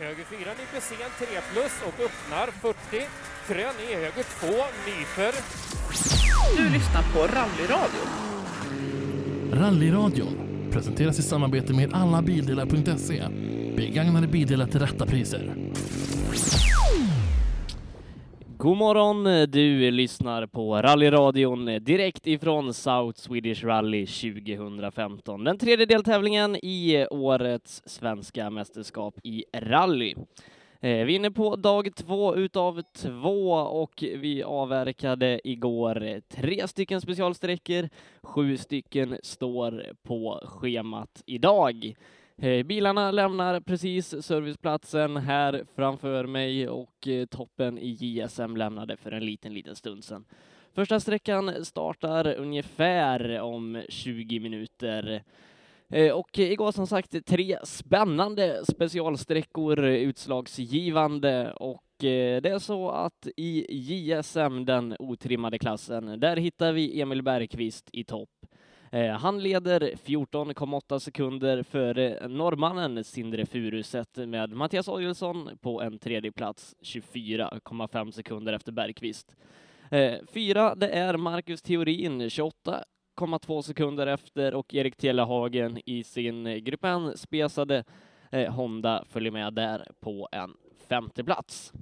Höger 4 nyper sen 3 plus och öppnar 40. Krön i höger 2 nyper. Du lyssnar på Rallyradion. Rallyradion presenteras i samarbete med allabildelar.se. Begagnade bildelar till rätta priser. God morgon, eh, du lyssnar på rallyradion eh, direkt ifrån South Swedish Rally 2015. Den tredje deltävlingen i eh, årets svenska mästerskap i rally. Vi är inne på dag två utav två och vi avverkade igår tre stycken specialsträckor. Sju stycken står på schemat idag. Bilarna lämnar precis serviceplatsen här framför mig och eh, toppen i JSM lämnade för en liten, liten stund sedan. Första sträckan startar ungefär om 20 minuter. Eh, och igår som sagt tre spännande specialsträckor utslagsgivande och eh, det är så att i JSM, den otrimmade klassen, där hittar vi Emil Bergqvist i topp. Eh, han leder 14,8 sekunder före norrmannen Sindre Furuset med Mattias Adielsson på en tredje plats 24,5 sekunder efter Bergqvist. Eh, fyra, det är Marcus Theorin, 28,2 sekunder efter och Erik Telehagen i sin Grupp N-spesade eh, Honda följer med där på en femte plats.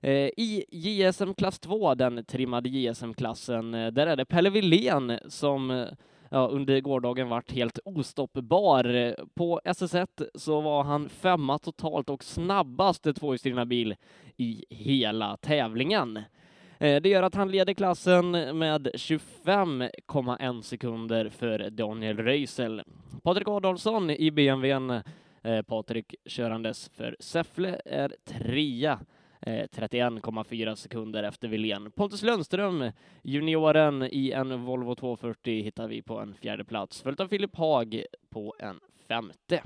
Eh, I JSM klass 2, den trimmade JSM-klassen, eh, där är det Pelle Willén som eh, ja, under gårdagen varit helt ostoppbar. På SS1 så var han femma totalt och snabbaste tvåhjulsdrivna bil i hela tävlingen. Eh, det gör att han leder klassen med 25,1 sekunder för Daniel Röisel. Patrik Adolfsson i BMWn, eh, Patrik körandes för Säffle, är trea. Eh, 31,4 sekunder efter Wilén. Pontus Lundström, junioren i en Volvo 240, hittar vi på en fjärde plats, följt av Filip Haag på en femte.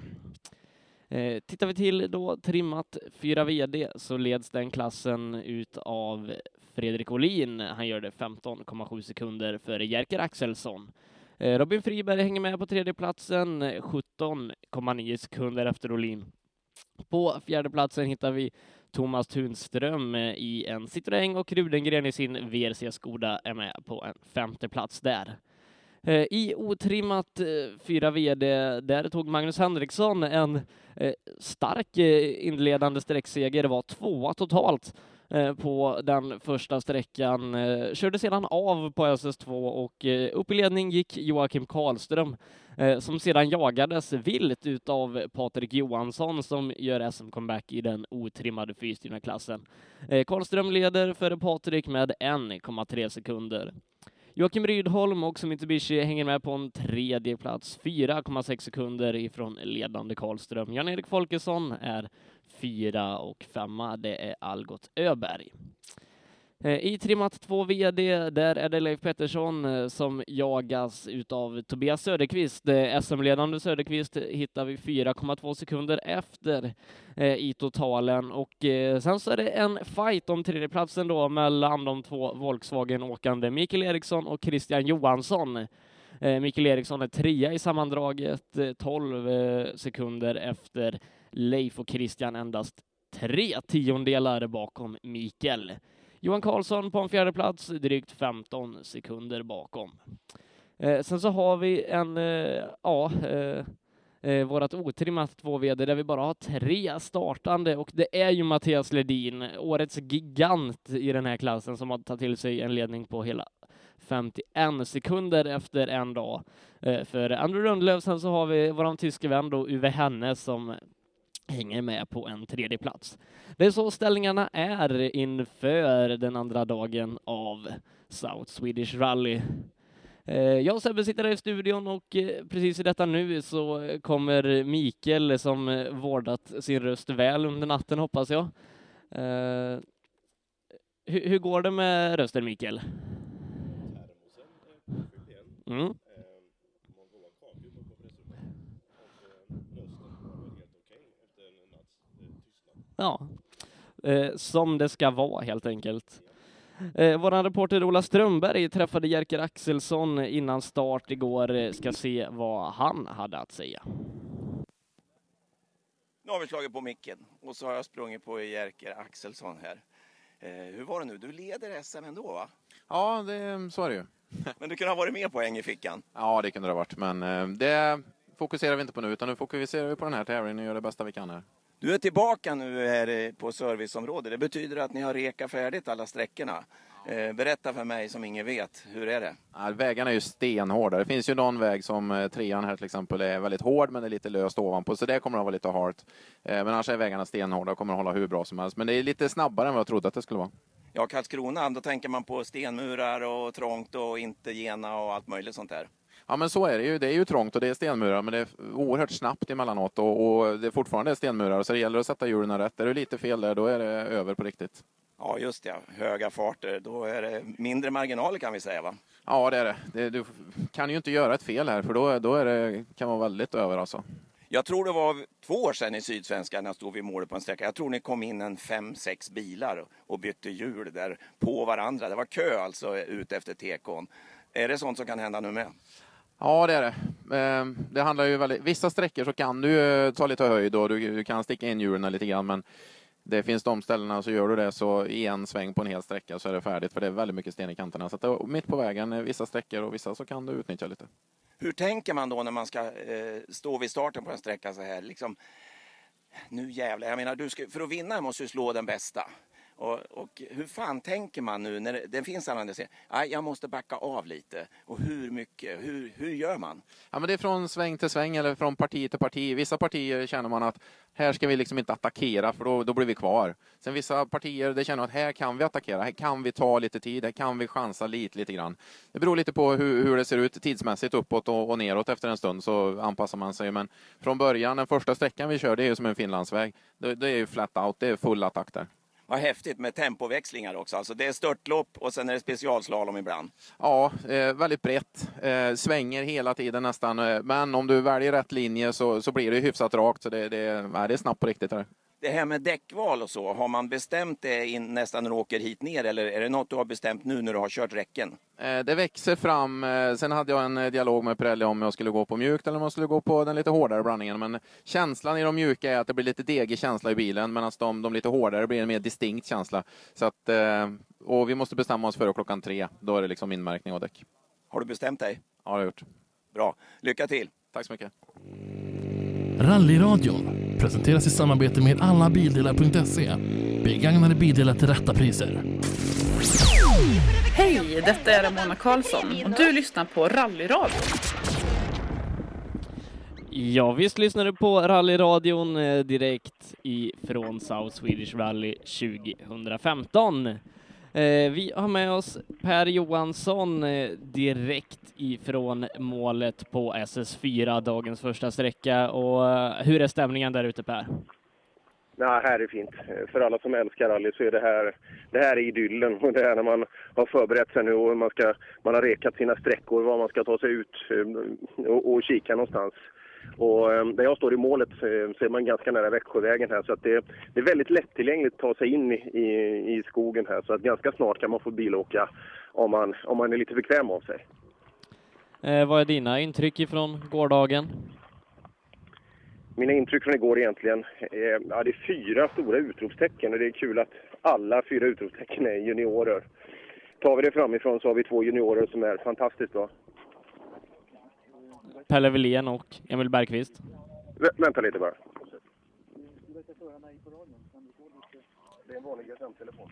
Eh, tittar vi till då trimmat 4 VD så leds den klassen ut av Fredrik Olin. Han gör det 15,7 sekunder före Jerker Axelsson. Eh, Robin Friberg hänger med på tredje platsen, 17,9 sekunder efter Olin. På fjärde platsen hittar vi Thomas Tunström eh, i en Citroën och Rudengren i sin VRC Skoda är med på en femte plats där. Eh, I otrimmat eh, fyra VD, där tog Magnus Henriksson en stark inledande sträckseger, var tvåa totalt på den första sträckan. Körde sedan av på SS2 och upp i ledning gick Joakim Karlström Eh, som sedan jagades vilt utav Patrik Johansson som gör SM-comeback i den otrimmade fyrstyrna klassen. Eh, Karlström leder före Patrik med 1,3 sekunder. Joakim Rydholm och Mitsubishi hänger med på en tredje plats, 4,6 sekunder ifrån ledande Karlström. Jan-Erik Folkesson är fyra och femma, det är Algot Öberg. Eh, I trimmat 2 VD, där är det Leif Pettersson eh, som jagas utav Tobias Söderqvist. Eh, SM-ledande Söderqvist hittar vi 4,2 sekunder efter i totalen och sen så är det en fight om tredjeplatsen då mellan de två Volkswagen-åkande Mikael Eriksson och Christian Johansson. Mikael Eriksson är trea i sammandraget, 12 sekunder efter Leif och Christian endast tre tiondelar bakom Mikael. Johan Karlsson på en fjärde plats, drygt 15 sekunder bakom. Eh, sen så har vi en, eh, ja, eh, eh, vårat otrimmat 2VD där vi bara har tre startande och det är ju Mattias Ledin, årets gigant i den här klassen som har tagit till sig en ledning på hela 51 sekunder efter en dag. Eh, för Andrew Rundlöf, sen så har vi vår tyske vän då Uwe Henne som hänger med på en tredje plats. Det är så ställningarna är inför den andra dagen av South Swedish Rally. Eh, Jag och Sebbe sitter här i studion och eh, precis i detta nu så kommer Mikael som eh, vårdat sin röst väl under natten hoppas jag. Hur, hur går det med rösten Mikael? Mm. Ja, eh, som det ska vara helt enkelt. Eh, Vår reporter Ola Strömberg träffade Jerker Axelsson innan start igår. Eh, Ska se vad han hade att säga. Nu har vi slagit på micken och så har jag sprungit på Jerker Axelsson här. Eh, hur var det nu? Du leder SM ändå va? Ja, det, så är det ju. Men du kunde ha varit med poäng i fickan. Ja, det kunde det ha varit, men eh, det fokuserar vi inte på nu, utan nu fokuserar vi på den här tävlingen och gör det bästa vi kan här. Du är tillbaka nu här på serviceområdet. Det betyder att ni har rekat färdigt alla sträckorna. Eh, berätta för mig som ingen vet, hur är det? Ja, vägarna är ju stenhårda. Det finns ju någon väg som eh, trean här till exempel är väldigt hård, men är lite löst ovanpå, så det kommer att vara lite halt. Eh, men annars är vägarna stenhårda och kommer att hålla hur bra som helst. Men det är lite snabbare än vad jag trodde att det skulle vara. Ja, Karlskrona, då tänker man på stenmurar och trångt och inte gena och allt möjligt sånt där. Ja, men så är det ju. Det är ju trångt och det är stenmurar, men det är oerhört snabbt emellanåt och, och det är fortfarande stenmurar, så det gäller att sätta hjulen rätt. Är det lite fel där, då är det över på riktigt. Ja, just det. Höga farter, då är det mindre marginaler kan vi säga va? Ja, det är det. det du kan ju inte göra ett fel här, för då, då är det, kan vara väldigt över alltså. Jag tror det var två år sedan i Sydsvenskan när jag stod vid målet på en sträcka. Jag tror ni kom in en fem, sex bilar och bytte hjul där på varandra. Det var kö alltså ut efter tekon. Är det sånt som kan hända nu med? Ja, det är det. Ehm, det handlar ju väldigt, vissa sträckor så kan du ta lite höjd och du, kan sticka in hjulen lite grann, men det finns de ställena så gör du det så i en sväng på en hel sträcka så är det färdigt för det är väldigt mycket sten i kanterna. Så att det är mitt på vägen, eh, vissa sträckor och vissa så kan du utnyttja lite. Hur tänker man då när man ska eh, stå vid starten på en sträcka så här? Liksom, nu jävlar, jag menar, du ska, för att vinna måste du slå den bästa. Och, och, hur fan tänker man nu när det, det finns alla som säger jag måste backa av lite? Och hur mycket? Hur, hur gör man? Ja, men det är från sväng till sväng eller från parti till parti. Vissa partier känner man att här ska vi liksom inte attackera för då, då blir vi kvar. Sen vissa partier det känner man att här kan vi attackera, här kan vi ta lite tid, här kan vi chansa lite, lite grann. Det beror lite på hur, hur det ser ut tidsmässigt uppåt och, och neråt efter en stund så anpassar man sig. Men från början, den första sträckan vi kör, det är ju som en Finlandsväg. Det, det är ju flat out, det är full attack där. Vad häftigt med tempoväxlingar också. Alltså det är störtlopp och sen är det specialslalom ibland. Ja, eh, väldigt brett. Eh, svänger hela tiden nästan. Eh, men om du väljer rätt linje så, så blir det hyfsat rakt. Så det, det, det är snabbt på riktigt. Här. Det här med däckval och så, har man bestämt det in, nästan när du åker hit ner eller är det något du har bestämt nu när du har kört räcken? Eh, det växer fram. Eh, sen hade jag en eh, dialog med Pirelli om jag skulle gå på mjukt eller om jag skulle gå på den lite hårdare blandningen. Men känslan i de mjuka är att det blir lite degig känsla i bilen medan de, de lite hårdare blir en mer distinkt känsla. Så att, och vi måste bestämma oss före klockan tre. Då är det liksom inmärkning av däck. Har du bestämt dig? Ja, det har jag gjort. Bra. Lycka till! Tack så mycket. Rallyradion presenteras i samarbete med allabildelar.se. Begagnade bildelar till rätta priser. Hej, detta är Ramona Karlsson och du lyssnar på Rallyradion. Ja, visst lyssnar du på rallyradion eh, direkt ifrån South Swedish Rally 2015. Eh, vi har med oss Per Johansson eh, direkt ifrån målet på SS4, dagens första sträcka. Och eh, hur är stämningen där ute Per? Nej, här är fint. För alla som älskar rally så är det här, det här är idyllen. Och det är när man har förberett sig nu och man, ska, man har rekat sina sträckor, var man ska ta sig ut eh, och, och kika någonstans. Och eh, där jag står i målet så är man ganska nära Växjövägen här så att det, det är väldigt lättillgängligt att ta sig in i, i, i skogen här så att ganska snart kan man få bilåka om man, om man är lite bekväm av sig. Eh, vad är dina intryck ifrån gårdagen? Mina intryck från igår egentligen, eh, ja, det är fyra stora utropstecken och det är kul att alla fyra utropstecken är juniorer. Tar vi det framifrån så har vi två juniorer som är fantastiskt bra. Pelle Wilén och Emil Bergqvist. Vä vänta lite bara. Det är en vanlig GSM-telefon.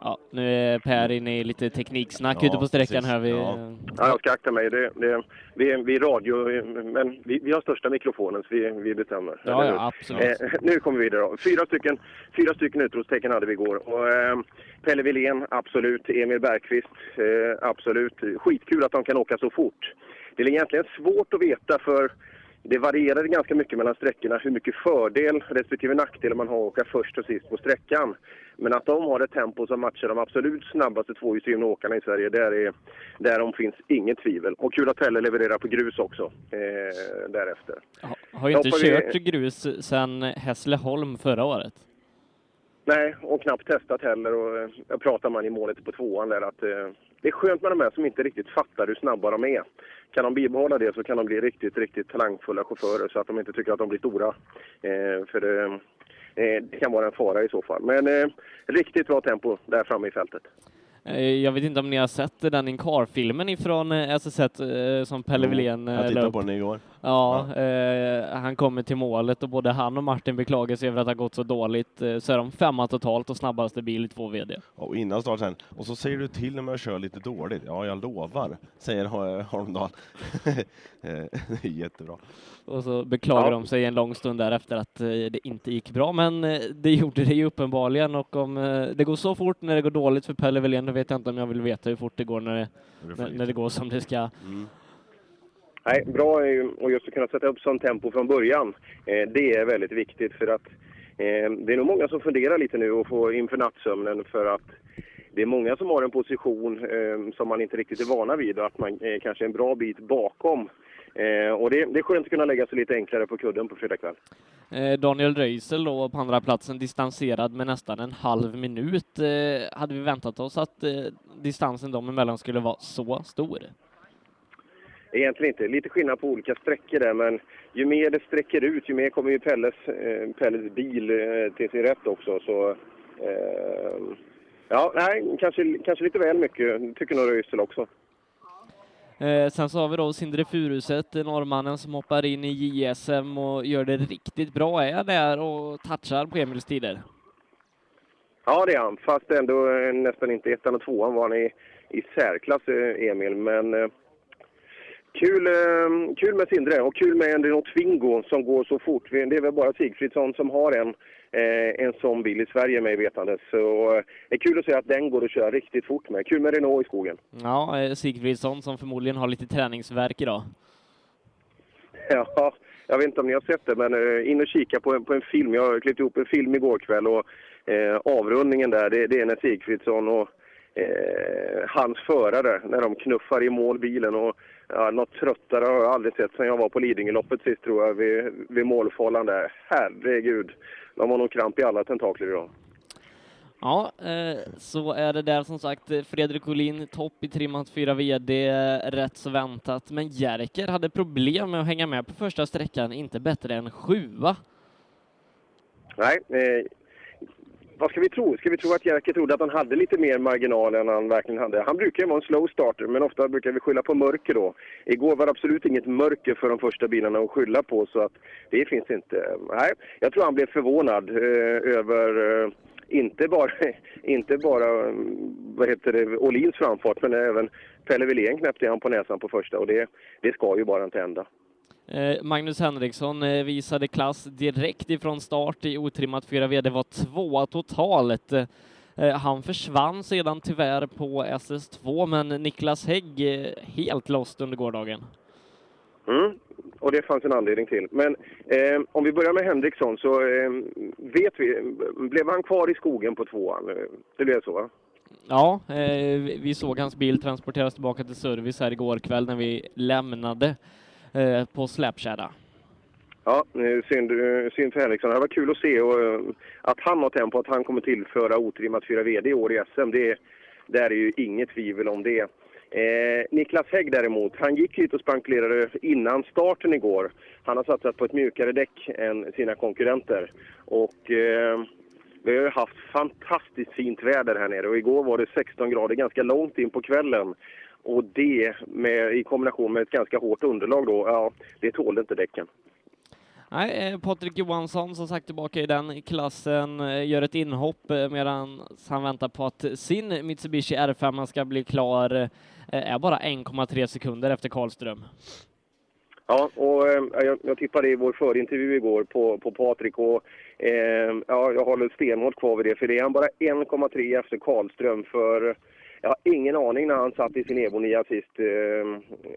Ja, nu är Per inne i lite tekniksnack Ja, ute på sträckan precis. här. Vi, Ja. Ja, jag ska akta mig. Det, det, vi, är, vi är radio, men vi, vi har största mikrofonen så vi, vi bestämmer. Ja, ja, absolut. Eh, nu kommer vi vidare. Då. Fyra stycken, fyra stycken utropstecken hade vi igår. Och, eh, Pelle Wilén, absolut. Emil Bergqvist, eh, absolut. Skitkul att de kan åka så fort. Det är egentligen svårt att veta för det varierar ganska mycket mellan sträckorna hur mycket fördel respektive nackdel man har att åka först och sist på sträckan. Men att de har ett tempo som matchar de absolut snabbaste tvåhjulsdrivna åkarna i Sverige, där är, därom finns inget tvivel. Och kul att Pelle levererar på grus också eh, därefter. ha- har ju inte Hoppar vi- kört grus sedan Hässleholm förra året. Nej, och knappt testat heller. Och, eh, jag pratar man i målet på tvåan där att eh, det är skönt med de här som inte riktigt fattar hur snabba de är. Kan de bibehålla det så kan de bli riktigt, riktigt talangfulla chaufförer så att de inte tycker att de blir stora. Eh, för det, eh, det kan vara en fara i så fall. Men eh, riktigt bra tempo där framme i fältet. Eh, Jag vet inte om ni har sett den Incar-filmen ifrån eh, SS1 eh, som Pelle Wilén eh, Jag la tittade på den igår. Ja, eh, han kommer till målet och både han och Martin beklagar sig över att det har gått så dåligt. Så är de femma totalt och snabbaste bil i två VD. Och innan start sen. Och så säger du till när jag kör lite dåligt. Ja, jag lovar, säger Hol- Holmdahl. Jättebra. Och så beklagar Ja. de sig en lång stund därefter att det inte gick bra, men det gjorde det ju uppenbarligen och om det går så fort när det går dåligt för Pelle Wilén, vet jag inte om jag vill veta hur fort det går när det, när, när det går som det ska. Mm. Nej, bra är ju och just att kunna sätta upp sånt tempo från början. Eh, det är väldigt viktigt för att eh, det är nog många som funderar lite nu och får inför nattsömnen för att det är många som har en position eh, som man inte riktigt är vana vid och att man är kanske en bra bit bakom. Eh, och det, det är skönt att kunna lägga sig lite enklare på kudden på fredag kväll. Eh, Daniel Röisel då på andra platsen distanserad med nästan en halv minut. Eh, hade vi väntat oss att eh, distansen dem emellan skulle vara så stor? Egentligen inte. Lite skillnad på olika sträckor där, men ju mer det sträcker ut, ju mer kommer ju Pelles, eh, Pelles bil eh, till sin rätt också. Så, ja, nej, kanske, kanske lite väl mycket, tycker nog Röisel också. Eh, sen så har vi då Sindre Furuset, norrmannen som hoppar in i JSM och gör det riktigt bra, är där och touchar på Emils tider. Ja, det är han. Fast ändå eh, nästan inte ettan och tvåan var han i, i särklass, eh, Emil. Men eh, kul, eh, kul med Sindre och kul med en Renault Twingo som går så fort. Det är väl bara Sigfridsson som har en, eh, en sån bil i Sverige med vetandes. Så eh, det är kul att se att den går att köra riktigt fort med. Kul med Renault i skogen. Ja, eh, Sigfridsson som förmodligen har lite träningsverk idag. Ja, jag vet inte om ni har sett det, men eh, in och kika på en, på en film. Jag har klippt ihop en film igår kväll och eh, avrundningen där, det, det är när Sigfridsson och eh, hans förare, när de knuffar i mål bilen. Och, ja, något tröttare har jag aldrig sett sen jag var på Lidingöloppet sist tror jag, vid, vid målfållan där. Herregud, de har nog kramp i alla tentakler idag. Ja, eh, så är det där som sagt. Fredrik Olin, topp i trimmat 4 VD, rätt så väntat. Men Jerker hade problem med att hänga med på första sträckan, inte bättre än sjua. Nej, eh, vad ska vi tro? Ska vi tro att Jerker trodde att han hade lite mer marginal än han verkligen hade? Han brukar ju vara en slow starter, men ofta brukar vi skylla på mörker då. Igår var det absolut inget mörker för de första bilarna att skylla på, så att det finns inte. Nej, jag tror han blev förvånad eh, över eh, inte bara, inte bara eh, vad heter det, Olins framfart, men även Pelle Wilén knäppte han på näsan på första och det, det ska ju bara inte hända. Eh, Magnus Henriksson eh, visade klass direkt ifrån start i otrimmat 4 VD, var tvåa totalt. Eh, han försvann sedan tyvärr på SS2, men Niklas Hägg helt lost under gårdagen. Mm. Och det fanns en anledning till. Men eh, om vi börjar med Henriksson så eh, vet vi, blev han kvar i skogen på tvåan? Det blev så va? Ja, eh, vi- vi såg hans bil transporteras tillbaka till service här igår kväll när vi lämnade eh, på släpkärra. Ja, synd, eh, synd för Henriksson. Det var kul att se och, att han har tempo, att han kommer tillföra otrimmat 4 VD i år i SM. Det, det är ju inget tvivel om det. Eh, Niklas Hägg däremot, han gick hit och spankulerade innan starten igår. Han har satsat på ett mjukare däck än sina konkurrenter. Och eh, vi har ju haft fantastiskt fint väder här nere och igår var det 16 grader ganska långt in på kvällen. Och det med, i kombination med ett ganska hårt underlag då, ja, det tålde inte däcken. Nej, eh, Patrik Johansson som sagt tillbaka i den klassen eh, gör ett inhopp eh, medan han väntar på att sin Mitsubishi R5 ska bli klar. Är bara 1,3 sekunder efter Karlström. Ja, och jag, jag tippade i vår förintervju igår på, på Patrik och eh, ja, jag håller stenhårt kvar vid det. För det är han bara 1,3 efter Karlström för jag har ingen aning när han satt i sin 9 sist, eh,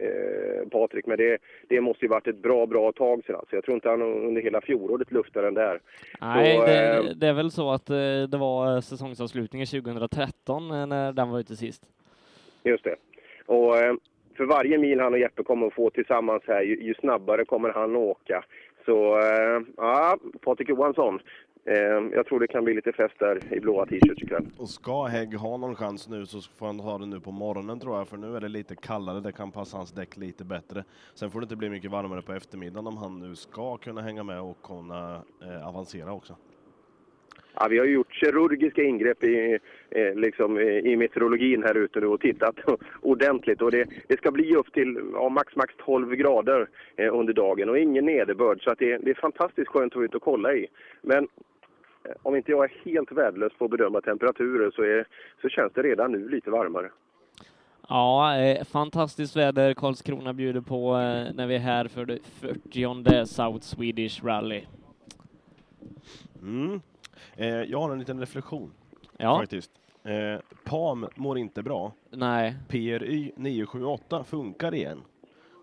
eh, Patrik, men det, det måste ju varit ett bra, bra tag sedan. Så jag tror inte han under hela fjolåret luftade den där. Nej, Så, det, eh, det är väl så att eh, det var säsongsavslutningen 2013 eh, när den var ute sist. Just det. Och eh, för varje mil han och Jeppe kommer att få tillsammans här, ju, ju snabbare kommer han att åka. Så ja, Patrik Johansson. Eh, jag tror det kan bli lite fest där i blåa t-shirts ikväll. Och ska Hägg ha någon chans nu så får han ha det nu på morgonen tror jag, för nu är det lite kallare. Det kan passa hans däck lite bättre. Sen får det inte bli mycket varmare på eftermiddagen om han nu ska kunna hänga med och kunna eh, avancera också. Ja, vi har ju gjort kirurgiska ingrepp i, eh, liksom, eh, i meteorologin här ute nu och tittat ordentligt. Och det, det ska bli upp till ja, max, max 12 grader eh, under dagen och ingen nederbörd. Så det, det är fantastiskt skönt att vara ute och kolla i. Men om inte jag är helt värdelös på att bedöma temperaturer så, är, så känns det redan nu lite varmare. Ja, eh, fantastiskt väder Karlskrona bjuder på eh, när vi är här för det 40 South Swedish Rally. Mm. Eh, jag har en liten reflektion Ja, faktiskt. Eh, PAM mår inte bra. nej, PRY 978 funkar igen.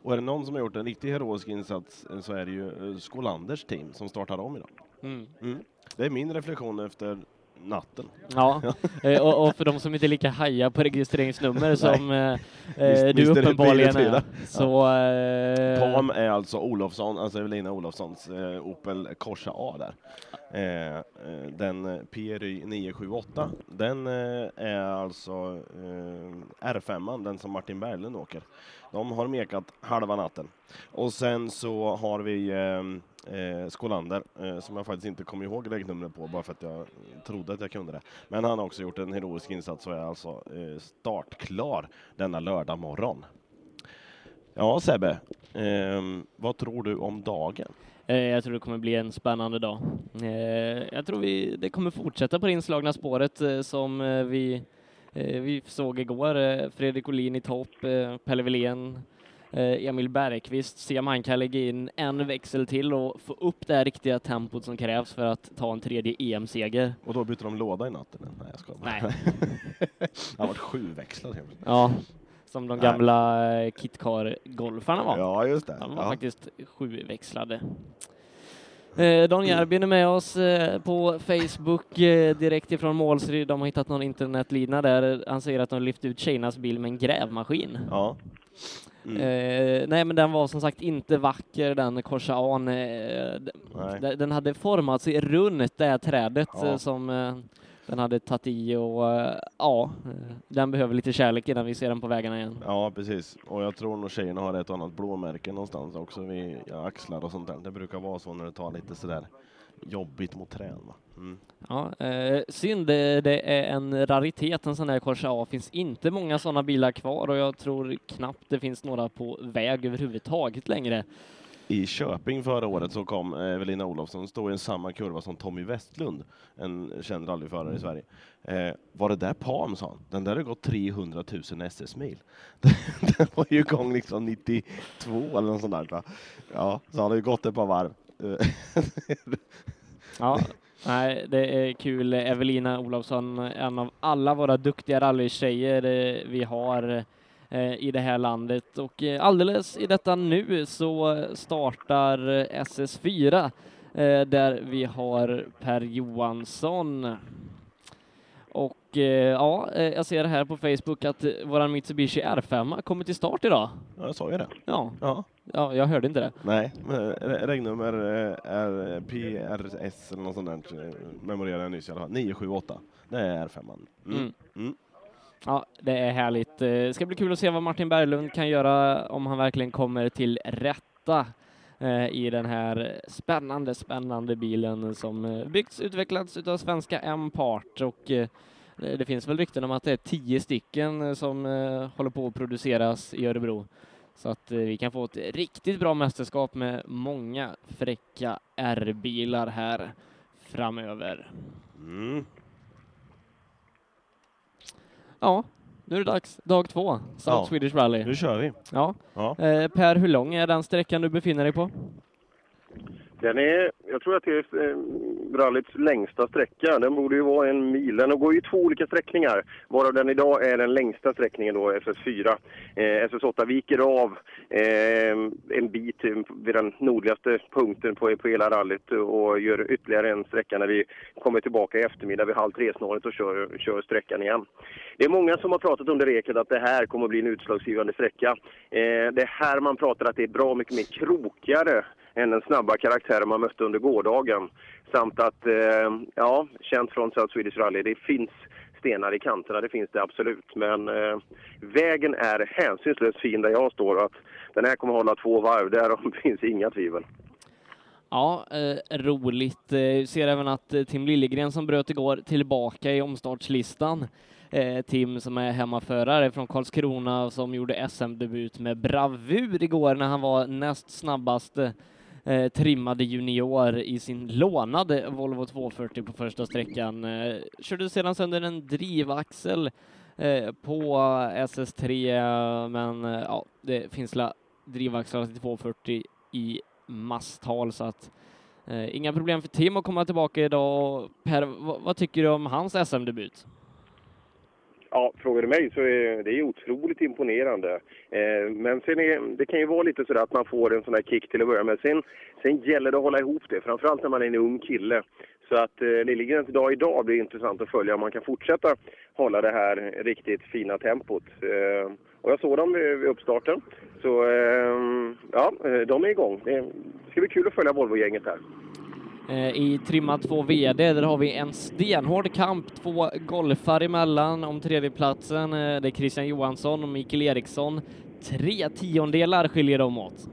Och är det någon som har gjort en riktigt heroisk insats eh, så är det ju eh, Skolanders team som startar om idag. Mm. Mm. Det är min reflektion efter natten. ja. Eh, och, och för de som inte är lika haja på registreringsnummer som eh, eh, du uppenbarligen är, så... Eh, PAM är alltså Olofsson, alltså Evelina Olofssons eh, Opel Corsa A där. Eh, eh, den PRY 978, den är alltså eh, R5, den som Martin Berglund åker. De har mekat halva natten. Och sen så har vi eh, Skolander, eh, som jag faktiskt inte kommer ihåg regnumret på, bara för att jag trodde att jag kunde det. Men han har också gjort en heroisk insats och är alltså eh, startklar denna lördag morgon. Ja, Sebbe. Ehm, vad tror du om dagen? Eh, jag tror det kommer bli en spännande dag. Eh, jag tror vi, det kommer fortsätta på det inslagna spåret eh, som vi, vi såg igår. Fredrik Olin i topp, Pelle Wilén, Emil Bergqvist. Se om han kan lägga in en växel till och få upp det här riktiga tempot som krävs för att ta en tredje EM-seger. Och då bytte de låda i natten? Nej, jag ska Nej. Han har varit helt plötsligt. Ja, som de gamla eh, Kitcar-golfarna var. Ja, just det. De var Ja. faktiskt sjuväxlade. Eh, Don Järvin är med oss eh, på Facebook eh, direkt ifrån Målsryd. De har hittat någon internetlina där. Han säger att de lyft ut tjejernas bil med en grävmaskin. Ja. Mm. Eh, nej, men den var som sagt inte vacker, den Corsa An. Eh, den hade format sig runt det här trädet Ja. eh, som eh, den hade tagit i och eh, ja, den behöver lite kärlek innan vi ser den på vägarna igen. ja, precis. Och jag tror nog tjejerna har ett annat blåmärke någonstans också vid axlar och sånt där. Det brukar vara så när det tar lite sådär jobbigt mot trän. Mm. Ja, eh, synd, det, det är en raritet, en sån här Corsa A. finns inte många sådana bilar kvar och jag tror knappt det finns några på väg överhuvudtaget längre. I Köping förra året så kom eh, Evelina Olofsson, stod i samma kurva som Tommy Westlund, en känd rallyförare i Sverige. Eh, var det där PAM, sa han. Den där har gått 300 000 SS-mil. Den var ju igång liksom 92 eller något sånt där. Ja, så han har ju gått ett par varv. Eh, ja, nej, det är kul. Evelina Olofsson, en av alla våra duktiga rallytjejer eh, vi har eh, i det här landet. Och alldeles i detta nu så startar SS4 där vi har Per Johansson. Och eh, ja, eh, jag ser här på Facebook att eh, våran Mitsubishi R5 kommer till start idag. Ja, jag sa ju det. Ja, Ja. ja jag hörde inte det. Nej, re- regnummer eh, är PRS eller något sånt där. eh, Memorerade jag nyss i alla fall. 978. Det är R5. Mm. Mm. Mm. Ja, det är härligt. Det ska bli kul att se vad Martin Berglund kan göra om han verkligen kommer till rätta eh, i den här spännande, spännande bilen som eh, byggts, utvecklats utav svenska M-Part och eh, det finns väl rykten om att det är tio stycken eh, som eh, håller på att produceras i Örebro. Så att eh, vi kan få ett riktigt bra mästerskap med många fräcka R-bilar här framöver. Mm. Ja, nu är det dags. Dag två, South Ja. Swedish Rally. Nu kör vi. Ja. Ja. Eh, per, hur lång är den sträckan du befinner dig på? Den är, jag tror att det är eh, rallyts längsta sträcka. Den borde ju vara en mil. Den går ju två olika sträckningar, varav den idag är den längsta sträckningen då, SS4. Eh, SS8 viker av eh, en bit vid den nordligaste punkten på, på hela rallyt och gör ytterligare en sträcka när vi kommer tillbaka i eftermiddag vid halv tre-snåret och kör, kör sträckan igen. Det är många som har pratat under reket att det här kommer att bli en utslagsgivande sträcka. Eh, det är här man pratar att det är bra mycket mer krokigare än den snabba karaktären man mötte under gårdagen. Samt att, eh, ja, känt från South Swedish Rally, det finns stenar i kanterna, det finns det absolut. Men eh, vägen är hänsynslöst fin där jag står att den här kommer hålla två varv, därom finns inga tvivel. Ja, eh, roligt. Eh, ser även att eh, Tim Liljegren som bröt igår tillbaka i omstartslistan. Eh, Tim som är hemmaförare från Karlskrona som gjorde SM-debut med bravur igår när han var näst snabbast eh, eh, trimmade junior i sin lånade Volvo 240 på första sträckan. Eh, körde sedan sönder en drivaxel eh, på SS3, men eh, ja, det finns la drivaxlar till 240 i masstal så att eh, inga problem för Tim att komma tillbaka idag. Per, vad, vad tycker du om hans SM-debut? Ja, frågar du mig så är det är otroligt imponerande. Eh, men sen är, det kan ju vara lite sådär att man får en sån här kick till att börja med. Sen, sen gäller det att hålla ihop det, framförallt när man är en ung kille. Så att eh, Liljegrens dag idag blir intressant att följa om man kan fortsätta hålla det här riktigt fina tempot. Eh, och jag såg dem vid uppstarten. Så eh, ja, eh, de är igång. Det ska bli kul att följa Volvo-gänget här. Eh, I trimma 2 VD, där har vi en stenhård kamp, två golfar emellan om tredjeplatsen. Eh, det är Christian Johansson och Mikael Eriksson. Tre tiondelar skiljer de åt.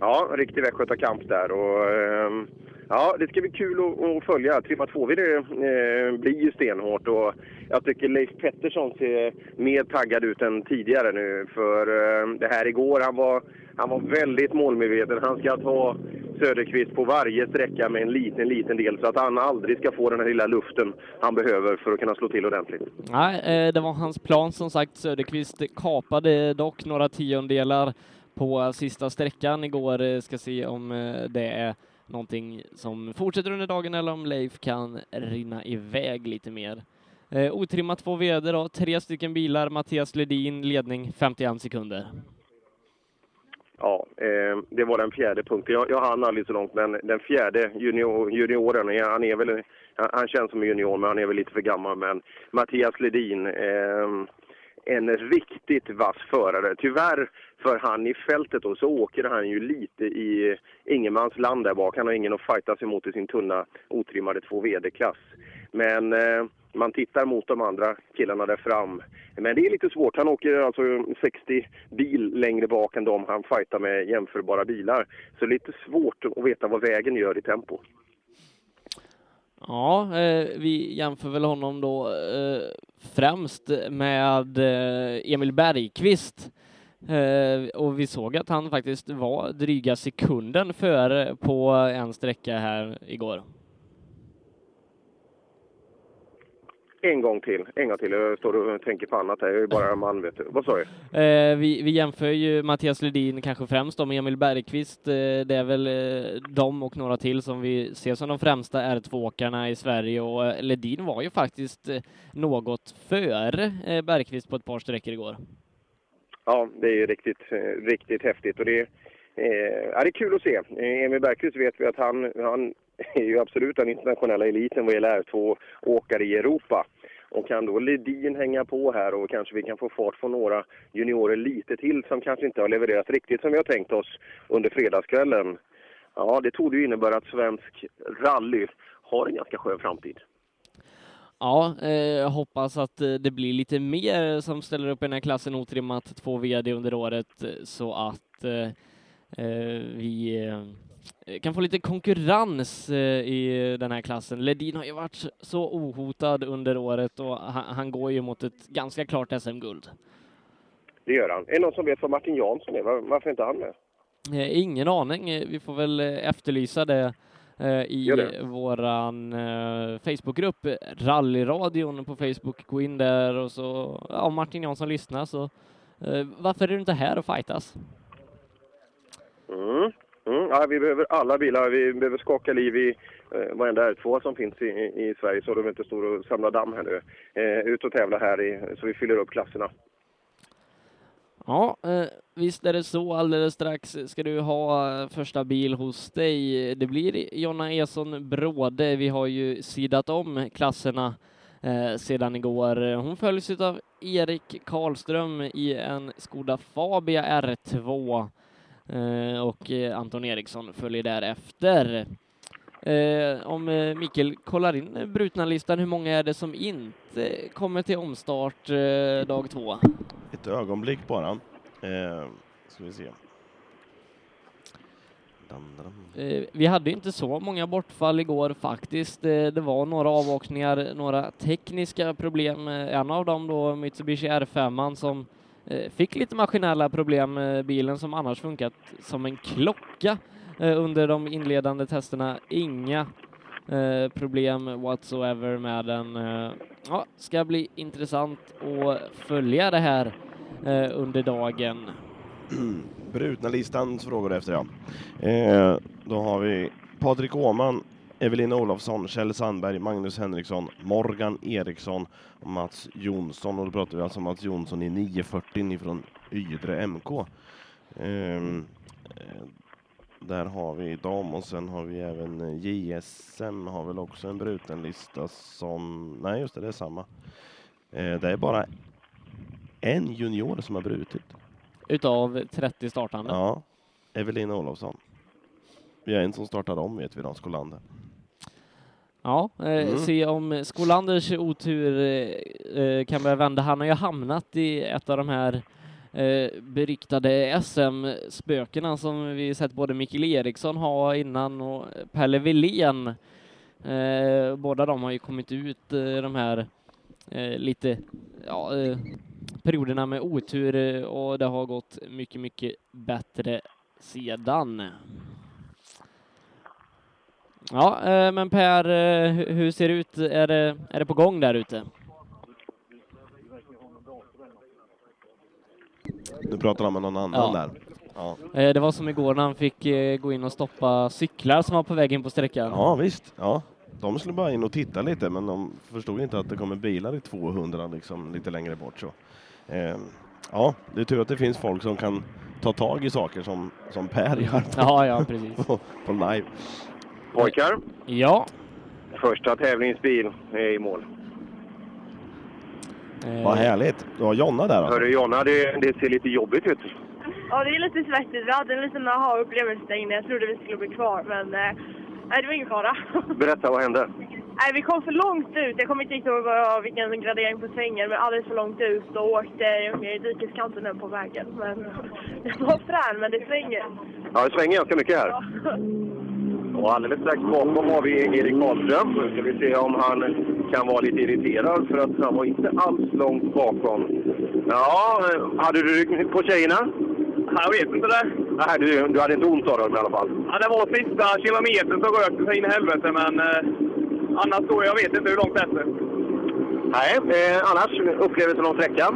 Ja, en riktig västgötakamp där. Och, ehm, ja, det ska bli kul att, att följa. Trimma 2 det eh, blir ju stenhårt och jag tycker Leif Pettersson ser mer taggad ut än tidigare nu. För eh, det här igår, han var, han var väldigt målmedveten. Han ska ta Söderqvist på varje sträcka med en liten, liten del så att han aldrig ska få den här lilla luften han behöver för att kunna slå till ordentligt. Nej, eh, det var hans plan som sagt. Söderqvist kapade dock några tiondelar på sista sträckan igår. Eh, ska se om eh, det är någonting som fortsätter under dagen eller om Leif kan rinna iväg lite mer. Eh, otrimmat två VD då, tre stycken bilar, Mattias Ledin ledning 51 sekunder. Ja, eh, det var den fjärde punkten. Jag, jag hann aldrig så långt, men den fjärde junior, junioren, han är väl, han, han känns som en junior, men han är väl lite för gammal. Men Mattias Ledin, eh, en riktigt vass förare. Tyvärr för han i fältet då, så åker han ju lite i ingenmansland där bak. Han har ingen att fightas emot i sin tunna otrimmade 2 VD-klass. Men eh, man tittar mot de andra killarna där fram. Men det är lite svårt. Han åker alltså 60 bil längre bak än de han fightar med jämförbara bilar. Så det är lite svårt att veta vad vägen gör i tempo. Ja, eh, vi jämför väl honom då eh, främst med eh, Emil Bergqvist. Eh, och vi såg att han faktiskt var dryga sekunden före på en sträcka här igår. En gång till, en gång till. Jag står och tänker på annat här. Jag är bara en man, vet du. Vad sa du? Eh, vi, vi jämför ju Mattias Ledin kanske främst då med Emil Bergqvist. Eh, det är väl eh, de och några till som vi ser som de främsta R2-åkarna i Sverige och eh, Ledin var ju faktiskt eh, något före eh, Bergqvist på ett par sträckor igår. Ja, det är ju riktigt, riktigt häftigt. Och det, ja, det är kul att se. Emil Bergqvist vet vi att han, han är ju absolut den internationella eliten vad gäller R2-åkare i Europa. Och kan då Ledin hänga på här och kanske vi kan få fart på några juniorer lite till som kanske inte har levererat riktigt som vi har tänkt oss under fredagskvällen. Ja, det tog ju innebära att svensk rally har en ganska skön framtid. Ja, eh, jag hoppas att eh, det blir lite mer som ställer upp i den här klassen otrimmat två VD under året eh, så att eh, eh vi eh, kan få lite konkurrens eh, i den här klassen. Ledin har ju varit så ohotad under året och han, han går ju mot ett ganska klart SM-guld. Det gör han. Är det någon som vet vad Martin Jansson är? Var- Varför är inte han med? Eh, ingen aning. Eh, Vi får väl eh, efterlysa det eh, i det. våran eh, Facebookgrupp, eh, Rallyradion på Facebook. Gå in där och så, ja, om Martin Jansson lyssnar så eh, varför är du inte här och fightas? Mm. Mm. Ja, vi behöver alla bilar. Vi behöver skaka liv i eh, varenda R2 som finns i, i Sverige så de inte står och samlar damm här nu. Eh, ut och tävla här i, så vi fyller upp klasserna. Ja, eh, visst är det så. Alldeles strax ska du ha eh, första bil hos dig. Det blir Jonna Eson Bråde. Vi har ju sidat om klasserna eh, sedan igår. Hon följs av Erik Karlström i en Skoda Fabia R2. Eh, och eh, Anton Eriksson följer därefter. Eh, om eh, Mikael kollar in brutna-listan, hur många är det som inte kommer till omstart eh, dag två? Ett ögonblick bara. Eh, ska vi se. Dam, dam. Eh, vi hade inte så många bortfall igår faktiskt. Det var några avåkningar, några tekniska problem. En av dem då Mitsubishi R5 som Eh, fick lite maskinella problem, med bilen som annars funkat som en klocka eh, under de inledande testerna. Inga eh, problem whatsoever med den. Ja, ska bli intressant att följa det här under dagen. Brutna listans frågor efter ja. Eh, då har vi Patrik Åhman, Evelina Olofsson, Kjell Sandberg, Magnus Henriksson, Morgan Eriksson och Mats Jonsson. Och då pratar vi alltså om Mats Jonsson i 940 från Ydre MK. Ehm, eh, där har vi dem och sen har vi även eh, JSM har väl också en bruten lista som, nej just det, det är samma. Eh, det är bara en junior som har brutit. Utav 30 startande. Ja, Evelina Olofsson. Vi har en som startar om vet vi Skolander. Ja, eh, Mm. se om Skolanders otur eh, eh, kan börja vända. Han har ju hamnat i ett av de här eh, beryktade SM-spökena som vi sett både Mikael Eriksson ha innan och Pelle Wilén. Eh, båda de har ju kommit ut eh, de här eh, lite ja, eh, perioderna med otur och det har gått mycket, mycket bättre sedan. Ja, eh, men Per, eh, hu- hur ser det ut? Är det, är det på gång där ute? Du pratar om någon annan Ja. där. Ja. Eh, Det var som igår när han fick gå in och stoppa cyklar som var på väg in på sträckan. ja, visst. Ja. De skulle bara in och titta lite, men de förstod inte att det kommer bilar i 200 liksom, lite längre bort. Så. Eh, ja, det är tur att det finns folk som kan ta tag i saker som, som Per gör på, Ja, ja, precis. på, på live. Pojkar, Ja. första tävlingsbil är i mål. eh, Vad härligt. Du har Jonna där. Hörru Jonna, det, det ser lite jobbigt ut. Ja, det är lite svettigt. Vi hade en liten aha-upplevelse där inne. Jag trodde vi skulle bli kvar, men eh, nej, det var ingen fara. Berätta, vad hände? nej, vi kom för långt ut. Jag kommer inte riktigt ihåg vilken gradering på svängen, men alldeles för långt ut och åkte ner i dikeskanten nu på vägen. Men det var frän, men det svänger. Ja, det svänger ganska mycket här. Och alldeles strax bakom har vi Erik Karlström. Nu ska vi se om han kan vara lite irriterad för att han var inte alls långt bakom. Ja, hade du ryckt på tjejerna? Jag vet inte det. Nej, du, du hade inte ont av dem i alla fall? Ja, det var sista kilometern så rök det så in i helvete, men eh, annars då, jag vet inte hur långt efter. Nej, eh, annars upplevelsen av sträckan?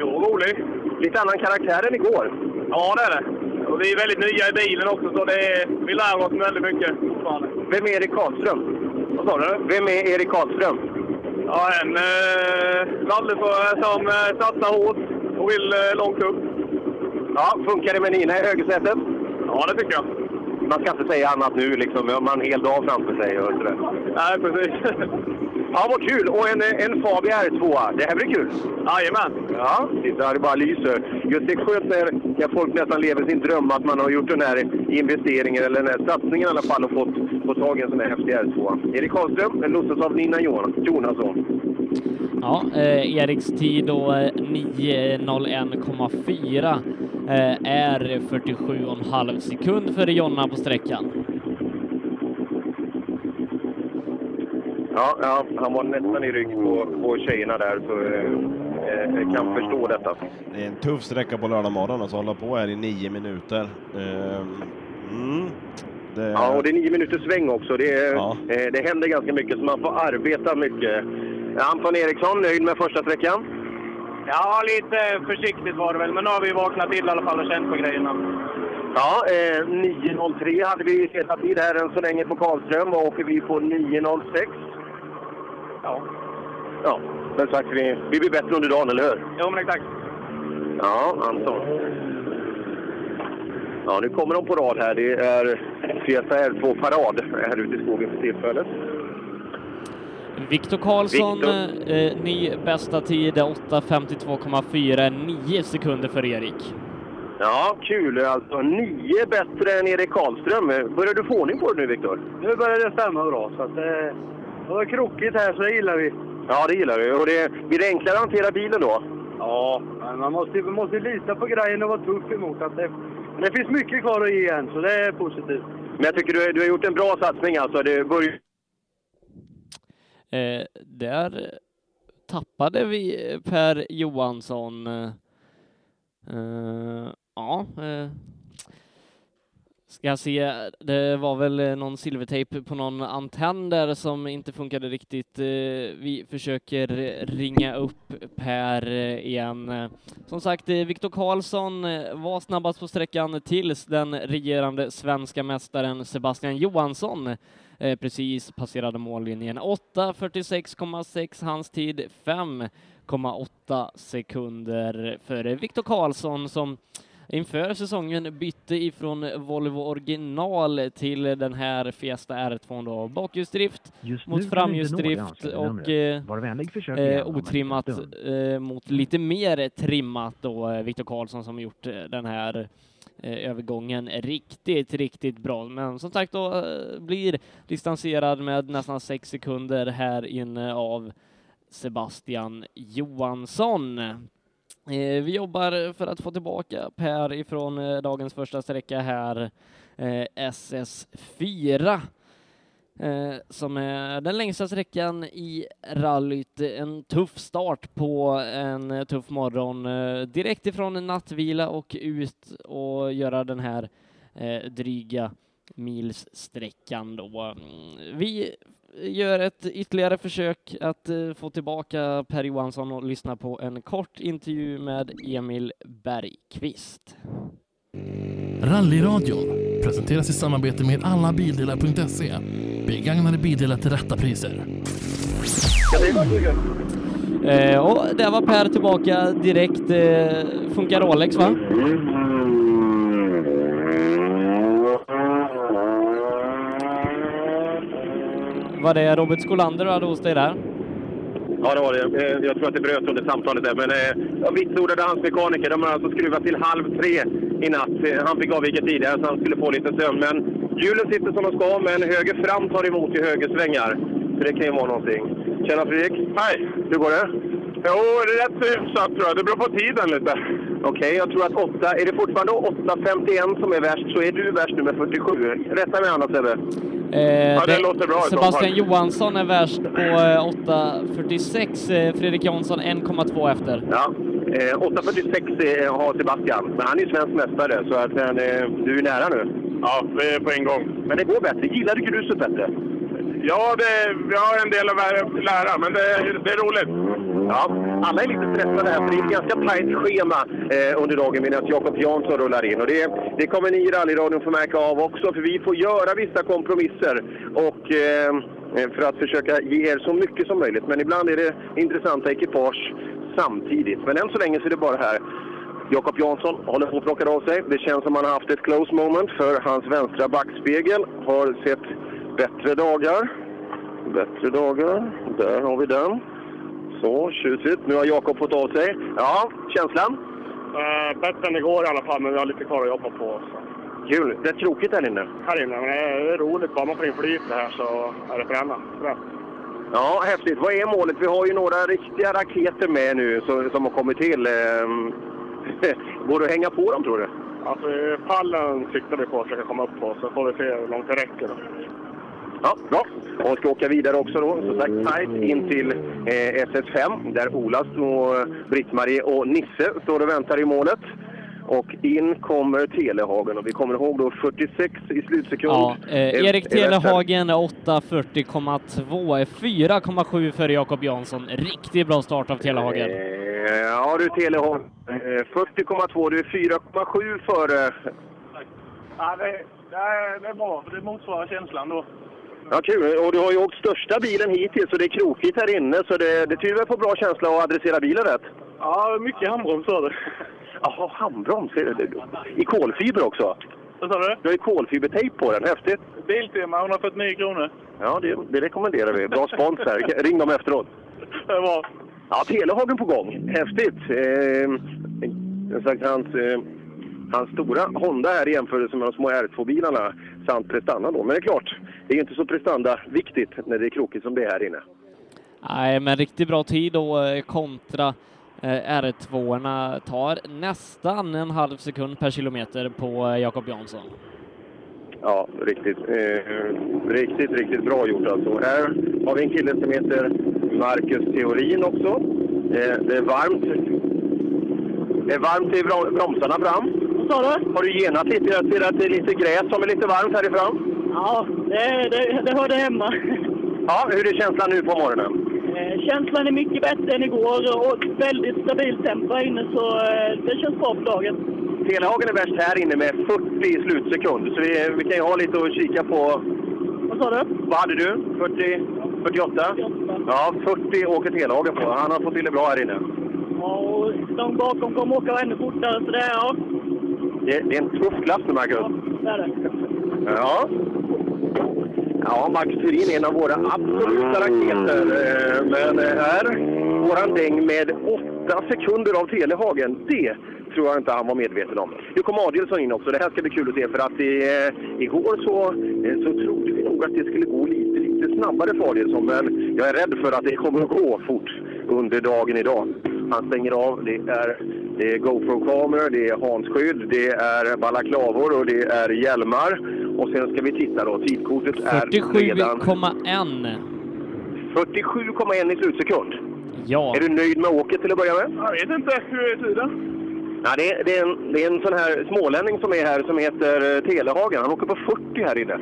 Jo, rolig. Lite annan karaktär än igår. Ja, det är det. Och vi är väldigt nya i bilen också, så det är, vi lär oss väldigt mycket fortfarande. Vem är Erik Karlström? Vad sa du? Vem är Erik Karlström? Ja, en eh, rallyförare som eh, satsar hårt och vill eh, långt upp. Ja, funkar det med Nina i högersätet? Ja, det tycker jag. Man ska inte säga annat nu, liksom. Man har en hel dag framför sig och sådär. Nej, precis. Ja, vad kul! Och en, en Fabia R2. Det här blir kul! Jajamän! Ja, titta, det bara lyser. Just det är skönt när, när folk nästan lever sin dröm att man har gjort den här investeringen, eller den här satsningen i alla fall, och fått, fått tag i en sån här häftig R2. Erik Karlström, lotsas av Nina Jon- Jonasson. Ja, eh, Eriks tid då eh, 9.01,4 eh, är 47,5 sekund för Jonna på sträckan. Ja, ja, han var nästan i rygg på, på tjejerna där, så eh, eh, kan förstå detta. Det är en tuff sträcka på lördag morgon, alltså hålla på här i nio minuter. Ehm, mm, det, Ja, och det är nio minuters sväng också. Det, är, Ja. eh, det händer ganska mycket, så man får arbeta mycket. Anton Eriksson, nöjd med första sträckan? Ja, lite försiktigt var det väl, men nu har vi vaknat till i alla fall och känt på grejerna. Ja, eh, 9.03 hade vi hela tid här än så länge på Karlström och åker vi på 9.06. Ja. Ja, men sagt, vi, vi blir bättre under dagen, eller hur? Jo, men exakt. Ja, Anton. Ja, nu kommer de på rad här. Det är Fiesta R2 Parad här ute i skogen för tillfället. Viktor Karlsson, Viktor. eh, ny bästa tid 8.52,4, 9 sekunder för Erik. Ja, kul. Alltså nio bättre än Erik Karlström. Börjar du få ordning på det nu, Viktor? Nu börjar det stämma bra. Så att, eh, det var krokigt här, så det gillar vi. Ja, det gillar du. Och det, blir det enklare att hantera bilen då? Ja, men man måste, man måste lita på grejen och vara tuff emot. Att det, men det finns mycket kvar att ge än, så det är positivt. Men jag tycker du, du har gjort en bra satsning alltså. Det börjar... Eh, där tappade vi Per Johansson. Eh, ja, eh, ska jag se. Det var väl eh, någon silvertejp på någon antenn där som inte funkade riktigt. Eh, vi försöker ringa upp Per eh, igen. Som sagt, Viktor Karlsson var snabbast på sträckan tills den regerande svenska mästaren Sebastian Johansson precis passerade mållinjen. 8.46,6 hans tid, 5,8 sekunder före Viktor Karlsson som inför säsongen bytte ifrån Volvo original till den här Fiesta R2 då. Bakhjulsdrift mot framhjulsdrift och eh, eh, otrimmat eh, mot lite mer trimmat då eh, Viktor Karlsson som gjort eh, den här övergången riktigt, riktigt bra. Men som sagt då blir distanserad med nästan sex sekunder här inne av Sebastian Johansson. Eh, vi jobbar för att få tillbaka Per ifrån eh, dagens första sträcka här, eh, SS4 som är den längsta sträckan i rallyt. En tuff start på en tuff morgon. Direkt ifrån nattvila och ut och göra den här dryga milssträckan då. Mm, vi gör ett ytterligare försök att eh, få tillbaka Per Johansson och lyssna på en kort intervju med Emil Bergqvist. Rallyradion presenteras i samarbete med allabildelar.se. Begagnade bildelar till rätta priser. Eh, och där var Per tillbaka direkt. Eh, funkar Rolex va? Var det Robert Skolander du hade hos dig där? Ja, det var det. Eh, Jag tror att det bröt under samtalet där. Men eh, jag vitsordade hans mekaniker. De har alltså skruvat till halv tre i natt. Eh, Han fick avvika tidigare så han skulle få lite sömn. Men hjulen sitter som de ska, men höger fram tar emot i höger svängar. Så det kan ju vara någonting. Tjena Fredrik! Hej! Hur går det? Jo, det är rätt hyfsat tror jag. Det beror på tiden lite. Okej, jag tror att åtta... Är det fortfarande 8.51 som är värst så är du värst nu med 47. Rätta mig annars Sebbe. Eh, Ja, det låter bra Sebastian. Johansson är värst på eh, 8.46. Eh, Fredrik Jansson 1,2 efter. Ja, eh, 8.46 eh, har Sebastian. Men han är svensk mästare, så att, eh, du är nära nu. Ja, vi är på en gång. Men det går bättre. Gillar du gruset bättre? Ja, det, vi har en del att lära, men det, det är roligt. Ja, alla är lite stressade här, för det är ett ganska tajt schema eh, under dagen medan Jakob Jansson rullar in. Och det, det kommer ni i rallyradion få märka av också, för vi får göra vissa kompromisser och, eh, eh, för att försöka ge er så mycket som möjligt. Men ibland är det intressanta ekipage samtidigt. Men än så länge så är det bara här. Jakob Jansson håller på att plocka av sig. Det känns som han har haft ett close moment för hans vänstra backspegel har sett bättre dagar. Bättre dagar. Där har vi den. Så, tjusigt. Nu har Jakob fått av sig. Ja, känslan? Uh, bättre än igår i alla fall, men vi har lite kvar att jobba på. Så. Kul. Det är tråkigt här inne. Här inne, men det är, roligt. Bara man får in flyt det här så är det. Rätt. Ja, häftigt. Vad är målet? Vi har ju några riktiga raketer med nu som, som har kommit till. Ehm, Går det att hänga på dem, tror du? Alltså, pallen siktar vi på att försöka komma upp på, så får vi se hur långt det räcker. Då. Ja, bra. Och ska åka vidare också då, som sagt, tajt in till eh, SS5 där Ola, och Britt-Marie och Nisse står och väntar i målet. Och in kommer Telehagen och vi kommer ihåg då 46 i slutsekund. Ja, eh, Är- Erik är. Telehagen 8.40,2 är 4,7 före Jakob Jansson. Riktigt bra start av Telehagen. Eh, Ja du Telehagen, eh, 40,2. Du är 4,7 före. Ja, det, det, är, det är bra, för det motsvarar känslan då. Ja, kul. Och du har ju åkt största bilen hittills så det är krokigt här inne. Så det, det tyder väl på bra känsla att adressera bilen rätt? Ja, mycket handbroms var det. Jaha, handbroms. är. I kolfiber också? Vad sa du? Du har ju kolfibertejp på den. Häftigt. Biltema, 149 kronor. Ja, det, det rekommenderar vi. Bra spons här. Ring dem efteråt. Det var. Ja, Telehagen på gång. Häftigt. Eh, sagt, hans, eh, hans stora Honda här i jämförelse med de små R2-bilarna samt prestanda då. Men det är klart, det är ju inte så prestanda-viktigt när det är krokigt som det är här inne. Nej, men riktigt bra tid då eh, kontra eh, R2-orna tar nästan en halv sekund per kilometer på eh, Jakob Jansson. Ja, riktigt, eh, riktigt, riktigt bra gjort alltså. Här har vi en kille som heter Marcus Theorin också. Eh, det är varmt. Det är varmt i brom- bromsarna fram. Sa du? Har du genat lite? Jag ser att det är lite gräs som är lite varmt här ifrån. Ja, det, det, det hörde hemma. Ja, hur är känslan nu på morgonen? Eh, Känslan är mycket bättre än igår och väldigt stabilt tempo här inne så eh, det känns bra för dagen. Telehagen är värst här inne med 40 i slutsekund, så vi, vi kan ju ha lite att kika på. Vad sa du? Vad hade du? 40? 48? Ja, 40 åker Telehagen på. Han har fått till det bra här inne. Ja, och de bakom kommer åka ännu fortare så det är, ja, Det, det är en tuff klass nu, Marcus. Ja. Ja, Max Thurin är en av våra absoluta raketer. Eh, Men eh, här får han däng med åtta sekunder av Telehagen. Det tror jag inte han var medveten om. Nu kom Adielsson in också. Det här ska bli kul att se för att i, eh, igår så, så trodde vi nog att det skulle gå lite, lite snabbare för Adielsson. Men jag är rädd för att det kommer att gå fort under dagen idag. Han stänger av. Det är, det är GoPro-kameror, det är handskydd, det är balaklavor och det är hjälmar. Och sen ska vi titta då. Tidkortet är redan 47,1. 47,1 i slutsekund. Ja. Är du nöjd med åket till att börja med? Jag vet inte. Hur är tiden? Ja, det, är, det, är en, det är en sån här smålänning som är här som heter eh, Telehagen. Han åker på 40 här inne.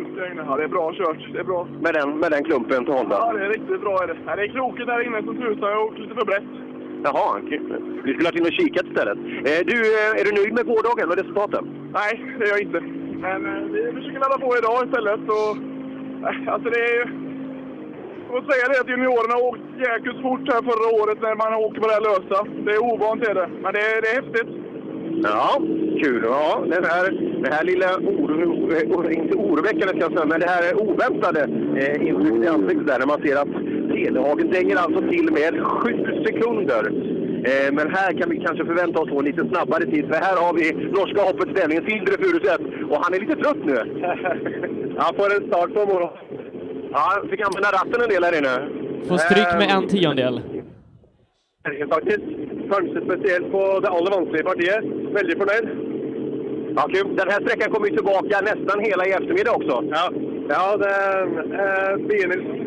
Ja, det är bra kört. Det är bra. Med den, med den klumpen till Honda. Ja, det är riktigt bra. Är det. Ja, det är krokigt där inne som tusan och lite för brett. Jaha, kul. vi skulle ha in och kikat istället. Eh, du, eh, är du nöjd med gårdagen och resultaten? Nej, det är jag inte. Men eh, vi försöker ladda på idag istället. Och, eh, alltså det är. Jag får säga det att juniorerna har åkt jäkligt fort här förra året när man åker på det här lösa. Det är ovant är det, men det är, det är häftigt. Ja, kul. Ja, den här, det här lilla oro, eh, inte oroväckande ska jag säga, men det här oväntade eh, intrycket i ansiktet där när man ser att Telehagen dänger alltså till med sju sekunder. Eh, men här kan vi kanske förvänta oss en lite snabbare tid, för här har vi norska hoppets ställning, Sindre Furuset, och han är lite trött nu. Han får en start på morgonen. Ja, fick använda ratten en del här inne. Får stryk med en tiondel. Faktisk. Kanskje spesielt på det aller vanskelige partiet. Veldig fornøyd. Ja, kul. Den här sträckan kommer ju tillbaka nästan hela i eftermiddag också. Ja, ja det eh, begynnelsen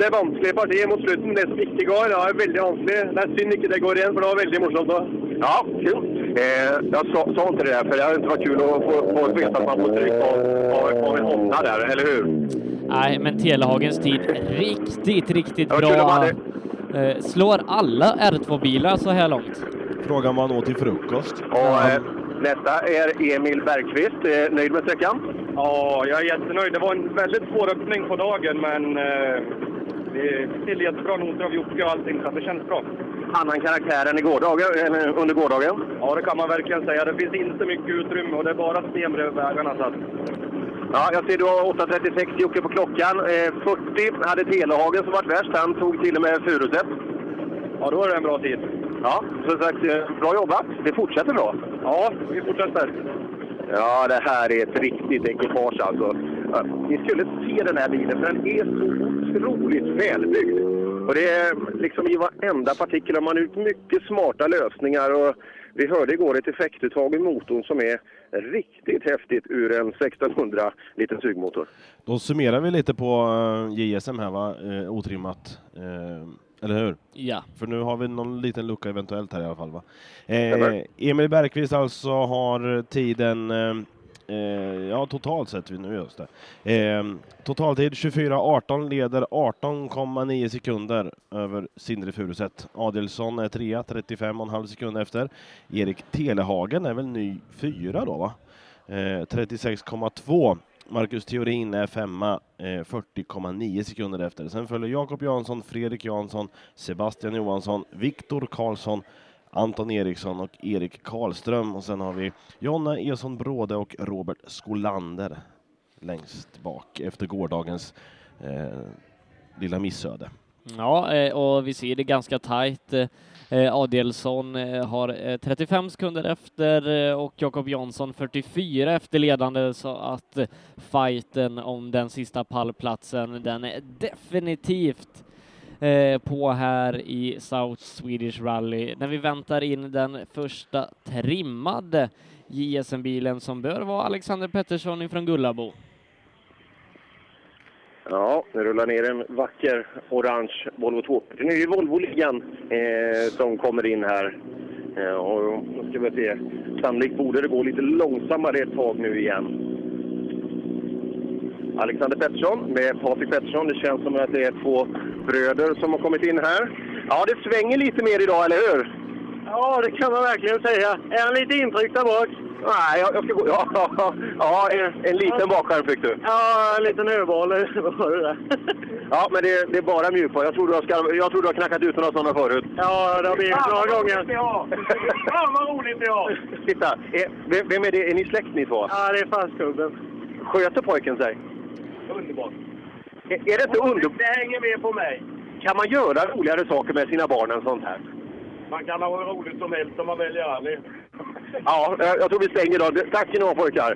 Det vanskelige partiet mot slutten, det som ikke går, det er veldig vanskelig. Det er synd ikke det går igjen, for det var veldig morsomt da. Ja, kul. Eh, jag sa, sa inte det där, för det hade inte varit kul att få, få veta att man får stryk av, av, av en Honda där, eller hur? Nej, men Telehagens tid riktigt, riktigt Jag bra. Eh, Slår alla R2-bilar så här långt? Frågan vad han åt till frukost. Och, eh, nästa är Emil Bergqvist. Eh, nöjd med sträckan? Ja, jag är jättenöjd. Det var en väldigt svår öppning på dagen, men eh, fick till jättebra noter av Jocke och allting, så det känns bra. Annan karaktär än i gårdagen, eller under gårdagen? Ja, det kan man verkligen säga. Det finns inte mycket utrymme och det är bara sten bredvid vägarna. Så att... Ja, jag ser du har 8.36 Jocke på klockan. Eh, 40 hade Telehagen som varit värst. Han tog till och med Furuset. Ja, då är det en bra tid. Ja, som sagt, eh, bra jobbat. Det fortsätter bra. Ja, vi fortsätter. Ja, det här är ett riktigt ekipage alltså. Ja, Ni skulle se den här bilen, för den är så otroligt välbyggd. Och det är liksom i varenda partikel har man ut mycket smarta lösningar. Och vi hörde igår ett effektuttag i motorn som är riktigt häftigt ur en 1600 liten sugmotor. Då summerar vi lite på eh, JSM här va, eh, otrimmat. Eh, eller hur? Ja. För nu har vi någon liten lucka eventuellt här i alla fall va. Eh, Emil Bergqvist alltså har tiden, eh, ja totalt sett, nu just det. Eh, totaltid 24.18 leder 18,9 sekunder över Sindre Furuset. Adelsson är trea, 35,5 sekunder efter. Erik Telehagen är väl ny fyra då va? Eh, 36,2. Marcus Theorin är femma, eh, 40,9 sekunder efter. Sen följer Jakob Jansson, Fredrik Jansson, Sebastian Johansson, Viktor Karlsson, Anton Eriksson och Erik Karlström. Och sen har vi Jonna Eson Bråde och Robert Skolander längst bak efter gårdagens eh, lilla missöde. Ja, eh, och vi ser det ganska tajt. Eh, Adelsson Adielsson har 35 sekunder efter och Jakob Jansson 44 efter ledande så att fighten om den sista pallplatsen den är definitivt eh, på här i South Swedish Rally när vi väntar in den första trimmade JSM-bilen som bör vara Alexander Pettersson från Gullabo. Ja, nu rullar ner en vacker orange Volvo 2. Det är ju Volvo-ligan eh, som kommer in här. Eh, och då ska vi se. Sannolikt borde det gå lite långsammare ett tag nu igen. Alexander Pettersson med Patrik Pettersson. Det känns som att det är två bröder som har kommit in här. Ja, det svänger lite mer idag, eller hur? Ja, det kan man verkligen säga. Är han lite intryckt där bak? Nej, jag, jag ska gå... Ja, ja, ja en, en liten bakskärm fick du. Ja, en liten överboll var det där. Ja, men det, det är bara mjukpar. Jag tror du har, ska, jag tror du har knackat ut några sådana förut. Ja, det har blivit några gånger. Fan vad roligt det har! Titta, är, vem- vem är det? Är ni släkt ni två? Ja, det är fastkubben. Sköter pojken sig? Underbart. Är, är det inte underbart? Det hänger med på mig. Kan man göra roligare saker med sina barn än sånt här? Man kan ha hur roligt som helst om man väljer rally. Ja, jag, jag tror vi stänger då. Tack ska ni ha pojkar!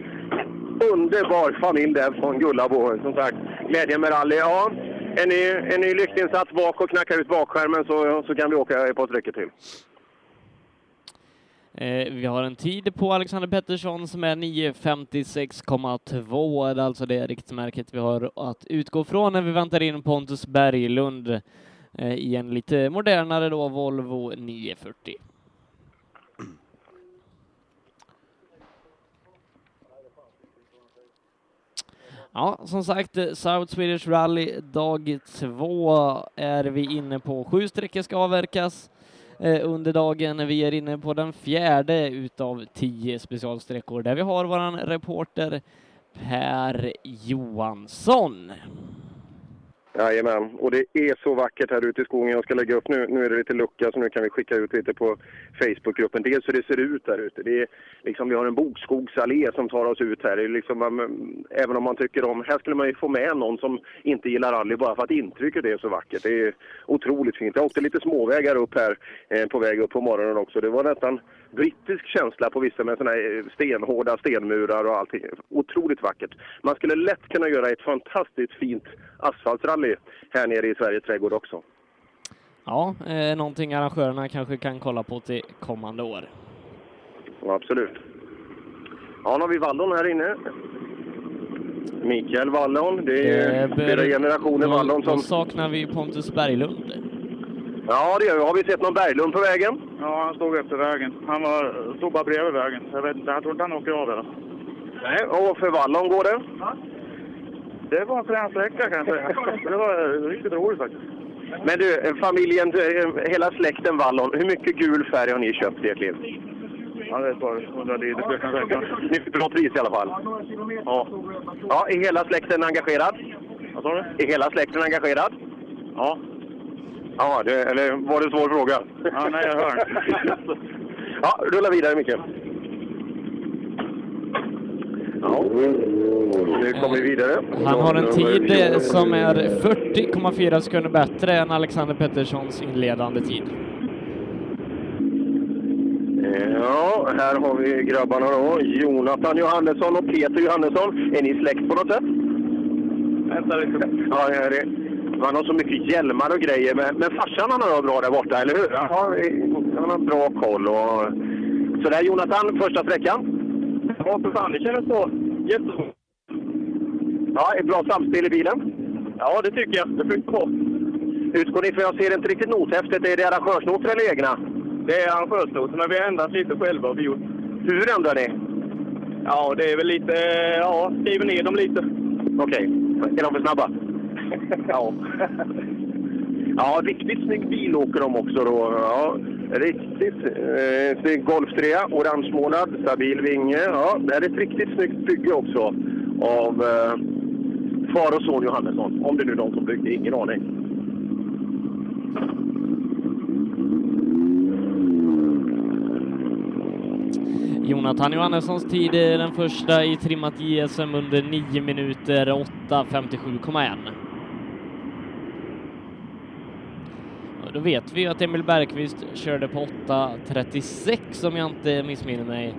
Underbar familj där från Gullabo. Som sagt, glädjen med rally. Ja, en ny, en ny lyktinsats bak och knacka ut bakskärmen så, så kan vi åka på ett räcke till. Eh, vi har en tid på Alexander Pettersson som är 9.56,2. Det är alltså det riktmärket vi har att utgå från när vi väntar in Pontus Berglund eh, i en lite modernare då Volvo 940. Ja, som sagt, South Swedish Rally dag två är vi inne på. Sju sträckor ska avverkas Eh, under dagen. Vi är inne på den fjärde utav tio specialsträckor där vi har våran reporter Per Johansson. Jajamän, och det är så vackert här ute i skogen. Jag ska lägga upp nu, nu är det lite lucka så nu kan vi skicka ut lite på Facebookgruppen. Dels hur det ser ut där ute. Det är liksom, vi har en bokskogsallé som tar oss ut här. Det är liksom, man, även om man tycker om, här skulle man ju få med någon som inte gillar rally bara för att intrycket är så vackert. Det är otroligt fint. Jag åkte lite småvägar upp här eh, på väg upp på morgonen också. Det var nästan brittisk känsla på vissa med såna här eh, stenhårda stenmurar och allting. Otroligt vackert. Man skulle lätt kunna göra ett fantastiskt fint asfaltrally här nere i Sveriges trädgård också. Ja, eh, någonting arrangörerna kanske kan kolla på till kommande år. Ja, absolut. Ja, nu har vi Wallon här inne. Mikael Wallon. Det är bör- flera generationer då- Wallon Då som... saknar vi Pontus Berglund. Ja, det gör vi. Har vi sett någon Berglund på vägen? Ja, han stod efter vägen. Han var, stod bara bredvid vägen. Jag vet inte, jag tror inte han åker av där. Nej. Och för Wallon går det? Det var en frän sträcka kan jag säga. Det var riktigt roligt faktiskt. Men du, familjen, eh, hela släkten Wallon. Hur mycket gul färg har ni köpt i ert liv? Ja, det är ett par hundra liter skulle jag kunna. Ni fick bra pris i alla fall. Ja. Ja, är hela släkten engagerad? Vad sa du? Är hela släkten engagerad? Ja. Ja, det, eller var det en svår fråga? Ja, nej, jag hör. ja, rulla vidare Micke. Ja, nu kommer vi vidare. Han har en tid som är 40,4 sekunder bättre än Alexander Petterssons inledande tid. Ja, här har vi grabbarna då. Jonathan Johannesson och Peter Johannesson. Är ni släkt på något sätt? Vänta lite. Ja, det är det. Man har så mycket hjälmar och grejer, men, men farsan han har bra där borta, eller hur? Ja, han har bra koll. Och... Så där Jonathan, första sträckan. Ja, för fan, det kändes så. Jättebra. Ja, ett bra samspel i bilen. Ja, det tycker jag. Det flyter bra. Utgår ni, för jag ser inte riktigt nothäftet, är det arrangörsnoter eller egna? Det är arrangörsnoter, men vi har ändrat lite själva och vi gjort. Hur ändrar ni? Ja, det är väl lite... Ja, skriver ner dem lite. Okej. Är de för snabba? Ja. Ja, riktigt snygg bil åker de också då. Ja, riktigt eh, snygg Golf 3, orangemålad, stabil vinge. Ja, det är ett riktigt snyggt bygge också av eh, far och son Johannesson. Om det nu är de som byggde, ingen aning. Jonathan Johannessons tid är den första i trimmat JSM under 9 minuter 8.57,1. då vet vi ju att Emil Bergqvist körde på 8.36 om jag inte missminner mig.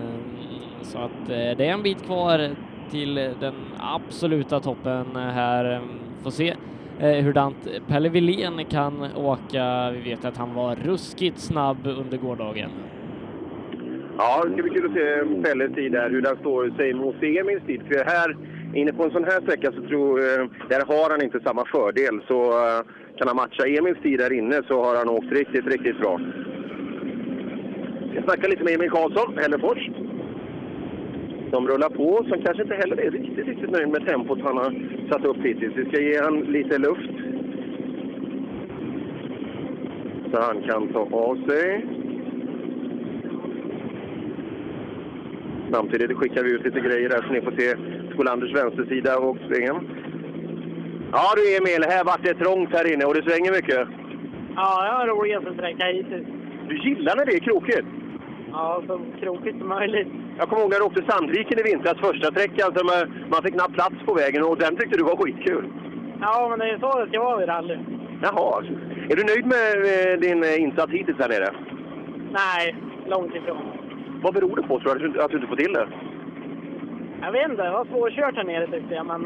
Ehm, så att eh, det är en bit kvar till den absoluta toppen här. Ehm, får se eh, hurdant Pelle Wilén kan åka. Vi vet att han var ruskigt snabb under gårdagen. Ja, det ska bli kul att se Pelles tid där, hur den står sig mot Emils tid. För här, inne på en sån här sträcka så tror eh, där har han inte samma fördel. Så kan han matcha Emils tid där inne så har han åkt riktigt, riktigt bra. Jag snackar lite med Emil Karlsson, Hällefors. De rullar på, som kanske inte heller är riktigt, riktigt nöjd med tempot han har satt upp hittills. Vi ska ge han lite luft. Så han kan ta av sig. Samtidigt skickar vi ut lite grejer där så ni får se Skolanders vänstersida och svängen. Ja du Emil, här vart det trångt här inne och det svänger mycket. Ja, jag har en rolig sträcka hittills. Du gillar när det är krokigt? Ja, så krokigt som möjligt. Jag kommer ihåg när du åkte Sandviken i vintras, första sträckan, så man, man fick knappt plats på vägen och den tyckte du var skitkul. Ja, men det är så det ska vara i rally. Jaha. Är du nöjd med eh, din eh, insats hittills här nere? Nej, långt ifrån. Vad beror det på tror du- att du inte får till det? Jag vet inte, det var svårkört här nere tyckte jag, men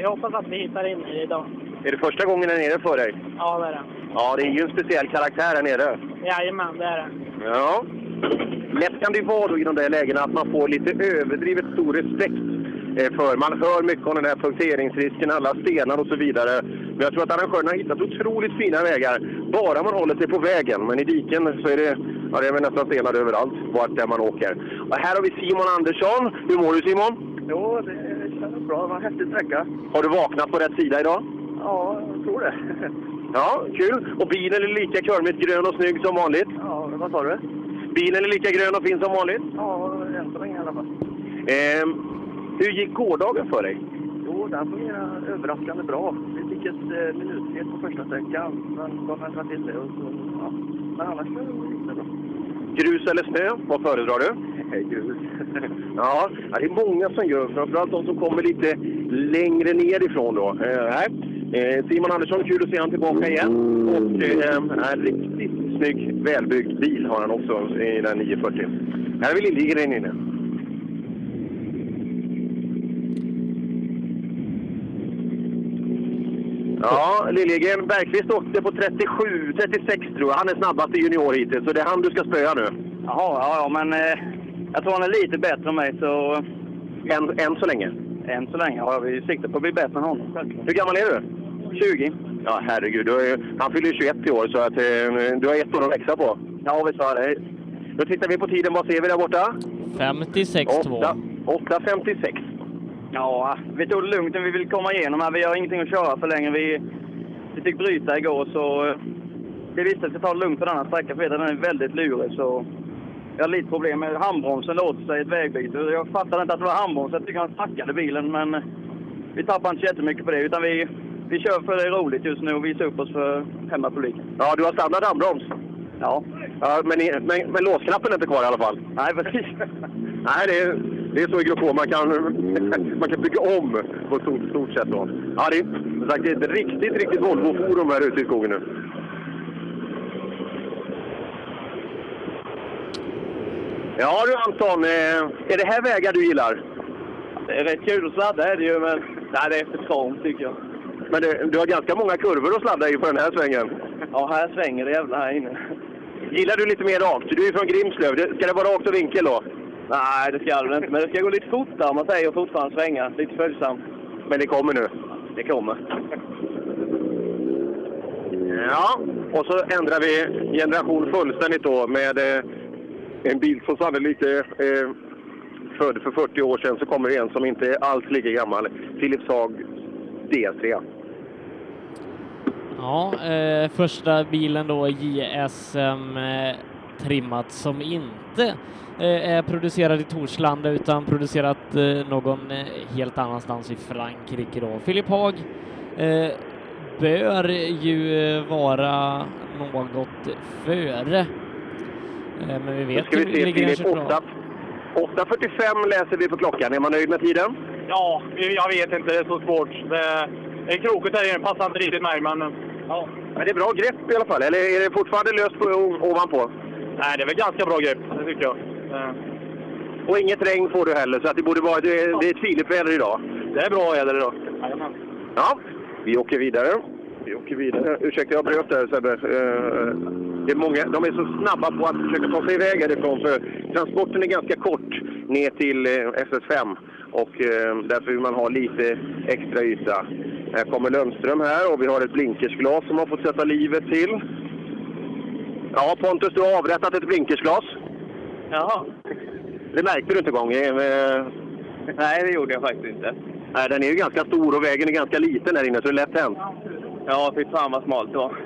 vi hoppas att vi hittar in i idag. Är det första gången här nere för dig? Ja, det är det. Ja, det är ju en speciell karaktär här nere. Jajamän, det är det. Ja. Lätt kan det ju vara då i de där lägena att man får lite överdrivet stor respekt eh, för. Man hör mycket om den här punkteringsrisken, alla stenar och så vidare. Men jag tror att arrangörerna har hittat otroligt fina vägar, bara man håller sig på vägen. Men i diken så är det, ja, det är väl nästan stenar överallt, vart där man åker. Och här har vi Simon Andersson. Hur mår du Simon? Jo, det bra. Det var en häftig sträcka. Har du vaknat på rätt sida idag? Ja, jag tror det. Ja, kul. Och bilen är lika körmigt grön och snygg som vanligt? Ja, vad sa du? Bilen är lika grön och fin som vanligt? Ja, än så länge i alla fall. Ehm, hur gick gårdagen för dig? Jo, den fungerar överraskande bra. Vi fick ett eh, minutfel på första sträckan, men de ändrade till det. Och så, ja. Men annars gick det bra. Grus eller snö? Vad föredrar du? Ja, det är många som gör, framförallt de som kommer lite längre nerifrån då. Eh. Eh, Simon Andersson, kul att se han tillbaka igen. Och eh, en riktigt snygg, välbyggd bil har han också i den 940. Här är vi Liljegren inne. Ja, Liljegren. Bergqvist åkte på 37, 36 tror jag. Han är snabbast i junior hittills, så det är han du ska spöa nu. Jaha, ja, ja, men eh, jag tror han är lite bättre än mig, så... Än, än så länge? Än så länge, ja. Vi siktar på att bli bättre än honom. Hur gammal är du? 20. Ja, herregud. Du är, han fyller 21 i år, så att, eh, du har ett år att växa på. Ja, visst har det. Då tittar vi på tiden. Vad ser vi där borta? 56-2. 8.56. Ja, vi tog det lugnt när vi vill komma igenom här. Vi har ingenting att köra för länge. Vi, vi fick bryta igår, så vi visste att vi tar det lugnt på denna sträcka, för den är väldigt lurig. Så jag har lite problem med handbromsen låter sig i ett vägbyte. Jag fattade inte att det var handbromsen. Jag tycker han tackade bilen, men vi tappar inte jättemycket på det. Utan vi, vi kör för det är roligt just nu och visar upp oss för hemmapubliken. Ja, du har standard handbroms. Ja. ja men, men, men låsknappen är inte kvar i alla fall. Nej, precis. Nej, det är, det är så i Grupp. Man kan, man kan bygga om på stort, stort sätt. Då. Ja, det, är, det är ett riktigt, riktigt Volvo-forum här ute i skogen nu. Ja du Anton, eh, är det här vägar du gillar? Det är rätt kul att sladda är det ju, men nej, det är för trångt tycker jag. Men det, du har ganska många kurvor att sladda i på den här svängen. Ja, här svänger det jävla här inne. Gillar du lite mer rakt? Du är från Grimslöv. Ska det vara rakt och vinkel då? Nej, det ska det inte. Men det ska gå lite fortare om man säger och fortfarande svänga. Lite följsamt. Men det kommer nu? Det kommer. Ja, och så ändrar vi generation fullständigt då med eh, en bil som sannolikt är eh, född för 40 år sedan. Så kommer det en som inte är alls lika gammal. Philips Haag DS3. Ja, eh, första bilen då JSM eh, trimmat som inte eh, är producerad i Torslanda utan producerat eh, någon eh, helt annanstans i Frankrike då. Filip Haag eh, bör ju eh, vara något före. Eh, men vi Nu vet ska ju vi se Filip. kört bra. 8 8.45 läser vi på klockan. Är man nöjd med tiden? Ja, jag vet inte. Det är så svårt. Det är krokigt här inne. Passar inte riktigt mig, men ja. Men det är bra grepp i alla fall, eller är det fortfarande löst på, ovanpå? Nej, det är väl ganska bra grepp, det tycker jag. Eh, Och inget regn får du heller, så att det borde vara det är, det är ett Filip-väder idag. Det är bra väder idag. Ja, vi åker vidare. Åker vidare. Ursäkta, jag bröt där Sebbe. Eh, Det är många, de är så snabba på att försöka ta sig iväg härifrån för transporten är ganska kort ner till eh, SS5 och eh, därför vill man ha lite extra yta. Här kommer Lundström här och vi har ett blinkersglas som har fått sätta livet till. Ja, Pontus, du har avrättat ett blinkersglas. Jaha. Det märkte du inte gång. Eh, Nej, det gjorde jag faktiskt inte. Nej, den är ju ganska stor och vägen är ganska liten här inne så det är lätt hänt. Ja, fy fan vad smalt det var.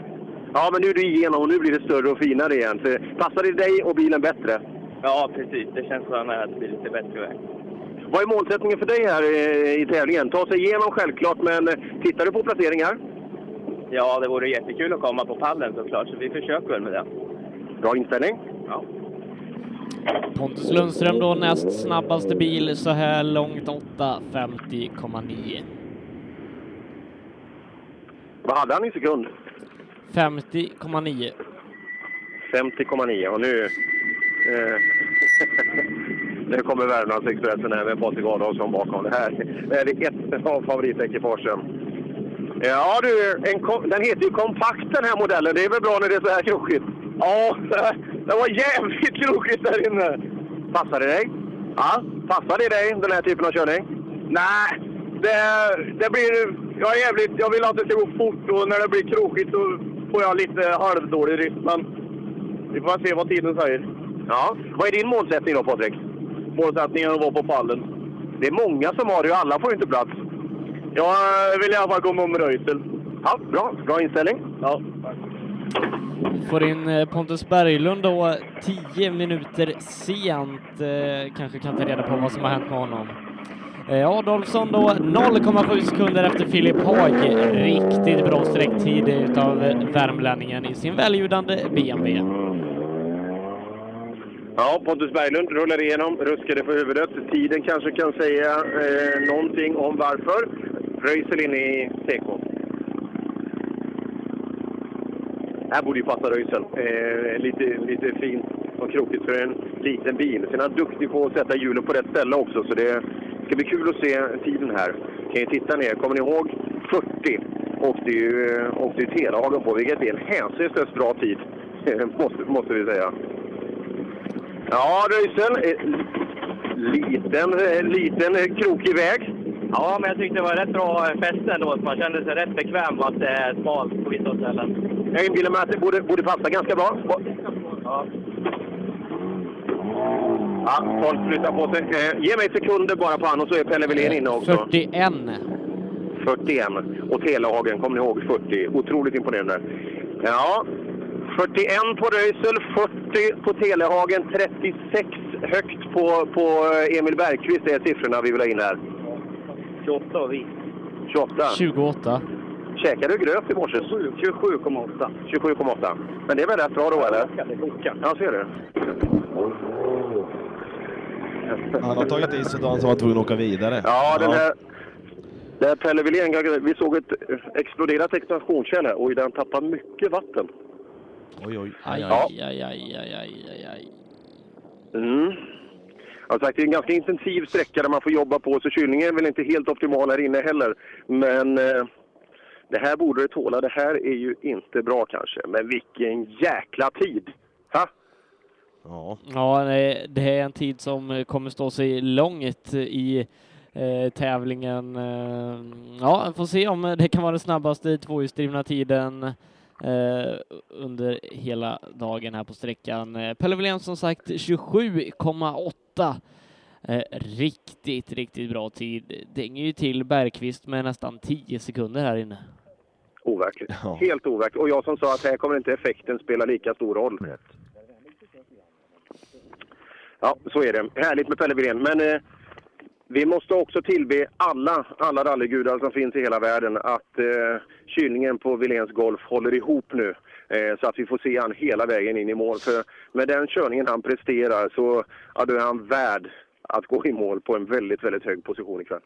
Ja, men nu är du igenom och nu blir det större och finare igen. Så passar det dig och bilen bättre? Ja, precis. Det känns skönare att det blir lite bättre väg. Vad är målsättningen för dig här eh, i tävlingen? Ta sig igenom självklart, men eh, tittar du på placeringar? Ja, det vore jättekul att komma på pallen såklart, så vi försöker väl med det. Bra inställning. Ja. Pontus Lundström då näst snabbaste bil så här långt 8.50,9. Vad hade han i sekund? 50,9. 50,9 och nu... Eh, nu kommer Värmlandsexpressen här med Patrik Adolfsson bakom. Det här det här är ett av favoritekipagen. Ja du, en, den heter ju Kompakt den här modellen. Det är väl bra när det är så här krokigt? Ja, det var jävligt krokigt där inne. Passar det dig? Ja, passar det dig den här typen av körning? Nej, det, det blir... Jag är jävligt... Jag vill att det ska gå fort och när det blir krokigt så får jag lite halvdålig rytm. Men vi får se vad tiden säger. Ja. Vad är din målsättning då Patrik? Målsättningen är att vara på pallen. Det är många som har det och alla får inte plats. Jag vill i alla fall komma om Reutel. Ja, bra. Bra inställning. Ja. Får in eh, Pontus Berglund då 10 minuter sent. Eh, kanske kan ta reda på vad som har hänt med honom. Eh, Adolfsson då 0,7 sekunder efter Filip Haag. Riktigt bra sträcktid utav värmlänningen i sin väljudande BMW. Ja, Pontus Berglund rullar igenom, ruskade på huvudet. Tiden kanske kan säga eh, någonting om varför. Röisel in i TK. Här borde ju passa Röisel. Eh, lite, lite fint och krokigt för en liten bil. Sen är han duktig på att sätta hjulen på rätt ställe också, så det ska bli kul att se tiden här. Kan ju titta ner. Kommer ni ihåg 40 åkte ju, eh, åkte ju Telehagen på, vilket är en hänsynslöst bra tid, måste, måste vi säga. Ja, Röisel. eh, Liten, eh, liten krokig väg. Ja, men jag tyckte det var rätt bra fäste ändå, så man kände sig rätt bekväm att det är smalt på vissa ställen. Jag inbillar mig att det borde, borde passa ganska bra. Ja. Ja, folk flyttar på sig. Eh, ge mig sekunder bara på han och så är Pelle Wilén inne också. 41. 41. Och Telehagen, kommer ni ihåg 40? Otroligt imponerande. Ja, 41 på Röisel, 40 på Telehagen, 36 högt på, på Emil Bergqvist. Är siffrorna vi vill ha in här. 28 och vi. 28. 28. Käkade du gröt i morse? 27,8. 27,8. Men det är väl rätt bra då, eller? Det. Ja, ser du. Han har tagit i sig dagen som var tvungen att åka vidare. Ja, den här... Där Pelle Wilén, vi såg ett exploderat expansionskärl här. Oj, den tappar mycket vatten. Oj, oj. Aj, aj, aj, aj, aj, aj, aj. Mm. Har sagt, det är en ganska intensiv sträcka där man får jobba på, så kylningen är väl inte helt optimal här inne heller. Men eh, det här borde det tåla. Det här är ju inte bra kanske. Men vilken jäkla tid! Ha? Ja. Ja, det det är en tid som kommer stå sig långt i eh, tävlingen. Eh, Ja, får se om det kan vara den snabbaste tvåhjulsdrivna tiden eh, under hela dagen här på sträckan. Eh, Pelle Wilén som sagt 27,8. Eh, riktigt, riktigt bra tid. Dänger ju till Bergqvist med nästan 10 sekunder här inne. Overkligt. Helt overkligt. Och jag som sa att här kommer inte effekten spela lika stor roll. Ja, så är det. Härligt med Pelle Wilén. Men eh, vi måste också tillbe alla, alla rallygudar som finns i hela världen att eh, kylningen på Willéns Golf håller ihop nu. Eh, så att vi får se han hela vägen in i mål. För med den körningen han presterar så ja, då är han värd att gå i mål på en väldigt, väldigt hög position ikväll.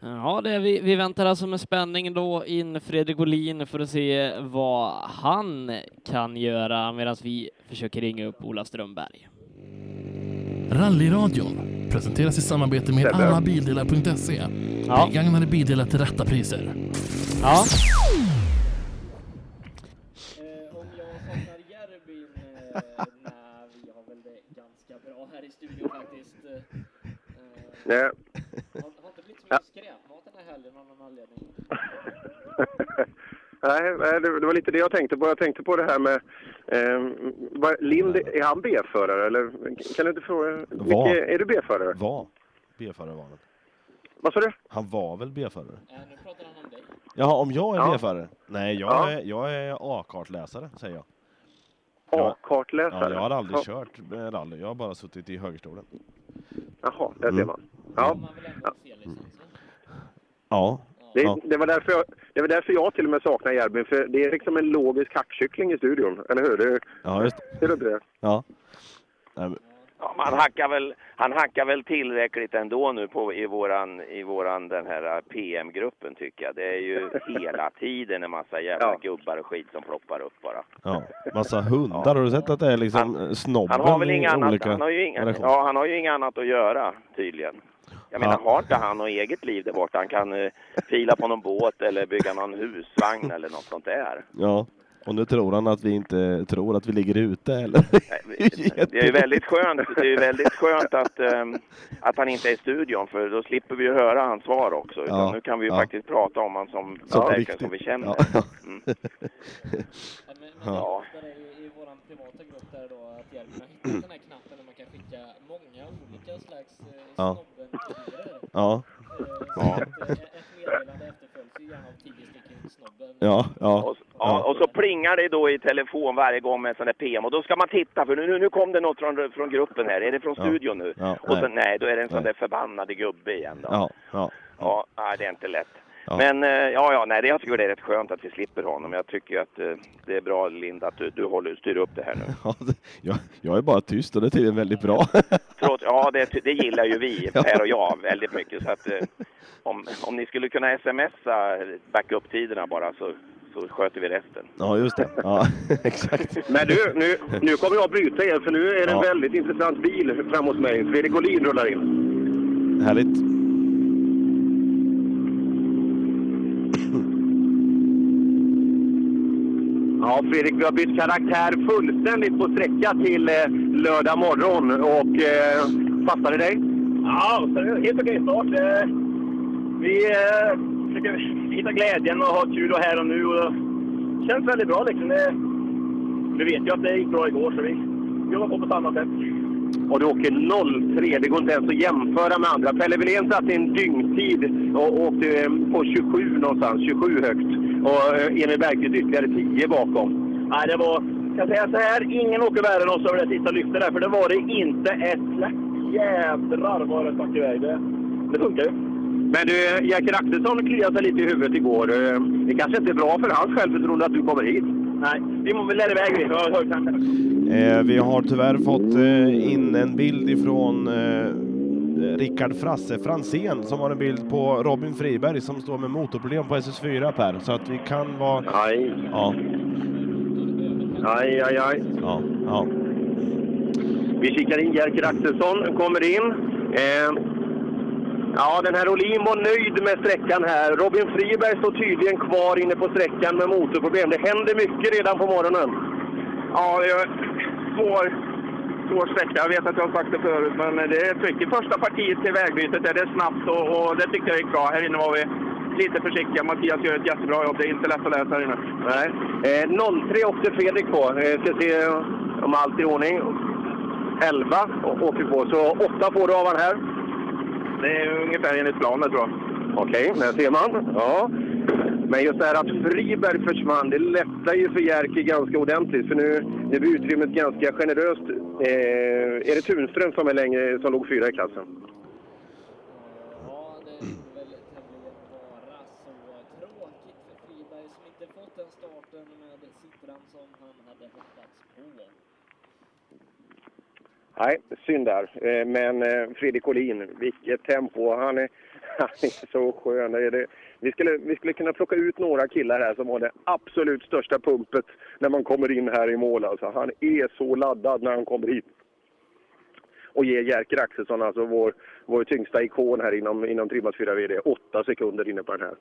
Ja, det är vi, vi väntar alltså med spänning då in Fredrik Olin för att se vad han kan göra medan vi försöker ringa upp Ola Strömberg. Rallyradion presenteras i samarbete med Sebbe. allabildelar.se. Ja. Begagnade bildelar till rätta priser. Ja. Om jag saknar Järbyn? Nej, vi har väl det ganska bra här i studion faktiskt. Nej. Har inte blivit så mycket skräpmat den här helgen av någon anledning. Nej, det, var lite det jag tänkte på. Jag tänkte på det här med... Eh, Lind, är han B-förare eller? Kan du inte fråga? Var. Micke, är du B-förare? Var B-förare var han. Vad sa du? Han var väl B-förare? nu pratar han om dig. Jaha, om jag är Ja. B-förare? Nej, jag Ja. är, jag är A-kartläsare, säger jag. A-kartläsare? Ja, jag har aldrig Ja. kört eh, rally. Jag har bara suttit i högerstolen. Jaha, där ser Mm. man. Ja. Ja. Det, ja. det, var därför jag, det var därför jag till och med saknar Järbyn, för det är liksom en logisk hackkyckling i studion, eller hur? Det, Ja, just inte det? Ja. Nej, men, Ja, men han, hackar väl, han hackar väl tillräckligt ändå nu på, i, våran, i våran den här PM-gruppen tycker jag. Det är ju hela tiden en massa jävla gubbar och skit som ploppar upp bara. ja. Massa hundar. Har du sett att det är liksom eh, snobben Han har väl inga annat, olika han har ju inga, variationer? ja, han har ju inga annat att göra tydligen. Jag menar, Ja. har inte han något eget liv där borta? Han kan eh, fila på någon båt eller bygga någon husvagn eller något sånt där. Ja. Och nu tror han att vi inte tror att vi ligger ute, eller? Det är ju väldigt skönt, det är väldigt skönt att, ehm, att han inte är i studion för då slipper vi ju höra hans svar också. Utan Ja, nu kan vi ju ja. faktiskt prata om honom som, Som på verkligen som vi känner. Ja. Mm. Ja. I, I vår privata grupp där då att Järbyn har hittat den här knappen där man kan skicka många olika slags eh, Ja. Ja. Ja. Ja. Och, ja, och så plingar det då i telefon varje gång med en sån där PM och då ska man titta för nu, nu kom det något från, från gruppen här. Är det från Ja. studion nu? Ja, och så nej. nej, då är det en sån Nej. där förbannade gubbe igen då. Ja, ja. Ja, nej, det är inte lätt. Ja. Men eh, ja, ja, nej, det- jag tycker det är rätt skönt att vi slipper honom. Jag tycker att eh, det är bra, Linda, att du, du håller, styr upp det här nu. Ja, det- jag, jag är bara tyst och det är tydligen väldigt bra. Trots, ja, det, det gillar ju vi, Per och jag, väldigt mycket. Så att, eh, om, om ni skulle kunna smsa backup-tiderna bara så, så sköter vi resten. Ja, just det. Ja, exakt. Men du, nu, nu kommer jag bryta er, för nu är det en Ja. väldigt intressant bil fram hos mig. Fredrik Olin rullar in. Härligt. Ja, Fredrik, vi har bytt karaktär fullständigt på sträcka till eh, lördag morgon. Och eh, passar det dig? Ja, är helt okej start. Eh, Vi eh, försöker hitta glädjen och ha kul och här och nu. Och det känns väldigt bra liksom. Det, vi vet ju att det gick bra igår så vi jobbar på på samma sätt. Och du åker 03. Det går inte ens att jämföra med andra. Pelle Wilén satte en dyngtid och åkte eh, på 27 någonstans. 27 högt. Och eh, Emil Bergqvist ytterligare 10 bakom. Nej, det var, kan jag säga så här, ingen åker värre än oss över det sista lyftet där, för det var det inte ett. Jädrar vad det stack iväg. Det, det funkar ju. Men du, Jerker Axelsson kliade sig lite i huvudet igår. Eh, Det kanske inte är bra för hans självförtroende att du kommer hit. Nej, vi må väl lära iväg kanske. Eh, vi har tyvärr fått eh, in en bild ifrån eh, Rickard Frasse Fransén som har en bild på Robin Friberg som står med motorproblem på SS4 Per. Så att vi kan vara... Aj. Ja. Aj, aj, aj. Ja, ja. Vi kikar in. Jerker Axelsson kommer in. Eh, ja, den här Olin var nöjd med sträckan här. Robin Friberg står tydligen kvar inne på sträckan med motorproblem. Det händer mycket redan på morgonen. Ja, det är svår, svår sträcka. Jag vet att jag har sagt det förut, men det är tryck. Första partiet till vägbytet är det snabbt och, och det tyckte jag gick bra. Här inne var vi lite försiktiga. Mattias gör ett jättebra jobb. Det är inte lätt att läsa här inne. Nej. Eh, 03 åkte Fredrik på. Eh, ska se om allt är i ordning. 11 å- åker på, så 8 får du av han här. Det är ungefär enligt planen tror jag. Okej, där ser man. Ja. Men just det här att Friberg försvann, det lättar ju för Jerker ganska ordentligt. För nu, nu blir utrymmet ganska generöst. Eh, är det Tunström som är längre, som låg fyra i klassen? Ja, det är väl tämligen bara så tråkigt för Friberg som inte fått den starten med Sitran som han hade hoppats på. Nej, synd där. Eh, Men eh, Fredrik Olin, vilket tempo. Han är, Han är så skön. Det. Vi, skulle, vi skulle kunna plocka ut några killar här som har det absolut största pumpet när man kommer in här i mål. Alltså, han är så laddad när han kommer hit. Och ger Jerker Axelsson, alltså vår, vår tyngsta ikon här inom, inom Trimmas 4 VD, åtta sekunder inne på den här.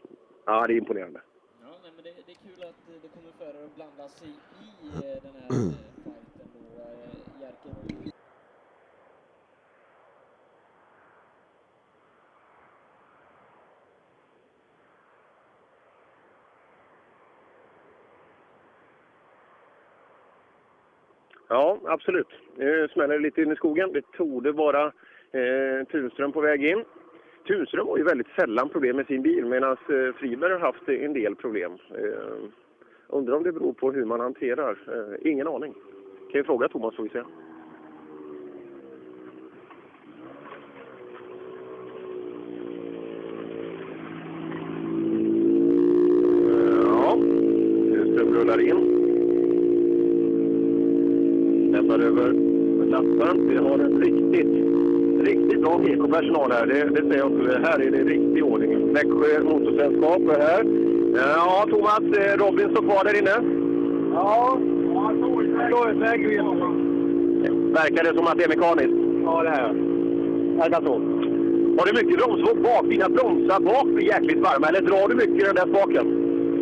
Ja, det är imponerande. Ja, nej, men det, det är kul att det kommer förare att blanda sig i eh, den här eh, fighten då. Eh, Jerker var ju Ja, absolut. Nu smäller det lite in i skogen. Det torde vara eh, Tunström på väg in. Tunström har ju väldigt sällan problem med sin bil medan eh, Friberg har haft en del problem. Eh, undrar om det beror på hur man hanterar. Eh, ingen aning. Kan ju fråga Thomas får vi se. Ja, Tunström rullar in. lämnar över lappen. Vi har en riktigt, bra PK-personal här. Det, det säger jag också. Här är det riktig ordning. Växjö Motorsällskap är här. Ja, Thomas, eh, Robin står kvar där inne. Ja, Verkar det som att det är mekaniskt? Ja, det är Verkar så. Har du mycket bromsvåg bak? Dina bromsar bak blir jäkligt varma, eller drar du mycket i den där spaken?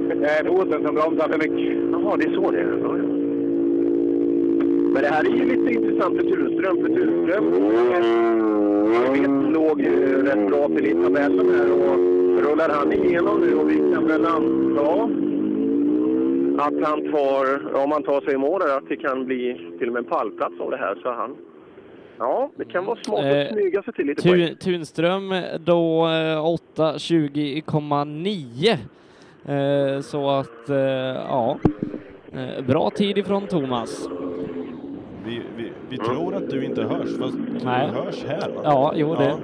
Det är foten som bromsar för mycket. Jaha, det är så det är. Ja, ja. Men det här är ju lite intressant för Tunström, för Tunström vet, låg eh, rätt bra till i tabellen här och rullar han igenom nu och vi kan väl anta att han tar, om han tar sig i mål, att det kan bli till och med en pallplats av det här. Så han, ja, det kan vara smart att Eh, smyga sig till lite poäng. Tu- Tunström då eh, 8.20,9. Eh, Så att, eh, ja, eh, bra tid ifrån Thomas. Vi, tror att du inte hörs, fast du Nej. hörs här va? Ja, jo det.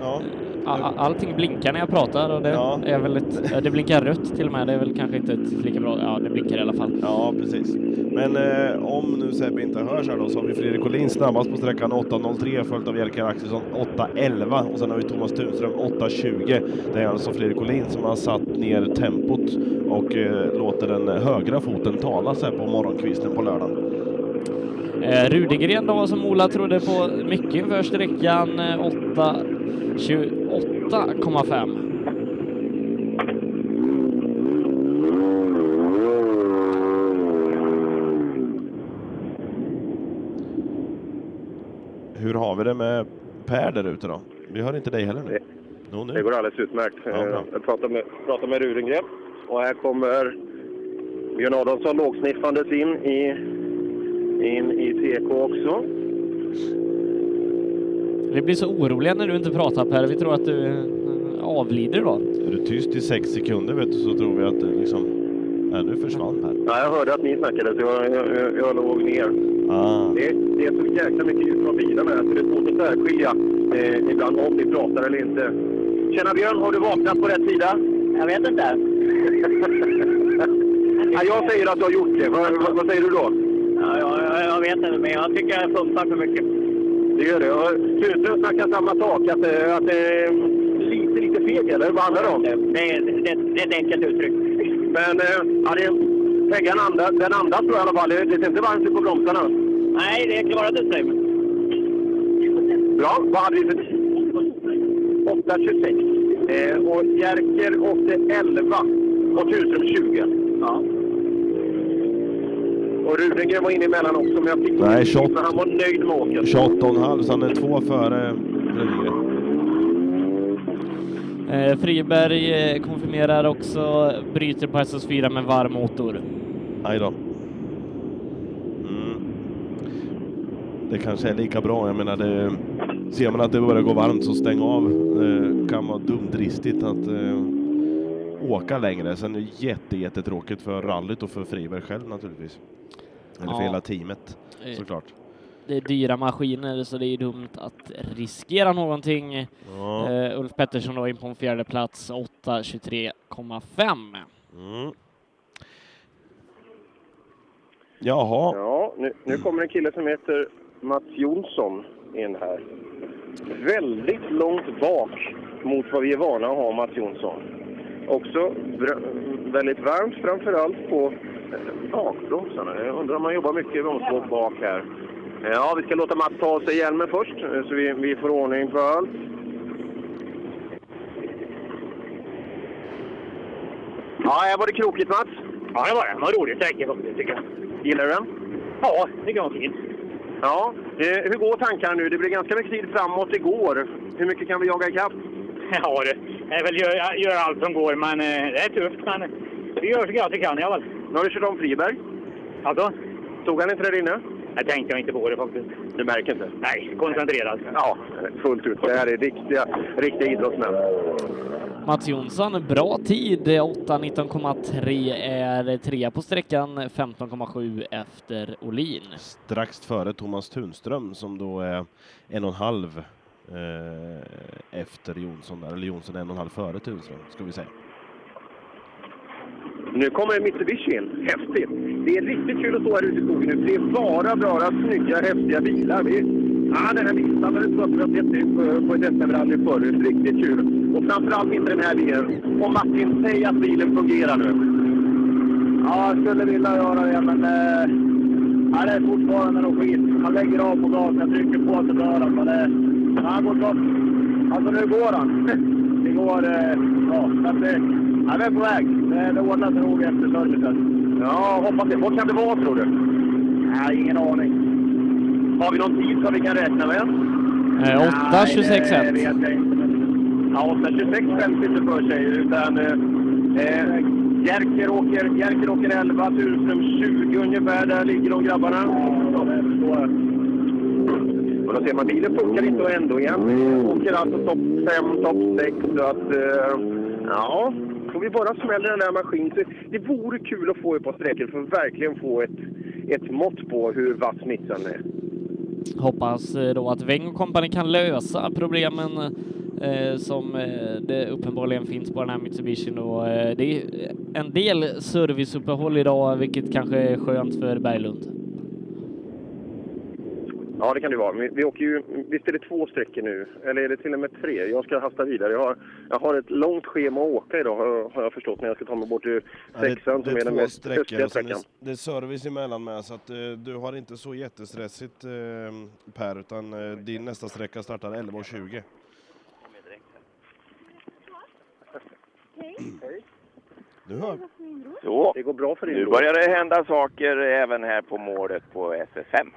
Ja. Ja. Allting blinkar när jag pratar och det är väl ett, det blinkar rött till och med. Det är väl kanske inte ett lika bra, ja det blinkar i alla fall. Ja, precis. Men eh, om nu Sebbe inte hörs här då så har vi Fredrik Collin snabbast på sträckan 8.03 följt av Jerker Axelsson 8.11 och sen har vi Thomas Tunström 8.20. Det är alltså Fredrik Collin som har satt ner tempot och eh, låter den högra foten tala här på morgonkvisten på lördagen. Eh, Rudegren då som Ola trodde på mycket inför sträckan eh, 8.28,5. Hur har vi det med Per där ute då? Vi hör inte dig heller nu. Jo, nu. Det går alldeles utmärkt. Ja. Eh, jag pratar med, pratar med Rudengren. Och här kommer Björn Adolfsson lågsniffandes in i, in i TK också. Vi blir så oroliga när du inte pratar Per. Vi tror att du eh, avlider då. Är du tyst i sex sekunder vet du så tror vi att det liksom... Nej, nu försvann Per. Ja, jag hörde att ni snackade så jag, jag, jag, jag låg ner. Ah. Det, det är så jäkla mycket ljud från bilarna här så det är svårt att särskilja eh, ibland om ni pratar eller inte. Tjena Björn, har du vaknat på rätt sida? Jag vet inte. ja, jag säger att du har gjort det. Vad, vad, vad säger du då? Ja, jag, vet inte, men jag tycker jag pumpar för mycket. Det gör det. Och Tunström snackar samma sak, att, eh, att det är lite, lite feg, eller vad handlar det om? Det, är- det, det är ett enkelt uttryck. Men eh, ja, det, Peggan andas, den andas tror jag i alla fall. Det, ser inte varmt ut på bromsarna. Nej, det klarade sig. Bra. Vad hade vi för tid? 8.26. Eh, och Jerker 8.11 och Tunström 20. Ja. Och Rudengren var inne emellan också, men jag fick Nej, 28. men han var nöjd med åket. 28,5 så han är två före Rudengren. Eh, Friberg eh, konfirmerar också, bryter på SS4 med varm motor. Aj då. Mm. Det kanske är lika bra. Jag menar, det, ser man att det börjar gå varmt så stäng av. Det kan vara dumdristigt att eh, åka längre. Sen är det jätte, jättetråkigt för rallyt och för Friberg själv naturligtvis. Eller för Ja. hela teamet Eh, såklart. Det är dyra maskiner så det är dumt att riskera någonting. Ja. Eh, Ulf Pettersson då in på en fjärde plats 8.23,5. Mm. Jaha. Ja, nu, nu kommer en kille som heter Mats Jonsson in här. Väldigt långt bak mot vad vi är vana att ha Mats Jonsson. Också väldigt varmt framförallt på eh, bakbromsarna. Jag undrar om man jobbar mycket bromsbåt bak här. Ja, vi ska låta Mats ta av sig hjälmen först eh, så vi, vi får ordning på allt. Ja, här var det krokigt Mats. Ja, det var det. Det var roligt faktiskt, tycker jag. Gillar du den? Ja, det tycker jag var fint. Ja, eh, hur går tankarna nu? Det blev ganska mycket tid framåt igår. Hur mycket kan vi jaga ikapp? Ja, det är väl gör, gör allt som går, men eh, det är tufft. Men vi gör så gott vi kan i alla fall. Nu har du kört om Friberg. Alltså? Tog han inte där inne? Jag tänkte jag inte på det faktiskt. Du märker inte? Nej, koncentrerad. Ja, fullt ut. Det här är riktiga, riktiga idrottsmän. Mats Jonsson, bra tid. 8.19,3 är trea på sträckan, 15,7 efter Olin. Strax före Thomas Tunström som då är en och en halv eh, efter Jonsson, där, eller Jonsson är en och en halv före Tunström, ska vi säga. Nu kommer Mitsubishi in. Häftigt! Det är riktigt kul att stå här ute i skogen nu. Det är bara, bara snygga, häftiga bilar. Vi, ah, den här bilen hade jag sett ut på, på ett SM-rally förut. Riktigt kul. Och framförallt inte den här bilen. Och Martin, säg att bilen fungerar nu. Ja, jag skulle vilja göra det, men eh, det är fortfarande något skit. Man lägger av på gasen, trycker på så dör han. Men det, ja, han går bra. Alltså nu går han. Det går, eh, ja, så att det, ja, vi är på väg. Det, det ordnar sig nog efter servicen. Ja, hoppas det. Vad kan det vara tror du? Nej, ingen aning. Har vi någon tid som vi kan räkna med? Eh, 8.26,1. Nej, det vet jag inte. Ja, 8.26 skäms inte för sig. Utan, eh, eh, Jerker, åker, Jerker åker 11, Tunström 20 ungefär. Där ligger de grabbarna. Ja, det förstår jag. Och då ser man bilen funkar inte och ändå igen. Åker alltså topp 5, topp 6. Så att, eh, ja, får vi bara smäller den här maskinen. Så det vore kul att få ett par sträckor för att verkligen få ett, ett mått på hur vass mitsen är. Hoppas eh, då att Weng Company kan lösa problemen eh, som eh, det uppenbarligen finns på den här Mitsubishi. Då. Eh, det är en del serviceuppehåll idag, vilket kanske är skönt för Berglund. Ja, det kan det vara. Vi, vi åker ju, visst är det två sträckor nu? Eller är det till och med tre? Jag ska hasta vidare. Jag har, jag har ett långt schema att åka idag, har, jag förstått, när jag ska ta mig bort till Ja, det, sexan det som är den två mest sträckor östliga sen sträckan. det, det är service emellan med så att eh, du har inte så jättestressigt eh, Per utan eh, din nästa sträcka startar 11.20. Du hör. Så, Det går bra för din nu börjar det hända saker även här på målet på SS5.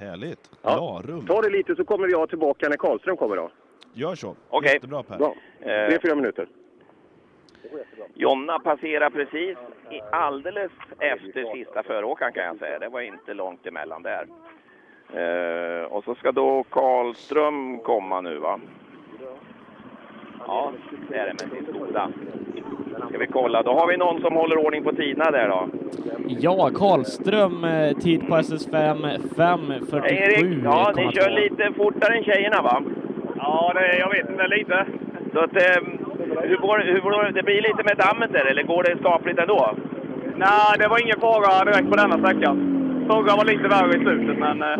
Härligt. Ja. Larum. Ta det lite så kommer jag tillbaka när Karlström kommer då. Gör så. Okej. Jättebra Per. Bra. Det är fyra minuter. Jonna passerar precis i alldeles efter sista föråkaren kan jag säga. Det var inte långt emellan där. Eh, och så ska då Karlström komma nu va? Ja, det är det med sin Skoda. Ska vi kolla, då har vi någon som håller ordning på tiderna där då. Ja, Karlström, eh, tid på SS5, 5.47. Erik, ja ni kör lite fortare än tjejerna va? Ja, det, jag vet inte lite. Så att, eh, hur går, hur går det? Det blir lite med dammet där, eller går det skapligt ändå? Nej, det var ingen fara direkt på denna sträckan. Förra var lite värre i slutet, men... eh,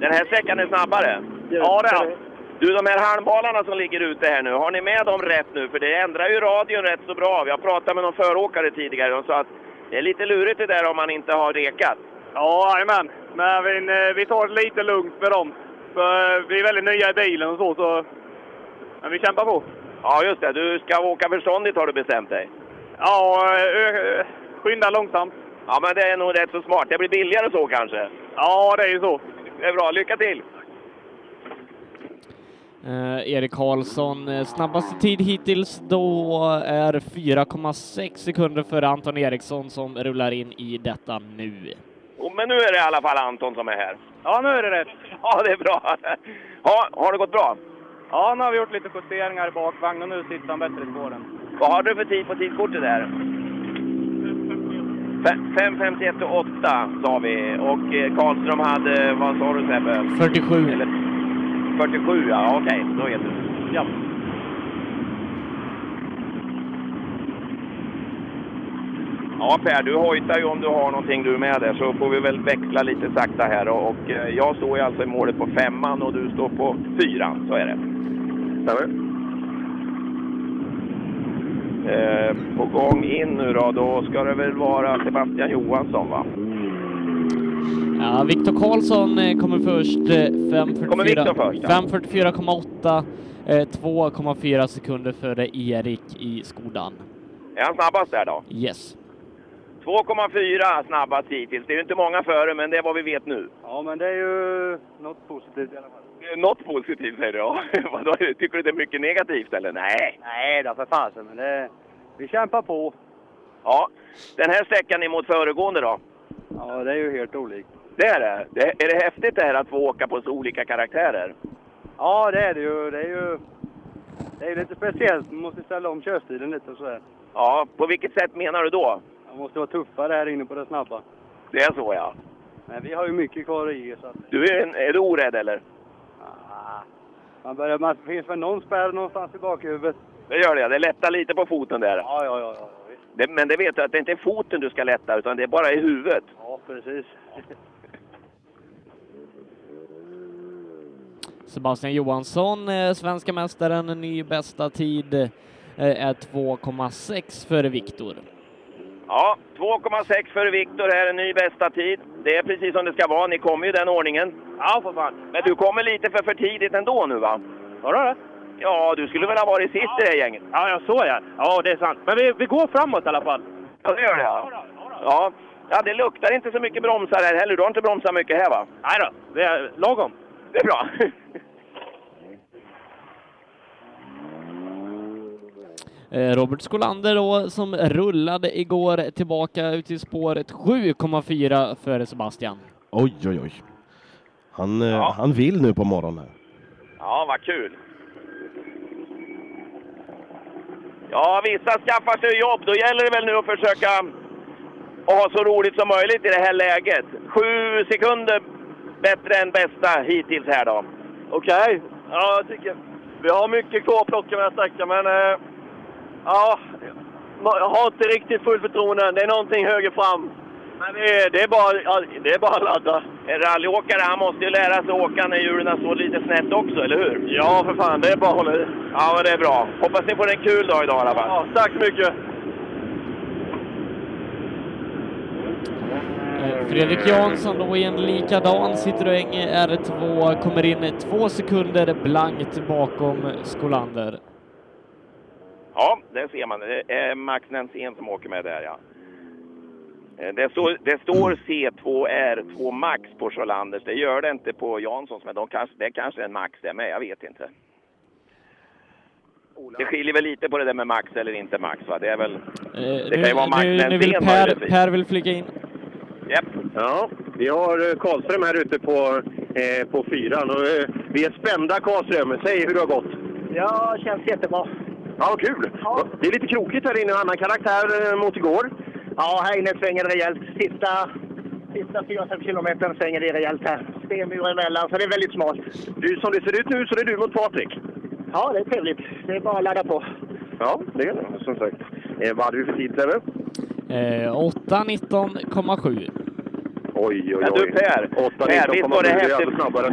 Den här sträckan är snabbare? Ja, det är Du, de här halmbalarna som ligger ute här nu, har ni med dem rätt nu? För det ändrar ju radion rätt så bra. Vi har pratat med någon föråkare tidigare och sa att det är lite lurigt det där om man inte har rekat. Ja, jajamän. Men vi, eh, vi tar det lite lugnt med dem. För eh, vi är väldigt nya i bilen och så, så... Men vi kämpar på. Ja, just det. Du ska åka förståndigt har du bestämt dig. Ja, ö, skynda långsamt. Ja, men det är nog rätt så smart. Det blir billigare så kanske. Ja, det är ju så. Det är bra. Lycka till! Eh, Erik Karlsson, eh, snabbaste tid hittills då är 4,6 sekunder för Anton Eriksson som rullar in i detta nu. Oh, men nu är det i alla fall Anton som är här. Ja, nu är det rätt. Ja, det är bra. Ja, har det gått bra? Ja, nu har vi gjort lite justeringar i bakvagn och nu sitter han bättre i spåren. Vad har du för tid på tidkortet där? Fe- 5.51 och 8 sa vi. Och eh, Karlström hade, vad sa du Sebbe? 47. Eller, 47, ja okej, då vet du. Ja. Ja Per, du hojtar ju om du har någonting du med där så får vi väl växla lite sakta här. Och, och eh, jag står ju alltså i målet på femman och du står på fyran, så är det. Stämmer. Eh, på gång in nu då, då ska det väl vara Sebastian Johansson va? Ja, Viktor Karlsson eh, kommer först. eh, 5.44 Kommer Viktor först, ja. 5.44,8. eh, 2,4 sekunder före Erik i Skodan. Är han snabbast där då? Yes. 2,4 snabbast hittills. Det är ju inte många före, men det är vad vi vet nu. Ja, men det är ju något positivt i alla fall. Det är Något positivt säger du, ja. Vadå, Tycker du det är mycket negativt eller? Nej. Nej då, för fasen, men det... Vi kämpar på. Ja, den här sträckan emot föregående då? Ja, det är ju helt olikt. Det är det. det. Är det häftigt det här att få åka på så olika karaktärer? Ja, det är det ju. Det är ju... Det är lite speciellt. Man måste ställa om körstilen lite och sådär. Ja, på vilket sätt menar du då? Man måste vara tuffare här inne på det snabba. Det är så ja. Men vi har ju mycket kvar i så att... Du är, en, är du orädd eller? Man börjar, man finns väl någon spärr någonstans i bakhuvudet. Det gör det, det lättar lite på foten där. Ja, ja, ja. ja. Det, men det vet du att det inte är foten du ska lätta, utan det är bara i huvudet. Ja, precis. Sebastian Johansson, eh, svenska mästaren, ny bästa tid eh, är 2,6 före Viktor. Ja, 2,6 för Viktor här, en ny bästa tid. Det är precis som det ska vara, ni kommer ju i den ordningen. Ja, för fan. Men du kommer lite för för tidigt ändå nu va? Vadå det? Ja, du skulle väl ha varit sist i det här gänget? Ja, jag såg ja. Ja, det är sant. Men vi, vi går framåt i alla fall. Ja, det gör det ja. Ja, ja det luktar inte så mycket bromsar här heller. Du har inte bromsat mycket här va? Nej då, det är lagom. Det är bra. Eh, Robert Skolander då, som rullade igår tillbaka ut i spåret 7,4 före Sebastian. Oj, oj, oj. Han, eh, han vill nu på morgonen. Ja, vad kul. Ja, vissa skaffar sig jobb. Då gäller det väl nu att försöka ha så roligt som möjligt i det här läget. Sju sekunder bättre än bästa hittills här då. Okej. Ja, jag tycker... Vi har mycket kvar att plocka med den här men... Eh, ja, jag har inte riktigt fullt förtroende. Det är någonting höger fram. Men det är, det är, bara, det är bara att ladda. En rallyåkare, han måste ju lära sig åka när hjulen står lite snett också, eller hur? Ja, för fan. Det är bara att hålla i. Ja, men det är bra. Hoppas ni får en kul dag idag i alla fall. Ja, tack så mycket. Eh, Fredrik Jansson då i en likadan Citroën R2 kommer in två sekunder blankt bakom Skolander. Ja, det ser man. Det är Max Nensén som åker med där, ja. Eh, Det står, det står C2R2 Max på Sjölanders. Det gör det inte på Janssons, men de kanske, det kanske är en Max det med. Jag vet inte. Det skiljer väl lite på det där med Max eller inte Max, va? Det är väl... Eh, Det kan ju vara Max nu, nu vill per, per vill flyga in. Japp. Ja, vi har eh, Karlström här ute på, eh, på fyran och eh, vi är spända Karlström. Säg hur det har gått. Ja, känns jättebra. Ja, kul! Det är lite krokigt här inne, en annan karaktär eh, mot igår. Ja, här inne svänger det rejält. Sista, sista 4-5 kilometern svänger det rejält här. Stenmur emellan, så det är väldigt smalt. Du, som det ser ut nu så är det du mot Patrik. Ja, det är trevligt. Det är bara att ladda på. Ja, det är det som sagt. Eh, vad hade vi för tid Sebbe? Eh, 8.19,7. Oj, oj, oj. Men du Per, 8, Per, visst var det häftigt? alltså snabbare.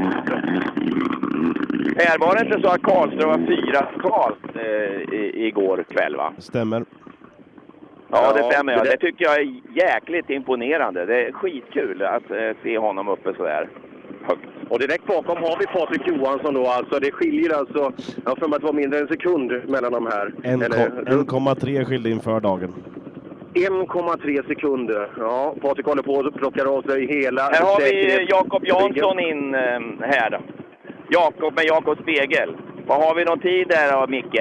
Per, var det inte så att Karlström var fyra totalt eh, igår kväll, va? Stämmer. Ja, det Ja, stämmer. Ja. det- Det tycker jag är jäkligt imponerande. Det är skitkul att eh, se honom uppe sådär högt. Och direkt bakom har vi Patrik Johansson då alltså. Det skiljer alltså, jag har för mig att det var mindre än en sekund mellan de här. En Eller, ko- 1,3 skilde inför dagen. 1,3 sekunder. Ja, Patrik håller på att plocka av sig hela Här har vi Jakob Jansson in eh, här. då. Jakob med Jakob Spegel. Vad har vi någon tid där då, Micke?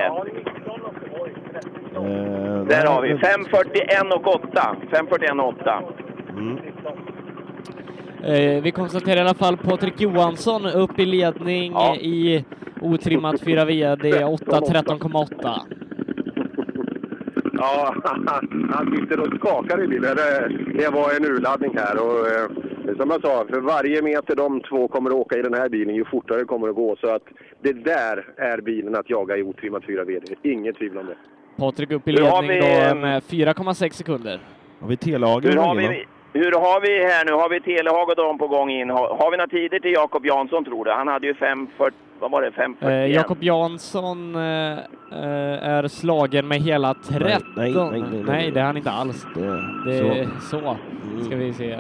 Eh, Där har vi 5.41 och 8. 5.41 och 8. Mm. Eh, vi konstaterar i alla fall Patrik Johansson upp i ledning Ja. i otrimmat 4 VD 8.13,8. Ja, han sitter och skakar i bilen. Det, det var en urladdning här. Och, eh, som jag sa, för varje meter de två kommer att åka i den här bilen, ju fortare det kommer att gå. Så att det där är bilen att jaga i otrimmat 4 VD. Inget tvivel om det. Patrik upp i ledning vi, då eh, med 4,6 sekunder. Har vi Telehagen Hur har, vi, hur har vi här nu? Har vi Telehag och de på gång in? Har, har vi några tider till Jakob Jansson tror du? Han hade ju 5.40 vad var det, 5.41? Eh, Jakob Jansson eh, eh, är slagen med hela 13. nej, nej, nej, nej. det är han inte alls. Det är så. Ska vi se.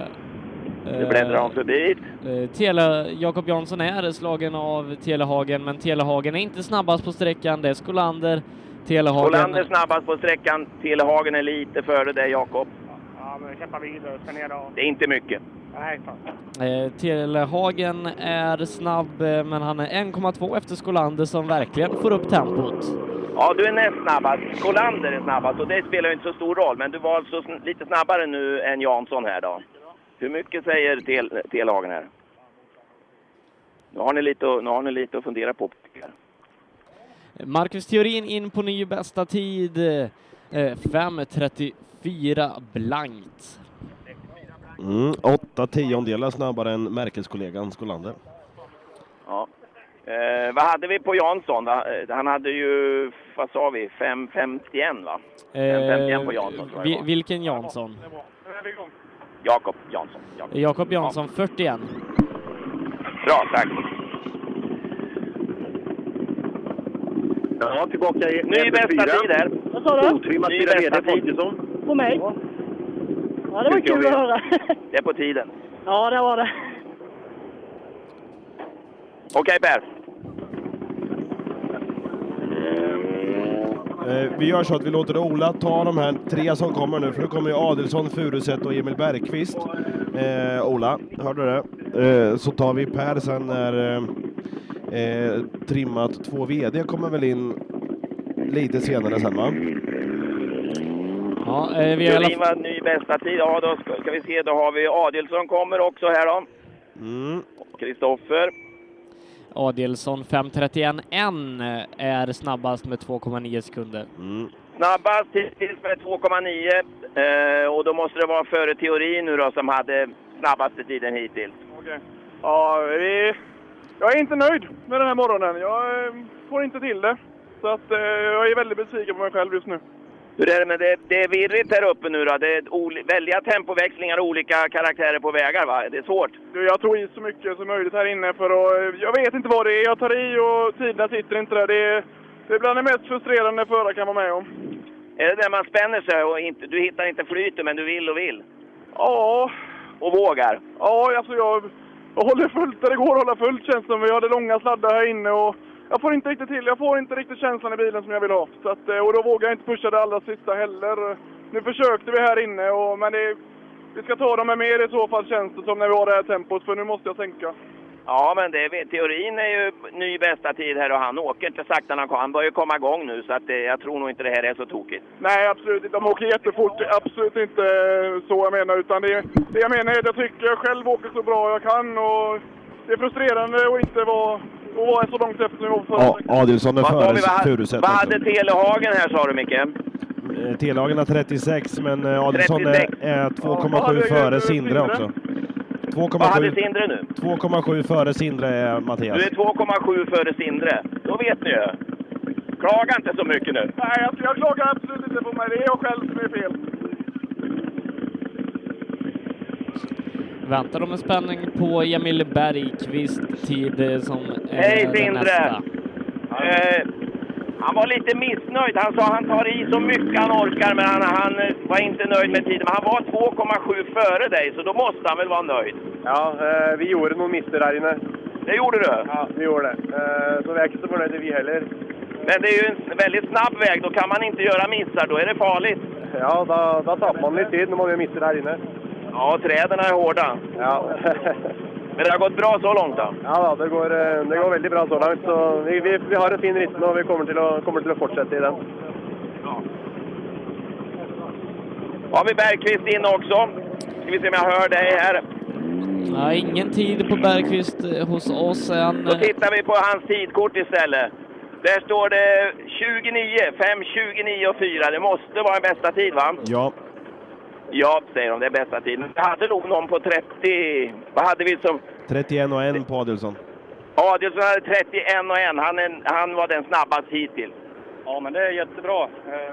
Nu bläddrar han förbi. Eh, Tele, Jakob Jansson är slagen av Telehagen, men Telehagen är inte snabbast på sträckan. Det är Skolander. Telehagen... Olander snabbast på sträckan. Telehagen är lite före dig, Jakob. Ja, men kämpa vidare. Ska ner då. Det är inte mycket. Nej, fan. Eh, Telehagen är snabb, eh, men han är 1,2 efter Skolander som verkligen får upp tempot. Ja, du är näst snabbast. Kolander är snabbast och det spelar ju inte så stor roll. Men du var alltså sn- lite snabbare nu än Jansson här då. Hur mycket säger Tel Telhagen här? Nu har, ni lite, att- nu har ni lite att fundera på. Marcus Theorin in på ny bästa tid. Eh, 5.34 blankt. Mm, åtta tiondelar snabbare än märkeskollegan Skolander. Ja. Eh, vad hade vi på Jansson? Va? Eh, Han hade ju, vad sa vi, 5.51 va? 5.51 på Jansson tror jag var. vilken Jansson? Jakob Jansson. Jakob. Jakob Jansson, 41. Bra, tack. Ja, tillbaka i Ny bästa tid här. Vad sa du? Otrimmat Ny bästa tid. Folkesson. På mig? Ja, det var Tycker kul att höra. Det är på tiden. Ja, det var det. Okej Per. Eh, vi gör så att vi låter Ola ta de här tre som kommer nu, för nu kommer ju Adelsson, Furuset och Emil Bergqvist. Eh, Ola, hörde du det? Eh, så tar vi Per sen när eh, trimmat två VD kommer väl in lite senare sen va? Ja, eh, vi har i alla var ny bästa tid. Ja, då ska, ska vi se. Då har vi Adelsson kommer också här då. Mm. Kristoffer. Adelsson 5.31 en är snabbast med 2,9 sekunder. Mm. Snabbast hittills med 2,9. Eh, och då måste det vara före teorin nu då som hade snabbaste tiden hittills. Okej. Ja, vi... Jag är inte nöjd med den här morgonen. Jag eh, får inte till det. Så att eh, jag är väldigt besviken på mig själv just nu. Hur är det med det? Det är virrigt här uppe nu då. Det är väldiga tempoväxlingar och olika karaktärer på vägar va? Det är svårt. Du, jag tog i så mycket som möjligt här inne för att... Jag vet inte vad det är. Jag tar i och tiderna sitter inte där. Det är, det är bland det mest frustrerande förare kan vara med om. Är det där man spänner sig och inte, du hittar inte flytet men du vill och vill? Ja. Och vågar? Ja, alltså jag, jag håller fullt där det går att hålla fullt känns det som. Vi hade långa sladdar här inne och jag får inte riktigt till. Jag får inte riktigt känslan i bilen som jag vill ha. Så att, eh, och då vågar jag inte pusha det allra sista heller. Nu försökte vi här inne, och, men det, vi ska ta dem med mer i så fall känns det som när vi har det här tempot. För nu måste jag sänka. Ja, men det, är- teorin är ju ny bästa tid här och han åker inte sakta när han kommer. Han börjar komma igång nu så att det, jag tror nog inte det här är så tokigt. Nej, absolut inte. De åker jättefort. Är Absolut inte eh, så jag menar. Utan det, det jag menar är att jag tycker jag själv åker så bra jag kan. Och det är frustrerande att inte vara, att vara så långt efter förra Ja, Adelsson är före Furuset vad hade Telehagen här sa du Micke? Eh, Telehagen har 36, men eh, Adelsson är, 36. är Ja, 2,7 före Sindre också. Vad hade 2,7 Sindre nu? 2,7 före Sindre är Du Mattias. är 2,7 före Sindre. Då vet ni ju. Klaga inte så mycket nu. Nej, jag, jag klagar absolut inte på mig. Det är jag själv som är fel. Väntar de med spänning på Emil Bergqvist tid som är Hej Sindre! nästa. Eh, han var lite missnöjd. Han sa han tar i så mycket han orkar, men han, han eh, var inte nöjd med tiden. Men han var 2,7 före dig, så då måste han väl vara nöjd? Ja, eh, vi gjorde noen mister her inne. Det gjorde du? Ja, vi gjorde det. Eh, så vi er ikke så fornøyde, vi heller. Men det är ju en väldigt snabb väg. Då kan man inte göra missar. Då är det farligt. Ja, da, da taper man litt tid når man gjør mister her inne. Ja, träden är hårda. Ja. Men det har gått bra så långt då? ja det går, eh, det går veldig bra så langt. Så vi, vi, vi har en fin nå, og vi kommer til, å, kommer til å fortsette i den. Har vi Bergqvist in också? Ska vi se om jag hör dig här. Ja, ingen tid på Bergqvist eh, hos oss än. Då tittar vi på hans tidkort istället. Där står det 29, 5, 29 och 4. Det måste vara en bästa tid va? Ja. Ja, säger de. Det är bästa tiden. Vi hade nog någon på 30... Vad hade vi som... 31 och 1 på Adelsson. Adielsson hade 31 och 1. Han, är, han var den snabbast hittills. Ja, men det är jättebra. Eh,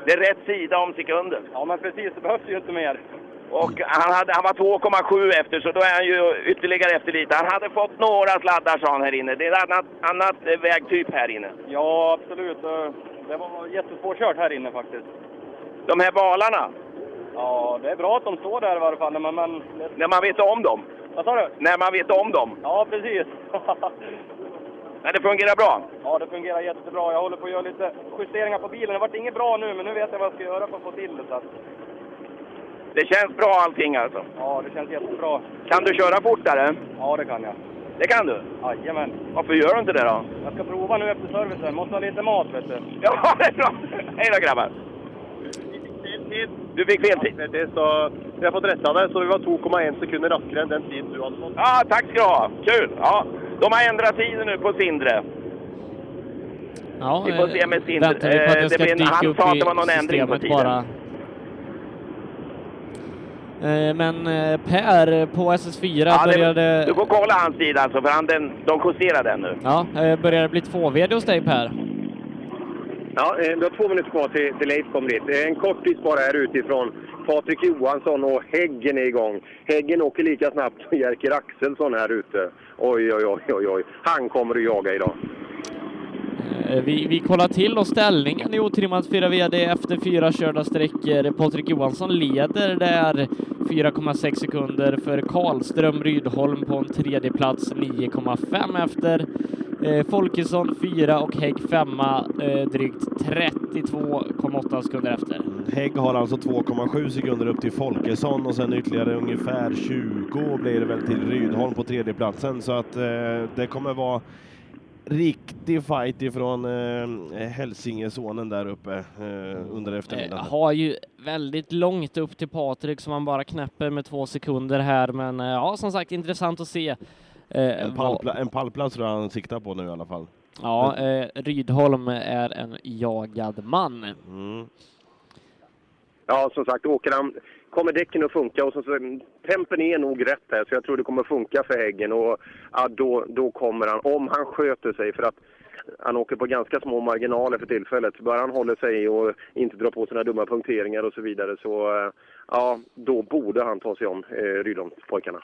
Det är rätt sida om sekunden. Ja, men precis. Det behövs ju inte mer. Och han, hade, han var 2,7 efter, så då är han ju ytterligare efter lite. Han hade fått några sladdar, sa han här inne. Det är ett annat, annat vägtyp här inne. Ja, absolut. Eh, Det var jättesvårkört här inne faktiskt. De här balarna, Ja, det är bra att de står där i varje fall. Men, men... när man vet om dem. Vad sa du? När man vet om dem. Ja, precis. Men det fungerar bra. ja, det fungerar jättebra. Jag håller på att göra lite justeringar på bilen. Det vart inget bra nu, men nu vet jag vad jag ska göra för att få till det. Så att, Det känns bra allting alltså. ja, det känns jättebra. Kan du köra fortare? Ja, det kan jag. Det kan du? Jajamän. Varför gör du inte det då? Jag ska prova nu efter servicen. Måste ha lite mat, vet du. Ja, det är bra. Hej då grabbar! Du fick fel tid. Så vi har fått rätta det, så vi var 2,1 sekunder raskare än den tid du hade fått. Ja, tack ska du ha. Kul! Ja, de har ändrat tiden nu på Sindre. Ja, Vi får se med Sindre. Väntar vi på att Eh, det ska det dyka upp i det var någon ändring på systemet tiden. bara. Eh, Men eh, Per på SS4 Ja, det, började... Du får kolla hans tid alltså, för han, den, de justerar den nu. Ja, börjar det bli två VD hos dig Per? Ja, eh, du vi har två minuter kvar till, till Leif kommer dit. Eh, en kortis bara här utifrån. Patrik Johansson och Häggen är igång. Häggen åker lika snabbt som Jerker Axelsson här ute. Oj, oj, oj, oj, oj. Han kommer att jaga idag. Eh, vi, vi kollar till och ställningen i otrimmat 4 VD efter fyra körda sträckor. Patrik Johansson leder där 4,6 sekunder för Karlström Rydholm på en tredje plats 9,5 efter. Eh, Folkesson 4 och Hägg 5 eh, drygt 32,8 sekunder efter. Mm, Hägg har alltså 2,7 sekunder upp till Folkesson och sen ytterligare ungefär 20 blir det väl till Rydholm på tredjeplatsen. Så att eh, det kommer vara riktig fight ifrån eh, Hälsingesonen där uppe eh, under Eh, eftermiddagen. har ju väldigt långt upp till Patrik som han bara knäpper med två sekunder här, men eh, ja, som sagt intressant att se. eh, En, pallpla- en pallplats tror jag han siktar på nu i alla fall. Ja, eh, Rydholm är en jagad man. Mm. Ja, som sagt, åker han, kommer däcken att funka och så, så, tempen är nog rätt här så jag tror det kommer funka för Häggen och ja, då, då kommer han, om han sköter sig för att han åker på ganska små marginaler för tillfället. Bara han håller sig och inte drar på sina dumma punkteringar och så vidare så eh, ja, då borde han ta sig om eh, Rydholmspojkarna.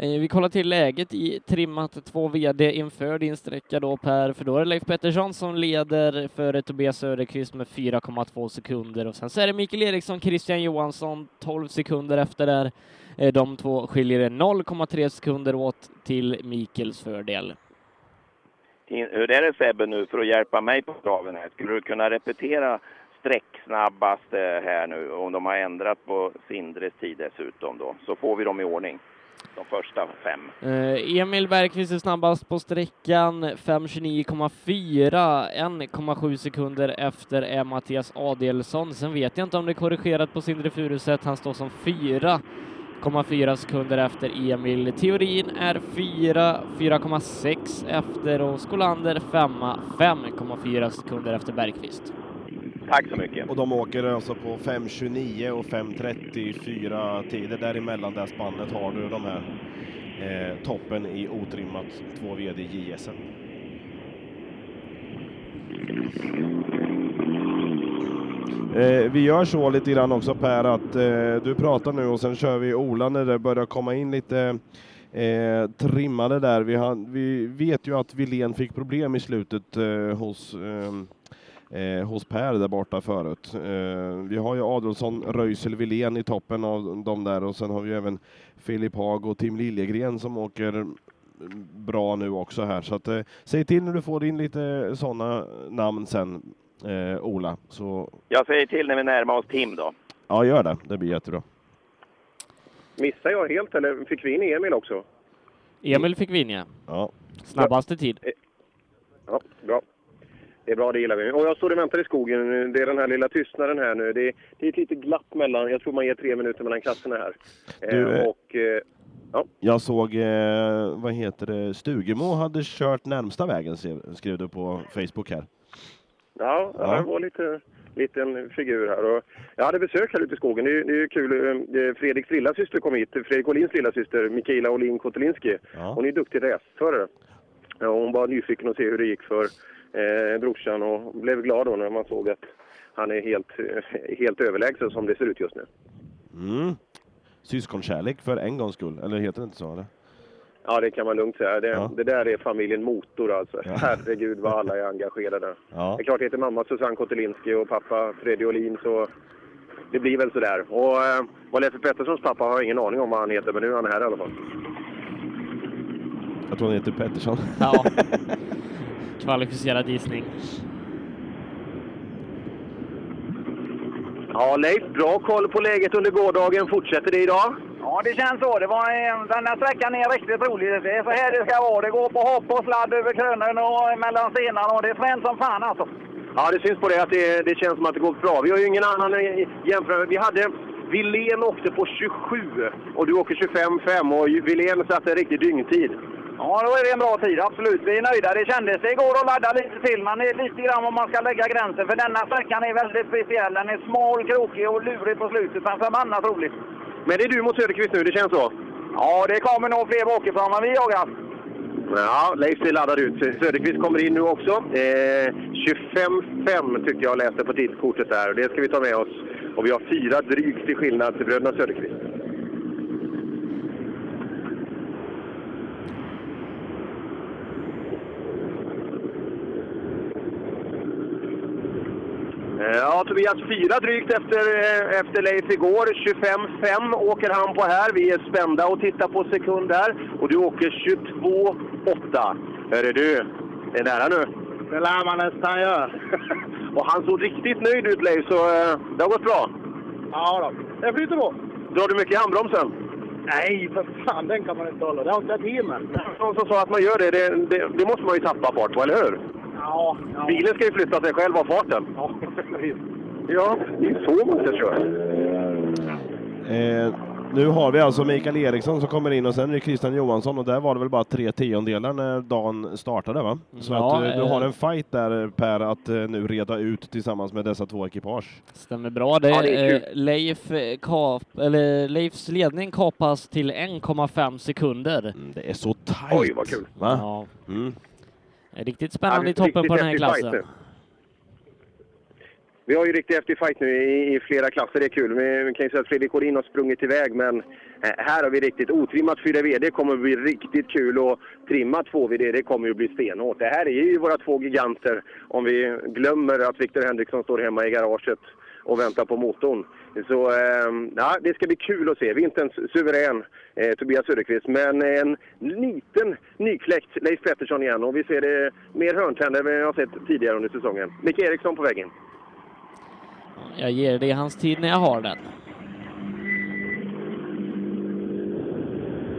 Eh, vi kollar till läget i trimmat 2 VD inför din sträcka då Per, för då är det Leif Pettersson som leder före Tobias Söderqvist med 4,2 sekunder och sen så är det Mikael Eriksson, Christian Johansson 12 sekunder efter där. Eh, de två skiljer 0,3 sekunder åt till Mikels fördel. Hur är det Sebbe nu för att hjälpa mig på traven här? Skulle du kunna repetera sträcksnabbast här nu om de har ändrat på Sindres tid dessutom då? Så får vi dem i ordning. De första fem. Eh, Emil Bergqvist är snabbast på sträckan, 5.29,4. 1,7 sekunder efter är Mattias Adelsson. Sen vet jag inte om det är korrigerat på Sindre Furuset. Han står som 4,4 sekunder efter Emil. Teorin är 4, 4,6 efter och Skolander 5, 5,4 sekunder efter Bergqvist. Tack så mycket. Och de åker alltså på 5.29 och 5.34 tider. Däremellan det spannet har du de här eh, toppen i otrimmat 2 VD JSM. Eh, vi gör så lite grann också Per att eh, du pratar nu och sen kör vi Ola när det börjar komma in lite eh, trimmade där. Vi, har, vi vet ju att Wilén fick problem i slutet eh, hos ehm, eh, hos Per där borta förut. Eh, vi har ju Adolfsson, Röisel, Wilén i toppen av de där och sen har vi även Filip Haag och Tim Liljegren som åker bra nu också här. Så att, eh, säg till när du får in lite sådana namn sen, eh, Ola. Så Jag säger till när vi närmar oss Tim då. ja, gör det. Det blir jättebra. Missade jag helt eller fick vi in Emil också? Emil fick vinna. Ja. Snabbaste tid. Ja, bra. Det är bra, det gillar vi. Och jag står och väntar i skogen. Det är den här lilla tystnaden här nu. Det är, det är ett litet glapp mellan, jag tror man ger tre minuter mellan klasserna här. Du, Eh, eh, och, eh, ja. Jag såg, eh, vad heter det, Stugemo hade kört närmsta vägen skrev, du på Facebook här. Ja, Ja. det var lite liten figur här. Och jag hade besök här ute i skogen. Det är, det är kul. Eh, Fredriks lillasyster kom hit. Fredrik Åhlins lillasyster, Mikaela Åhlin Kotelinski. Ja. Hon är duktig racerförare. Hon var nyfiken att se hur det gick för eh, brorsan och blev glad då när man såg att han är helt, eh, helt överlägsen som det ser ut just nu. Mm. syskonkärlek för en gångs skull. Eller heter det inte så? Eller? Ja, det kan man lugnt säga. Det, Ja. det där är familjen Motor alltså. Herregud vad alla är engagerade. Ja. Det är klart, heter mamma Susanne Kotelinski och pappa Freddy Olin så det blir väl sådär. Och eh, vad Leffe Petterssons pappa har jag ingen aning om vad han heter, men nu är han här i alla fall. Jag tror han heter Pettersson. Ja. Kvalificerad gissning. Ja, Leif, bra koll på läget under gårdagen. Fortsätter det idag? Ja, det känns så. Det var, en- den här sträckan är riktigt rolig. Det är så här det ska vara. Det går på hopp och sladd över krönen och mellan stenarna och det är fränt som fan alltså. Ja, det syns på det att det, det känns som att det går bra. Vi har ju ingen annan jämförelse. Vi hade Wilén åkte på 27 och du åker 25,5 och Wilén satte en riktig dyngtid. Ja, då är det en bra tid. Absolut. Vi är nöjda. Det kändes. Det går att ladda lite till. Man är lite grann var man ska lägga gränsen. För denna sträckan är väldigt speciell. Den är smal, krokig och lurig på slutet. Men förbannat rolig. Men det är du mot Söderqvist nu, det känns så? Ja, det kommer nog fler bakifrån, men vi jagar. Ja, Leif ser laddad ut. Söderqvist kommer in nu också. Eh, 25,5 tyckte jag läste på tidskortet där och det ska vi ta med oss. Och vi har fyra drygt i skillnad till bröderna Söderqvist. Ja, Tobias fyra drygt efter, eh, efter Leif igår. 25-5 åker han på här. Vi är spända och tittar på sekund här. Och du åker 22-8. Hörru du, det är nära nu. Det lär man nästan göra. och han såg riktigt nöjd ut Leif, så eh, det har gått bra. Ja då, det flyter på. Drar du mycket i handbromsen? Nej, för fan, den kan man inte hålla. Det har inte tid med. Någon som sa att man gör det, det, det, det måste man ju tappa fart på, eller hur? Ja, ja. Bilen ska ju flytta sig själv av farten. Ja, Ja, det är så man ska köra. Eh, nu har vi alltså Mikael Eriksson som kommer in och sen är det Christian Johansson och där var det väl bara tre tiondelar när dagen startade va? Så Ja, att, eh, du eh, har en fight där Per att eh, nu reda ut tillsammans med dessa två ekipage. Stämmer bra. Det, Ja, det är eh, Leif, kap, eller Leifs ledning kapas till 1,5 sekunder. det är så tajt. Oj, vad kul. Va? Ja. Mm. Riktigt spännande i toppen på den här fight klassen. Vi har ju riktigt häftig fight nu i, i flera klasser, det är kul. Vi, vi kan ju säga att Fredrik Collin har sprungit iväg, men eh, här har vi riktigt otrimmat 4VD. Det kommer att bli riktigt kul och trimmat 2VD, det kommer ju bli stenhårt. Det här är ju våra två giganter, om vi glömmer att Victor Henriksson står hemma i garaget och väntar på motorn. Så eh, ja, det ska bli kul att se. Vi är inte en suverän eh, Tobias Söderqvist, men en liten nykläckt Leif Pettersson igen. Och vi ser det mer hörntänder än vi har sett tidigare under säsongen. Micke Eriksson på väggen. Jag ger det hans tid när jag har den.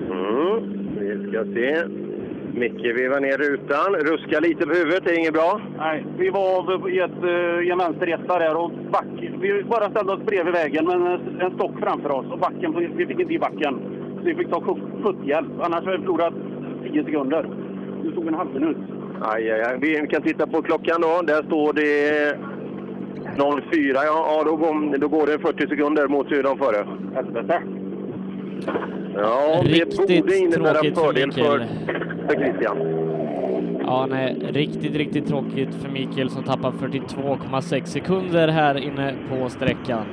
Mm, vi ska se. Micke vevar ner rutan, ruskar lite på huvudet, det är inget bra. Nej, vi var i ett, uh, i en vänsteretta där och back, vi bara ställde oss bredvid vägen med en, en stock framför oss och backen, vi fick inte i backen. Så vi fick ta skjut- skjutshjälp, annars hade vi förlorat 10 sekunder. Det tog en halv minut. Aj, aj, aj. Vi kan titta på klockan då. Där står det 04. Ja, ja då, går, då går det 40 sekunder mot hur de före. Helvete. Ja, det Riktigt borde innebära tråkigt för fördel för, Mikael. för Christian. Ja, nej, riktigt, riktigt tråkigt för Mikael som tappar 42,6 sekunder här inne på sträckan.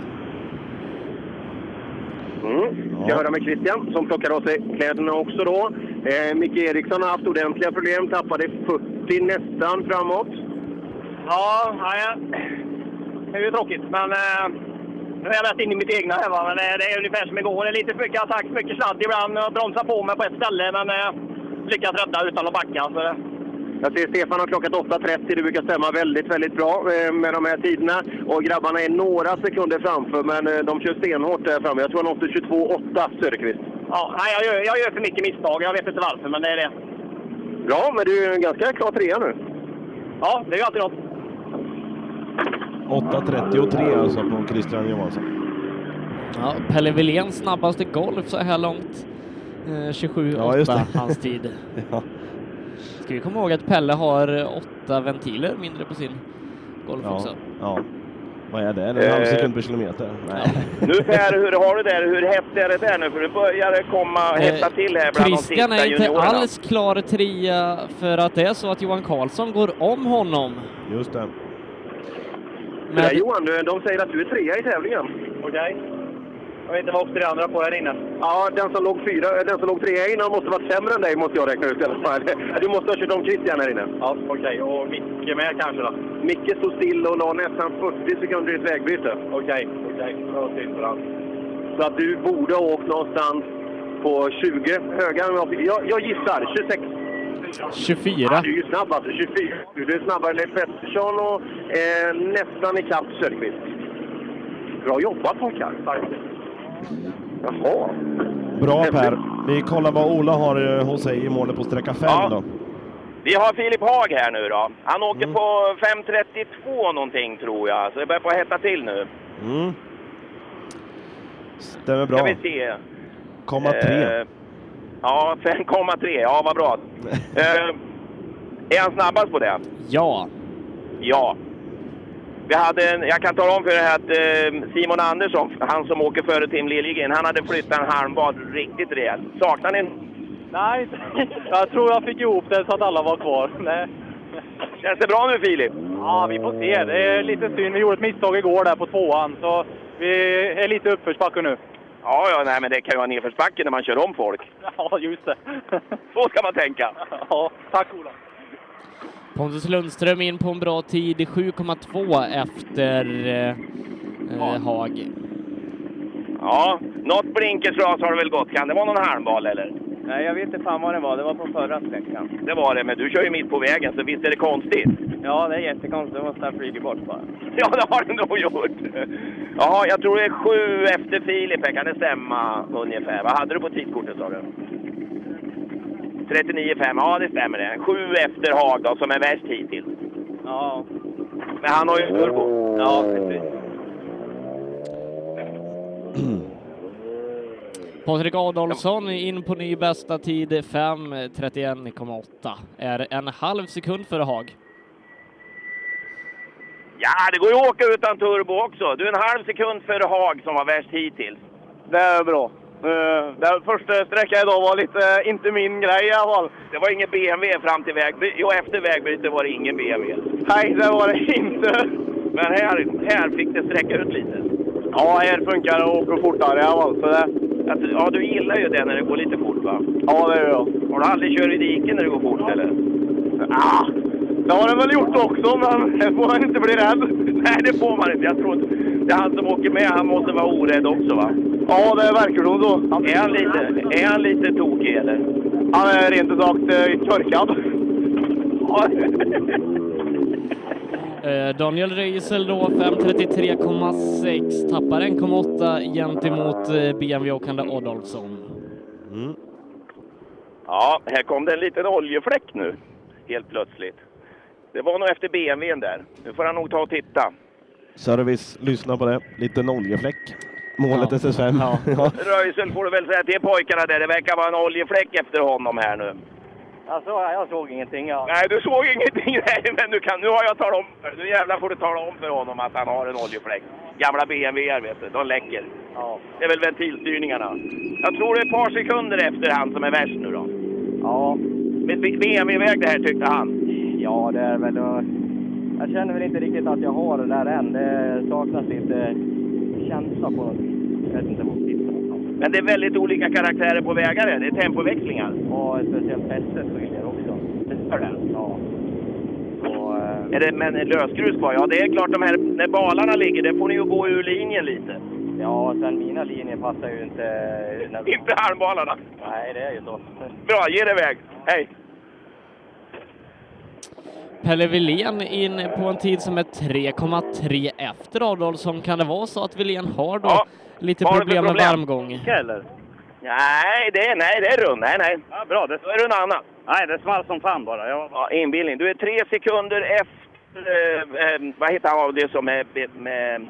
Mm. Ska höra med Christian som plockar av sig kläderna också då. Eh, Micke Eriksson har haft ordentliga problem, tappade 40 nästan framåt. Ja, nej, det är ju tråkigt. Men eh, nu är jag rätt in i mitt egna här. Va? Men det är ungefär som igår. Det är lite för mycket attack, mycket sladd ibland. Jag bromsar på mig på ett ställe, men eh, lyckas rädda utan att backa. Så, det- Jag ser Stefan har klockat 8.30. Det brukar stämma väldigt, väldigt bra eh, med de här tiderna. Och grabbarna är några sekunder framför, men eh, de kör stenhårt där framme. Jag tror han åkte 22.8, Söderqvist. ja, nej, jag, gör, jag gör för mycket misstag. Jag vet inte varför, men det är det. Bra, men du är ganska klar trea nu. Ja, det är ju alltid något. 8.33 alltså på Christian Johansson. Ja, Pelle Wilén snabbaste golf så här långt. Eh, 27,8 Ja, hans tid. Ja. Ska vi komma ihåg att Pelle har eh, åtta ventiler mindre på sin golf Ja, också. ja. Vad är det? Är en halv Eh, sekund per kilometer? Nej. Nu Per, hur har du det? Hur hett är det där nu? För nu börjar det komma, hetta till här bland de sista Eh, Christian är inte juniorerna. alls klar trea för att det är så att Johan Karlsson går om honom. Just det. Men... Där, Johan, du, de säger att du är trea i tävlingen. Okej. Jag vet inte vad åkte det andra på här inne? Ja, den som låg, fyra, den som låg trea innan måste varit sämre än dig, måste jag räkna ut i alla fall. Du måste ha kört om Christian här inne. Ja, okej. Och Micke med kanske då? Micke stod still och la nästan 40 sekunder i ett vägbyte. Okej, okej. Bra till för han. Så att du borde ha åkt någonstans på 20 höga. Jag, jag gissar 26. 24. Ja, du är ju snabb alltså. 24. Du är snabbare än Leif Pettersson och eh, nästan ikapp Söderqvist. Bra jobbat pojkar. Jaha. Bra Per. Vi kollar vad Ola har eh, hos sig i målet på sträcka 5 Ja. då. Vi har Filip Haag här nu då. Han åker på 5.32 någonting tror jag, så det börjar på att hetta till nu. Mm. Stämmer bra. Ska vi se. Komma tre. Eh, ja, 5,3. Ja, vad bra. eh, är han snabbast på det? Ja. Ja. Vi hade en, jag kan tala om för er att eh, Simon Andersson, han som åker före Tim Liljegren, han hade flyttat en halmbad riktigt rejält. Saknar ni? Nej, jag tror jag fick ihop det så att alla var kvar. Nej. Känns det bra nu Filip? Ja, vi får se. Det är lite synd. Vi gjorde ett misstag igår där på tvåan, så vi är lite uppförsbacke nu. Ja, ja, nej men det kan ju vara nedförsbacke när man kör om folk. Ja, just det. Så ska man tänka. Ja, tack Ola. Pontus Lundström in på en bra tid, 7,2 efter eh, eh, Haag. Ja, något blinkersras har det väl gått. Kan det vara någon halmbal eller? Nej, jag vet inte fan vad det var. Det var på förra sträckan. Det var det, men du kör ju mitt på vägen så visst är det konstigt? Ja, det är jättekonstigt. Det måste ha flugit bort bara. Ja, det har det nog gjort. Jaha, jag tror det är sju efter Filip. Kan det stämma ungefär? Vad hade du på tidskortet sa du? 39,5. Ja, det stämmer det. Sju efter då, som är värst hittills. Ja. Men han har ju turbo. Ja, precis. Patrik Adolfsson in på ny bästa tid, 5.31,8. Är en halv sekund före Haag. Ja, det går ju att åka utan turbo också. Du är en halv sekund före Haag som var värst hittills. Det är bra. Eh, Den första sträckan idag var lite, eh, inte min grej i alla fall. Det var ingen BMW fram till vägbyte. Jo, efter vägbyte var det ingen BMW. Nej, det var det inte. Men här, här fick det sträcka ut lite. Ja, här funkar det att åka fortare i alla fall. Så det, Att, ja, du gillar ju det när det går lite fort va? ja, det gör jag. Har du aldrig kört i diken när det går fort eller? Ah, det har den väl gjort också, men här får man inte bli rädd. Nej, det får man inte. Jag tror att det är han som åker med, han måste vara orädd också va? Ja, det verkar nog så. Är han lite, är han lite tokig eller? Han är rent ut sagt eh, körkad. Eh, Daniel Röisel då 5.33,6, tappar 1,8 gentemot eh, BMW-åkande Adolfsson. Ja, här kom det en liten oljefläck nu, helt plötsligt. Det var nog efter BMWn där. Nu får han nog ta och titta. Service, lyssna på det. Liten oljefläck. Målet Ja. SS5. Ja. Ja. Röisel får du väl säga till pojkarna där. Det verkar vara en oljefläck efter honom här nu. Alltså, jag såg ingenting. Ja. Nej, du såg ingenting. Nej, men du kan, nu har jag talat om Nu jävlar får du tala om för honom att han har en oljefläck. Gamla BMWer vet du, de läcker. Ja. Det är väl ventilstyrningarna. Jag tror det är ett par sekunder efter han som är värst nu då. Ja. Med BMW-väg det här tyckte han. Ja, det är väl... Jag känner väl inte riktigt att jag har det där än. Det saknas lite känsla på något. Jag vet inte. Men det är väldigt olika karaktärer på vägar. Det är tempoväxlingar. Ja, speciellt fästet skiljer också. Det gör det? Ja. Och, eh, Är det men lösgrus kvar? Ja, det är klart de här, när balarna ligger, det får ni ju gå ur linjen lite. ja, sen mina linjer passar ju inte... När... Inte halmbalarna. Nej, det är ju så. Bra, ge det iväg. Hej! Pelle Wilén in på en tid som är 3,3 efter Adolfsson. Kan det vara så att Wilén har då lite har du problem med problem? varmgång? Eller? Nej, det är, nej, det är rund. Nej, nej. Ja, bra. Det, Då är det en annan. nej, det small som fan bara. Jag, Ja, inbildning. Du är tre sekunder efter... Eh, eh, vad heter han av det som är be- med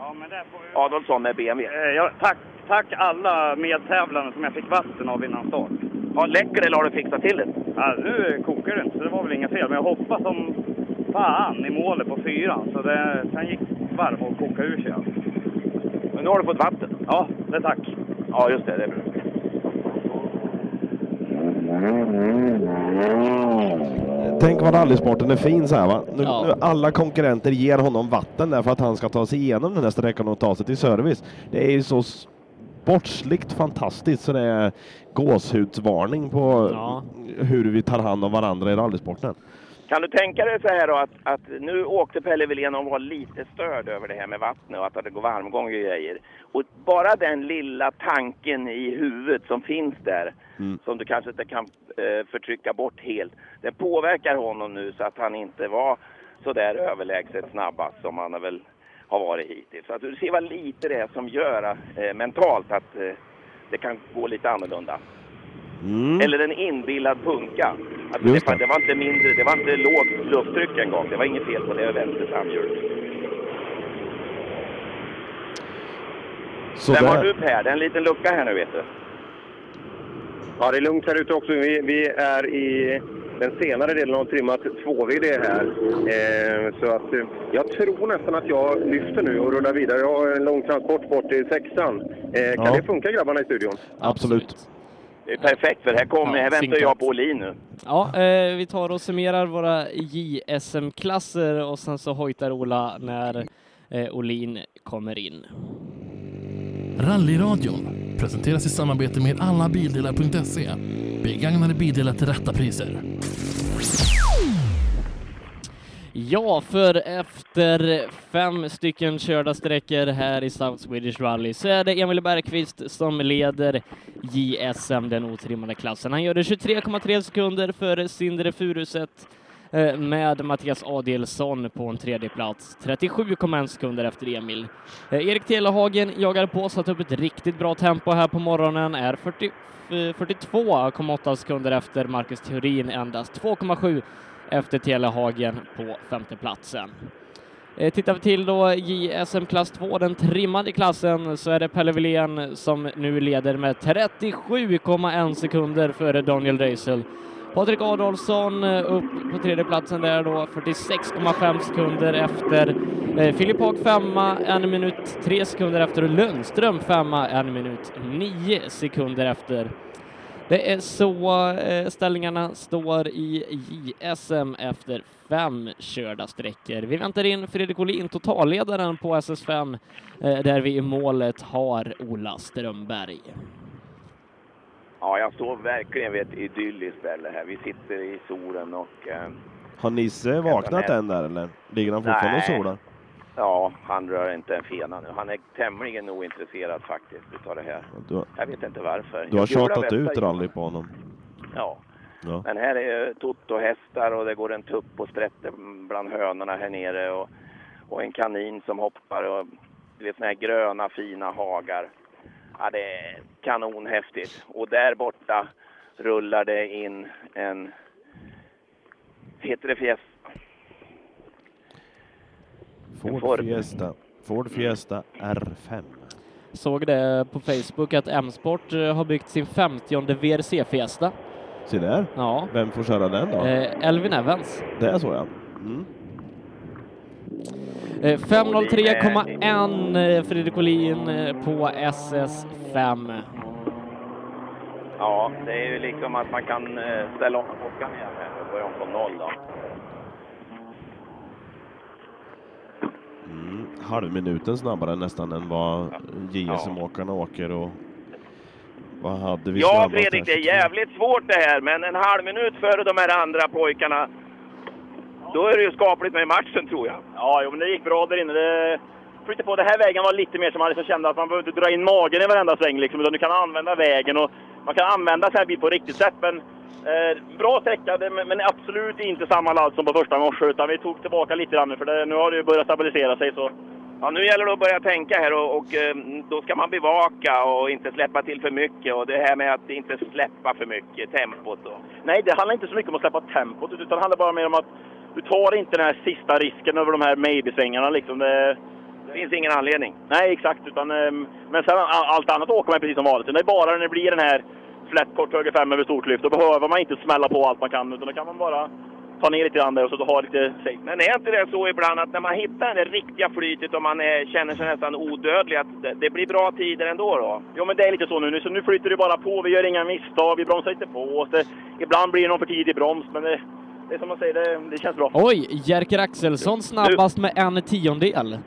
Adolfsson med BMW? eh, jag, tack, tack alla medtävlande som jag fick vatten av innan start. Ja, läcker eller har du fixat till det? Ja, nu kokar det inte, så det var väl inga fel. Men jag hoppas som fan i målet på fyran. Så det, sen gick varm och kokade ur sig. Alltså. Men nu har du fått vatten. Ja, det tack. Ja, just det. det är bra. Tänk vad rallysporten är fin så här va. Nu, Ja. nu alla konkurrenter ger honom vatten där för att han ska ta sig igenom den här sträckan och ta sig till service. Det är ju så sportsligt fantastiskt så det är gåshudsvarning på Ja. hur vi tar hand om varandra i rallysporten. Kan du tänka dig så här då att, att nu åkte Pelle Wilén och var lite störd över det här med vattnet och att det går varmgång och grejer. Och bara den lilla tanken i huvudet som finns där, Mm. som du kanske inte kan eh, förtrycka bort helt, det påverkar honom nu så att han inte var så där överlägset snabbast som han väl har varit hittills. Så att du ser vad lite det är som gör eh, mentalt att eh, det kan gå lite annorlunda. Mm. Eller en inbillad punka. Just det, det. det var inte mindre, det var inte lågt lufttryck en gång. Det var inget fel på det vänster framhjul. Så Vem har där. du Per? Det är en liten lucka här nu vet du. Ja, det är lugnt här ute också. Vi, vi är i den senare delen av trimmat 2VD här. Eh, så att eh, jag tror nästan att jag lyfter nu och rullar vidare. Jag har en lång transport bort till sexan. Eh, kan Ja. det funka grabbarna i studion? Absolut. Det är perfekt för här, kommer, Ja, här väntar jag på Olin nu. Ja, eh, vi tar och summerar våra JSM-klasser och sen så hojtar Ola när eh, Olin kommer in. Rallyradion presenteras i samarbete med allabildelar.se. Begagnade bildelar till rätta priser. Ja, för efter fem stycken körda sträckor här i South Swedish Rally så är det Emil Bergqvist som leder JSM, den otrimmade klassen. Han gör det 23,3 sekunder före Sindre Furuset eh, med Mattias Adelsson på en tredje plats. 37,1 sekunder efter Emil. Eh, Erik Telehagen jagar på, satt upp ett riktigt bra tempo här på morgonen, är 42,8 eh, sekunder efter Marcus Theorin, endast 2,7 efter Telehagen på femteplatsen. Eh, Tittar vi till då JSM klass 2, den trimmade klassen, så är det Pelle Wilén som nu leder med 37,1 sekunder före Daniel Röisel. Patrik Adolfsson eh, upp på tredje platsen där då, 46,5 sekunder efter. Eh, Filip Haag femma, en minut tre sekunder efter och Lundström femma, en minut nio sekunder efter. Det är så eh, ställningarna står i JSM efter fem körda sträckor. Vi väntar in Fredrik Olin, totalledaren på SS5, eh, där vi i målet har Ola Strömberg. Ja, jag står verkligen vid ett idylliskt ställe här. Vi sitter i solen och eh, Har Nisse vaknat än där eller? Ligger han fortfarande och solar? Ja, han rör inte en fena nu. Han är tämligen ointresserad faktiskt utav det här. Du Jag vet inte varför. du har tjatat ut rally på honom. Ja. Ja. Men här är Toto-hästar och det går en tupp och sprätter bland hönorna här nere och, och en kanin som hoppar och du vet såna här gröna fina hagar. Ja, det är kanonhäftigt. Och där borta rullar det in en, heter det Fiesta? Ford Ford. Fiesta. Ford Fiesta R5. Såg det på Facebook att M-sport eh, har byggt sin 50 VRC-fiesta. Se där. Ja. Vem får köra den då? Eh, Elvin Evans. Det är så ja. Mm. Eh, 5.03,1 eh, Fredrik Olin eh, på SS5. Ja, det är ju liksom att man kan eh, ställa om klockan igen här och börja om från noll då. Mm. Halvminuten snabbare nästan än vad JSM-åkarna åker och vad hade vi Ja, Fredrik, det är jävligt svårt det här, men en halv minut före de här andra pojkarna, då är det ju skapligt med matchen tror jag. Ja, jo, men det gick bra där inne. Det flyttade på. Den här vägen var lite mer som man liksom kände att man behöver inte dra in magen i varenda sväng liksom, utan du kan använda vägen och man kan använda så här bil på riktigt sätt. Men eh, bra sträcka, men, absolut inte samma ladd som på första morse, utan vi tog tillbaka lite grann för det, nu har det ju börjat stabilisera sig. Så Ja, nu gäller det att börja tänka här och, och eh, då ska man bevaka och inte släppa till för mycket. Och det här med att inte släppa för mycket, tempot då. Nej, det handlar inte så mycket om att släppa tempot, utan det handlar bara mer om att du tar inte den här sista risken över de här maybe-svängarna. Liksom. Det, Det finns ingen anledning. Nej, exakt. Utan, ehm, men sen all- allt annat åker man precis som vanligt. Det är bara när det blir den här slätt kort höger fem över stort lyft, då behöver man inte smälla på allt man kan, utan då kan man bara ta ner lite grann där och så ha lite safe. Men är inte det så ibland att när man hittar det riktiga flytet och man är, känner sig nästan odödlig, att det, det blir bra tider ändå då? Jo, men det är lite så nu. Så nu flyter det bara på. Vi gör inga misstag. Vi bromsar inte på oss. Det, ibland blir det någon för tidig broms, men det, det är som man säger, det, det känns bra. Oj, Jerker Axelsson snabbast med en tiondel.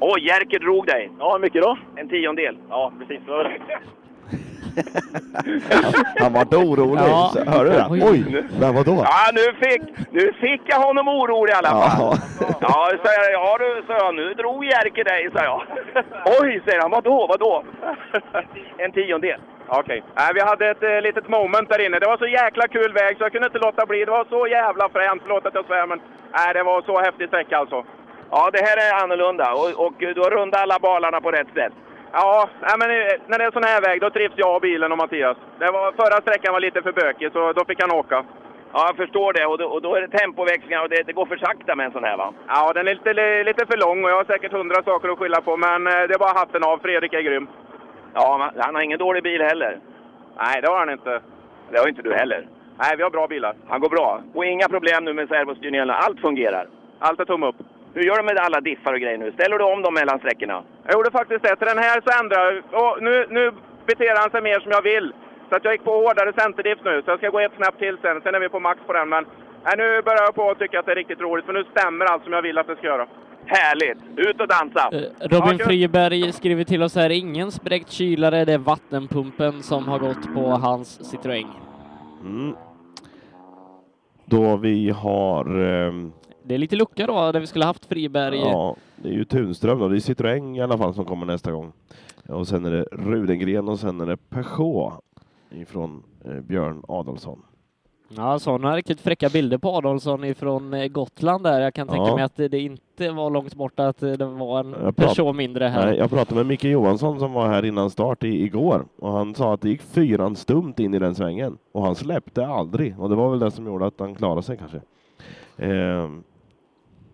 Oj, Jerker drog dig. Ja, mycket då? En tiondel. Ja, precis. Han var orolig. Ja. Hörde du det? Oj. Men vadå? Ja, nu fick, nu fick jag honom orolig i alla fall. Ja. Ja, sa jag. Ja du, sa jag. Nu drog Jerker dig, sa jag. Oj, säger han. Vadå, vadå? En tiondel. Okej. Nej, vi hade ett eh, litet moment där inne. Det var så jäkla kul väg så jag kunde inte låta bli. Det var så jävla fränt. Förlåt att jag svär, men nej, det var så häftig sträcka alltså. Ja, det här är annorlunda och, och du har rundat alla balarna på rätt sätt. Ja, men eh, när det är sån här väg då trivs jag och bilen och Mattias. Det var, förra sträckan var lite för bökig så då fick han åka. Ja, jag förstår det. Och då, och då är det tempoväxlingar och det, det går för sakta med en sån här va? Ja, den är lite, lite för lång och jag har säkert hundra saker att skylla på, men eh, det är bara hatten av. Fredrik är grym. Ja, han har ingen dålig bil heller. Nej, det har han inte. Det har inte du heller. Nej, vi har bra bilar. Han går bra. Och inga problem nu med servostyrningen. Allt fungerar. Allt är tumme upp. Hur gör du med alla diffar och grejer nu? Ställer du om dem mellan sträckorna? Jag gjorde faktiskt det. Till den här så ändrar och nu, nu beter han sig mer som jag vill. Så att jag gick på hårdare centerdiff nu, så jag ska gå ett snäpp till sen. Sen är vi på max på den. Men nej, nu börjar jag på att tycka att det är riktigt roligt, för nu stämmer allt som jag vill att det ska göra. Härligt! Ut och dansa! Robin Ja. Friberg skriver till oss här, ingen spräckt kylare, det är vattenpumpen som har gått på hans Citroën. Mm. Då vi har... ehm, Det är lite lucka då, där vi skulle haft Friberg. Ja, det är ju Tunström då. Det är Citroën i alla fall som kommer nästa gång. Och sen är det Rudengren och sen är det Peugeot ifrån eh, Björn Adolfsson. Ja, sådana riktigt fräcka bilder på Adolfsson ifrån eh, Gotland där. Jag kan tänka Ja. mig att det inte var långt borta att eh, det var en prat- person mindre här. Nej, jag pratade med Micke Johansson som var här innan start i, igår och han sa att det gick fyran stumt in i den svängen och han släppte aldrig och det var väl det som gjorde att han klarade sig kanske. Ehm,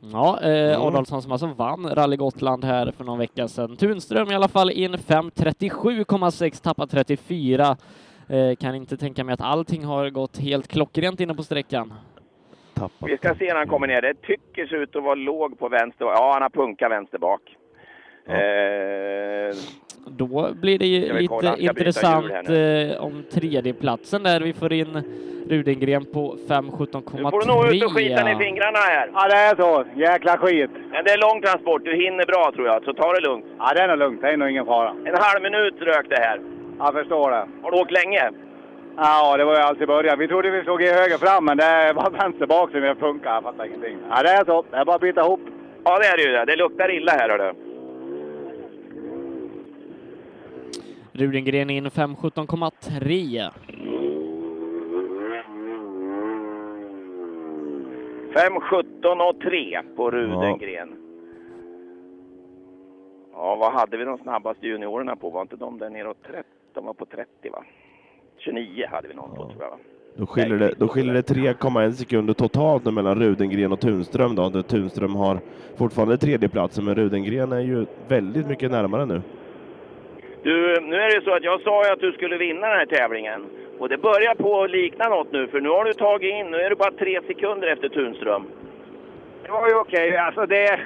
Ja, eh, Mm. Adolfsson som alltså vann Rally Gotland här för någon vecka sedan. Tunström i alla fall in 5.37,6, tappar 34. Eh, kan inte tänka mig att allting har gått helt klockrent inne på sträckan. Vi ska se när han kommer ner. Det tycker sig ut att vara låg på vänster. Ja, han har punkat vänster bak. Eh, Då blir det ju lite intressant eh, om tredjeplatsen där vi får in Rudengren på 5.17,3. nu får du nog ut och skiten i fingrarna här. Ja, det är så. Jäkla skit. Men det är lång transport. Du hinner bra tror jag, så ta det lugnt. Ja, det är nog lugnt. Det är nog ingen fara. En halv minut rök det här. Jag förstår det. Har du åkt länge? Ja, det var ju allt i början. Vi trodde vi såg i höger fram, men det var vänster bak som jag funkar. Jag fattar ingenting. Ja, det är så. Det är bara att byta ihop. Ja, det är det ju. det. Det luktar illa här hördu. Rudengren in 5.17,3. 5.17 och 3 på Rudengren. Ja. vad hade vi de snabbaste juniorerna på? Var inte de där neråt 30? De var på 30 va? 29 hade vi någon på tror jag va? då skiljer det, då skiljer det 3,1 sekunder totalt nu mellan Rudengren och Tunström då. Tunström har fortfarande tredjeplatsen men Rudengren är ju väldigt mycket närmare nu. Du, nu är det så att jag sa ju att du skulle vinna den här tävlingen. Och det börjar på att likna något nu, för nu har du tagit in, nu är du bara tre sekunder efter Tunström. Det var ju okej. Alltså det,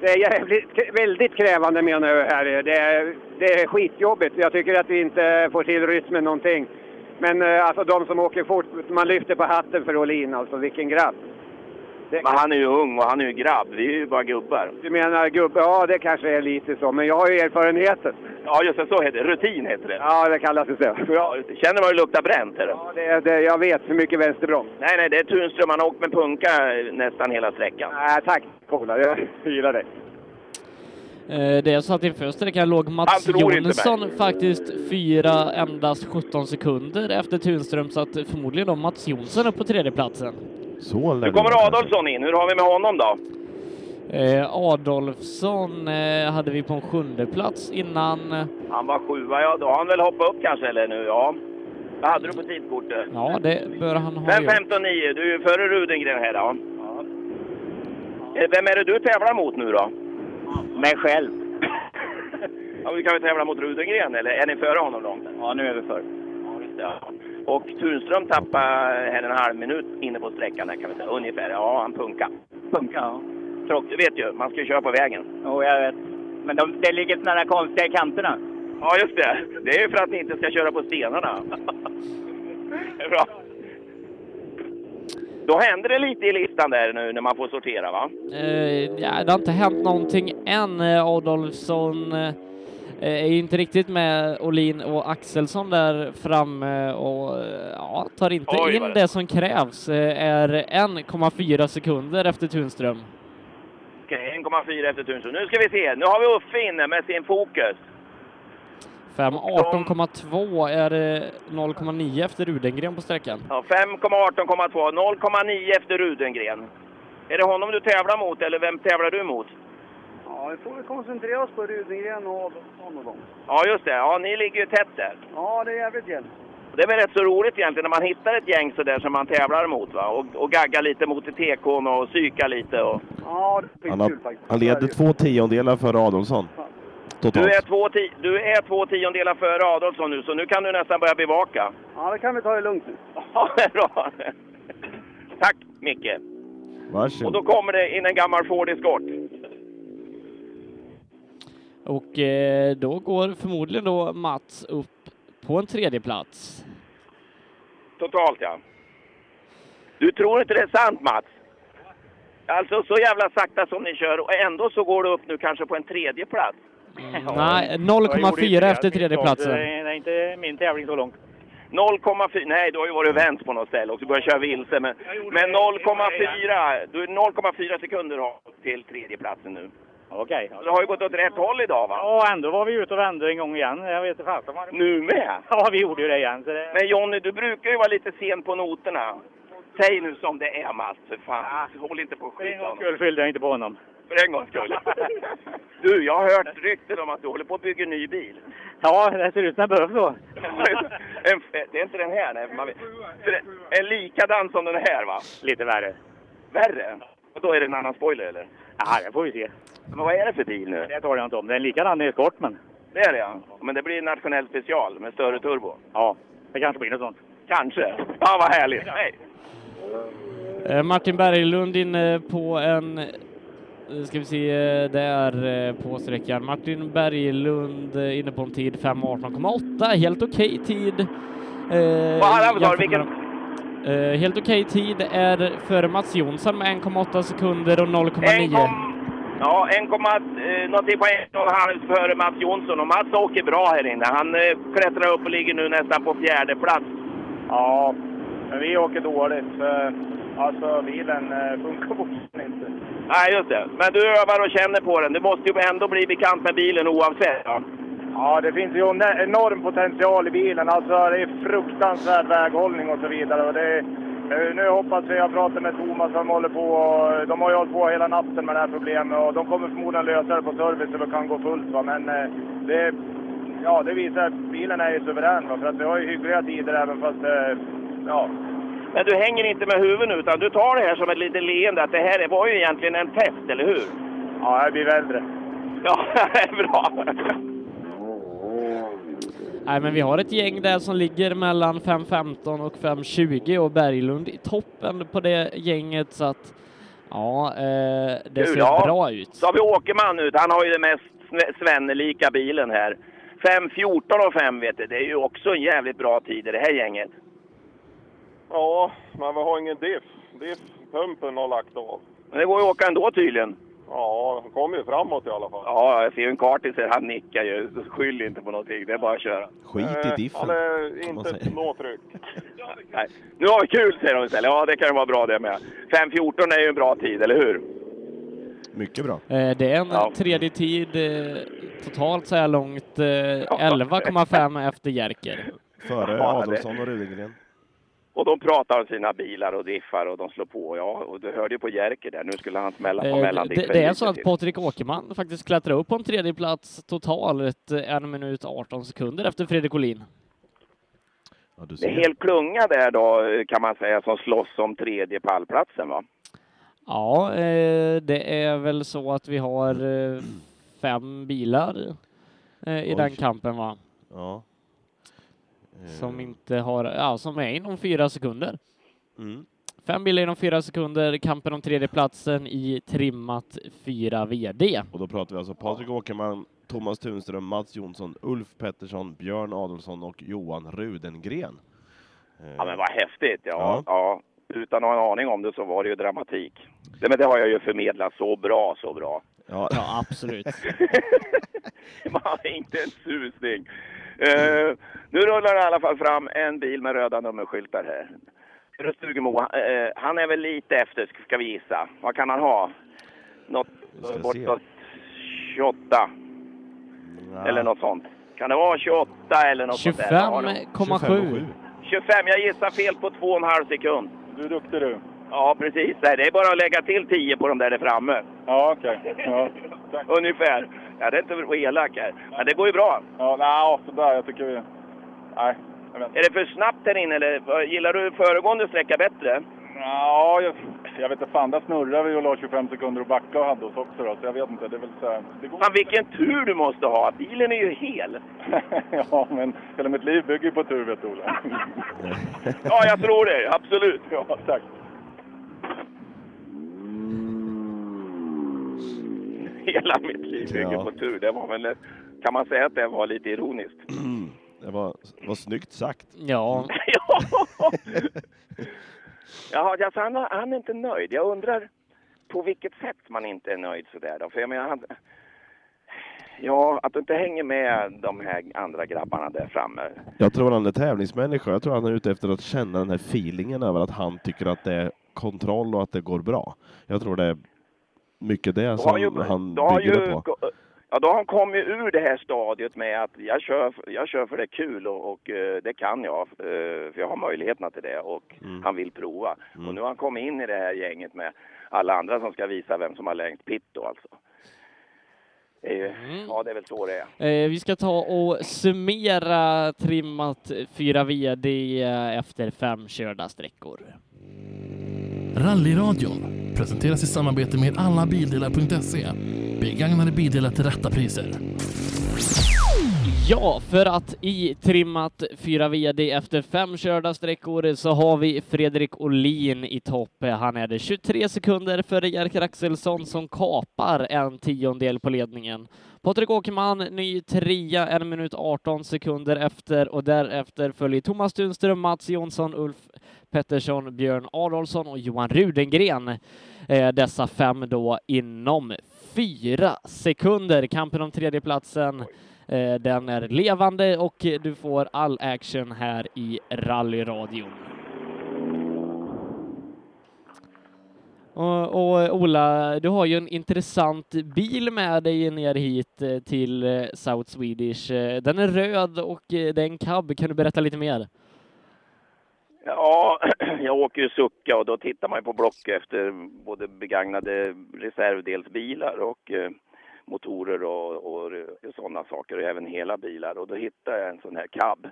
det är jävligt, väldigt krävande menar jag här. Det är, det är skitjobbigt. Jag tycker att vi inte får till rytmen någonting. Men eh, alltså de som åker fort, man lyfter på hatten för Olin alltså. Vilken grabb. Men han är ju ung och han är ju grabb, vi är ju bara gubbar. Du menar gubbe? Ja, det kanske är lite så. Men jag har ju erfarenheten. Ja, just det, så heter det. Rutin heter det. Ja, det kallas det så. Ja, känner vad det luktar bränt? Eller? Ja, det, det, jag vet hur mycket vänsterbroms. Nej, nej, det är Tunström. Han har åkt med punka nästan hela sträckan. Nej, tack polare. Jag gillar dig. Eh, Det är så att inför sträckan låg Mats Jonsson faktiskt fyra, endast 17 sekunder efter Tunström, så att förmodligen då Mats Jonsson upp på tredjeplatsen. Så Nu kommer Adolfsson in. Hur har vi med honom då? Eh, Adolfsson eh, hade vi på en sjunde plats innan. Han var sjua, ja. Då har han väl hoppat upp kanske, eller nu? Ja. Vad hade du på tidkortet? Ja, det bör han ha 5, gjort. 15, 9. Du är ju före Rudengren här då. Eh, Vem är det du tävlar mot nu då? Mig själv. Ja, vi kan väl tävla mot Rudengren, eller är ni före honom långt? Ja, nu är vi före. Ja, just det, ja. Och Tunström tappade här en halv minut inne på sträckan där kan vi säga. Ungefär. Ja, han punkar. Funkar, ja. Tråkigt, du vet ju. Man ska ju köra på vägen. Jo, jag vet. Men de, det ligger såna där konstiga i kanterna. Ja, just det. Det är ju för att ni inte ska köra på stenarna. Det är bra. Då händer det lite i listan där nu när man får sortera va? Eh, ja, det har inte hänt någonting än. Eh, Adolfsson eh, är ju inte riktigt med Olin och Axelsson där framme och eh, ja, tar inte Oj, in det- det som krävs. Eh, är 1,4 sekunder efter Tunström. Okej, 1,4 efter Tunström. Nu ska vi se. Nu har vi Uffe inne med sin Fokus. 5.18,2 är eh, 0,9 efter Rudengren på sträckan. Ja, 5,18,2. 0,9 efter Rudengren. Är det honom du tävlar mot eller vem tävlar du mot? Ja, vi får väl koncentrera oss på Rudengren och Adolfsson och. Ja, just det. Ja, ni ligger ju tätt där. Ja, det är jävligt jämnt. Det är väl rätt så roligt egentligen när man hittar ett gäng sådär som man tävlar mot va? Och, och gaggar lite mot TK'n och psykar lite och... Ja, det är Han, har, faktiskt. han leder två tiondelar före Adolfsson. Du är, två ti- du är två tiondelar före Adolfsson nu, så nu kan du nästan börja bevaka. Ja, det kan vi ta det lugnt nu. Ja, bra. Tack Micke. Och Varsågod. då kommer det in en gammal Ford Escort. Och eh, då går förmodligen då Mats upp på en tredje plats. Totalt ja. Du tror inte det är sant Mats? Alltså så jävla sakta som ni kör och ändå så går du upp nu kanske på en tredje plats. Nej, 0,4 efter tredjeplatsen. Det är inte min tävling så långt. 0,4, nej du har ju varit vänt på något ställe och så börjat köra vilse. Men, men 0,4, du är 0,4 sekunder till tredjeplatsen nu. Okej. Så det har ju gått åt rätt håll idag va? Ja, ändå var vi ute och vände en gång igen. Jag vet inte fasen det- Nu med? Ja, vi gjorde ju det igen. Det... Men Jonny, du brukar ju vara lite sen på noterna. Säg nu som det är Mats, för fan. Håll inte på och För en skita gångs skull fyllde jag inte på honom. För en gångs skull. Du, jag har hört rykten om att du håller på att bygga en ny bil. Ja, det ser ut som behövs så. en, det är inte den här, nej. Man En likadan som den här va? Lite värre. Värre? Och då är det en annan spoiler eller? Ja, det får vi se. Men vad är det för bil nu? Det tar jag inte om. Det är en likadan i skort, men... Det är det ja. Men det blir en nationell special med större turbo. Ja, det kanske blir något sånt. Kanske. Ja, vad härligt. Hej. Eh, Martin Berglund inne på en, eh, ska vi se, eh, där eh, på sträckan. Martin Berglund inne på en tid 5.18,8, helt okej tid. Eh, Vad hade han för vilken- Eh, helt okej tid är före Mats Jonsson med 1,8 sekunder och 0,9. Ja, 1, eh, någonting på en och en halv före Mats Jonsson. Och Mats åker bra här inne. Han eh, klättrar upp och ligger nu nästan på fjärde plats. Ja, men vi åker dåligt. För, alltså bilen eh, funkar fortfarande inte. Nej, just det. Men du övar och känner på den. Du måste ju ändå bli bekant med bilen oavsett. Ja. Ja, det finns ju en enorm potential i bilen. Alltså det är fruktansvärd väghållning och så vidare. Och det, eh, nu hoppas vi, jag pratar med Thomas som håller på och, De har ju hållit på hela natten med det här problemet och de kommer förmodligen lösa det på service så det kan gå fullt. Va? Men eh, det, ja, det visar att bilen är ju suverän. Va? För att vi har ju hyggliga tider även fast det, ja, Men du hänger inte med huvudet utan du tar det här som ett litet leende. Att det här var ju egentligen en test, eller hur? ja, jag blir äldre. Ja, bra. Nej, men vi har ett gäng där som ligger mellan 5.15 och 5.20 och Berglund i toppen på det gänget så att ja, eh, det Kul, ser ja. bra ut. Så har vi Åkerman ut. Han har ju den mest sve- svennelika bilen här. 5.14 och 5 vet du. Det är ju också en jävligt bra tid i det här gänget. Ja, men vi har ingen diff. Diffpumpen har lagt av. Men det går ju att åka ändå tydligen. Ja, de kommer ju framåt i alla fall. Ja, jag ser ju en kartis här. Han nickar ju. Skyll inte på någonting. Det är bara att köra. Skit i diffen. Han är inte lågtryck. Nej. Nu har vi kul, säger de istället. Ja, det kan ju vara bra det med. 5.14 är ju en bra tid, eller hur? Mycket bra. Eh, det är en tredje tid eh, totalt så här långt, eh, 11,5 efter Jerker. Före Ja, Adolfsson och Rudengren. Och de pratar om sina bilar och diffar och de slår på. Ja, och du hörde ju på Jerker där. Nu skulle han smälla på Eh, mellandiffen. det, det är så att till. Patrik Åkerman faktiskt klättrar upp på en tredje plats totalt eh, en minut 18 sekunder efter Fredrik Olin. Ja, Det är hel klunga där då, kan man säga, som slåss om tredje pallplatsen va? Ja, eh, det är väl så att vi har eh, fem bilar eh, i Oj. den kampen va? Ja. Som inte har, ja, som är inom fyra sekunder. Mm. Fem bilar inom fyra sekunder, kampen om tredjeplatsen i trimmat 4 VD. Och då pratar vi alltså Patrik Åkerman, Thomas Tunström, Mats Jonsson, Ulf Pettersson, Björn Adolfsson och Johan Rudengren. Eh, Ja men vad häftigt. Ja, Ja. ja. utan att ha en aning om det så var det ju dramatik. Det, men det har jag ju förmedlat så bra, så bra. Ja, ja absolut. Man har inte en susning. Eh, nu rullar det i alla fall fram en bil med röda nummerskyltar här. Stugemo, uh, han är väl lite efter, ska vi gissa. Vad kan han ha? Något bortåt 28? Eller något sånt. Kan det vara 28 eller något sånt där? Ja, nog. 25,7. 25, jag gissar fel på 2,5 sekund. Du är duktig du. Ja, precis. Det är bara att lägga till 10 på de där där framme. Ja, okej. Ja. Ungefär. Ja, det är inte vara elak här. Men det går ju bra. Ja, nej, sådär. Jag tycker vi... Nej, jag vet Är det för snabbt här inne eller gillar du föregående sträcka bättre? Ja, jag, jag vet inte fan. Där snurrade vi och la 25 sekunder och backa och hade oss också då. Så jag vet inte. Det är väl så här, det går Fan vilken tur du måste ha! Bilen är ju hel! Ja, men hela mitt liv bygger ju på tur vet du, Ola. Ja, jag tror det. Absolut. Ja, tack. Hela mitt liv bygger Ja. på tur. Det var väl... Kan man säga att det var lite ironiskt? Det var, var snyggt sagt. Ja. Jaha, alltså han, han är inte nöjd. Jag undrar på vilket sätt man inte är nöjd sådär då. För jag menar, han, ja, att du inte hänger med de här andra grabbarna där framme. Jag tror han är tävlingsmänniska. Jag tror han är ute efter att känna den här feelingen över att han tycker att det är kontroll och att det går bra. Jag tror det är mycket det som ju, han bygger det på. ja, då har han kommit ur det här stadiet med att jag kör, jag kör för det är kul och, och eh, det kan jag. eh, För jag har möjligheterna till det och Mm. han vill prova. Och nu har han kommit in i det här gänget med alla andra som ska visa vem som har längst pit då alltså. Det ju, Ja, det är väl så det är. Eh, vi ska ta och summera trimmat 4 VD efter fem körda sträckor. Rallyradion presenteras i samarbete med allabildelar.se. Begagnade bildelar till rätta priser. Ja, för att i trimmat 4 VD efter fem körda sträckor så har vi Fredrik Olin i topp. Han är det 23 sekunder före Jerker Axelsson som kapar en tiondel på ledningen. Patrik Åkerman ny trea, en minut 18 sekunder efter och därefter följer Thomas Tunström, Mats Jonsson, Ulf Pettersson, Björn Adolfsson och Johan Rudengren. Eh, dessa fem då inom fyra sekunder. Kampen om tredjeplatsen eh, Den är levande och du får all action här i rallyradion. Och, och Ola, du har ju en intressant bil med dig ner hit eh, till South Swedish. Den är röd och det är en cab. Kan du berätta lite mer? Ja, jag åker ju Succa och då tittar man ju på Block efter både begagnade reservdelsbilar och eh, motorer och, och, sådana saker och även hela bilar. Och då hittade jag en sån här cab.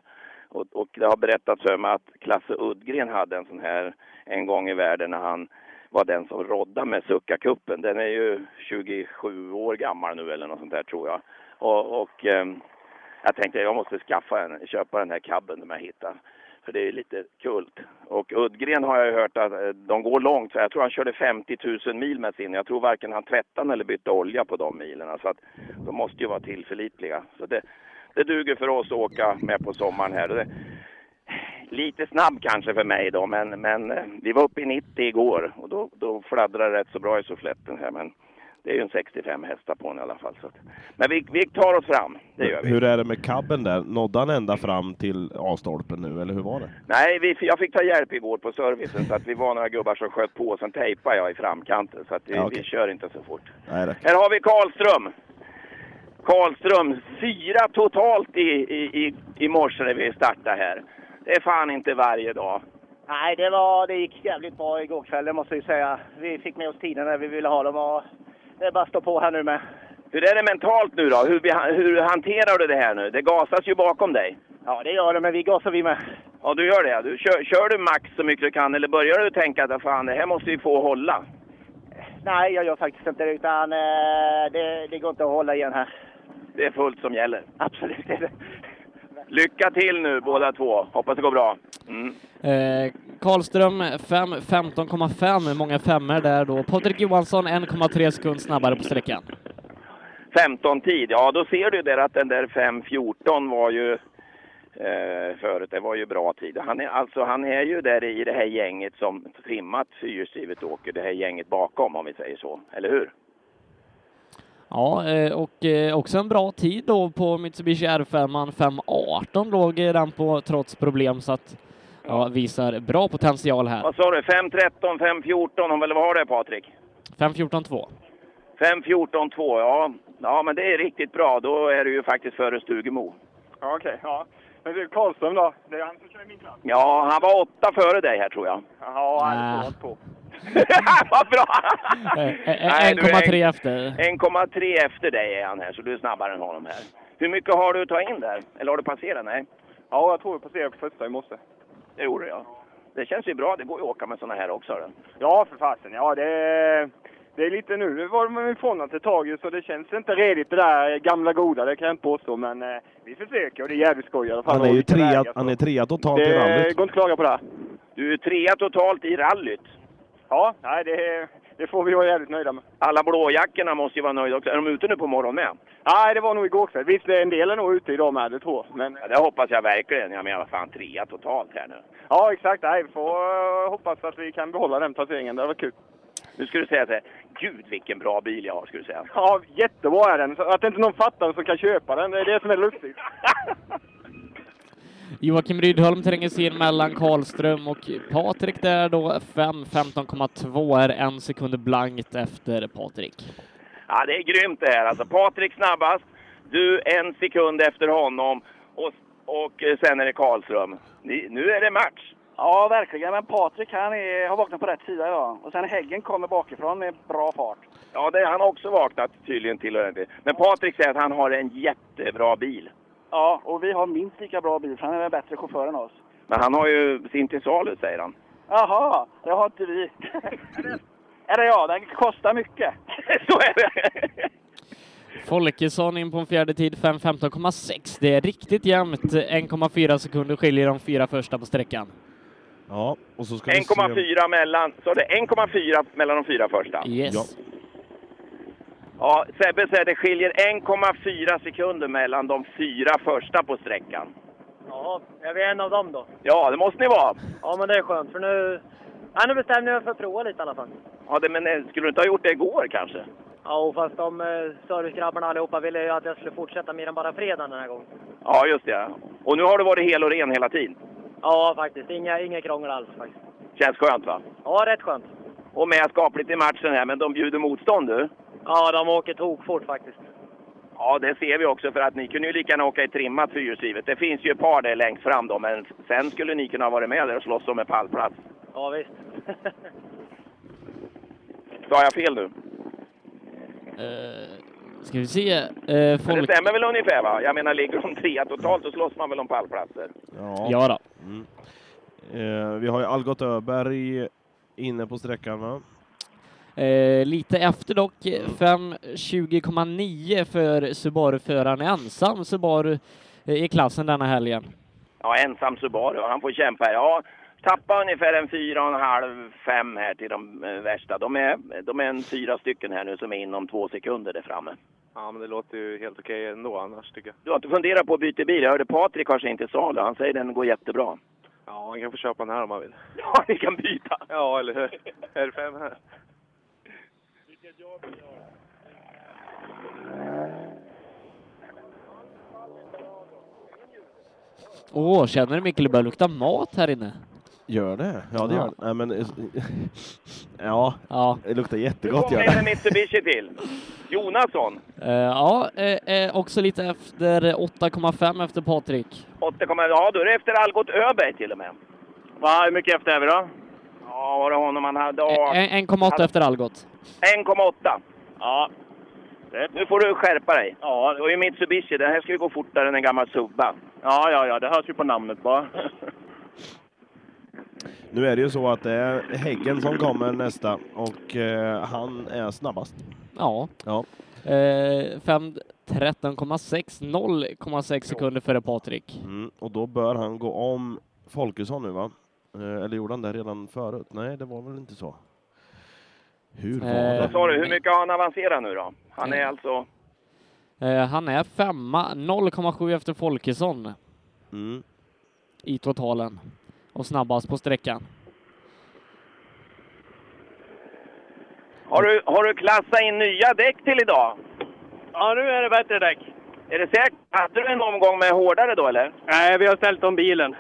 Och, och det har berättats för mig att Klasse Uddgren hade en sån här en gång i världen när han var den som roddade med Suckakuppen. Den är ju 27 år gammal nu eller något sånt där tror jag. Och, och eh, jag tänkte jag måste skaffa en, köpa den här cabben som jag hittade. För det är lite kult. Och Uddgren har jag ju hört att eh, de går långt. Jag tror han körde 50 000 mil med sin. Jag tror varken han tvättade eller bytte olja på de milen. Så att de måste ju vara tillförlitliga. Så det, det duger för oss att åka med på sommaren här. Det, lite snabb kanske för mig då, men, men eh, vi var uppe i 90 igår och då, då fladdrade det rätt så bra i suffletten här. Men det är ju en 65 hästar på den i alla fall. Så att, men vi, vi tar oss fram, det gör vi. Hur är det med cabben där? Nådde han ända fram till A-stolpen nu, eller hur var det? Nej, vi, jag fick ta hjälp igår på servicen så att vi var några gubbar som sköt på. Sen tejpade jag i framkanten så att vi, Ja, okej. vi kör inte så fort. Nej, det. Här har vi Karlström. Karlström, fyra totalt i, i, i, i morse när vi startade här. Det är fan inte varje dag. Nej, det, var, det gick jävligt bra igår kväll, det måste jag säga. Vi fick med oss tiden när vi ville ha dem och det är bara att stå på här nu med. Hur är det mentalt nu då? Hur, hur hanterar du det här nu? Det gasas ju bakom dig. Ja, det gör det, men vi gasar vi med. Ja, du gör det. Du kör, kör du max så mycket du kan eller börjar du tänka att fan, det här måste vi få hålla? Nej, jag gör faktiskt inte det, utan eh, det, det går inte att hålla igen här. Det är fullt som gäller. Absolut. Lycka till nu båda två. Hoppas det går bra. Mm. Eh, Karlström 5, 15,5, många femmer där då. Patrik Johansson 1,3 sekund snabbare på sträckan. 15 tid, ja då ser du där att den där 5.14 var ju eh, förut. Det var ju bra tid. Han är, alltså, han är ju där i det här gänget som trimmat fyrhjulsdrivet åker, det här gänget bakom om vi säger så, eller hur? Ja, eh, och eh, också en bra tid då på Mitsubishi R5 518 låg den på trots problem så att ja, visar bra potential här. Vad sa du? 5.13, 5.14, eller vad har det Patrik? 5.14.2. 5.14,2, ja. Ja, men det är riktigt bra. Då är du ju faktiskt före Stugemo. Ja, okej. ja. Men du, Karlström då? Det är han som kör i min klass. Ja, han var åtta före dig här tror jag. Ja, han är på. Vad bra! Eh, Nej, du är 1,3 efter. 1,3 efter dig är han här, så du är snabbare än honom här. Hur mycket har du att ta in där? Eller har du passerat? Nej? Ja, jag tror jag passerade på första i morse. Det gjorde jag. Det känns ju bra. Det går ju att åka med såna här också. hörru. Ja, för fasen. Ja, det är, det är lite nu. Nu var de ifrån ett tag så det känns inte redigt det där gamla goda, det kan jag inte påstå. Men eh, vi försöker och det är jävligt skoj i alla fall. Han är ju trea, vägar, så han är trea totalt i Det rallyt. går inte att klaga på det. Du är trea totalt i rallyt. Ja, nej, det, det får vi vara jävligt nöjda med. Alla blåjackorna måste ju vara nöjda också. Är de ute nu på morgonen med? Nej, det var nog igår kväll. Visst, en del är nog ute idag med, det tror jag. Men, Ja, det hoppas jag verkligen. Jag menar, fan, trea totalt här nu. ja, exakt. Nej, vi får eh, hoppas att vi kan behålla den placeringen. Det var kul. Nu skulle du säga så här, gud vilken bra bil jag har, skulle du säga. Ja, jättebra är den. Att inte någon fattar som kan köpa den, det är det som är lustigt. Joakim Rydholm tränger sig in mellan Karlström och Patrik där då 5, 15,2 är en sekund blankt efter Patrik. Ja, det är grymt det här. Alltså, Patrik snabbast, du en sekund efter honom och, och sen är det Karlström. Ni, nu är det match. Ja, verkligen. Men Patrik han är, har vaknat på rätt sida idag. Och sen Häggen kommer bakifrån med bra fart. Ja, det, han har också vaknat tydligen till. Men Patrik säger att han har en jättebra bil. Ja, och vi har minst lika bra bil, för han är en bättre chaufför än oss. Men han har ju sin till salu, säger han. Jaha, det har inte vi. är det ja, den kostar mycket. Så är det. Folkesson in på en fjärde tid 5.15,6. Det är riktigt jämnt. 1,4 sekunder skiljer de fyra första på sträckan. Ja, och så ska vi se... 1,4 mellan, så det är 1,4 mellan de fyra första. Yes. Ja. Ja, Sebbe säger det skiljer 1,4 sekunder mellan de fyra första på sträckan. Ja, är vi en av dem då? Ja, det måste ni vara. Ja, men det är skönt för nu... Ja, nu bestämde jag mig för att prova lite i alla fall. Ja, det, men eh, skulle du inte ha gjort det igår kanske? Ja, fast de eh, servicegrabbarna allihopa ville ju att jag skulle fortsätta mer än bara fredagen den här gången. Ja, just det. Och nu har du varit hel och ren hela tiden. Ja, faktiskt. Inga, inga krångel alls faktiskt. Känns skönt va? Ja, rätt skönt. Och med skapligt i matchen här, men de bjuder motstånd du. Ja, de åker tokfort faktiskt. Ja, det ser vi också för att ni kunde ju lika gärna åka i trimmat fyrhjulsdrivet. Det finns ju ett par där längst fram då, men sen skulle ni kunna ha varit med där och slåss om en pallplats. Ja, visst. Sa jag fel nu? Uh, ska vi se. Uh, folk... det stämmer väl ungefär va? Jag menar, ligger de trea totalt så slåss man väl om pallplatser? Ja. Ja då. Mm. Eh, vi har ju Algot Öberg inne på sträckan va? Eh, lite efter dock, 5.20,9 för Subaru-föraren ensam Subaru eh, i klassen denna helgen. Ja, ensam Subaru. Han får kämpa. Ja, tappa ungefär en fyra och en halv, fem här till de eh, värsta. De är, de är en fyra stycken här nu som är inom två sekunder där framme. Ja, men det låter ju helt okej ändå annars tycker jag. Du har inte funderat på att byta bil? Jag hörde Patrik har sin till salu. Han säger den går jättebra. Ja, man kan få köpa den här om man vill. Ja, ni kan byta. Ja, eller hur? R5 här. Åh, känner du Mikael, det börjar lukta mat här inne. Gör det? Ja, det gör det. Nej, men, eh, ja, Ja. det luktar Nu jättegott. kommer Gör det en. Mitsubishi till. Jonasson. Eh, ja, eh, eh, också lite efter 8,5 efter Patrik. 8, ja, då är det efter Algot Öberg till och med. Va, hur mycket efter är vi då? Ja, var det honom han hade? Ja, En- 1,8 efter Algot. 1,8. Ja. Nu får du skärpa dig. Ja. Du har ju Mitsubishi. Det här ska ju gå fortare än en gammal Subba. Ja, ja, ja, det hörs ju på namnet bara. Nu är det ju så att det är Häggen som kommer nästa och eh, han är snabbast. Ja. Ja. Eh, 5, 13,6, 0,6 sekunder före Patrik. Mm, och då bör han gå om Folkesson nu va? Eh, eller gjorde han det redan förut? Nej, det var väl inte så. Hur var Eh, det? Vad sa du? Hur mycket har han avancerat nu då? Han är alltså... Eh, han är femma, 0,7 efter Folkesson. Mm. i totalen och snabbast på sträckan. Har du, har du klassat in nya däck till idag? Ja, nu är det bättre däck. Är det säkert? Hade du en omgång med hårdare då eller? Nej, vi har ställt om bilen.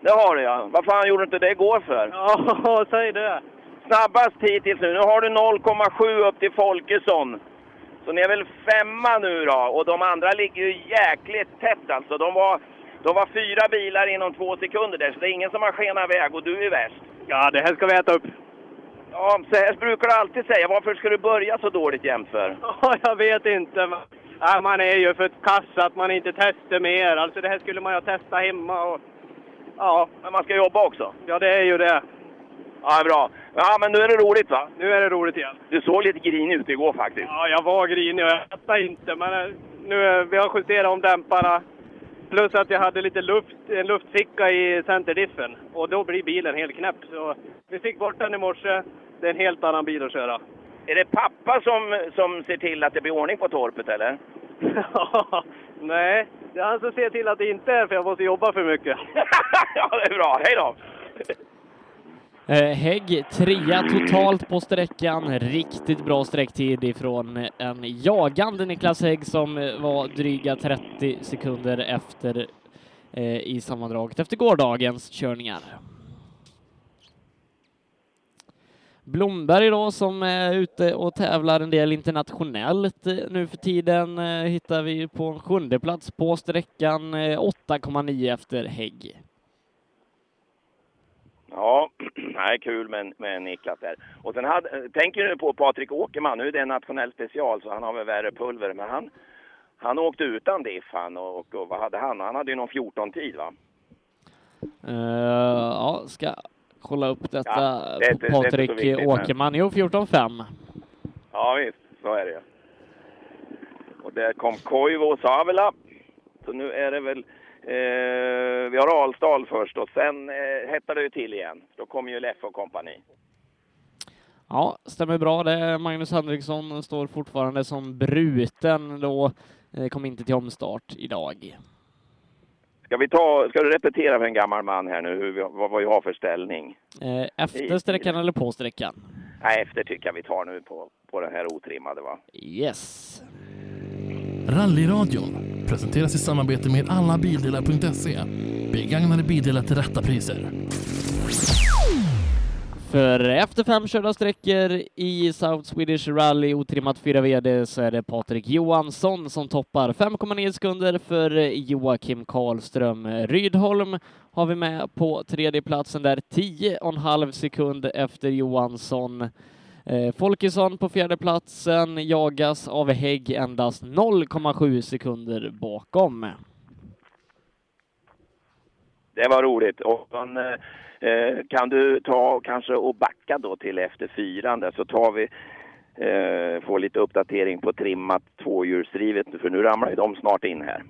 Det har du ja. Vad fan gjorde du inte det igår för? Ja, säg det. Snabbast hittills nu. Nu har du 0,7 upp till Folkesson. Så ni är väl femma nu då? Och de andra ligger ju jäkligt tätt alltså. De var, de var fyra bilar inom två sekunder där, så det är ingen som har skenat iväg och du är värst. Ja, det här ska vi äta upp. Ja, så här brukar du alltid säga. Varför ska du börja så dåligt jämt för? Ja, jag vet inte. man är ju för kass att man inte testar mer. Alltså det här skulle man ju testa hemma och... Ja. Men man ska jobba också? Ja, det är ju det. Ja, bra. Ja, men nu är det roligt va? Nu är det roligt igen. Du såg lite grinig ut igår faktiskt. Ja, jag var grinig och jag fattade inte. Men eh, nu, eh, vi har justerat om dämparna. Plus att jag hade lite luft, en luftficka i centerdiffen. Och då blir bilen helt knäpp. Så vi fick bort den i morse. Det är en helt annan bil att köra. Är det pappa som, som ser till att det blir ordning på torpet eller? Nej, det är han som ser till att det inte är för jag måste jobba för mycket. ja, det är bra. Hej då! Eh, Hägg trea totalt på sträckan. Riktigt bra sträcktid ifrån en jagande Niklas Hägg som eh, var dryga 30 sekunder efter eh, i sammandraget efter gårdagens körningar. Blomberg då som är ute och tävlar en del internationellt nu för tiden hittar vi på en sjunde plats på sträckan 8,9 efter Hägg. Ja, nej, kul med, med Niklas där. Och sen hade, tänker du på Patrik Åkerman, nu är det en nationell special så han har väl värre pulver, men han, han åkte utan diff han och, och, vad hade han? Han hade ju någon 14-tid va? Eh, ja, ska kolla upp detta. Ja, det är det är Patrik viktigt, men- Åkerman, jo 14-5. Ja visst, så är det ju. Och där kom Koivu och Savela. Så nu är det väl, vi har Alsdal först och sen eh, hettar det ju till igen. Då kommer ju Leffe och kompani. Ja, stämmer bra det. Magnus Henriksson står fortfarande som bruten då. Eh, kom inte till omstart idag. Ska, vi ta, ska du repetera för en gammal man här nu hur vi, vad, vad vi har för ställning? Eh, efter sträckan eller på sträckan? Nej, efter tycker jag vi tar nu på, på den här otrimmade va? Yes. Rallyradion presenteras i samarbete med allabildelar.se. Begagnade bildelar till rätta priser. För efter fem körda sträckor i South Swedish Rally otrimmat 4 VD så är det Patrik Johansson som toppar 5,9 sekunder för Joakim Karlström. Rydholm har vi med på tredje platsen där 10,5 sekund efter Johansson. Eh, Folkesson på fjärde platsen jagas av Hägg endast 0,7 sekunder bakom. Det var roligt. Och eh, kan du ta kanske och backa då till efter fyran där så tar vi eh, får lite uppdatering på trimmat tvåhjulsdrivet för nu ramlar ju de snart in här.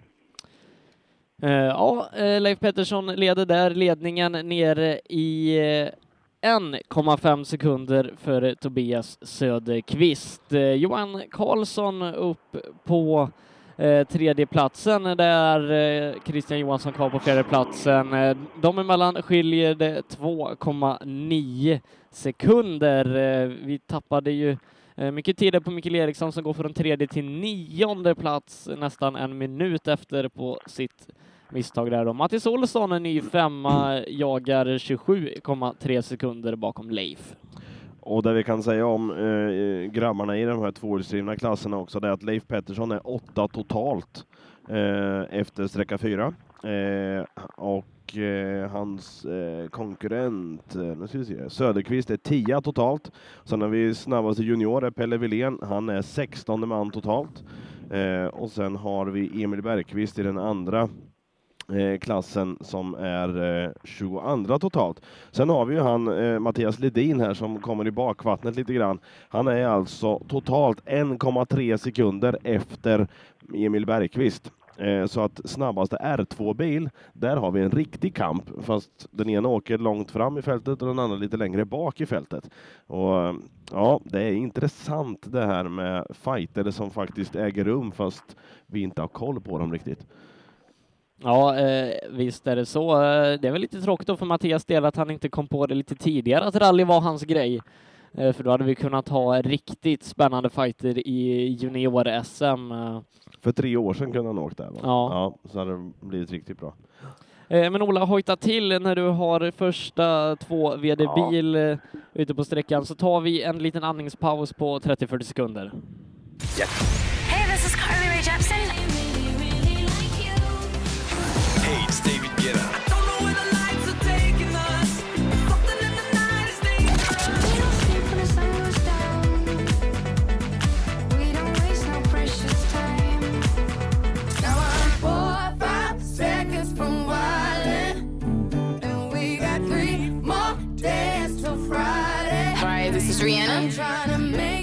Eh, ja, eh, Leif Pettersson leder där ledningen nere i eh, 1,5 sekunder för Tobias Söderqvist. Eh, Johan Karlsson upp på eh, tredje där eh, Christian Johansson kvar på fjärdeplatsen. Eh, de emellan skiljer det 2,9 sekunder. Eh, vi tappade ju eh, mycket tid på Mikael Eriksson som går från tredje till nionde plats nästan en minut efter på sitt misstag där då. Mattis Olsson, en ny femma, jagar 27,3 sekunder bakom Leif. Och det vi kan säga om eh, grabbarna i de här tvåhjulsdrivna klasserna också, det är att Leif Pettersson är åtta totalt eh, efter sträcka fyra. Eh, och eh, hans eh, konkurrent, eh, nu ska vi se, Söderqvist är 10 totalt. Sen har vi snabbaste junior, är Pelle Wilén, han är 16 man totalt. Eh, och sen har vi Emil Bergqvist i den andra Eh, klassen som är eh, 22 totalt. Sen har vi ju han eh, Mattias Ledin här som kommer i bakvattnet lite grann. Han är alltså totalt 1,3 sekunder efter Emil Bergqvist. Eh, Så att snabbaste R2-bil, där har vi en riktig kamp, fast den ena åker långt fram i fältet och den andra lite längre bak i fältet. Och eh, ja, det är intressant det här med fighter som faktiskt äger rum, fast vi inte har koll på dem riktigt. Ja, eh, visst är det så. Eh, Det är väl lite tråkigt då för Mattias del att han inte kom på det lite tidigare att rally var hans grej. Eh, För då hade vi kunnat ha riktigt spännande fighter i junior-SM. eh. För tre år sedan kunde han ha åkt där. Va? Ja. Så hade det blivit riktigt bra. Eh, Men Ola, hojta till när du har första två VD-bil eh, ute på sträckan så tar vi en liten andningspaus på 30-40 sekunder. Hey, this is Carly Rae Jepsen. Hey, it's David Guetta. Right, this is Rihanna.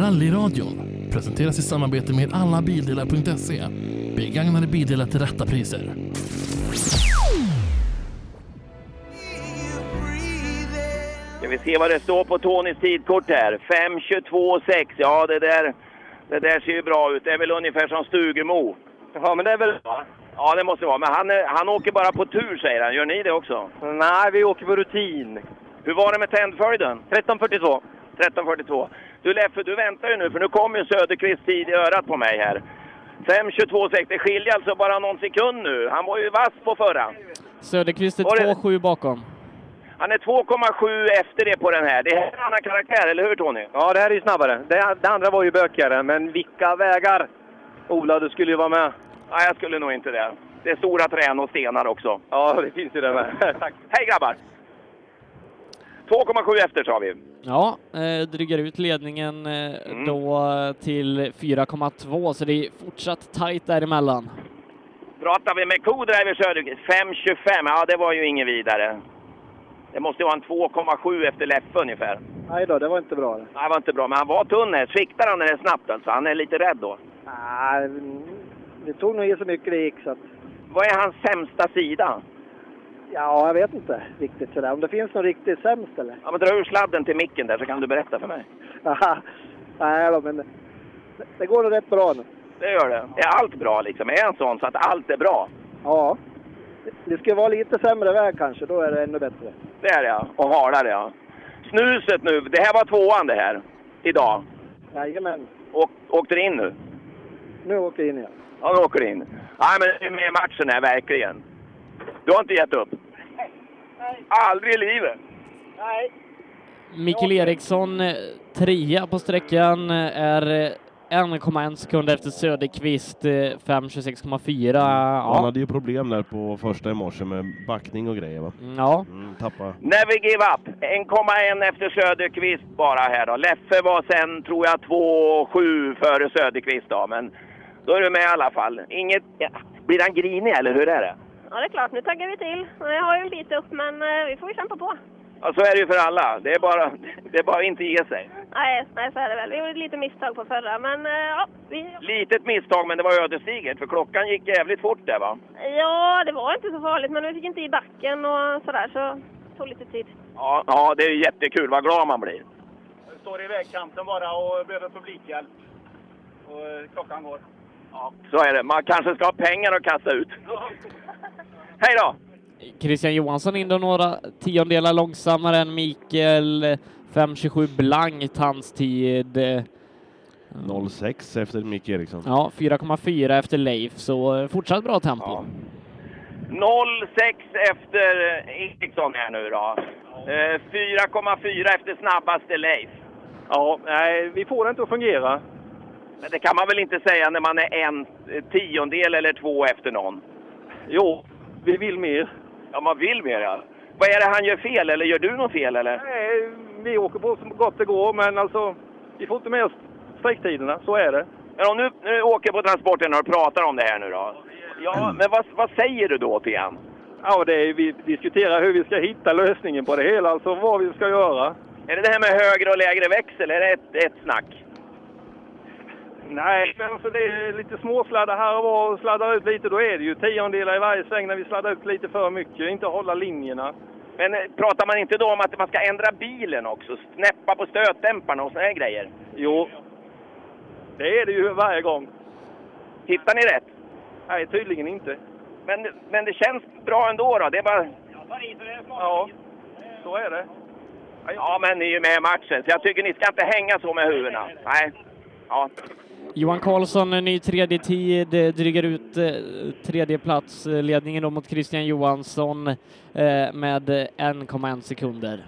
Rallyradion presenteras i samarbete med allabildelar.se. Begagnade bildelar till rätta priser. Ska vi se vad det står på Tonys tidkort här. 5.22,6. Ja, det där, det där ser ju bra ut. Det är väl ungefär som Stugemo. Ja, men det är väl... Ja, det måste det vara. Men han, han åker bara på tur, säger han. Gör ni det också? Nej, vi åker på rutin. Hur var det med tändföljden? 13.42. 13.42. Du Leffe, du väntar ju nu, för nu kommer ju Söderqvist tid i örat på mig här. 5.22,6. Det skiljer alltså bara någon sekund nu. Han var ju vass på förra. Söderqvist är Var det- 2-7 bakom. Han är 2,7 efter det på den här. Det här är en annan karaktär, eller hur Tony? Ja, det här är ju snabbare. Det, det andra var ju bökigare, men vilka vägar! Ola, du skulle ju vara med. Nej, jag skulle nog inte det. Det är stora trän och stenar också. Ja, det finns ju det med. Tack. Hej grabbar! 2,7 efter sa vi. Ja, eh, drygar ut ledningen eh, då till 4,2 så det är fortsatt tajt däremellan. Pratar vi med Co-Driver Söderqvist, 5,25. Ja, det var ju ingen vidare. Det måste vara en 2,7 efter Leffe ungefär. Nej då, det var inte bra. Nej, det var inte bra, men han var tunn här. Sviktar han när det är snabbt alltså? Han är lite rädd då. Nej, det tog nog i så mycket det gick så att... Vad är hans sämsta sida? Ja, jag vet inte riktigt sådär. Om det finns något riktigt sämst eller? Ja, men dra ur sladden till micken där så kan du berätta för mig. Nej då, men det, det går nog rätt bra nu. Det gör det. Är allt bra liksom? Är han sån så att allt är bra? Ja. Det ska vara lite sämre väg kanske, då är det ännu bättre. Det är det ja. Och halare ja. Snuset nu, det här var tvåan det här. Idag. Jajamän. Och, åkte det in nu? Nu åker jag in igen. Ja, nu åker det in. Nej, men med matchen här, verkligen. Du har inte gett upp? Aldrig i livet. Nej. Mikael Eriksson, eh, trea på sträckan, eh, är eh, 1,1 sekund efter Söderqvist, eh, 5.26,4. Han Ja. hade ju problem där på första i morse med backning och grejer va? ja. Mm, tappa. Never give up. 1,1 efter Söderqvist bara här då. Leffe var sen, tror jag, 2,7 före Söderqvist då. Men då är du med i alla fall. Inget... Ja. Blir han grinig eller hur är det? Ja, det är klart. Nu taggar vi till. Jag har ju en bit upp, men eh, vi får ju kämpa på. Ja, så är det ju för alla. Det är bara, det är bara att inte ge sig. Nej, nej, så är det väl. Vi gjorde lite misstag på förra, men eh, ja, vi... Litet misstag, men det var ödesdigert. För klockan gick jävligt fort där va? Ja, det var inte så farligt, men vi fick inte i backen och sådär, så det tog lite tid. Ja, ja det är jättekul. Vad glad man blir. Jag står i vägkanten bara och behöver publikhjälp. Och eh, klockan går. Ja, så är det. Man kanske ska ha pengar att kasta ut. Hej då! Christian Johansson in då några tiondelar långsammare än Mikael. eh, 5.27 blankt hans tid. eh, 06 efter Micke Eriksson. Ja, 4,4 efter Leif, så eh, fortsatt bra tempo. 06 efter eh, Eriksson här nu då. Eh, 4,4 efter snabbaste Leif. Ja, nej, vi får det inte att fungera. Men det kan man väl inte säga när man är en tiondel eller två efter någon? Jo, vi vill mer. Ja, man vill mer ja. Vad är det han gör fel, eller gör du något fel eller? Nej, vi åker på så gott det går, men alltså, vi får inte med oss sträcktiderna. Så är det. Men om du nu åker på transporten och pratar om det här nu då. Ja, men vad, vad säger du då till han? Ja, det är, vi diskuterar hur vi ska hitta lösningen på det hela, alltså vad vi ska göra. Är det det här med högre och lägre växel, är det ett, ett snack? Nej, men alltså det är lite småsladdar här och var och sladdar ut lite. Då är det ju tiondelar i varje sväng när vi sladdar ut lite för mycket. Inte hålla linjerna. Men eh, pratar man inte då om att man ska ändra bilen också? Snäppa på stötdämparna och såna här grejer? Jo, det är det ju varje gång. Hittar ni rätt? Nej, tydligen inte. Men, men det känns bra ändå då? Det är bara... Ja, så är det. Ja, men ni är ju med i matchen, så jag tycker ni ska inte hänga så med huvudena. Nej. Ja. Johan Karlsson, ny tredje tid, eh, drygar ut eh, tredjeplatsledningen då mot Christian Johansson eh, med 1,1 sekunder.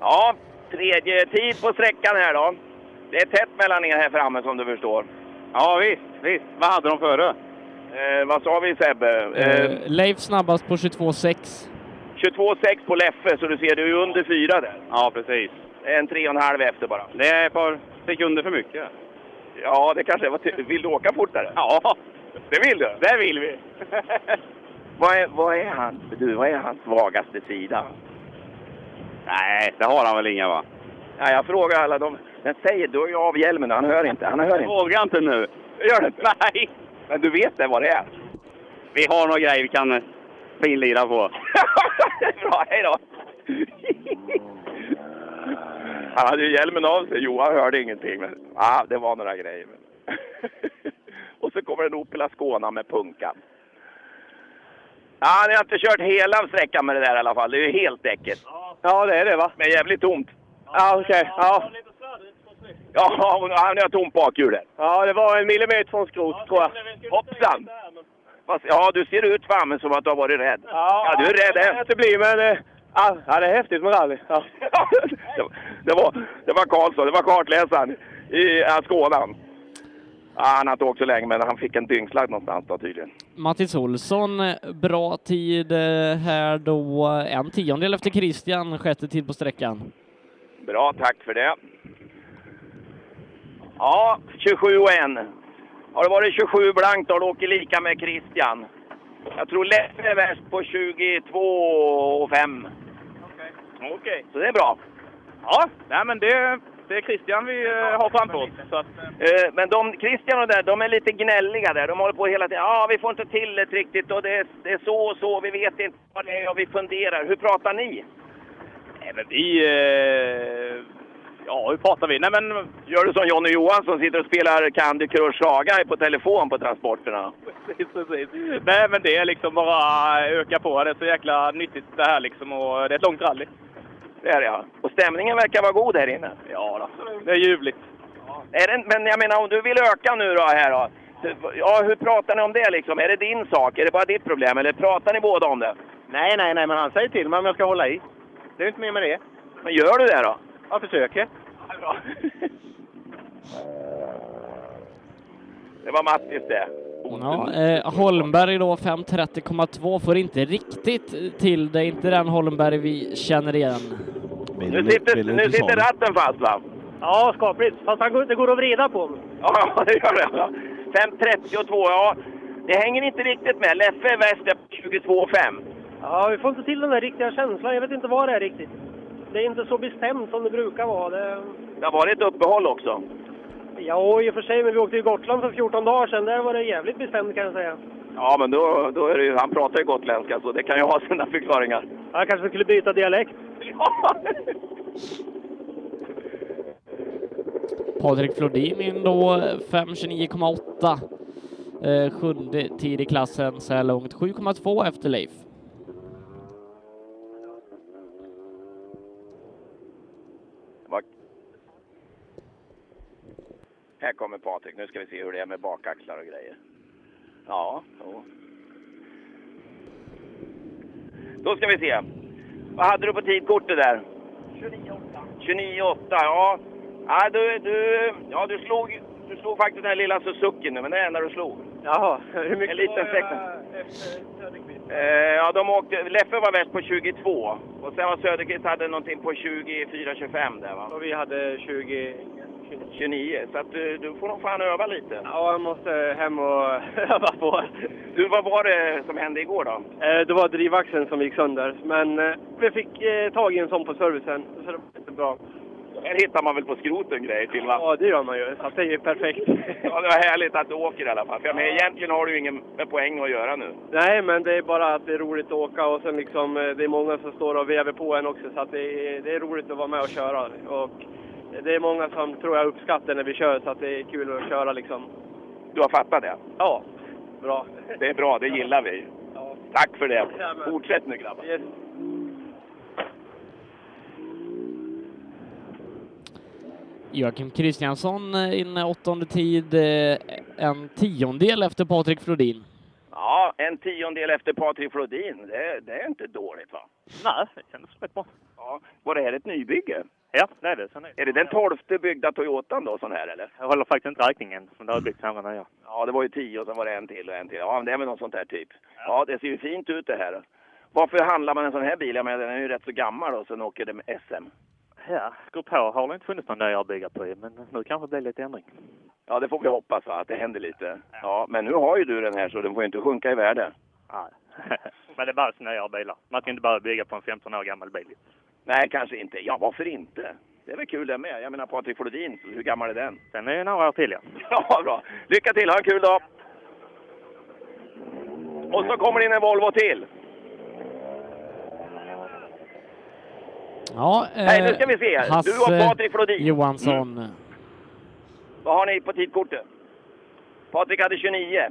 ja, tredje tid på sträckan här då. Det är tätt mellan er här framme som du förstår. Ja, visst, visst. Vad hade de före? Eh, vad sa vi Sebbe? Eh, Eh, Leif snabbast på 22,6. 22,6 på Leffe, så du ser, du är under fyra där. Ja, precis. En tre och en halv efter bara. Det är ett par sekunder för mycket. Ja, det kanske var till. Vill du åka fortare? Ja, det vill du. Det vill vi. Vad är, vad är, hans, du, vad är hans svagaste sida? Nej, det har han väl inga va? Ja, jag frågar alla de... Men säg, du ju av hjälmen, han hör inte. Han hör inte. Fråga inte nu. Gör det inte? Nej. Men du vet det vad det är? Vi har några grejer vi kan finlira på. Bra, hej då! Han hade ju hjälmen av sig. Johan hörde ingenting. Men, ja, det var några grejer. Men. och så kommer en Opel Ascona med punkan. Ja, ni har inte kört hela sträckan med det där i alla fall. Det är ju helt däcket. Ja, det är det va? Men jävligt tomt. Ja, okej. Ja. Ja, ja, ni har tomt bakhjul där. ja, det var en millimeter från skrot tror jag. Hoppsan! Fast, ja, du ser ut fan som att du har varit rädd. Ja, du är rädd kan inte bli, men eh, ja, ja, det är häftigt med rally. Ja. det, var- det, var, det var Karlsson, det var kartläsaren i Skåne. Ja, han har inte åkt så länge, men han fick en dyngsladd någonstans då tydligen. Mattis Olsson, bra tid eh, här då. En tiondel efter Christian, sjätte tid på sträckan. Bra, tack för det. Ja, 27 och 1. Har det varit 27 blankt har du åkt lika med Christian. Jag tror Leffe är värst på 22 och 5. Okej. Så det är bra. Ja, nej men det, det är Christian vi eh, har framför oss. Så att, Eh, Men de, Christian och där, de är lite gnälliga där. De håller på hela tiden. Ja, vi får inte till det riktigt och det är, det är så och så. Vi vet inte vad det är och vi funderar. Hur pratar ni? nej men vi... Eh, ja, hur pratar vi? Nej men... Gör du som Johnny Johansson, sitter och spelar Candy Crush Saga på telefon på transporterna? Precis, precis. Nej men det är liksom bara öka på. Det är så jäkla nyttigt det här liksom och det är ett långt rally. Det är det ja. Och stämningen verkar vara god här inne. Ja då. det är ljuvligt. Är det, men jag menar om du vill öka nu då här då? Ja, hur pratar ni om det liksom? Är det din sak? Är det bara ditt problem? Eller pratar ni båda om det? Nej, nej, nej, men han säger till mig om jag ska hålla i. Det är inte mer med det. Men gör du det då? Jag försöker. Det var Mattis det. Ja, eh, Holmberg då 5.30,2 får inte riktigt till det. Inte den Holmberg vi känner igen. Nu sitter, nu sitter ratten fast va? Ja, skapligt. Fast han går, det går att vrida på. Ja, det gör det. ja. 5.32, ja. Det hänger inte riktigt med. Leffe är värst efter 22.5. Ja, vi får inte till den där riktiga känslan. Jag vet inte vad det är riktigt. Det är inte så bestämt som det brukar vara. Det... Det har varit ett uppehåll också. Ja, i och för sig, men vi åkte till Gotland för 14 dagar sedan. Där var det jävligt bestämt kan jag säga. Ja, men då, då är det ju, han pratar ju gotländska så det kan ju ha sina förklaringar. Jag kanske skulle byta dialekt. Patrik Flodin in då 5.29,8. Eh, sjunde tid i klassen så här långt. 7,2 efter Leif. Vad- Här kommer Patrik. Nu ska vi se hur det är med bakaxlar och grejer. Ja, jo. Då ska vi se. Vad hade du på tidkortet där? 29,8. ja. Ja, du, du, ja, du slog, du slog faktiskt den här lilla Suzuki nu, men det är enda du slog. Jaha, hur mycket En liten sektor. Eh, ja, de åkte, Leffe var värst på 22 och sen var Söderqvist hade någonting på 24-25 där va? Och vi hade 20... 29, så att du, du får nog fan öva lite. Ja, jag måste hem och öva på. Du, vad var det som hände igår då? Eh, Det var drivaxeln som gick sönder, men eh, vi fick eh, tag i en sån på servicen, så det var jättebra. Här hittar man väl på skroten grejer till va? Ja, det gör man ju. Så det är ju perfekt. Ja, det var härligt att du åker i alla fall. För jag menar, egentligen har du ju ingen med poäng att göra nu. Nej, men det är bara att det är roligt att åka och sen liksom, eh, det är många som står och vevar på en också. Så att det är, det är roligt att vara med och köra. Och det är många som tror jag uppskattar när vi kör, så att det är kul att köra liksom. Du har fattat det? Ja, bra. Det är bra, det gillar vi. Tack för det. Fortsätt nu grabbar. Yes. Joakim Kristiansson eh, in åttonde tid, eh, en tiondel efter Patrik Flodin. Ja, en tiondel efter Patrik Flodin. Det, det är inte dåligt va? Nej, det kändes rätt bra. Ja. Var det här ett nybygge? Ja, det är det. Sen är Är det den tolfte byggda Toyotan då, sån här eller? Jag håller faktiskt inte räkningen, men det har byggts några nya. Ja, det var ju tio och sen var det en till och en till. Ja, men det är väl något sånt här typ. Ja, det ser ju fint ut det här. Varför handlar man en sån här bil? Jag menar, den är ju rätt så gammal då, sen åker det med SM. Ja, Grupp H har det inte funnits någon nya att bygga på men nu kanske det blir lite ändring. Ja, det får vi hoppas va, att det händer lite. Ja, men nu har ju du den här så den får ju inte sjunka i värde. Nej. men det behövs nya bilar. Man ska inte bara bygga på en 15 år gammal bil. Nej, kanske inte. Ja, varför inte? Det är väl kul det med. Jag menar Patrik Flodin, hur gammal är den? Den är ju några år till ja. Ja, bra. Lycka till, ha en kul dag! Och så kommer det in en Volvo till. Ja, eh, Nej, nu ska vi se. Du och Hasse Patrik Flodin. Johansson. Vad har ni på tidkortet? Patrik hade 29.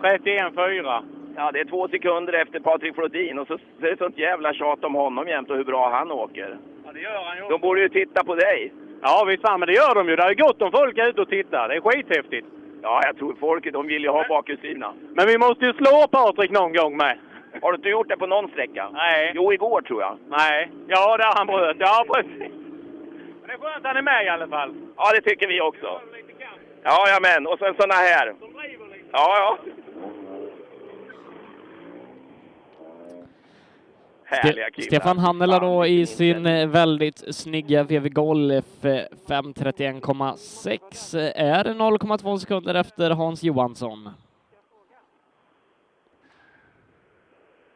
31,4. Ja, det är två sekunder efter Patrik Flodin och så så är det sånt jävla tjat om honom jämt och hur bra han åker. Ja, det gör han ju. De borde ju titta på dig. Ja, visst fan, men det gör de ju. Det är gott om folk ute och tittar. Det är skithäftigt. Ja, jag tror folket, de vill ju ha bakhjulsdrivna. Men vi måste ju slå Patrik någon gång med. Har du inte gjort det på någon sträcka? Nej. Jo, igår tror jag. Nej. Ja, där han bröt. Ja, precis. Men det är skönt att han är med i alla fall. Ja, det tycker vi också. Ja, ja men. Och sen såna här. Ja, ja. Härliga killar. Stefan Hannela då i sin eh, väldigt snygga VW Golf eh, 531,6 eh, är 0,2 sekunder efter Hans Johansson.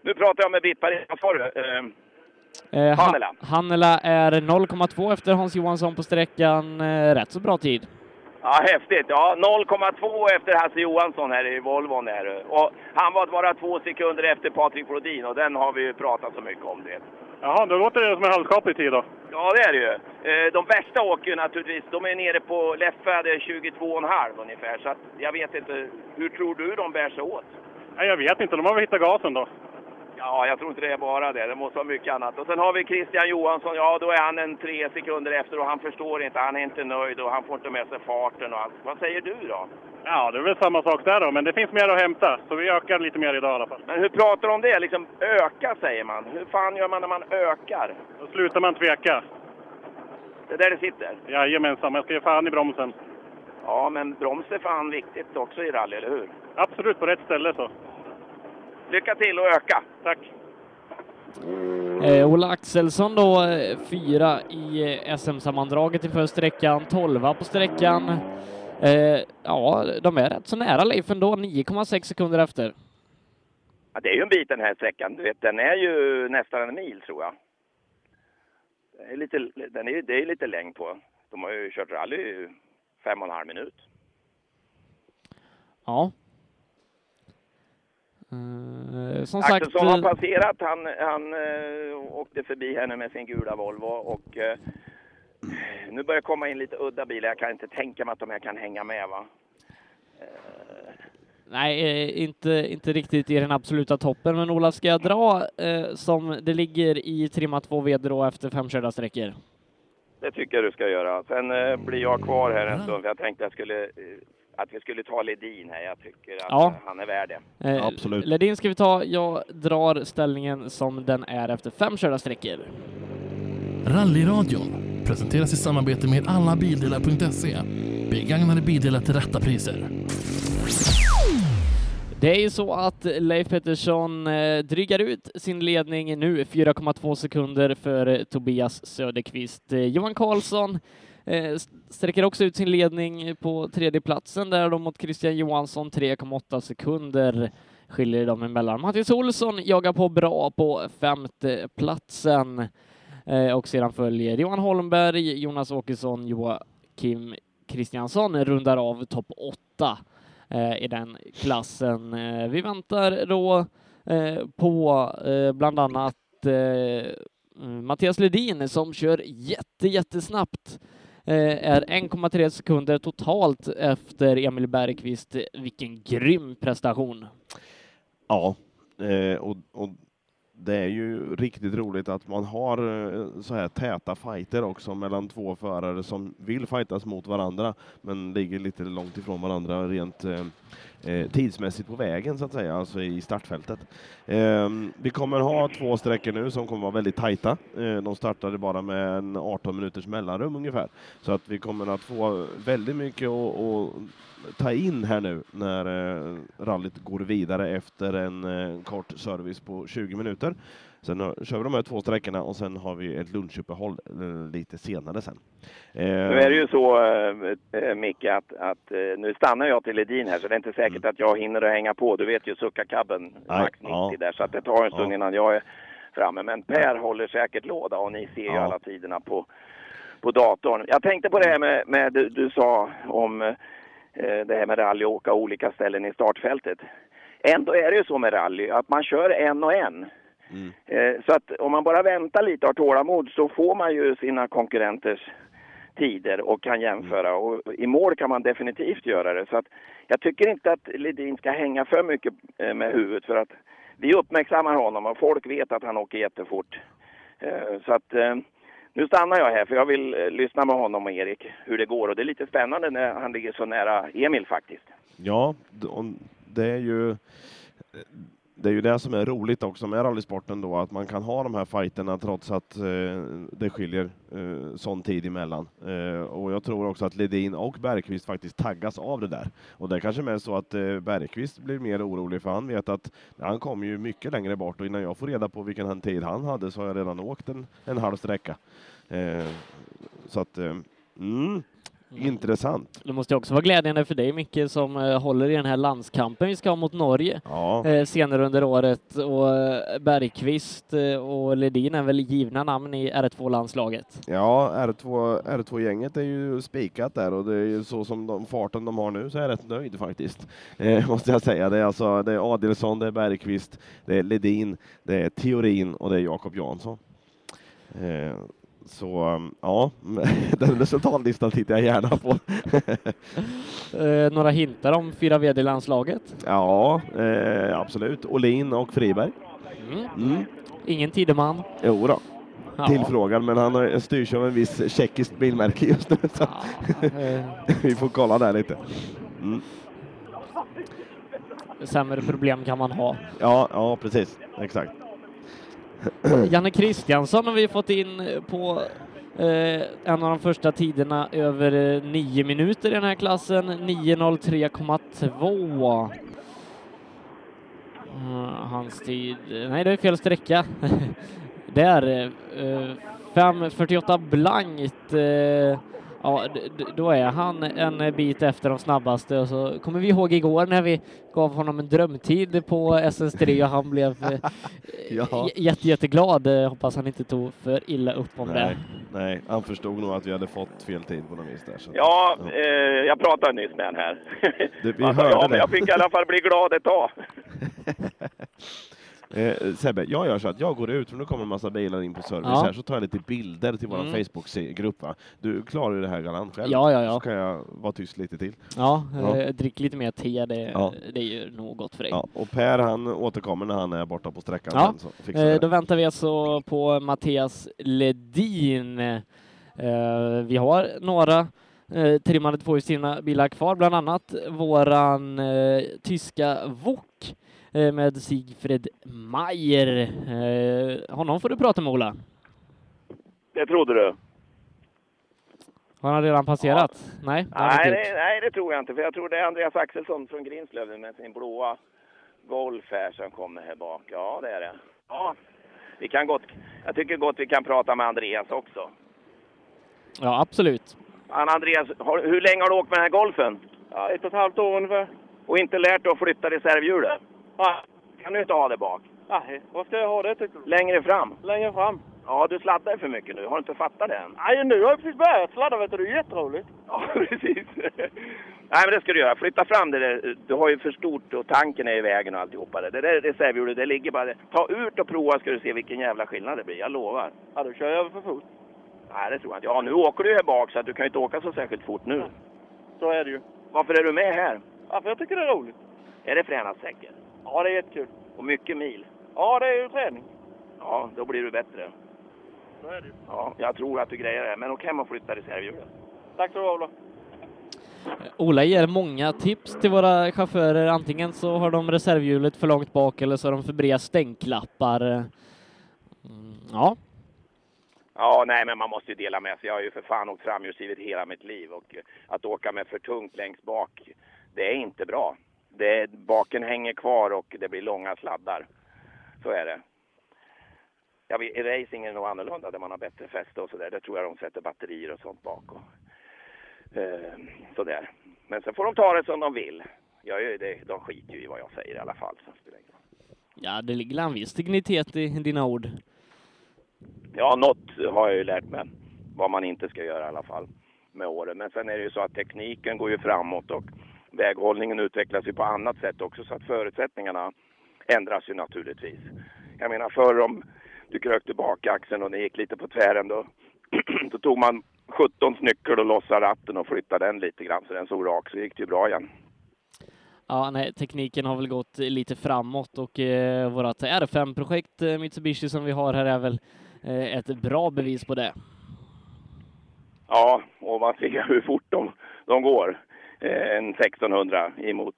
Nu pratar jag med Bippar. Vad sa du? Eh, Eh, Ha- Hannela. Hannela är 0,2 efter Hans Johansson på sträckan. Eh, rätt så bra tid. Ja, häftigt. Ja, 0,2 efter Hasse Johansson här i Volvon. Här. Och han var bara två sekunder efter Patrik Flodin och den har vi ju pratat så mycket om. Det. Jaha, då låter det som en halvskaplig tid då. Ja, det är det ju. Eh, De värsta åker ju naturligtvis, de är nere på Leffe hade 22,5 ungefär. Så jag vet inte, hur tror du de bär sig åt? Nej, jag vet inte. De har väl hittat gasen då. Ja, jag tror inte det är bara det. Det måste vara mycket annat. Och sen har vi Christian Johansson. Ja, då är han en tre sekunder efter och han förstår inte. Han är inte nöjd och han får inte med sig farten och allt. Vad säger du då? Ja, det är väl samma sak där då, men det finns mer att hämta. Så vi ökar lite mer idag i alla fall. Men hur pratar du om det? Liksom öka säger man. Hur fan gör man när man ökar? Då slutar man tveka. Det är där det sitter. Jajamensan, men jag ska ge fan i bromsen. Ja, men broms är fan viktigt också i rally, eller hur? Absolut, på rätt ställe så. Lycka till och öka! Tack! Eh, Ola Axelsson då, eh, fyra i eh, SM-sammandraget inför sträckan, tolva på sträckan. Eh, ja, de är rätt så nära Leif ändå, 9,6 sekunder efter. Ja, det är ju en bit den här sträckan. Du vet, den är ju nästan en mil tror jag. Det är lite, den är, det är lite längd på. De har ju kört rally i fem och en halv minut. Ja. Eh, som sagt, Axelsson har eh, passerat. Han, han eh, åkte förbi henne med sin gula Volvo och eh, nu börjar det komma in lite udda bilar. Jag kan inte tänka mig att de här kan hänga med va. nej, eh, inte, inte riktigt i den absoluta toppen, men Ola, ska jag dra eh, som det ligger i trimma 2V då efter fem körda sträckor? Det tycker jag du ska göra. Sen eh, blir jag kvar här en stund för jag tänkte jag skulle, eh, att vi skulle ta Ledin här. Jag tycker att Ja. han är värd det. Eh, Ledin ska vi ta. Jag drar ställningen som den är efter fem körda sträckor. Rallyradion presenteras i samarbete med allabildelar.se. Begagnade bildelar till rätta priser. Det är ju så att Leif Pettersson eh, drygar ut sin ledning nu, 4,2 sekunder för Tobias Söderqvist. Eh, Johan Karlsson eh, sträcker också ut sin ledning på tredje platsen där de mot Christian Johansson 3,8 sekunder skiljer dem emellan. Mattias Olsson jagar på bra på femte platsen. Eh, och sedan följer Johan Holmberg, Jonas Åkesson, Joakim Kristiansson rundar av topp åtta eh, i den klassen. Eh, vi väntar då eh, på eh, bland annat eh, Mattias Ledin som kör jätte, jättesnabbt. Eh, är 1,3 sekunder totalt efter Emil Bergqvist. Vilken grym prestation! Ja, eh, och, och det är ju riktigt roligt att man har eh, så här täta fighter också mellan två förare som vill fightas mot varandra men ligger lite långt ifrån varandra rent eh, tidsmässigt på vägen så att säga, alltså i startfältet. Eh, vi kommer ha två sträckor nu som kommer vara väldigt tajta. Eh, de startade bara med en 18 minuters mellanrum ungefär. Så att vi kommer att få väldigt mycket att, ta in här nu när eh, rallyt går vidare efter en eh, kort service på 20 minuter. Sen eh, kör vi de här två sträckorna och sen har vi ett lunchuppehåll eh, lite senare sen. Eh, Nu är det ju så, äh, Micke, att, att eh, nu stannar jag till Ledin här så det är inte säkert att jag hinner att hänga på. Du vet ju Succa-cabben, max 90 ja. där, så att det tar en stund Ja. innan jag är framme. Men Per håller säkert låda och ni ser ju Ja. alla tiderna på, på datorn. Jag tänkte på det här med, med du, du sa om eh, det här med rally och åka olika ställen i startfältet. Ändå är det ju så med rally att man kör en och en. Eh, Så att om man bara väntar lite och har tålamod så får man ju sina konkurrenters tider och kan jämföra. Och i mål kan man definitivt göra det. Så att jag tycker inte att Ledin ska hänga för mycket eh, med huvudet för att vi uppmärksammar honom och folk vet att han åker jättefort. Eh, Så att nu stannar jag här för jag vill lyssna med honom och Erik hur det går. Och det är lite spännande när han ligger så nära Emil faktiskt. Ja, det är ju det är ju det som är roligt också med rallysporten då, att man kan ha de här fighterna trots att eh, det skiljer eh, sån tid emellan. Eh, och jag tror också att Ledin och Bergqvist faktiskt taggas av det där. Och det är kanske är så att eh, Bergqvist blir mer orolig för han vet att han kommer ju mycket längre bort och innan jag får reda på vilken tid han hade så har jag redan åkt en, en halv sträcka. Eh, så att, eh, mm mm, intressant. Det måste också vara glädjande för dig Micke som eh, håller i den här landskampen vi ska ha mot Norge Ja. eh, senare under året och eh, Bergqvist och Ledin är väl givna namn i R2-landslaget. Ja, R2, R2-gänget är ju spikat där och det är ju så som de, farten de har nu så är jag rätt nöjd faktiskt. Måste jag säga. Det är alltså det är Adelsson, det är Bergqvist, det är Ledin, det är Theorin och det är Jakob Jansson. Så um, ja, den resultatlistan tittar jag gärna på. Eh, några hintar om fyra VD-landslaget? ja, eh, absolut. Olin och Friberg. Mm. Mm. Ingen Tideman? Jo då. Ja. Tillfrågad, men han styrs av en viss tjeckiskt bilmärke just nu. Så eh. vi får kolla där lite. Mm. Sämre problem kan man ha. Ja, ja, precis. Exakt. Janne Kristiansson har vi fått in eh, på eh, en av de första tiderna över eh, nio minuter i den här klassen, 9.03,2. Uh, eh, hans tid, nej det är fel sträcka. Där, eh, eh 5.48 blankt. Ja, då är han en bit efter de snabbaste och så kommer vi ihåg igår när vi gav honom en drömtid på SS3 och han blev eh, Ja. jätte, jätteglad. Eh, Hoppas han inte tog för illa upp om Nej, det. nej, han förstod nog att vi hade fått fel tid på något vis där. Så. Ja, eh, jag pratade nyss med honom här. Det, vi Alltså, hörde ja, det. jag fick i alla fall bli glad ett tag. Eh, Sebbe, jag gör så att jag går ut, för nu kommer en massa bilar in på service Ja. här, så tar jag lite bilder till vår Mm. Facebook-grupp. va? Du klarar ju det här galant själv. Ja, ja, ja. Så kan jag vara tyst lite till. Ja, Ja. eh, drick lite mer te, det, Ja. det är ju nog gott för dig. Ja, och Per han återkommer när han är borta på sträckan. Ja, sen, eh, då väntar vi alltså på Mattias Ledin. Eh, vi har några eh, trimmade tvåhjulsdrivna bilar kvar, bland annat våran eh, tyska Wok med Sigfrid Mayer. Eh, honom får du prata med Ola. Det trodde du? Har han redan passerat? Nej, han Nej inte det, nej, det tror jag inte. För jag tror det är Andreas Axelsson från Grinslöv med sin blåa Golf här som kommer här bak. Ja, det är det. Ja, vi kan gott, jag tycker gott vi kan prata med Andreas också. Ja, absolut. Han Andreas, har, hur länge har du åkt med den här Golfen? Ja, ett och ett halvt år ungefär. Och inte lärt dig att flytta reservhjulet? Nej. Kan du inte ha det bak? Nej, vad ska jag ha det tyckte du? Längre fram? Längre fram. Ja, du sladdar för mycket nu. Har du inte fattat det än? Nej, nu har jag precis börjat sladda vet du. Det är jätteroligt. Ja, precis. Nej, men det ska du göra. Flytta fram det där. Du har ju för stort och tanken är i vägen och alltihopa. Det där reservhjulet, det ligger bara... Ta ut och prova ska du se vilken jävla skillnad det blir. Jag lovar. Ja, då kör jag över för fort. Nej, det tror jag inte. Ja, nu åker du här bak så att du kan ju inte åka så särskilt fort nu. Så är det ju. Varför är du med här? Ja, för jag tycker det är roligt. Är det Fränasäcken? Ja, det är jättekul. Och mycket mil? Ja, det är ju träning. Ja, då blir du bättre. Så är det ju. Ja, jag tror att du grejer det. Men åk hem och flytta reservhjulet. Tack så du ha, Ola. Ola ger många tips till våra chaufförer. Antingen så har de reservhjulet för långt bak eller så har de för breda stänklappar. Mm, ja, Ja, nej, men man måste ju dela med sig. Jag har ju för fan åkt framhjulsdrivet hela mitt liv och att åka med för tungt längst bak, det är inte bra. Det, baken hänger kvar och det blir långa sladdar. Så är det. Ja, vi- i racing är det nog annorlunda där man har bättre fäste och sådär. Där tror jag de sätter batterier och sånt bak och eh, sådär. Men sen får de ta det som de vill. Jag, gör det, de skiter ju i vad jag säger i alla fall. Så spelar det ja det ligger en viss dignitet i dina ord. Ja, något har jag ju lärt mig. Vad man inte ska göra i alla fall med åren. Men sen är det ju så att tekniken går ju framåt och väghållningen utvecklas ju på annat sätt också så att förutsättningarna ändras ju naturligtvis. Jag menar förr om du krökte bak axeln och det gick lite på tvären då, då tog man 17 nyckel och lossade ratten och flyttade den lite grann så den såg rak så gick det ju bra igen. Ja, nej, tekniken har väl gått lite framåt och eh, vårt R5-projekt eh, Mitsubishi som vi har här är väl eh, ett bra bevis på det. Ja, och man ser hur fort de, de går. Eh, en 1600 emot,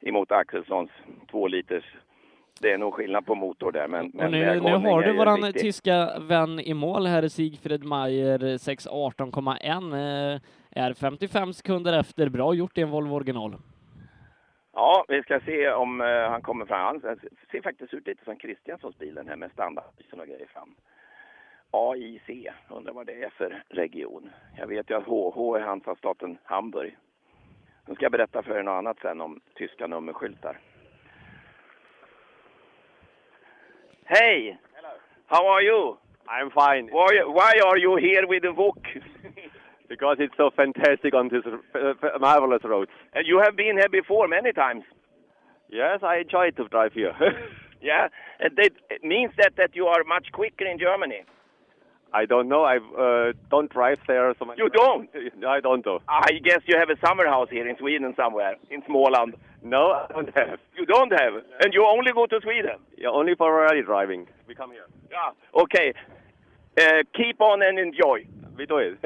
emot Axelssons 2 liters. Det är nog skillnad på motor där, men, men nu, nu har du våran viktigt. tyska vän i mål här, Sigfrid Mayer 618,1. Eh, är 55 sekunder efter. Bra gjort i en Volvo original. Ja, vi ska se om eh, han kommer fram. Han ser faktiskt ut lite som Kristianssons bil den här med standardlysen och grejer fram. AIC, undrar vad det är för region. Jag vet ju att HH är Hansastaten Hamburg. Nu ska jag berätta för er något annat sen om tyska nummerskyltar. Hej! How are you? I'm fine. Why, why are you here with the VOK? because it's so fantastic on this f- marvelous road. And you have been here before many times. Yes, I enjoy to drive here. Yeah, and that means that that you are much quicker in Germany. I don't know. I uh, don't drive there so much. You don't? I don't know. I guess you have a summer house here in Sweden somewhere, in Småland. No, I don't have. You don't have, and you only go to Sweden. Yeah, only for rally driving. We come here. Yeah. Okay. Uh, keep on and enjoy. We do it.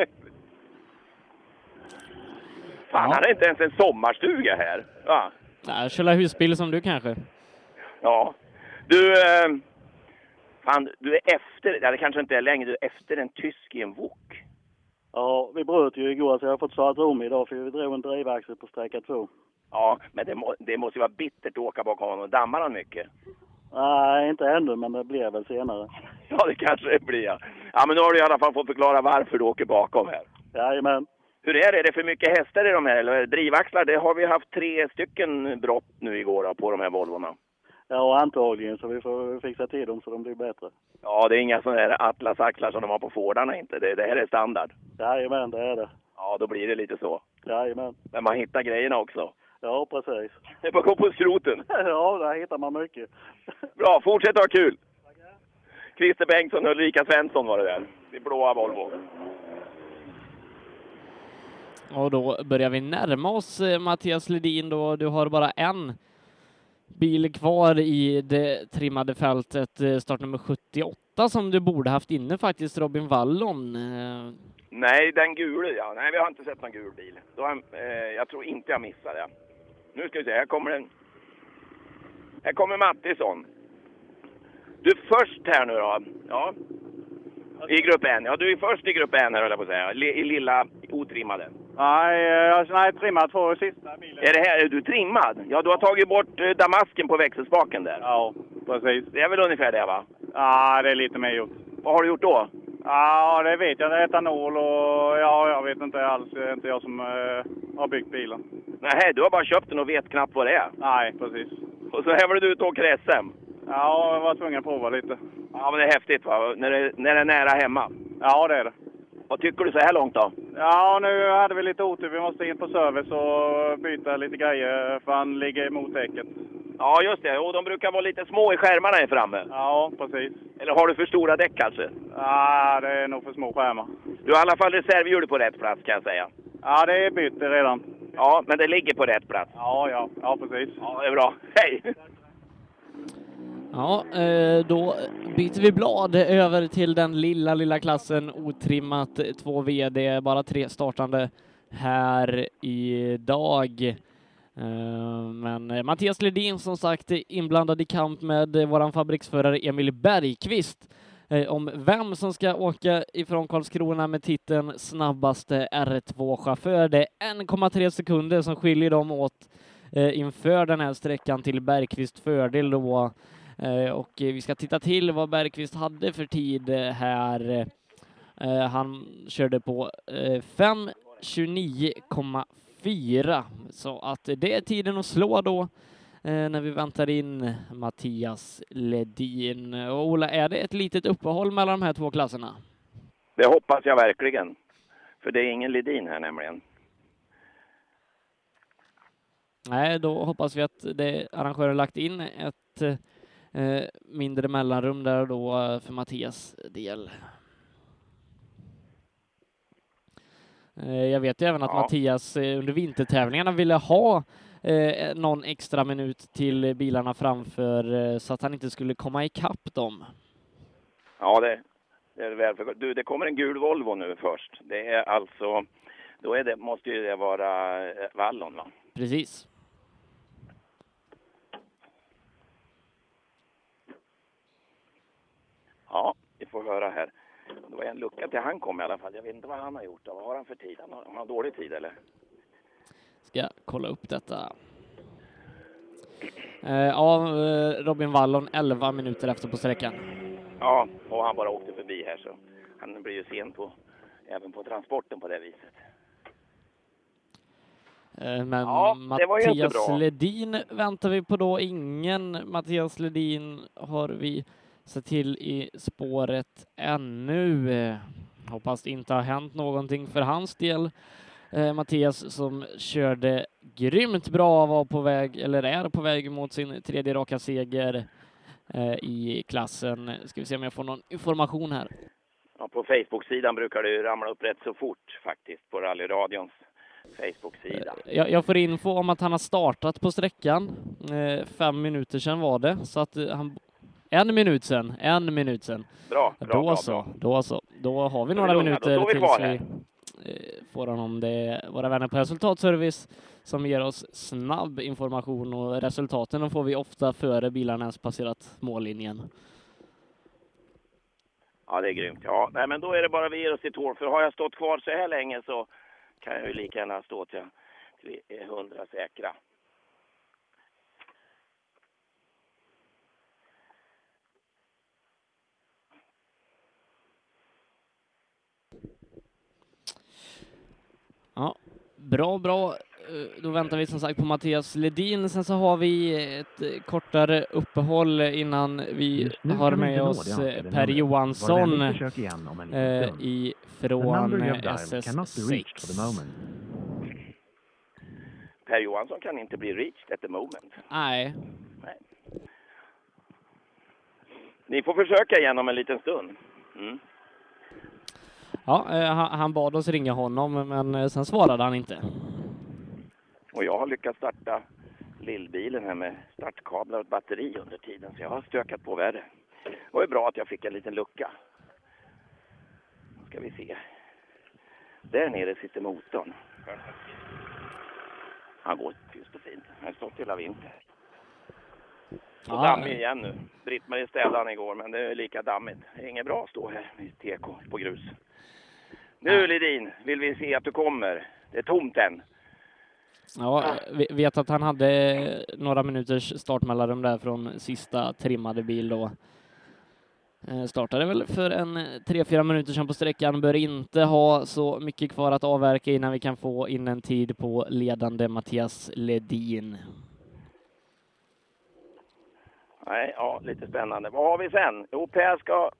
Fan, han har inte ens en sommarstuga här. Ja. Ja, köra husbil som du kanske. ja. Du, eh, fan, du är efter, ja, det kanske inte är längre, du är efter en tysk i en wok. Ja, vi bröt ju igår så jag har fått starta om idag för vi drog en drivaxel på sträcka två. Ja, men det, må, det måste ju vara bittert att åka bakom honom. Dammar han mycket? Nej, inte ännu, men det blir väl senare. Ja, det kanske det blir. Ja, ja men nu har du i alla fall fått förklara varför du åker bakom här. Jajamän. Hur är det? Är det för mycket hästar i de här? Eller drivaxlar? Det har vi haft tre stycken brott nu igår då, på de här Volvorna. Ja, antagligen, så vi får fixa till dem så de blir bättre. Ja, det är inga sådana här atlasaxlar som de har på Fordarna inte. Det, det här är standard. Jajamän, det är det. Ja, då blir det lite så. Jajamän. Men man hittar grejerna också. Ja, precis. Det är bara att gå på skroten. Ja, där hittar man mycket. Bra, fortsätt ha kul! Christer Bengtsson och Ulrika Svensson var det där. I blåa Volvo. Och då börjar vi närma oss eh, Mattias Ledin då. Du har bara en bil kvar i det trimmade fältet, eh, startnummer 78 som du borde haft inne faktiskt, Robin Wallon. Eh, Nej, den gula ja. Nej, vi har inte sett någon gul bil. Då har, eh, jag tror inte jag missade det. Nu ska vi se, här kommer den. Här kommer Mattisson. Du är först här nu då. Ja. I grupp N. Ja, du är först i grupp N här höll jag på att säga. I lilla otrimmade. Nej, jag nej, trimmat två sista bilen. Är det här, är du trimmad? Ja, du har tagit bort eh, damasken på växelspaken där. Ja, precis. Det är väl ungefär det va? Ja, det är lite mer gjort. Vad har du gjort då? Ja, det vet jag. Det är etanol och ja, jag vet inte alls. Det är inte jag som eh, har byggt bilen. Nej, du har bara köpt den och vet knappt vad det är. Nej, precis. Och så hävlar du ut och åker SM. Ja, jag var tvungen att prova lite. Ja, men det är häftigt va? När det, när det är nära hemma. Ja, det är det. Vad tycker du så här långt då? Ja, nu hade vi lite otur. Vi måste in på service och byta lite grejer för han ligger emot däcket. Ja, just det. Och de brukar vara lite små i skärmarna här framme. Ja, precis. Eller har du för stora däck kanske? Ja, det är nog för små skärmar. Du har i alla fall reservhjul på rätt plats kan jag säga. Ja, det är bytt redan. Ja, men det ligger på rätt plats. Ja, ja, ja precis. Ja, det är bra. Hej! Ja, eh, då byter vi blad över till den lilla, lilla klassen otrimmat två vd, bara tre startande här idag. Eh, men Mattias Ledin som sagt inblandad i kamp med våran fabriksförare Emil Bergqvist eh, om vem som ska åka ifrån Karlskrona med titeln snabbaste R2-chaufför. Det är 1,3 sekunder som skiljer dem åt inför den här sträckan till Bergqvist fördel då. Eh, Och vi ska titta till vad Bergqvist hade för tid eh, här. Eh, Han körde på eh, 5.29,4 så att det är tiden att slå då när vi väntar in Mattias Ledin. Och Ola, är det ett litet uppehåll mellan de här två klasserna? Det hoppas jag verkligen. För det är ingen Ledin här nämligen. Nej, då hoppas vi att det arrangören lagt in ett mindre mellanrum där då eh, för Mattias del. Eh, jag vet ju även att Ja. Mattias eh, under vintertävlingarna ville ha eh, någon extra minut till bilarna framför eh, så att han inte skulle komma ikapp dem. Ja, det, det är väl för... Du, det kommer en gul Volvo nu först. Det är alltså... Då är det, måste ju det vara eh, Vallon, va? Precis. Ja, vi får höra här. Det var en lucka till han kom i alla fall. Jag vet inte vad han har gjort. Vad har han för tid? Han har, han har dålig tid, eller? Ska kolla upp detta. Eh, ja, eh, Robin Wallon 11 minuter efter på sträckan. Ja, och han bara åkte förbi här så han blir ju sen på, även på transporten på det viset. Eh, Men Ja, Mattias. Ledin väntar vi på då. Ingen Mattias Ledin har vi sett till i spåret ännu. Eh, Hoppas det inte har hänt någonting för hans del. Eh, Mattias som körde grymt bra var på väg, eller är på väg mot sin tredje raka seger eh, i klassen. Ska vi se om jag får någon information här. Ja, på Facebook-sidan brukar det ju ramla upp rätt så fort faktiskt, på rallyradions Facebook-sida. Jag, jag får info om att han har startat på sträckan. Eh, fem minuter sedan var det, så att han... En minut sedan, en minut sedan. Bra, bra, då bra, så, bra. då så. Då har vi Då några vi då minuter står vi tills vi eh, får honom. Det är våra vänner på Resultatservice som ger oss snabb information och resultaten de får vi ofta före bilarna ens passerat mållinjen. Ja, det är grymt. Ja, nej, men då är det bara vi ger oss till tål. För har jag stått kvar så här länge så kan jag ju lika gärna stå till, är hundra säkra. Ja, bra, bra. Eh, Då väntar vi som sagt på Mattias Ledin. Sen så har vi ett eh, kortare uppehåll innan vi har med oss eh, Per. Johansson eh, ifrån number you have eh, dialed cannot be reached for the SS6. moment. Per Johansson kan inte bli reached at the moment. Nej, Nej. Ni får försöka igen om en liten stund. Mm. Ja, eh, han, bad oss ringa honom, men eh, sen svarade han inte. Och jag har lyckats starta lillbilen här med startkablar och batteri under tiden, så jag har stökat på värre. Det var bra att jag fick en liten lucka. Ska vi se. Där nere sitter motorn. Han går tyst och fint. Han har stått hela vintern. Så Ja. dammig igen nu. Britt-Marie städade han igår, men det är lika dammigt. Det är inget bra att stå här i TK på grus. Nu Lidin, vill vi se att du kommer. Det är tomt än. Ja, vi vet att han hade några minuters startmellanrum där från sista trimmade bil då. Eh, Startade väl för en tre, fyra minuter sedan på sträckan. Bör inte ha så mycket kvar att avverka innan vi kan få in en tid på ledande Mattias Ledin. Nej, ja, lite spännande. Vad har vi sen? Jo, Per ska...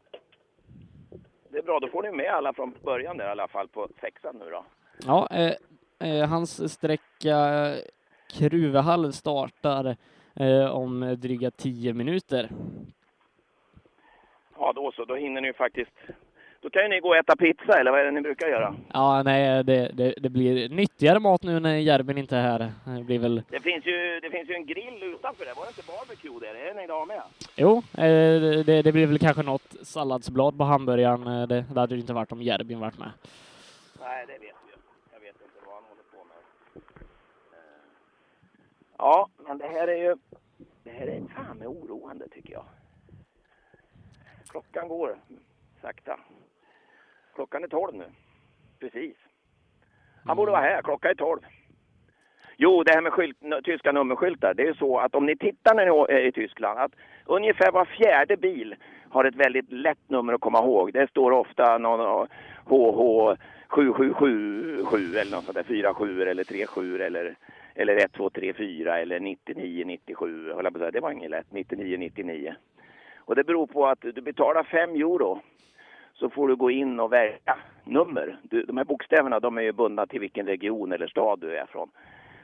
Det är bra, då får ni med alla från början där i alla fall på sexan nu då. Ja, eh, eh, hans sträcka eh, Kruvehall startar eh, om dryga tio minuter. Ja, då så. Då hinner ni ju faktiskt... Då kan ju ni gå och äta pizza, eller vad är det ni brukar göra? Ja, nej, det, det, det blir nyttigare mat nu när Järben inte är här. Det blir väl... Det finns ju, det finns ju en grill utanför där. Var det inte barbecue där? Är det idag med? Jo, eh, det, det blir väl kanske något salladsblad på hamburgaren. Eh, Det, det hade ju inte varit om Järben varit med. Nej, det vet vi ju. Jag vet inte vad han håller på med. Eh, Ja, men det här är ju... Det här är fan med oroande tycker jag. Klockan går sakta. Klockan är tolv nu. Precis. Han borde vara här. Klockan är tolv. Jo, det här med skylt, tyska nummerskyltar. Det är så att om ni tittar när ni är i Tyskland att ungefär var fjärde bil har ett väldigt lätt nummer att komma ihåg. Det står ofta någon HH 7777 eller något sånt där, 47 eller 37 eller eller 1, 2, 3, 4 eller 99, 97, höll jag på att säga. Det var inget lätt. 99, 99. Och det beror på att du betalar 5 euro så får du gå in och välja nummer. Du, de här bokstäverna de är ju bundna till vilken region eller stad du är från.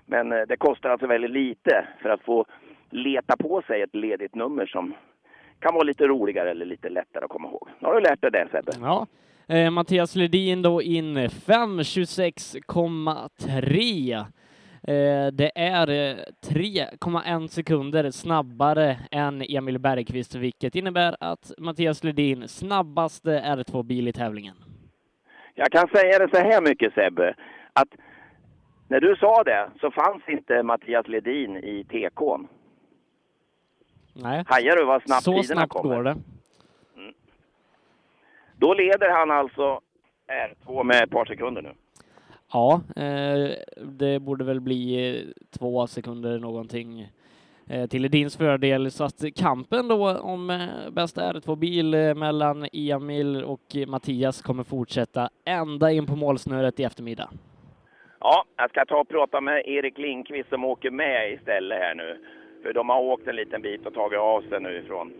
Men eh, det kostar alltså väldigt lite för att få leta på sig ett ledigt nummer som kan vara lite roligare eller lite lättare att komma ihåg. Nu har du lärt dig det Sebbe. Ja. Eh, Mattias Ledin då in eh, 5.26,3. Eh, det är eh, 3,1 sekunder snabbare än Emil Bergqvist, vilket innebär att Mattias Ledin snabbaste R2-bil i tävlingen. Jag kan säga det så här mycket Sebbe, att när du sa det så fanns inte Mattias Ledin i TK'n. Nej. Hajar du vad snabbt Så tiderna snabbt kommer? går det. Då leder han alltså R2 med ett par sekunder nu. Ja, eh, det borde väl bli eh, två sekunder någonting eh, till Edins fördel. Så att kampen då om eh, bästa R2-bil eh, mellan Emil och Mattias kommer fortsätta ända in på målsnöret i eftermiddag. Ja, jag ska ta och prata med Erik Lindqvist som åker med istället här nu. För de har åkt en liten bit och tagit av sig nu ifrån.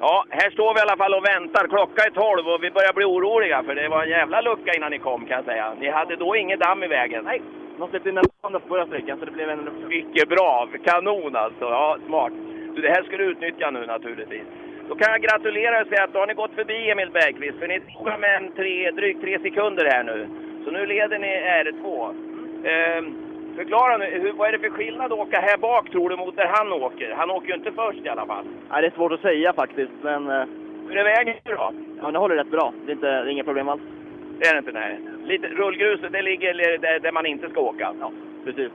Ja, här står vi i alla fall och väntar. Klockan är 12 och vi börjar bli oroliga för det var en jävla lucka innan ni kom kan jag säga. Ni hade då inget damm i vägen. Nej, De släppte in en på förra sträckan så det blev en lucka. mycket bra. Kanon alltså. Ja, smart. Så det här ska du utnyttja nu naturligtvis. Då kan jag gratulera och säga att då har ni gått förbi Emil Bergqvist. För ni tog med en tre, drygt tre sekunder här nu. Så nu leder ni R2. Ehm, förklara nu, hur, vad är det för skillnad att åka här bak tror du mot där han åker? Han åker ju inte först i alla fall. Nej, det är svårt att säga faktiskt, men eh, Hur är vägen nu då? ja, det håller rätt bra. Det är, inte, det är inga problem alls. Det är det inte, nej. Lite, rullgruset, det ligger där, där man inte ska åka. Ja, precis.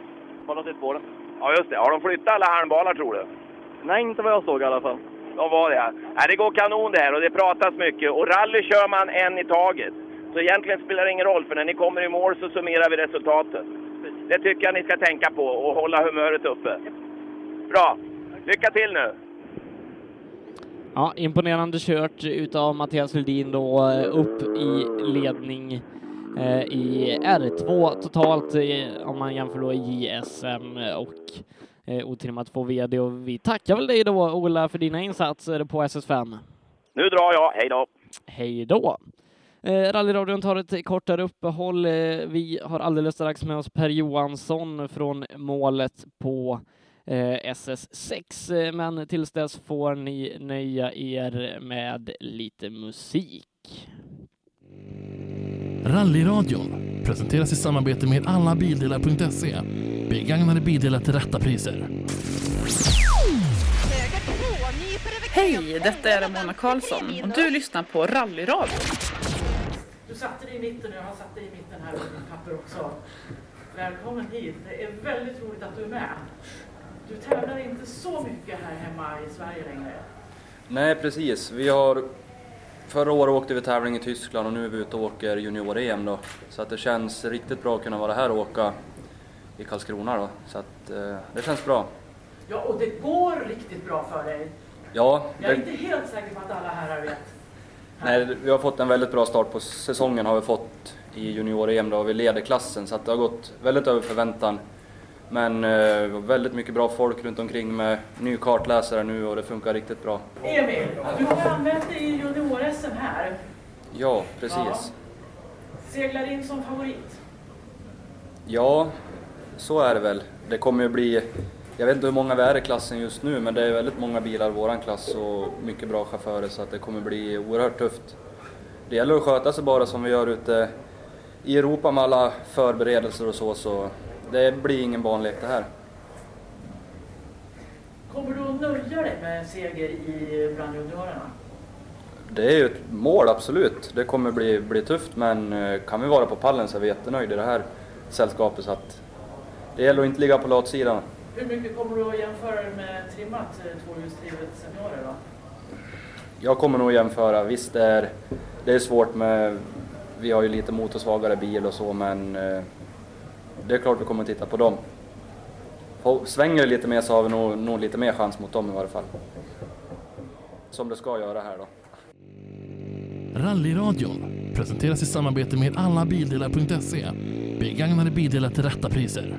Något på den. Ja, just det. Har de flyttat alla halmbalar tror du? Nej, inte vad jag såg i alla fall. De var det. Nej, det går kanon det här och det pratas mycket. Och rally kör man en i taget. Så egentligen spelar det ingen roll, för när ni kommer i mål så summerar vi resultatet. Det tycker jag ni ska tänka på och hålla humöret uppe. Bra! Lycka till nu! Ja, imponerande kört utav Mattias Ledin då eh, upp i ledning eh, i R2 totalt eh, om man jämför då JSM och eh, otrimmat 2 VD och vi tackar väl dig då Ola för dina insatser på SS5. Nu drar jag. Hej då! Hej då! Eh, Rallyradion tar ett kortare uppehåll. Eh, vi har alldeles strax med oss Per Johansson från målet på eh, SS6, eh, men tills dess får ni nöja er med lite musik. Rallyradion presenteras i samarbete med allabildelar.se. Begagnade bildelar till rätta priser. Hej, detta är Ramona Karlsson och du lyssnar på Rallyradio. Du satte dig i mitten och jag har satt dig i mitten här på ditt papper också. Välkommen hit. Det är väldigt roligt att du är med. Du tävlar inte så mycket här hemma i Sverige längre. Nej, precis. Vi har... Förra året åkte vi tävling i Tyskland och nu är vi ute och åker junior-EM då. Så att det känns riktigt bra att kunna vara här och åka i Karlskrona då. Så att eh, det känns bra. Ja, och det går riktigt bra för dig. Ja, Jag är det, inte helt säker på att alla herrar vet. Nej, vi har fått en väldigt bra start på säsongen har vi fått i junior-EM då. Vi leder klassen så att det har gått väldigt över förväntan. Men eh, väldigt mycket bra folk runt omkring med ny kartläsare nu och det funkar riktigt bra. Emil, du har använt dig i junior-SM här. Ja, precis. Seglar in som favorit. Ja, så är det väl. Det kommer ju bli, jag vet inte hur många vi är i klassen just nu, men det är väldigt många bilar i våran klass och mycket bra chaufförer så att det kommer bli oerhört tufft. Det gäller att sköta sig bara som vi gör ute i Europa med alla förberedelser och så, så det blir ingen barnlek det här. Kommer du att nöja dig med seger i juniorerna? Det är ju ett mål, absolut. Det kommer bli, bli tufft, men eh, kan vi vara på pallen så är vi jättenöjda i det här sällskapet. Så att det gäller att inte ligga på latsidan. Hur mycket kommer du att jämföra med trimmat eh, tvåhjulsdrivet seniorer då? Jag kommer nog jämföra, visst det är, det är svårt med, vi har ju lite motorsvagare bil och så, men eh, det är klart vi kommer att titta på dem. Svänger det lite mer så har vi nog, nog lite mer chans mot dem i varje fall. Som det ska göra här då. Rallyradion presenteras i samarbete med allabildelar.se. Begagnade bildelar till rätta priser.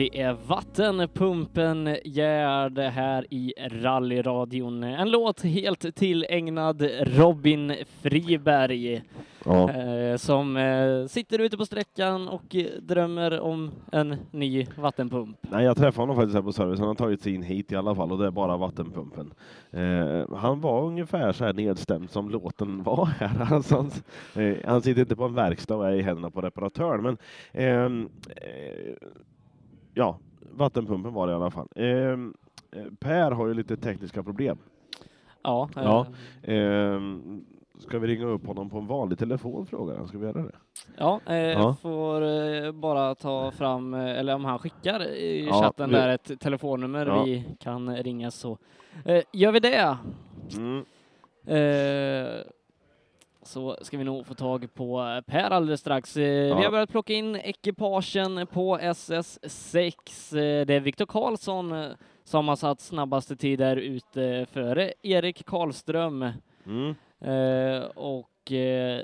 Det är Vattenpumpen Gerd här i rallyradion. En låt helt tillägnad Robin Friberg Ja. eh, som eh, sitter ute på sträckan och drömmer om en ny vattenpump. Nej, jag träffade honom faktiskt här på service. Han har tagit sig in hit i alla fall och det är bara vattenpumpen. Eh, han var ungefär så här nedstämd som låten var här. Alltså, han, han sitter inte på en verkstad och är i händerna på reparatören. Men ehm, eh, ja, vattenpumpen var det i alla fall. Ehm, eh, per har ju lite tekniska problem. Ja, eh, ja. Ehm, ska vi ringa upp honom på en vanlig telefon frågar han. Ska vi göra det? Ja, eh, Ja. får eh, bara ta fram, eh, eller om han skickar i Ja, chatten vi- där ett telefonnummer Ja. vi kan ringa så eh, gör vi det. Mm. Så ska vi nog få tag på eh, Per alldeles strax. Eh, Vi Ja. har börjat plocka in ekipagen på SS6. Eh, det är Viktor Karlsson som har satt snabbaste tid där ute före Erik Karlström. Mm. Eh, och eh,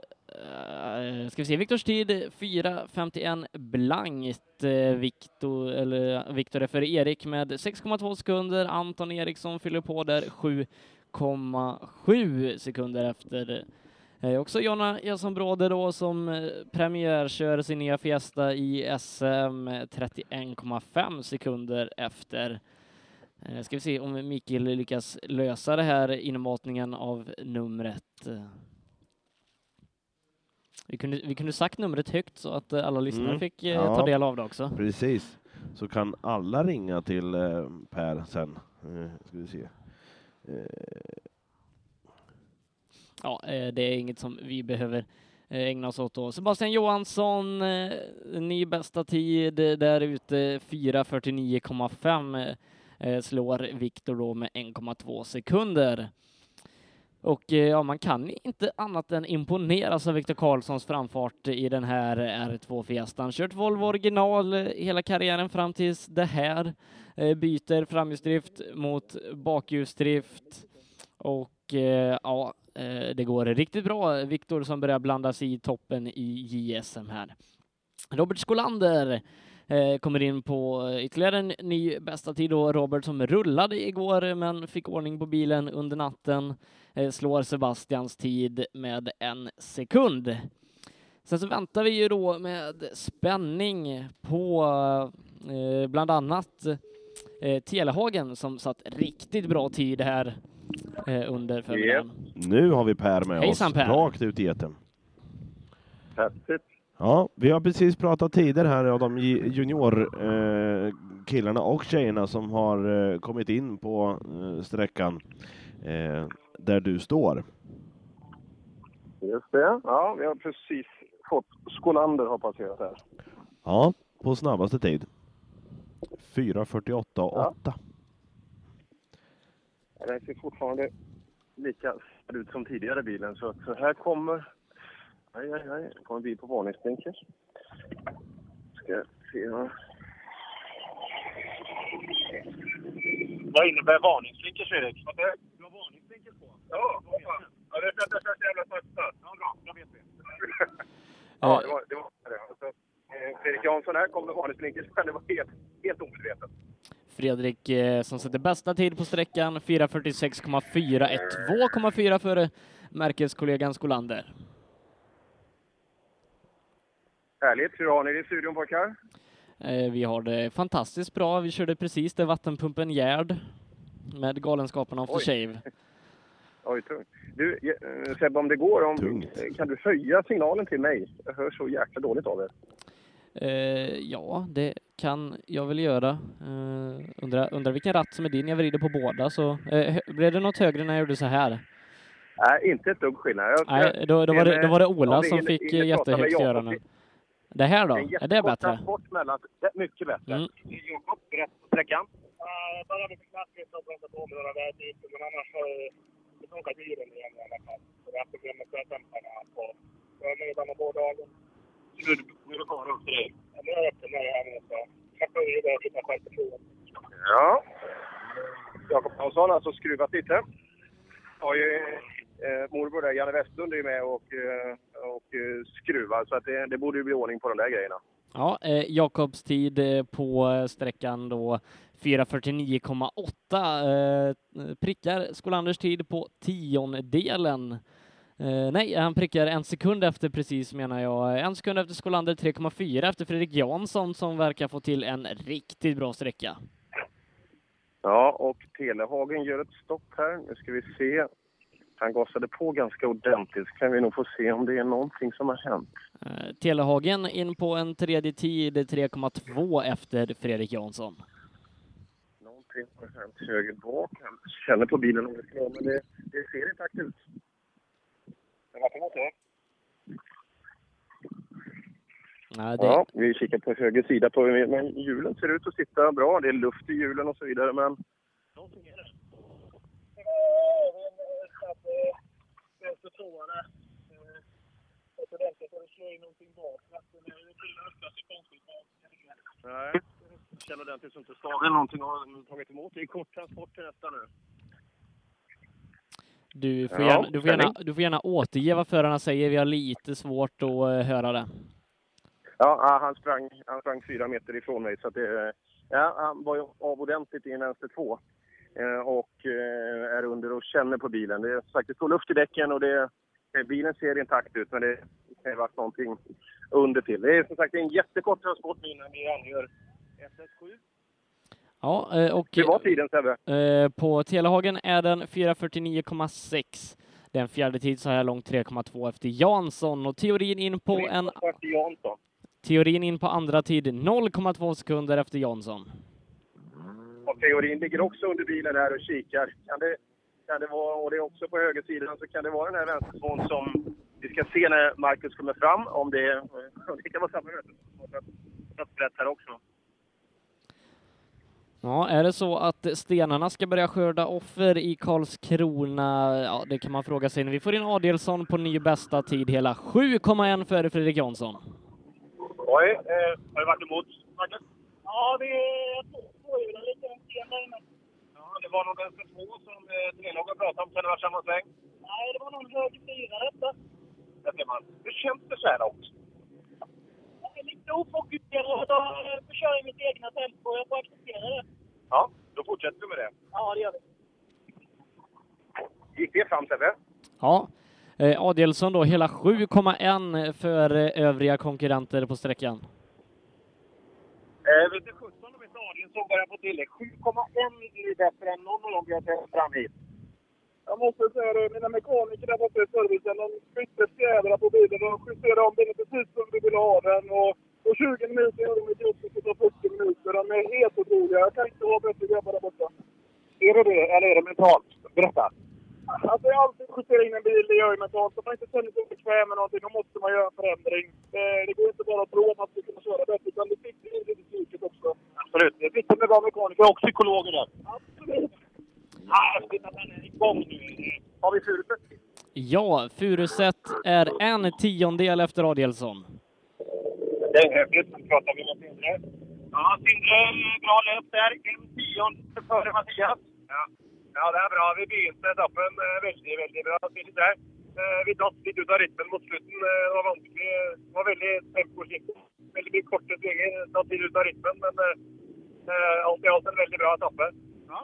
ska vi se, Viktors tid 4.51 blankt. Viktor, eller Viktor är före Erik med 6,2 sekunder. Anton Eriksson fyller på där 7,7 sekunder efter. Eh, också Jonna Jason Bråde då som eh, premiärkör sin nya Fiesta i SM 31,5 sekunder efter. Eh, ska vi se om Mikael lyckas lösa det här inmatningen av numret. Eh, Vi kunde, vi kunde sagt numret högt så att eh, alla lyssnare Mm. fick eh, Ja, ta del av det också. Precis. Så kan alla ringa till eh, Per sen. Eh, ska vi se. Eh, Ja, eh, det är inget som vi behöver eh, ägna oss åt då. Sebastian Johansson, eh, ny bästa tid där ute, 4.49,5 slår Viktor då med 1,2 sekunder. Och ja, man kan inte annat än imponeras av Viktor Karlssons framfart i den här R2 Fiestan. Kört Volvo original hela karriären fram tills det här. Byter framhjulsdrift mot bakhjulsdrift. Och ja, Eh, det går riktigt bra. Viktor som börjar blanda sig i toppen i JSM här. Robert Skolander eh, kommer in på eh, ytterligare en ny bästa tid då. Robert som rullade igår men fick ordning på bilen under natten slår Sebastians tid med en sekund. Sen så väntar vi ju då med spänning på bland annat Telehagen som satt riktigt bra tid här eh, under förmiddagen. nu har vi Per med Hejsan, oss, Per. rakt ut i etern. Häftigt. Ja, vi har precis pratat tider här av de juniorkillarna eh, killarna och tjejerna som har eh, kommit in på eh, sträckan eh, där du står. Just det. Ja, vi har precis fått Skolander har passerat här. Ja, på snabbaste tid. 4.48 och 8. Den ser fortfarande lika ut som tidigare bilen. Så, så här kommer... Aj, aj, aj. Det kommer bil på varningsblinkers. Ska se här. Vad innebär varningsblinkers, Erik? Du har varningsblinkers på? Ja. Ja, det är för att jag kör så jävla sakta. Ja, bra. Då vet vi. Ja, det var det. Var det. Alltså, Fredrik Jansson här kom med varningsblinkers, men det var helt, helt omedvetet. Fredrik eh, som sätter bästa tid på sträckan 4.46,4, är 2,4 före märkeskollegan Skolander. Härligt. Hur har ni det i studion pojkar? Eh, vi har det fantastiskt bra. Vi körde precis där vattenpumpen Gerd med Galenskaparna After. Shave. Oj, tungt. Du, eh, Sebbe, om det går, om, kan du höja signalen till mig? Jag hör så jäkla dåligt av er. Eh, ja, det kan jag väl göra. Eh, undrar, undrar vilken ratt som är din. Jag vrider på båda så eh, blev det något högre när jag gjorde så här? Nej, inte ett dugg skillnad. Jag- Nej, då, då, var, det, då var det Ola Om vi som hinner- fick eh, med jättehögt öronen. Det här då? Är det bättre? transport mellan... Det är mycket bättre. Mm. Jakob, berätta på sträckan. Bara lite knackigt och bromsa på med några vägbyten, men annars har det funkat bilen igen i alla fall. Så det är problem med stötdämparna på förmiddagen och på dagen. Nu nu är det kvar upp till dig. Ja, nu är jag öppen här nu så. Knacka i det och hitta självförtroende. Ja. Jakob Hansson har alltså skruvat lite. Har ju eh, morbror där, Janne Westlund, är ju med och, eh, och eh, skruvar. Så att det, det borde ju bli ordning på de där grejerna. Ja, eh, Jakobs tid eh, på sträckan då 4.49,8 eh, prickar Skolanders tid på tiondelen. Eh, nej, han prickar en sekund efter precis menar jag. En sekund efter Skolander, 3,4 efter Fredrik Jansson som verkar få till en riktigt bra sträcka. Ja, och Telehagen gör ett stopp här. Nu ska vi se. Han gasade på ganska ordentligt. Så kan vi nog få se om det är någonting som har hänt. Eh, Telehagen in på en tredje tid, 3,2 efter Fredrik Jansson. Någonting har hänt höger bak. Han känner på bilen om det ska men det, det ser inte akut ut. Nej, det, Ja, vi kikar på höger sida. På, men hjulen ser ut att sitta bra. Det är luft i hjulen och så vidare. Men Vänster tvåare. In någonting bak. Är ju nej, jag känner ordentligt som inte staven någonting har tagit emot. Det är kort transport till nästa nu. Du, får Ja, gärna, du, får gärna, du får gärna återge vad förarna säger. Vi har lite svårt att eh, höra det. Ja, han sprang, han sprang fyra meter ifrån mig. Så det, ja, han var av ordentligt i en vänster två. Eh, och eh, är under och känner på bilen. Det är det står luft i däcken och det, eh, bilen ser intakt ut. Men det kan varit någonting under till. Det är som sagt en jättekort transport nu innan vi angör SS7. Ja, eh, och Det var tiden Sebbe. eh, på Telehagen är den 4.49,6. Den fjärde tid så här långt 3,2 efter Jansson och teorin in på en teorin in på andra tid 0,2 sekunder efter Jansson. Och teorin ligger också under bilen här och kikar. Kan det, kan det vara, och det är också på högersidan, så kan det vara den här vänsterspån som vi ska se när Marcus kommer fram. Om det, det kan vara samma att- rätt här också. Ja, är det så att stenarna ska börja skörda offer i Karlskrona? Ja, det kan man fråga sig. Vi får in Adelsson på ny bästa tid, hela 7,1 före Fredrik Jansson. Oj, eh, har du varit emot Marcus? Ja, det är tvåhjulen lite sen där inne. Ja, det var någon vänster två som eh, Telehagen pratade om. Kan det vara samma sväng? Nej, det var någon höger fyra detta. Där ser man. Hur känns det så här långt? Lite ofokuserad och kör i mitt egna tempo. Jag får acceptera det. Ja, då fortsätter vi med det. Ja, det gör vi. Gick det fram Sebbe? Ja, eh, Adelsson då hela 7,1 för eh, övriga konkurrenter på sträckan. Eh, vet du 17 om inte Adielsson börjar få till det. 7,1 är bättre än någon av dem vi har sett fram hit. Jag måste säga det, mina mekaniker där borta i servicen, de bytte fjädrar på bilen och justerade om bilen precis som vi ville ha den. Och på 20 minuter gör de ett jobb som tar 40 minuter. De är helt otroliga. Jag kan inte ha bättre grabbar där borta. Är det det, eller är det mentalt? Berätta. Alltså jag alltid justerat in en bil, det gör jag mentalt. Om man inte känner sig bekväm med någonting, då måste man göra en förändring. Det går inte bara att tro att man ska kunna köra bättre, utan det sitter in i psyket också. Absolut. Det är viktigt med bra mekaniker och psykologer där. Absolut. Vet att han är igång nu. Har vi furit Ja, Furuset är en tiondel efter Adielsson. Häftigt. Nu pratar vi med Sindre. Ja, Sindre, bra löp där. En tionde före Mattias. Ja. ja, det är bra. Vi begynte etappen eh, väldigt, väldigt bra där. Eh, Vi datt lite ut av rytmen mot slutten. Eh, Det var vanskelig. Det var väldigt temposkift. Väldigt mye korte svinger. Datt litt ut av rytmen, men alt i alt en väldigt bra etappe. Ja.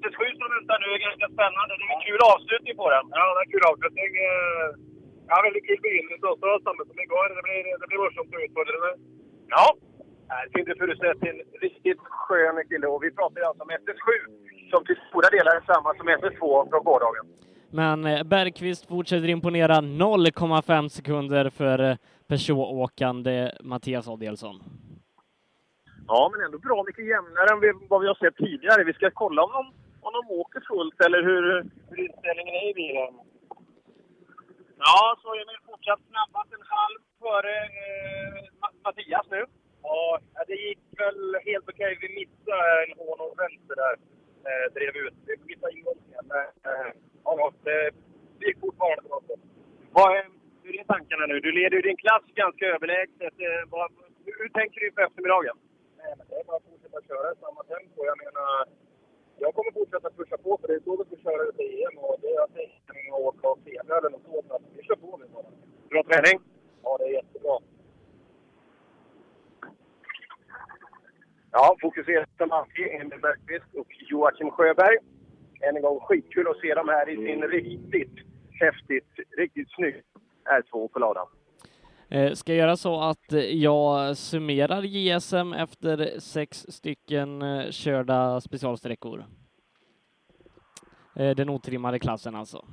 FS7 som väntar nu är ganska spännande. Det är en kul avslutning på den. Ja, det är en kul avslutning. Ja, väldigt kul begynnelse också. Samma som igår. Det blir, det blir morsomt och utfordrande. Ja. Här Sindre Furuset en riktigt skön kille. Och vi pratar ju alltså om FS7 som till stora delar är samma som FS2 från gårdagen. Men eh, Bergqvist fortsätter imponera 0,5 sekunder för eh, Peugeot-åkande Mattias Adielsson. Ja, men ändå bra mycket jämnare än vad vi har sett tidigare. Vi ska kolla om de, om de åker fullt eller hur, hur inställningen är i bilen. Ja, så är vi fortsatt snabbast en halv före eh, Ma- Mattias nu. Ja, det gick väl helt okej. Vi missade en hån och vänster där. Eh, drev ut. Vi missade ingången. Eh, ja, det, det gick fortfarande bra. Vad är, hur är tankarna nu? Du leder ju din klass ganska överlägset. Eh, vad, hur tänker du inför eftermiddagen? Nej, men det är bara att fortsätta köra i samma tempo. Jag menar, jag kommer fortsätta pusha på för det är så vi får köra ut i EM och det är att och åka och segla eller något sådant. Så Vi kör på nu bara. Bra träning? Ja, det är jättebra. Ja, fokusera som alltid Emil Bergqvist och Joakim Sjöberg. Än en gång skitkul att se dem här i sin riktigt häftigt, riktigt snyggt R2 på ladan. Eh, Ska göra så att eh, jag summerar JSM efter sex stycken eh, körda specialsträckor? Eh, Den otrimmade klassen alltså.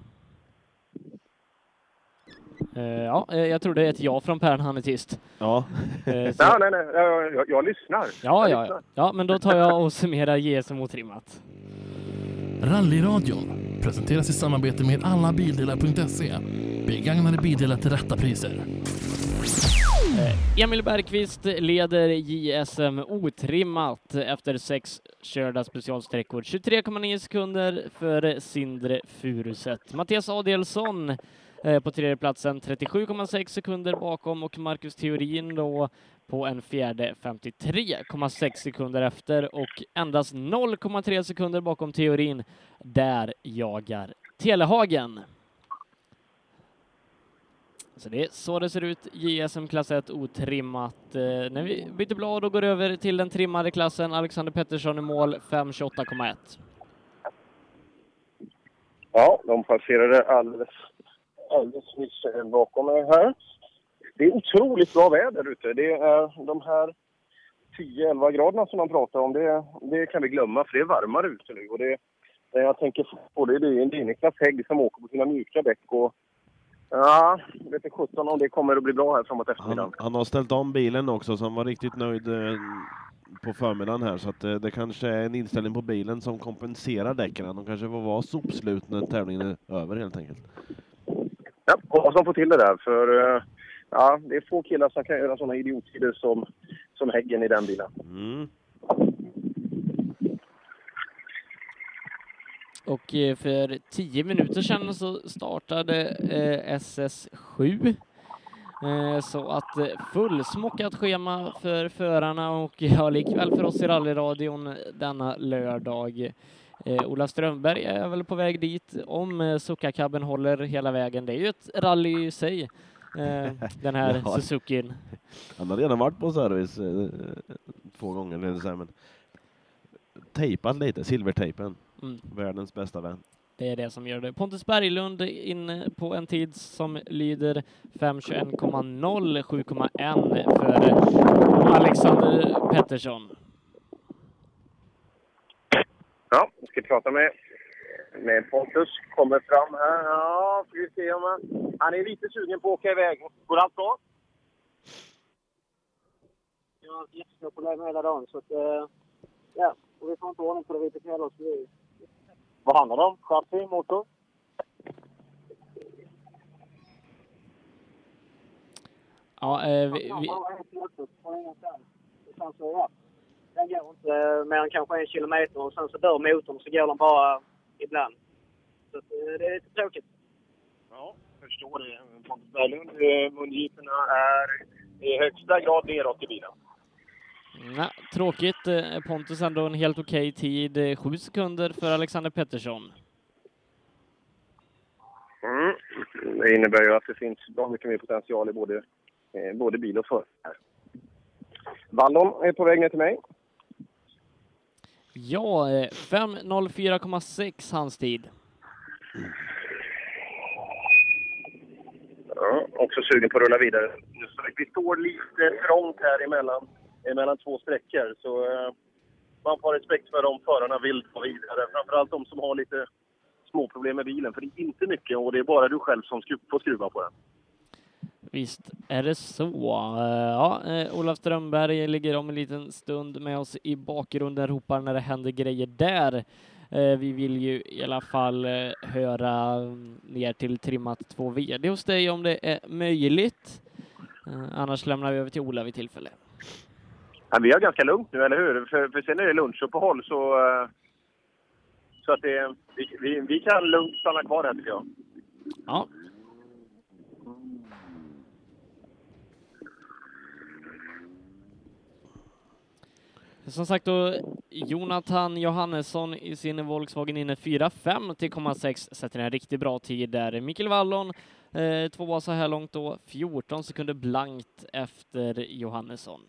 Ja, jag tror det är ett ja från Per, han är tyst. Ja. Så- Nej, nej, nej. Jag, jag, jag lyssnar. Ja, jag ja, lyssnar. ja. ja, men då tar jag och summerar JSM otrimmat. Rallyradion presenteras i samarbete med allabildelar.se. Begagnade bildelar till rätta priser. Eh, Emil Bergqvist leder JSM otrimmat efter sex körda specialsträckor. 23,9 sekunder för Sindre Furuset. Mattias Adelsson eh, på tredje platsen 37,6 sekunder bakom och Marcus Theorin då på en fjärde 53,6 sekunder efter och endast 0,3 sekunder bakom Theorin. Där jagar Telehagen. Så det är så det ser ut, JSM klass 1 otrimmat. Eh, när vi byter blad och går över till den trimmade klassen, Alexander Pettersson i mål 5.28,1. Ja, de passerade alldeles, alldeles nyss eh, bakom mig här. Det är otroligt bra väder ute. Det är de här 10-11 graderna som de pratar om, det, det kan vi glömma för det är varmare ute nu. Och det, det jag tänker på det, det är en Niklas Hägg som åker på sina mjuka däck. Och, ja, vet inte sjutton om det kommer att bli bra här framåt eftermiddagen. Han, han har ställt om bilen också, så han var riktigt nöjd eh, på förmiddagen här. Så att eh, det kanske är en inställning på bilen som kompenserar däcken. De kanske får vara sopslut när tävlingen är över helt enkelt. Ja, hoppas de får till det där. För eh, ja, det är få killar som kan göra sådana idiotider som, som Häggen i den bilen. Mm. Och eh, för 10 minuter sedan så startade eh, SS7. Eh, så att fullsmockat schema för förarna och ja, likväl för oss i rallyradion denna lördag. Eh, Ola Strömberg är väl på väg dit om eh, Suzuka-cabben håller hela vägen. Det är ju ett rally i sig, eh, den här Ja. Suzukin. Han har redan varit på service eh, två gånger, eller så här, men tejpat lite, silvertejpen. Mm. Världens bästa vän. Det är det som gör det. Pontus Berglund inne på en tid som lyder 5.21,0, 7,1 för Alexander Pettersson. Ja, jag ska prata med, med Pontus. Kommer fram här. Ja, ska vi se om han... Han är lite sugen på att åka iväg. Går allt bra? Jag har haft jättestora problem hela dagen så att, eh, ja, och vi får inte ordning på det riktigt heller. Så vi... Vad handlar det om? Chassi, motor? Ja, eh, vi, vi, den går inte eh, mer än kanske en kilometer och sen så dör motorn så går den bara ibland. Så eh, det är lite tråkigt. Ja, förstår det. Pontus Berglund, eh, mungiporna är i högsta grad neråt i bilen. Nej, tråkigt. Eh, Pontus ändå en helt okej tid. Eh, Sju sekunder för Alexander Pettersson. Mm. Det innebär ju att det finns bra mycket mer potential i både, eh, både bil och förare. Wallon är på väg ner till mig. Ja, eh, 5.04,6 hans tid. Ja, också sugen på att rulla vidare. Vi står lite trångt här emellan, mellan två sträckor, så eh, man får ha respekt för om förarna vill ta vidare. Framförallt de som har lite småproblem med bilen, för det är inte mycket och det är bara du själv som skru- får skruva på den. Visst är det så. Eh, ja, eh, Olaf Strömberg ligger om en liten stund med oss i bakgrunden, ropar när det händer grejer där. Eh, vi vill ju i alla fall höra mm, ner till trimmat 2 VD hos dig om det är möjligt. Annars lämnar vi över till Ola vid tillfälle. Ja, vi har ganska lugnt nu, eller hur? För, för sen är det lunchuppehåll, så, eh, så att det, vi, vi, vi kan lugnt stanna kvar här tycker jag. Ja. Som sagt då, Jonathan Johannesson i sin Volkswagen inne 4.5 till 0,6 sätter en riktigt bra tid där. Mikael Wallon eh, tvåa så här långt då, 14 sekunder blankt efter Johannesson.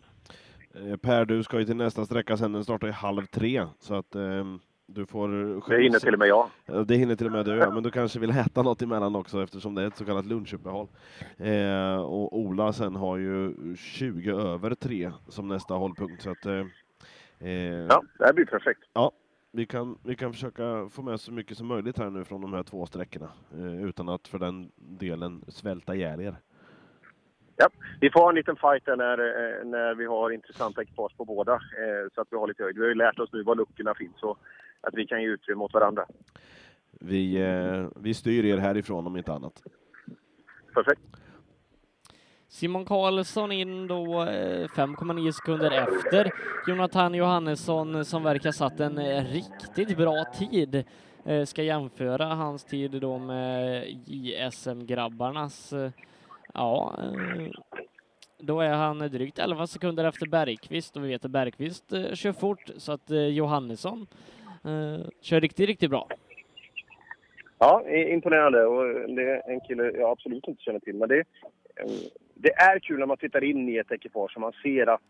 Eh, Per, du ska ju till nästa sträcka sen, den startar i halv tre, så att ehm, du får... Det hinner till och med jag. Ja, Det hinner till och med du, ja. men du kanske vill äta något emellan också eftersom det är ett så kallat lunchuppehåll. Eh, och Ola sen har ju 20 över tre som nästa hållpunkt, så att... Eh, eh, Ja, det här blir perfekt. Ja, vi kan, vi kan försöka få med så mycket som möjligt här nu från de här två sträckorna, eh, utan att för den delen svälta ihjäl er. Ja, vi får ha en liten fight där när, eh, när vi har intressanta ekipage på båda, eh, så att vi har lite höjd. Vi har ju lärt oss nu var luckorna finns och att vi kan ge utrymme åt varandra. Vi, eh, vi styr er härifrån om inte annat. Perfekt. Simon Karlsson in då eh, 5,9 sekunder efter Jonathan Johannesson som verkar satt en riktigt bra tid. Ska jämföra hans tid då med JSM-grabbarnas. Ja, eh, då är han drygt 11 sekunder efter Bergqvist och vi vet att Bergqvist eh, kör fort så att eh, Johannesson kör riktigt, riktigt bra. Ja, imponerande. Och det är en kille jag absolut inte känner till. Men det, det är kul när man tittar in i ett ekipage och man ser att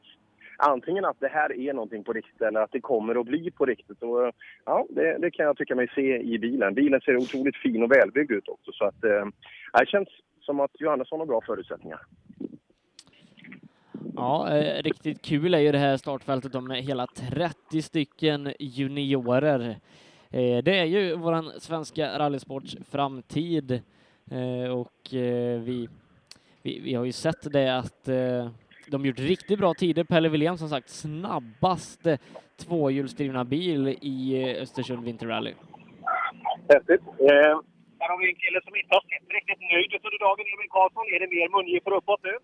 antingen att det här är någonting på riktigt eller att det kommer att bli på riktigt. Och, ja, det, det kan jag tycka mig se i bilen. Bilen ser otroligt fin och välbyggd ut också. Så att, eh, det känns som att Johannesson har bra förutsättningar. Ja, eh, riktigt kul är ju det här startfältet med hela 30 stycken juniorer. Eh, det är ju våran svenska rallysports framtid eh, och eh, vi, vi, vi har ju sett det att eh, de gjort riktigt bra tider. Pelle Wilén som sagt snabbaste tvåhjulsdrivna bil i eh, Östersund Winter Rally. Häftigt. Här har vi en kille som inte har sett riktigt nöjd ut under dagen. Emil Karlsson, är det mer mungipor uppåt nu?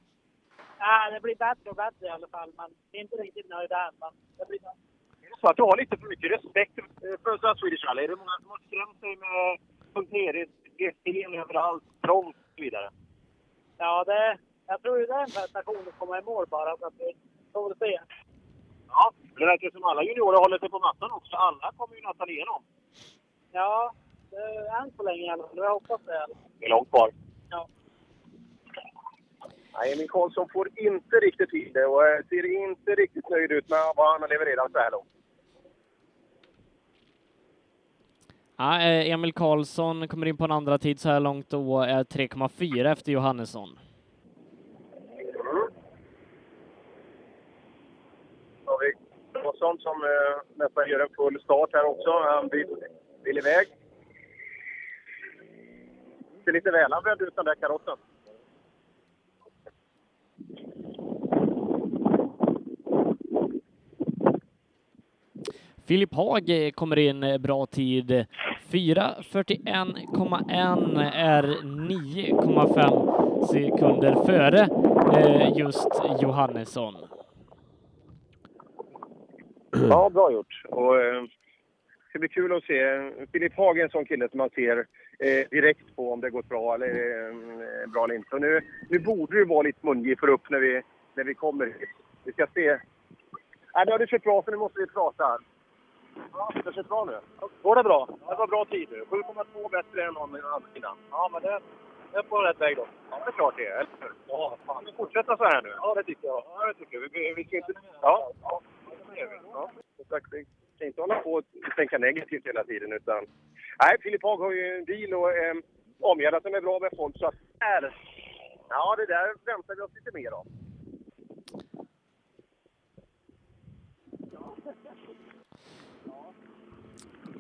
Nej, det blir bättre och bättre i alla fall. Men är inte riktigt nöjd än. Men det blir bättre. Är det så att du har lite för mycket respekt för Swedish Rally? Är det många som har skrämt sig med punkterigt, GT överallt, trångt och så vidare? Ja, det, jag tror ju det är en prestation att komma i mål bara. Så att vi får se. Ja, det verkar som alla juniorer håller sig på mattan också. Alla kommer ju nästan igenom. Ja, än så länge i alla fall. Jag hoppas det. Det är långt kvar. Ja. Nej, Emil Karlsson får inte riktigt till det och ser inte riktigt nöjd ut med vad han har levererat så här långt. Ja, eh, Emil Karlsson kommer in på en andra tid så här långt och är 3,4 efter Johannesson. Så har vi Karlsson som eh, nästan gör en full start här också. Han vill, vill iväg. Ser lite välanvänd ut den där karossen. Filip Haag eh, kommer in eh, bra tid. 4.41,1 är 9,5 sekunder före eh, just Johannesson. Ja, bra gjort. Och, eh, det ska bli kul att se. Filip Hagen är en sån kille som man ser eh, direkt på om det gått bra eller, eh, bra eller inte. Så nu, nu borde det vara lite mungiffor upp när vi, när vi kommer hit. Vi ska se. Nej, nu har det kört bra, så nu måste vi prata. Ja, det kört bra nu. Går det bra? Det var bra tid nu. 7,2 bättre än någon innan. Ja, men det, det är på rätt väg då. Ja, det är klart det är. Ja, fan. Vi fortsätter så här nu. Ja, det tycker jag. Ja, det tycker jag. Vi, vi ska inte... Ja, ja. det. Ja. Vi kan inte hålla på och tänka negativt hela tiden, utan... Nej, Filip Haag har ju en bil och eh, omgärdat sig med bra med folk, så att... Här. Ja, det där väntar vi oss lite mer av.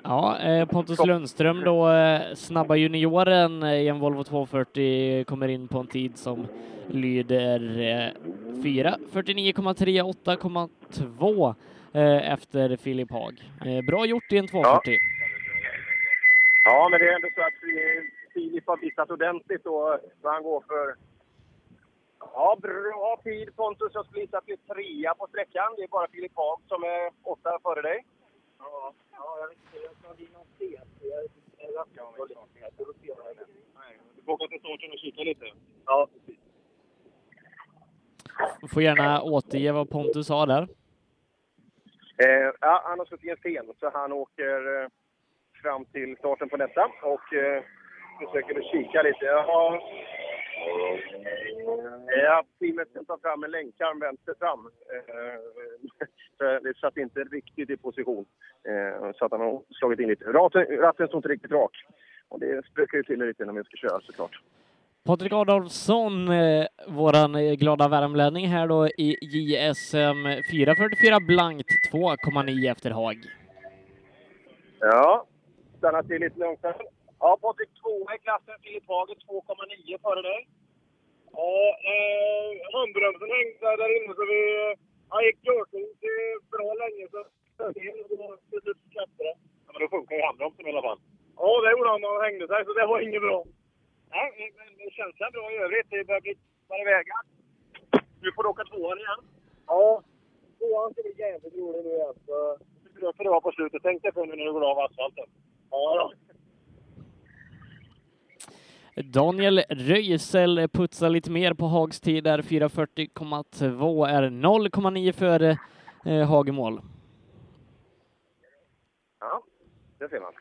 Ja, eh, Pontus Lundström då, eh, snabba junioren eh, i en Volvo 240 kommer in på en tid som lyder eh, 4, 49,3, 8,2 eh, efter Filip Haag. Bra gjort i en 240. Ja, men det är ändå så att Filip har visat ordentligt och vad han går för. Ja, bra tid Pontus. Jag skulle gissa att det är trea på sträckan. Det är bara Filip Haag som är åtta före dig. Ja, ja jag vet inte. Jag ska bli någon sen. Jag Du får åka till starten och kika lite. Ja, precis. Du får gärna återge vad Pontus sa där. Eh, ja, han har slagit in sten, så han åker eh, fram till starten på nästa och eh, försöker kika lite. Ja, ja teamet ska ta fram en länkarm vänster fram. Eh, så det satt inte riktigt i position. Eh, så att han har slagit in lite. Ratten, ratten står inte riktigt rak. Och det spökar ju till lite när vi ska köra såklart. Patrik Adolfsson, eh, våran eh, glada värmlänning här då i JSM 444 blankt 2,9 efter Haag. Ja, stanna till lite långsamt. Ja, Patrik tvåa i klassen. Filip Hager 2,9 före dig. Ja, eh, handbromsen hängde där inne så vi... Han gick görfint bra länge så till slut släppte det. Ja, men då funkar ju handbromsen i alla fall. Ja, det gjorde han och hängde sig så det var inget bra. Nej, men känslan bra i övrigt. Det börjar bli bara vägar. Nu får du åka tvåan igen. Ja, tvåan ska bli jävligt rolig nu igen. Så det är därför det var på slutet. Tänk dig för nu när du går av asfalten. Ja. Daniel Röisel putsar lite mer på Hags tid där 440,2 är 0,9 före eh, Haag i mål. Ja, det ser man.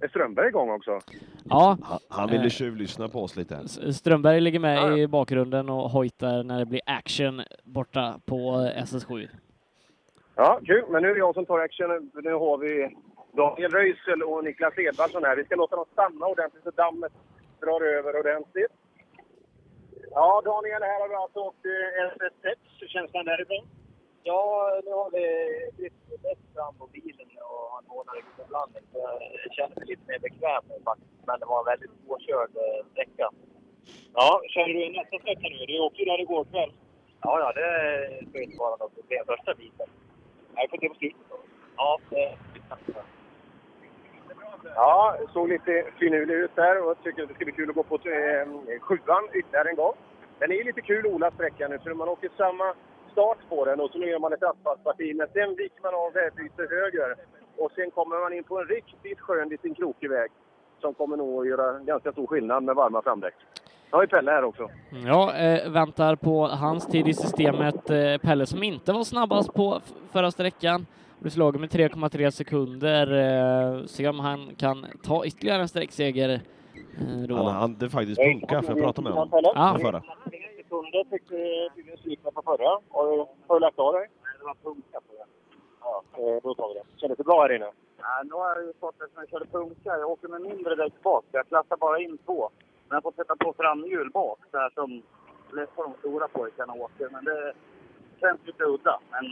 Är Strömberg igång också? Ja. Han, han ville Eh, tjuvlyssna på oss lite. Strömberg ligger med Ja, ja. i bakgrunden och hojtar när det blir action borta på eh, SS7. Ja, kul. Men nu är det jag som tar action. Nu har vi Daniel Röisel och Niklas Edvardsson här. Vi ska låta dem stanna ordentligt så dammet drar över ordentligt. Ja, Daniel, här har vi alltså åkt eh, SS6. Hur känns den därifrån? Ja, nu har vi driftdäck fram på bilen och en hårdare blandning. Så jag känner mig lite mer bekväm nu faktiskt. Men det var en väldigt svårkörd eh, sträcka. Ja, känner du nästa sträcka nu? Det är också där det går kväll. Ja, ja, det ska inte vara något problem första biten. Jag får se på slutet. Ja, det Ja, såg lite finurlig ut där och tycker att det ska bli kul att gå på eh, sjuan ytterligare en gång. Den är lite kul Ola sträckan nu, för man åker samma start på den och så gör man ett asfaltparti. Men sen viker man av vägbyte höger och sen kommer man in på en riktigt skön liten krokig väg som kommer nog att göra ganska stor skillnad med varma framdäck. Nu har vi Pelle här också. Ja, eh, väntar på hans tid i systemet. Eh, Pelle som inte var snabbast på förra sträckan. Blev slagen med 3,3 sekunder. Eh, se om han kan ta ytterligare en sträckseger eh, då. Han hade faktiskt punka, för jag pratade med honom. Ja. på förra. Sekunder fick du tydligen stryk med på förra. Och Har du lagt av dig? Nej, det var punka på det. Ja, eh, då tar vi det. Kändes det bra här inne? Ja, nu har jag ju fått, eftersom jag körde punka, jag åker med mindre däck bak. Jag klassar bara in två. Men jag fått sätta på framhjul bak, så här som flesta av de stora pojkarna åker. Men det känns lite udda. Men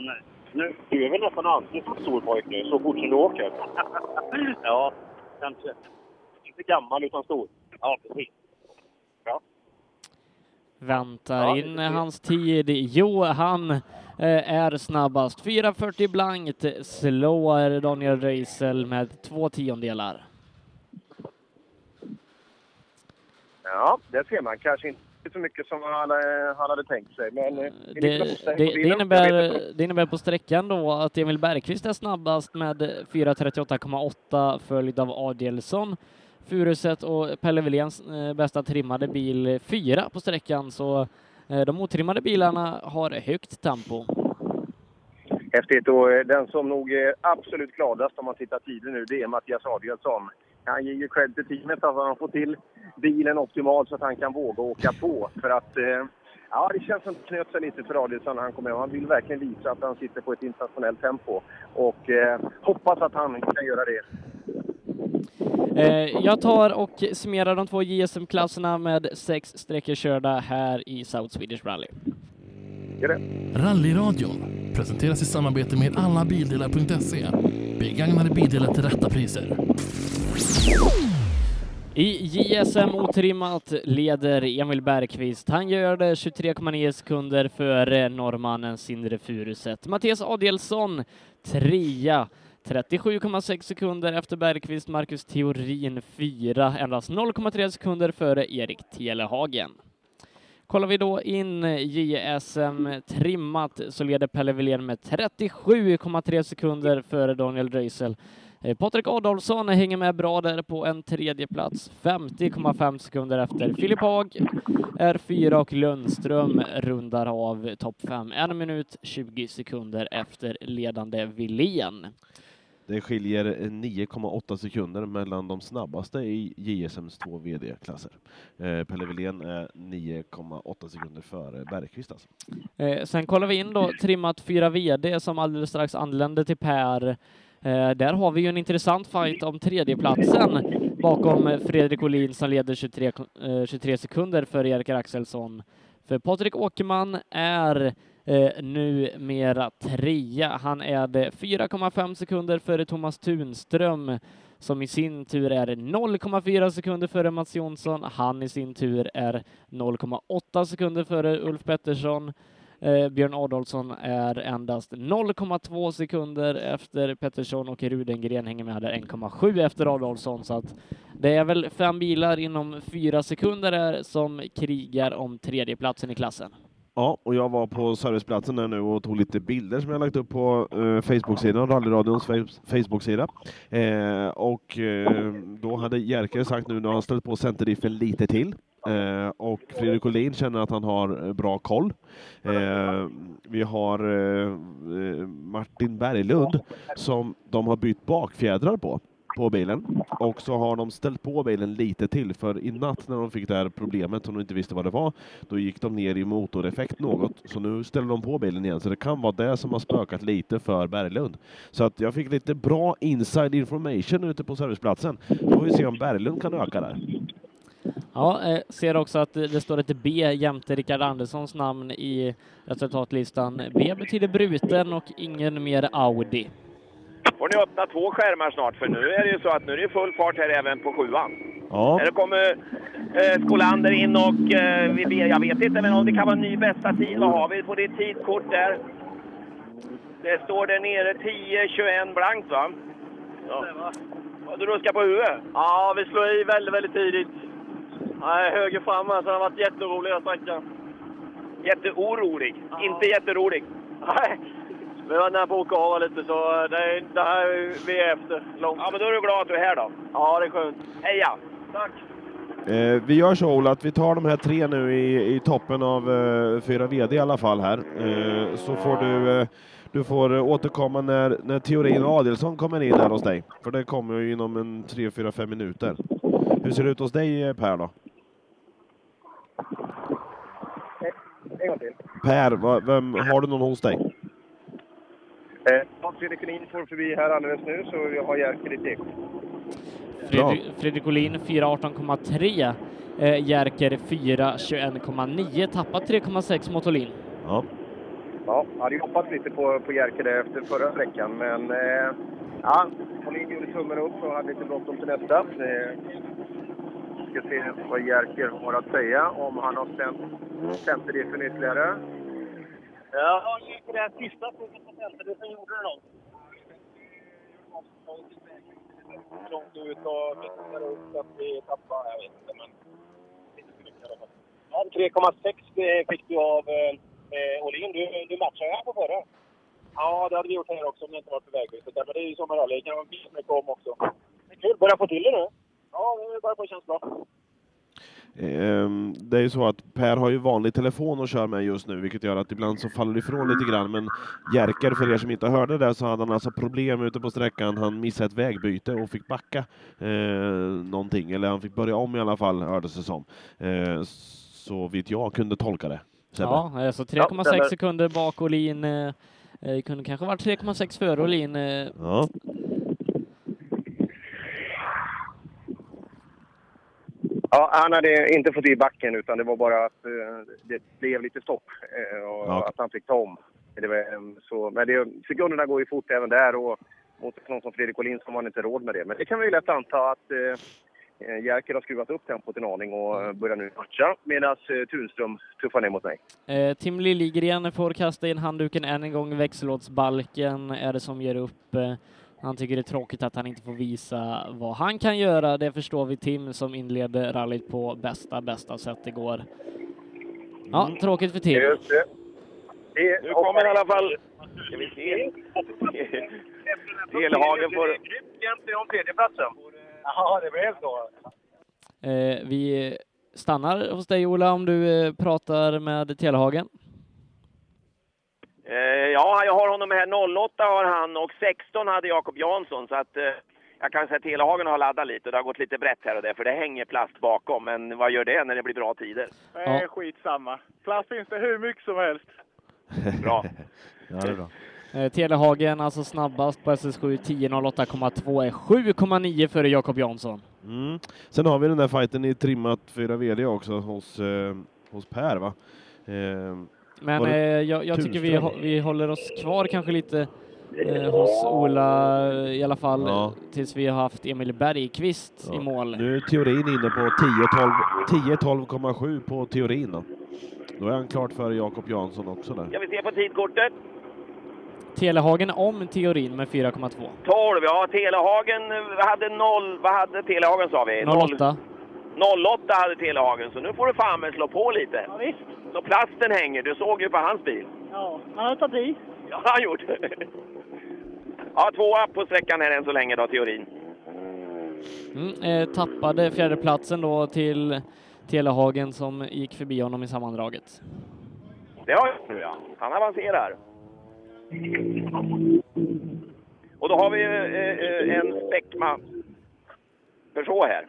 nu... Du är väl nästan alltid som stor pojk nu, så fort som du åker? ja, kanske. Inte gammal, utan stor. Ja, precis. Ja. Väntar Ja, in hans tid. Jo, han eh, är snabbast. 4.40 blankt slår Daniel Röisel med två tiondelar. Ja, det ser man. Kanske inte så mycket som han han hade tänkt sig. Men eh, Det, långsamt det, det. Jag innebär, det innebär på sträckan då att Emil Bergqvist är snabbast med 4.38,8 följd av Adielsson. Furuset och Pelle Willéns eh, bästa trimmade bil fyra på sträckan, så eh, de otrimmade bilarna har högt tempo. Häftigt. Och eh, den som nog är absolut gladast om man tittar tiden nu, det är Mattias Adielsson. Han ger ju cred till teamet att han får till bilen optimalt så att han kan våga åka på. För att, eh, ja, det känns som det knöt sig lite för Adielsson när han kom hem. Han vill verkligen visa att han sitter på ett internationellt tempo. Och eh, hoppas att han kan göra det. Eh, Jag tar och summerar de två JSM-klasserna med sex sträckor körda här i South Swedish Rally. Rallyradion presenteras i samarbete med allabildelar.se. Begagnade bildelar till rätta priser. I JSM otrimmat leder Emil Bergqvist. Han gör det 23,9 sekunder före norrmannen Sindre Furuset. Mattias Adielsson trea. 37,6 sekunder efter Bergqvist, Marcus Theorin fyra, endast 0,3 sekunder före Erik Telehagen. Kollar vi då in JSM trimmat så leder Pelle Wilén med 37,3 sekunder före Daniel Röisel. Eh, Patrik Adolfsson hänger med bra där på en tredje plats, 50,5 sekunder efter. Filip Haag är fyra och Lundström rundar av topp fem, en minut 20 sekunder efter ledande Wilén. Det skiljer 9,8 sekunder mellan de snabbaste i JSMs två VD-klasser. Eh, Pelle Wilén är 9,8 sekunder före Bergqvist alltså. Eh, sen kollar vi in då trimmat 4 VD som alldeles strax anländer till Per. Eh, där har vi ju en intressant fight om tredjeplatsen bakom Fredrik Olin som leder 23, eh, 23 sekunder för Jerker Axelsson. För Patrik Åkerman är eh, numera trea. Han är det 4,5 sekunder före Thomas Tunström som i sin tur är 0,4 sekunder före Mats Jonsson. Han i sin tur är 0,8 sekunder före Ulf Pettersson. Eh, Björn Adolfsson är endast 0,2 sekunder efter Pettersson och Rudengren hänger med där 1,7 efter Adolfsson. Så att det är väl fem bilar inom fyra sekunder här som krigar om tredjeplatsen i klassen. Ja, och jag var på serviceplatsen där nu och tog lite bilder som jag lagt upp på eh, Facebook-sidan, Rallyradions Facebook-sida. Eh, och eh, då hade Jerker sagt nu, nu har han ställt på centerdiffen lite till. Eh, och Fredrik Olin känner att han har eh, bra koll. Eh, vi har eh, eh, Martin Berglund som de har bytt bakfjädrar på på bilen och så har de ställt på bilen lite till för i natt när de fick det här problemet som de inte visste vad det var då gick de ner i motoreffekt något så nu ställer de på bilen igen så det kan vara det som har spökat lite för Berglund. Så att jag fick lite bra inside information ute på serviceplatsen. Då får vi se om Berglund kan öka där. Ja, eh, ser också att det står ett B jämte Rickard Anderssons namn i resultatlistan. B betyder bruten och ingen mer Audi. Får ni öppna två skärmar snart, för nu är det ju så att nu är det full fart här även på sjuan. Ja. Här kommer eh, Skolander in och eh, vi, jag vet inte men om det kan vara ny bästa tid. Vad har vi på ditt tidkort där? Det står där nere 10.21 blankt va? Ja, Du ruskar på huvudet? Ja, vi slår i väldigt, väldigt tidigt. Nej, höger fram här, så det har varit jätterolig den sträckan. Jätteorolig, inte jätterolig. Nej, vi var nära på att åka av lite, så det, är- det här är vi är efter. Långt. Ja, men då är du glad att du är här då? Ja, det är skönt. Heja! Tack! Eh, vi gör så Ola att vi tar de här tre nu i, i toppen av eh, fyra VD i alla fall här. Eh, så får du, eh, du får återkomma när, när Theorin och Adelsson kommer in här hos dig. För det kommer ju inom en tre, fyra, fem minuter. Hur ser det ut hos dig eh, Per då? En gång till. Per, vad- vem, har du någon hos dig? Eh, Fredrik Olin får förbi här alldeles nu, så jag har Jerker i teko. Fredrik, Fredrik Olin 4.18,3. Eh, Jerker 4.21,9. Tappat 3,6 mot Olin. Ja. Ja, jag hade hoppats lite på, på Jerker där efter förra sträckan, men eh, ja, Olin gjorde tummen upp och hade lite bråttom till nästa. Eh, ska se vad Jerker har att säga, om han har stämt centerdiffen ytterligare. Ja, det där sista fokus på centerdiffen gjorde det något. långt ut och mixar upp så att vi tappar, jag vet inte, men inte så mycket i alla fall. Ja, 3,6 fick du av eh, eh, Olin. Du, du matchade här på förra. Ja, det hade vi gjort här också om det inte var för vägbytet. Men det är ju som med rally. Det kan man bli mycket om också. Det är kul. Börjar få till det nu. Ja, det börjar få kännas bra. Ehm, Det är ju så att Per har ju vanlig telefon att köra med just nu, vilket gör att ibland så faller det ifrån lite grann. Men Jerker, för er som inte hörde det, så hade han alltså problem ute på sträckan. Han missade ett vägbyte och fick backa eh, någonting, eller han fick börja om i alla fall, hördes det som. Eh, så vitt jag kunde tolka det. Sebbe. Ja, eh, så 3,6 sekunder bak Olin. eh, eh, kunde kanske varit 3,6 före Olin. eh, Ja. Ja, han hade inte fått i backen utan det var bara att eh, det blev lite stopp eh, och Ja. att han fick ta om. Det var, eh, så, men det, sekunderna går ju fort även där och mot någon som Fredrik Olin så har man inte råd med det. Men det kan vi ju lätt anta att eh, Jerker har skruvat upp tempot en aning och börjar nu matcha medan eh, Tunström tuffar ner mot mig. Eh, Tim Liljegren får kasta in handduken än en gång. Växellådsbalken är det som ger upp. Eh, han tycker det är tråkigt att han inte får visa vad han kan göra. Det förstår vi Tim som inledde rallyt på bästa, bästa sätt igår. Ja, tråkigt för Tim. Just det. Det- Nu kommer i alla fall... Ska vi se. Telehagen får... Om tredjeplatsen. Ja, det blev så. Eh, vi stannar hos dig Ola om du eh, pratar med Telehagen. Eh, ja, jag har honom här. 08 har han och 16 hade Jakob Jansson. Så att eh, jag kan säga att Telehagen har laddat lite. Det har gått lite brett här och där för det hänger plast bakom. Men vad gör det när det blir bra tider? Det är skitsamma. Plast finns det hur mycket som helst. Bra. ja, det är bra. Eh, Telehagen alltså snabbast på SS7 10.08,2 är 7,9 före Jakob Jansson. Mm. Sen har vi den där fighten i trimmat 4 VD också hos, eh, hos Per va? Eh, Men eh, jag, jag tycker vi, vi håller oss kvar kanske lite eh, hos Ola eh, i alla fall Ja. tills vi har haft Emil Bergqvist i mål. Nu är teorin inne på 10-12 10-12,7 på teorin då. Då är han klart före Jakob Jansson också där. Ska vi se på tidkortet? Telehagen om teorin med 4,2. 12, ja. Telehagen eh, hade 0. Vad hade Telehagen sa vi? 08. 08 hade Telehagen, så nu får du fan med slå på lite. Ja, visst. Så plasten hänger. Du såg ju på hans bil. Ja, han har tagit i. Ja, han gjort. ja, tvåa på sträckan här än så länge då, teorin. Mm, eh, tappade fjärdeplatsen då till Telehagen som gick förbi honom i sammandraget. Det har jag nu ja. Han avancerar. Och då har vi eh, eh, en Speckma Peugeot här.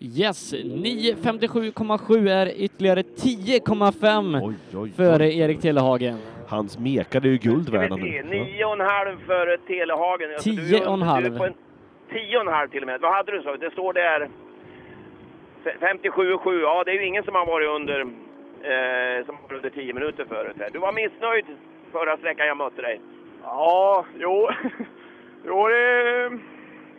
Yes, 9.57,7 är ytterligare 10,5 oj, före Erik Telehagen. Hans mekade ju guld värda nu. Se, Nio och en halv för Telehagen. Alltså, du är- Tio och en halv. Du är på en, tio och en halv till och med. Vad hade du så? Det står där 57 och 7. Ja, det är ju ingen som har varit under, eh, som har varit under 10 minuter förut. Här. Du var missnöjd förra sträckan jag mötte dig. Ja, jo. jo, det...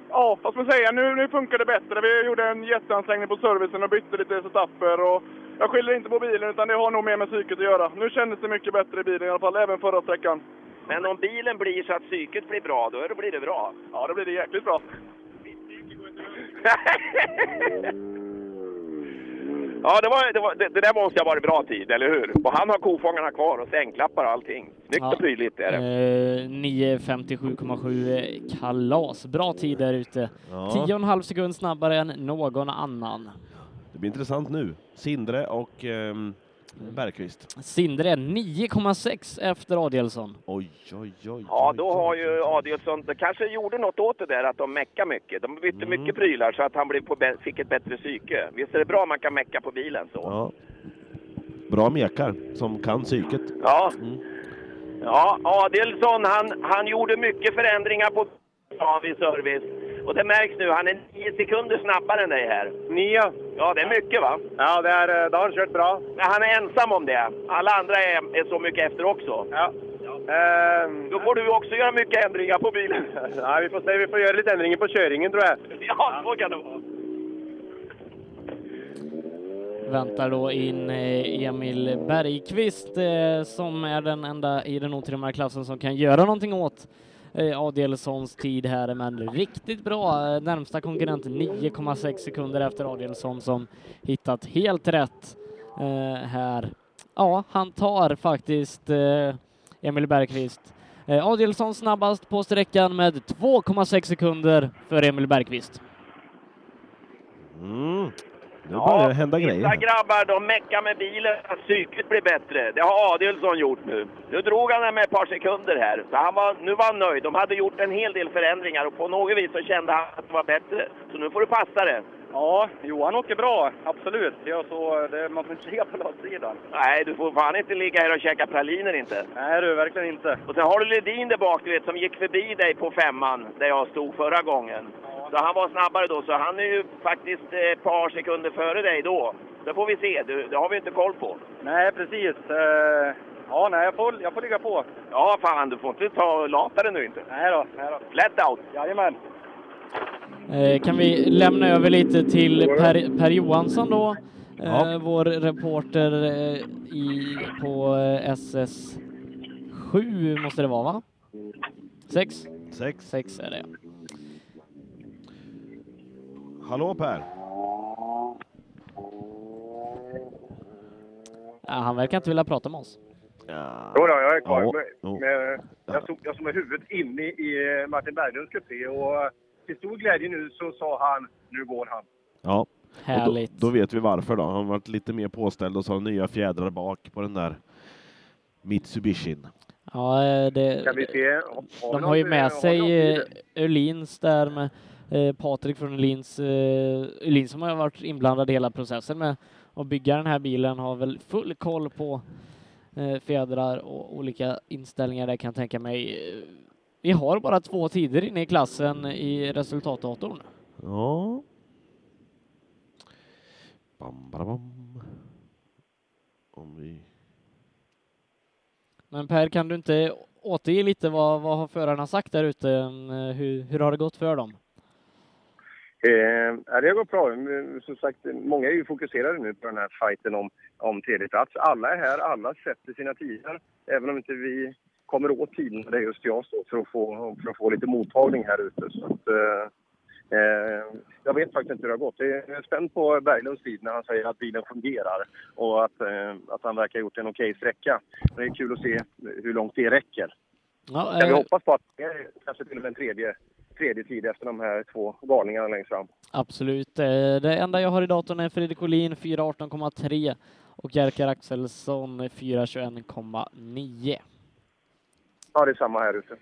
Ja, vad ska man säga? Nu, nu funkar det bättre. Vi gjorde en jätteansträngning på servicen och bytte lite setuper. Och jag skyller inte på bilen, utan det har nog mer med psyket att göra. Nu kändes det mycket bättre i bilen i alla fall, även förra sträckan. Men om bilen blir så att psyket blir bra, då blir det bra. Ja, då blir det jäkligt bra. Ja, det, var, det, var, det, det där måste ha varit bra tid, eller hur? Och han har kofångarna kvar och sängklappar och allting. Snyggt och prydligt är det. Eh, 9.57,7 eh, kalas. Bra tid där ute. Ja. 10,5 sekund snabbare än någon annan. Det blir intressant nu. Sindre och ehm, Bergqvist. Sindre 9,6 efter Adielsson. Oj, oj, oj. Ja, då har ju Adielsson, det kanske gjorde något åt det där att de meckar mycket. De bytte Mm. mycket prylar så att han blev på, fick ett bättre psyke. Visst är det bra man kan mecka på bilen så? Ja. Bra mekar som kan psyket. Ja. Ja, Adelsson han, han gjorde mycket förändringar på ja, vid service. Och det märks nu, han är nio sekunder snabbare än dig här. Nio? Ja, det är mycket va? Ja, det, är, eh, det har han kört bra. Men han är ensam om det. Alla andra är, är så mycket efter också. Ja. Ehm, Då får du också göra mycket ändringar på bilen. ja, vi får se. Vi får göra lite ändringar på körningen tror jag. Ja, så kan det vara. Väntar då in eh, Emil Bergqvist eh, som är den enda i den otrimmade klassen som kan göra någonting åt eh, Adielssons tid här, men riktigt bra. Eh, närmsta konkurrent 9,6 sekunder efter Adielsson som hittat helt rätt eh, här. Ja, han tar faktiskt eh, Emil Bergqvist. Eh, Adielsson snabbast på sträckan med 2,6 sekunder för Emil Bergqvist. Mm. Nu börjar det hända grejer. Vissa grabbar de meckar med bilen så att psyket blir bättre. Det har Adielsson gjort nu. Nu drog han den med ett par sekunder här. Så han var, nu var han nöjd. De hade gjort en hel del förändringar och på något vis så kände han att det var bättre. Så nu får du passa det. Ja, Johan åker bra, absolut. Ja, så det, man får inte ligga på latsidan. Nej, du får fan inte ligga här och käka praliner inte. Nej du, verkligen inte. Och sen har du Ledin där bak, du vet, som gick förbi dig på femman där jag stod förra gången. Så han var snabbare då, så han är ju faktiskt ett par sekunder före dig då. Det får vi se, du, det har vi inte koll på. Nej, precis. Eh, ja, nej, jag får, jag får ligga på. Ja, fan, du får inte ta lata dig nu inte. Nej då, nej då. Flat out! Jajamän. Eh, kan vi lämna över lite till Per, per Johansson då? Eh, Ja. Vår reporter eh, i, på eh, SS 7 måste det vara va? 6? Sex. 6 är det. Hallå Per! Ja, han verkar inte vilja prata med oss. Ja. Jo då, jag är kvar. Ja, Men- jo. Men, jag, stod, jag stod med huvudet inne i eh, Martin Berglunds kupé och eh, till stor glädje nu så sa han, nu går han. Ja. Härligt. Då, då vet vi varför då. Han varit lite mer påställd och så har nya fjädrar bak på den där Mitsubishin. Ja, eh, det, Kan vi se? Har, de har ju med eh, sig eh, Öhlins där med eh, Patrik från Öhlins. Eh, Öhlin som har varit inblandad i hela processen med att bygga den här bilen har väl full koll på eh, fjädrar och olika inställningar där kan jag tänka mig. Eh, Vi har bara två tider inne i klassen i resultatdatorn. Ja. Bam, bam. Om vi... Men Per, kan du inte återge lite vad, vad har förarna sagt där ute? Eh, Hur, hur har det gått för dem? Eh, det har gått bra. Men Som sagt, många är ju fokuserade nu på den här fighten om, om tredje plats. Alla är här, alla sätter sina tider. Även om inte vi kommer åt tiden där just jag står för att få, för att få lite mottagning här ute. Så att, eh, eh, jag vet faktiskt inte hur det har gått. Jag är spänd på Berglunds tid när han säger att bilen fungerar och att, eh, att han verkar ha gjort en okej sträcka. Det är kul att se hur långt det räcker. Ja, Kan vi eh, hoppas på att det är kanske till och med en tredje, tredje tid efter de här två galningarna längst fram. Absolut. Eh, Det enda jag har i datorn är Fredrik Olin 4.18,3 och Jerker Axelsson 4.21,9. Ja, det är samma här ute.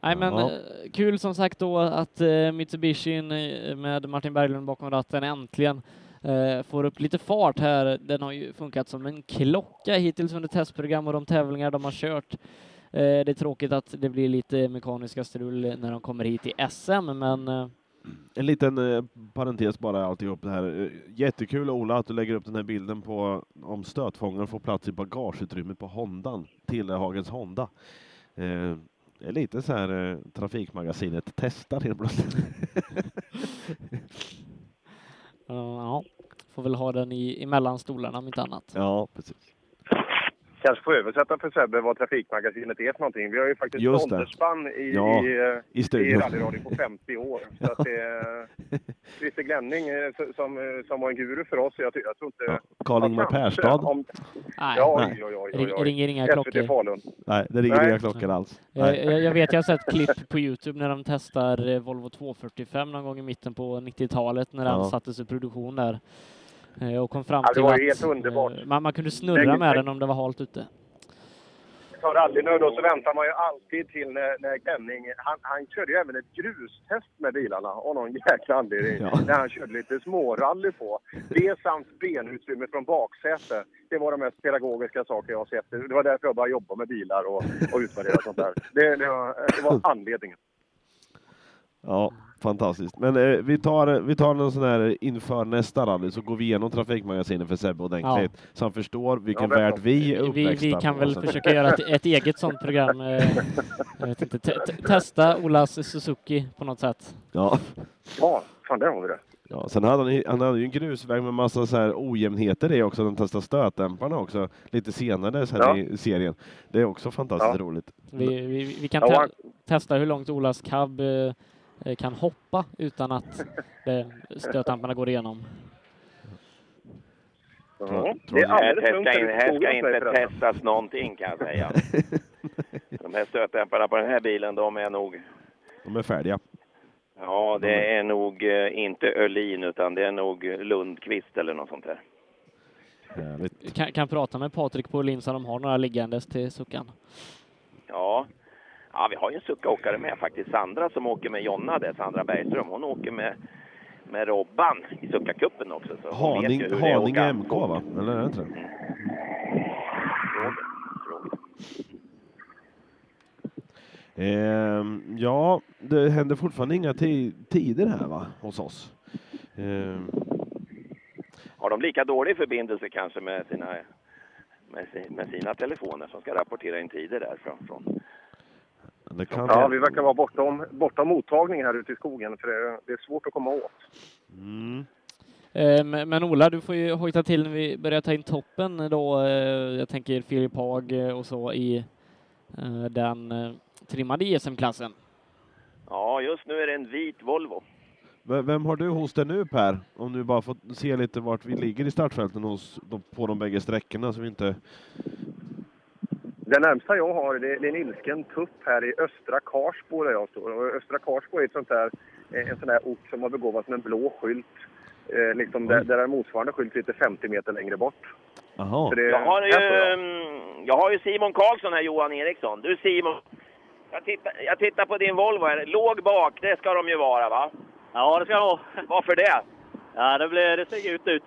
Nej men Ja. eh, kul som sagt då att eh, Mitsubishin eh, med Martin Berglund bakom ratten äntligen eh, får upp lite fart här. Den har ju funkat som en klocka hittills under testprogram och de tävlingar de har kört. Eh, det är tråkigt att det blir lite mekaniska strul när de kommer hit i SM, men eh, En liten eh, parentes bara alltihop det här. Eh, Jättekul Ola att du lägger upp den här bilden på om stötfångaren får plats i bagageutrymmet på Hondan, Tillehagens Honda. Eh, det är lite så här eh, Trafikmagasinet testar helt plötsligt. Eh, ja, får väl ha den i, mellan stolarna om inte annat. ja, precis. Kanske få översätta för Sebbe vad Trafikmagasinet är för någonting. Vi har ju faktiskt Just åldersspann i, Ja, i, eh, i i studion. rallyradio på 50 år. Så att det är Christer Glenning eh, som, eh, som var en guru för oss. Jag, jag tror inte... Ja, kanske. Perstad? Om, Nej. ja, Nej. oj, oj, oj, oj, ringer inga klockor. Falun. Nej, det ringer Nej. inga klockor alls. Jag, Nej. jag, jag vet, jag har sett klipp på Youtube när de testar Volvo 245 någon gång i mitten på 90-talet när den Ja. sattes i produktion där. Eh, Och kom fram Ja, det till var att helt underbart. eh, man, man kunde snurra med den om det var halt ute. Som rallynörd då så väntar man ju alltid till när, när Glenning... Han, han körde ju även ett grustest med bilarna av någon jäkla anledning. Ja. När han körde lite smårally på. Det samt benutrymme från baksäte. Det var de mest pedagogiska saker jag har sett. Det var därför jag började jobba med bilar och, och utvärdera sånt där. Det, det, var, det var anledningen. Ja, fantastiskt. Men eh, vi tar, vi tar någon sån här inför nästa rally så går vi igenom Trafikmagasinet för Sebbe ordentligt så han förstår vilken Ja, värld vi är Vi, vi kan väl Så- försöka göra ett, ett eget sånt program. eh, Jag vet inte, te, te, testa Olas Suzuki på något sätt. Ja. Ja, fan där har vi det. Ja, sen hade han, ju- han hade ju en grusväg med massa så här ojämnheter i också. Den testade stötdämparna också lite senare så här Ja. i serien. Det är också fantastiskt Ja. roligt. Vi, vi, vi kan Ja, han- testa hur långt Olas cab eh, eh, kan hoppa utan att det, stötdämparna går igenom. Ja, Det är här ska, in, här ska inte testas någonting kan jag säga. De här stötdämparna på den här bilen, de är nog, De är färdiga. ja det är nog eh, inte Öhlin utan det är nog Lundqvist eller något sånt där. Kan, kan prata med Patrik på Linn så de har några liggandes till suckan. Ja. Ja, vi har ju en suckaåkare med faktiskt. Sandra som åker med Jonna där, Sandra Bergström. Hon åker med, med Robban i Suckacupen också. Så hon vet ju Haning, Haninge. MK va? Eller är det inte det? Ehm, ja, det händer fortfarande inga ti- tider här va, hos oss. Ehm, Har de lika dålig förbindelse kanske med sina, med, si- med sina telefoner som ska rapportera in tider därifrån? Från. kan Ja, vi verkar vara bortom, bortom mottagning här ute i skogen för det, det är svårt att komma åt. Mm. Eh, Men Ola, du får ju hojta till när vi börjar ta in toppen då. eh, Jag tänker Filip Haag eh, och så i eh, den trimmade ISM-klassen. Ja, just nu är det en vit Volvo. v- vem har du hos dig nu Per? Om du bara får se lite vart vi ligger i startfälten hos, på de bägge sträckorna så vi inte... Det närmsta jag har det, det är en ilsken tupp här i Östra Karsbo där jag står. Och Östra Karsbo är ett sånt där, eh, en sån där ort som har begåvats med en blå skylt. Eh, liksom där, där är motsvarande skylt lite 50 meter längre bort. Jaha. Så det, Jag har ju, jag. mm, jag har ju Simon Karlsson här, Johan Eriksson. Du Simon, jag tittar, jag tittar på din Volvo här. Låg bak, det ska de ju vara va? Ja, det ska de ha. Varför det? Ja, det, blir, det ser ut ut.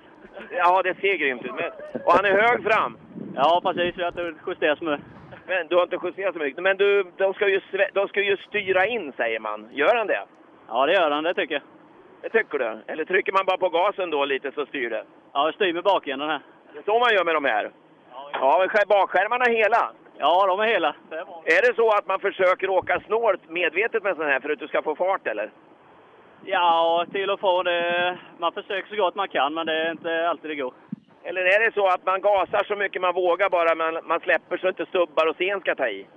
Ja, det ser grymt ut. Men, och han är hög fram. Ja, precis. Vi har inte justerat mycket. Men du har inte justerat så mycket. Men du, de ska ju, de ska ju styra in säger man. Gör han det? Ja, det gör han. Det tycker jag. Det tycker du? Eller trycker man bara på gasen då lite så styr det? Ja, vi styr med bakänden här. Det är så man gör med de här? Ja, men skär bakskärmarna hela? Ja, de är hela. Det är. Är det så att man försöker åka snålt medvetet med sån här för att du ska få fart eller? Ja, till och från. Man försöker så gott man kan, men det är inte alltid det går. Eller är det så att man gasar så mycket man vågar bara, men man släpper så inte stubbar och sen ska ta i?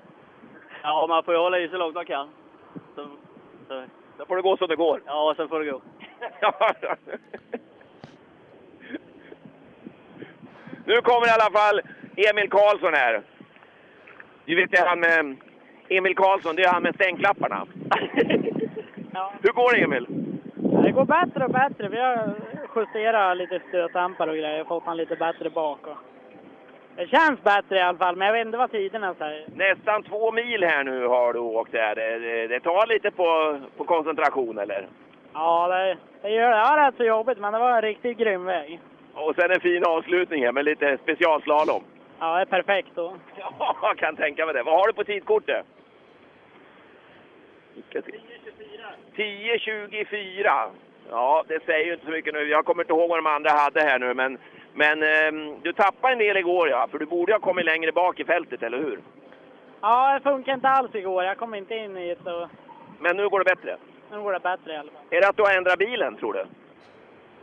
Ja, man får ju hålla i så långt man kan. Så, så. Då får det gå som det går. Ja, sen får det gå. nu kommer i alla fall Emil Karlsson här. Du vet, det han med Emil Karlsson, det är han med stängklapparna. Hur går det Emil? Det går bättre och bättre. Vi har justerat lite stötdämpare och grejer, fått han lite bättre bak. Och det känns bättre i alla fall, men jag vet inte vad tiderna säger. Nästan två mil här nu har du åkt här. Det, det, det tar lite på, på koncentration eller? Ja, det, det gör det. Ja, rätt så jobbigt, men det var en riktigt grym väg. Och sen en fin avslutning här med lite specialslalom. Ja, det är perfekt då. Ja, jag kan tänka mig det. Vad har du på tidkortet? 10.24. Ja, det säger ju inte så mycket nu. Jag kommer inte ihåg vad de andra hade här nu, men, men ehm, du tappade en del igår ja, för du borde ha kommit längre bak i fältet, eller hur? Ja, det funkar inte alls igår. Jag kom inte in i det och Men nu går det bättre. nu går det bättre i alla fall. Är det att du har ändrat bilen, tror du?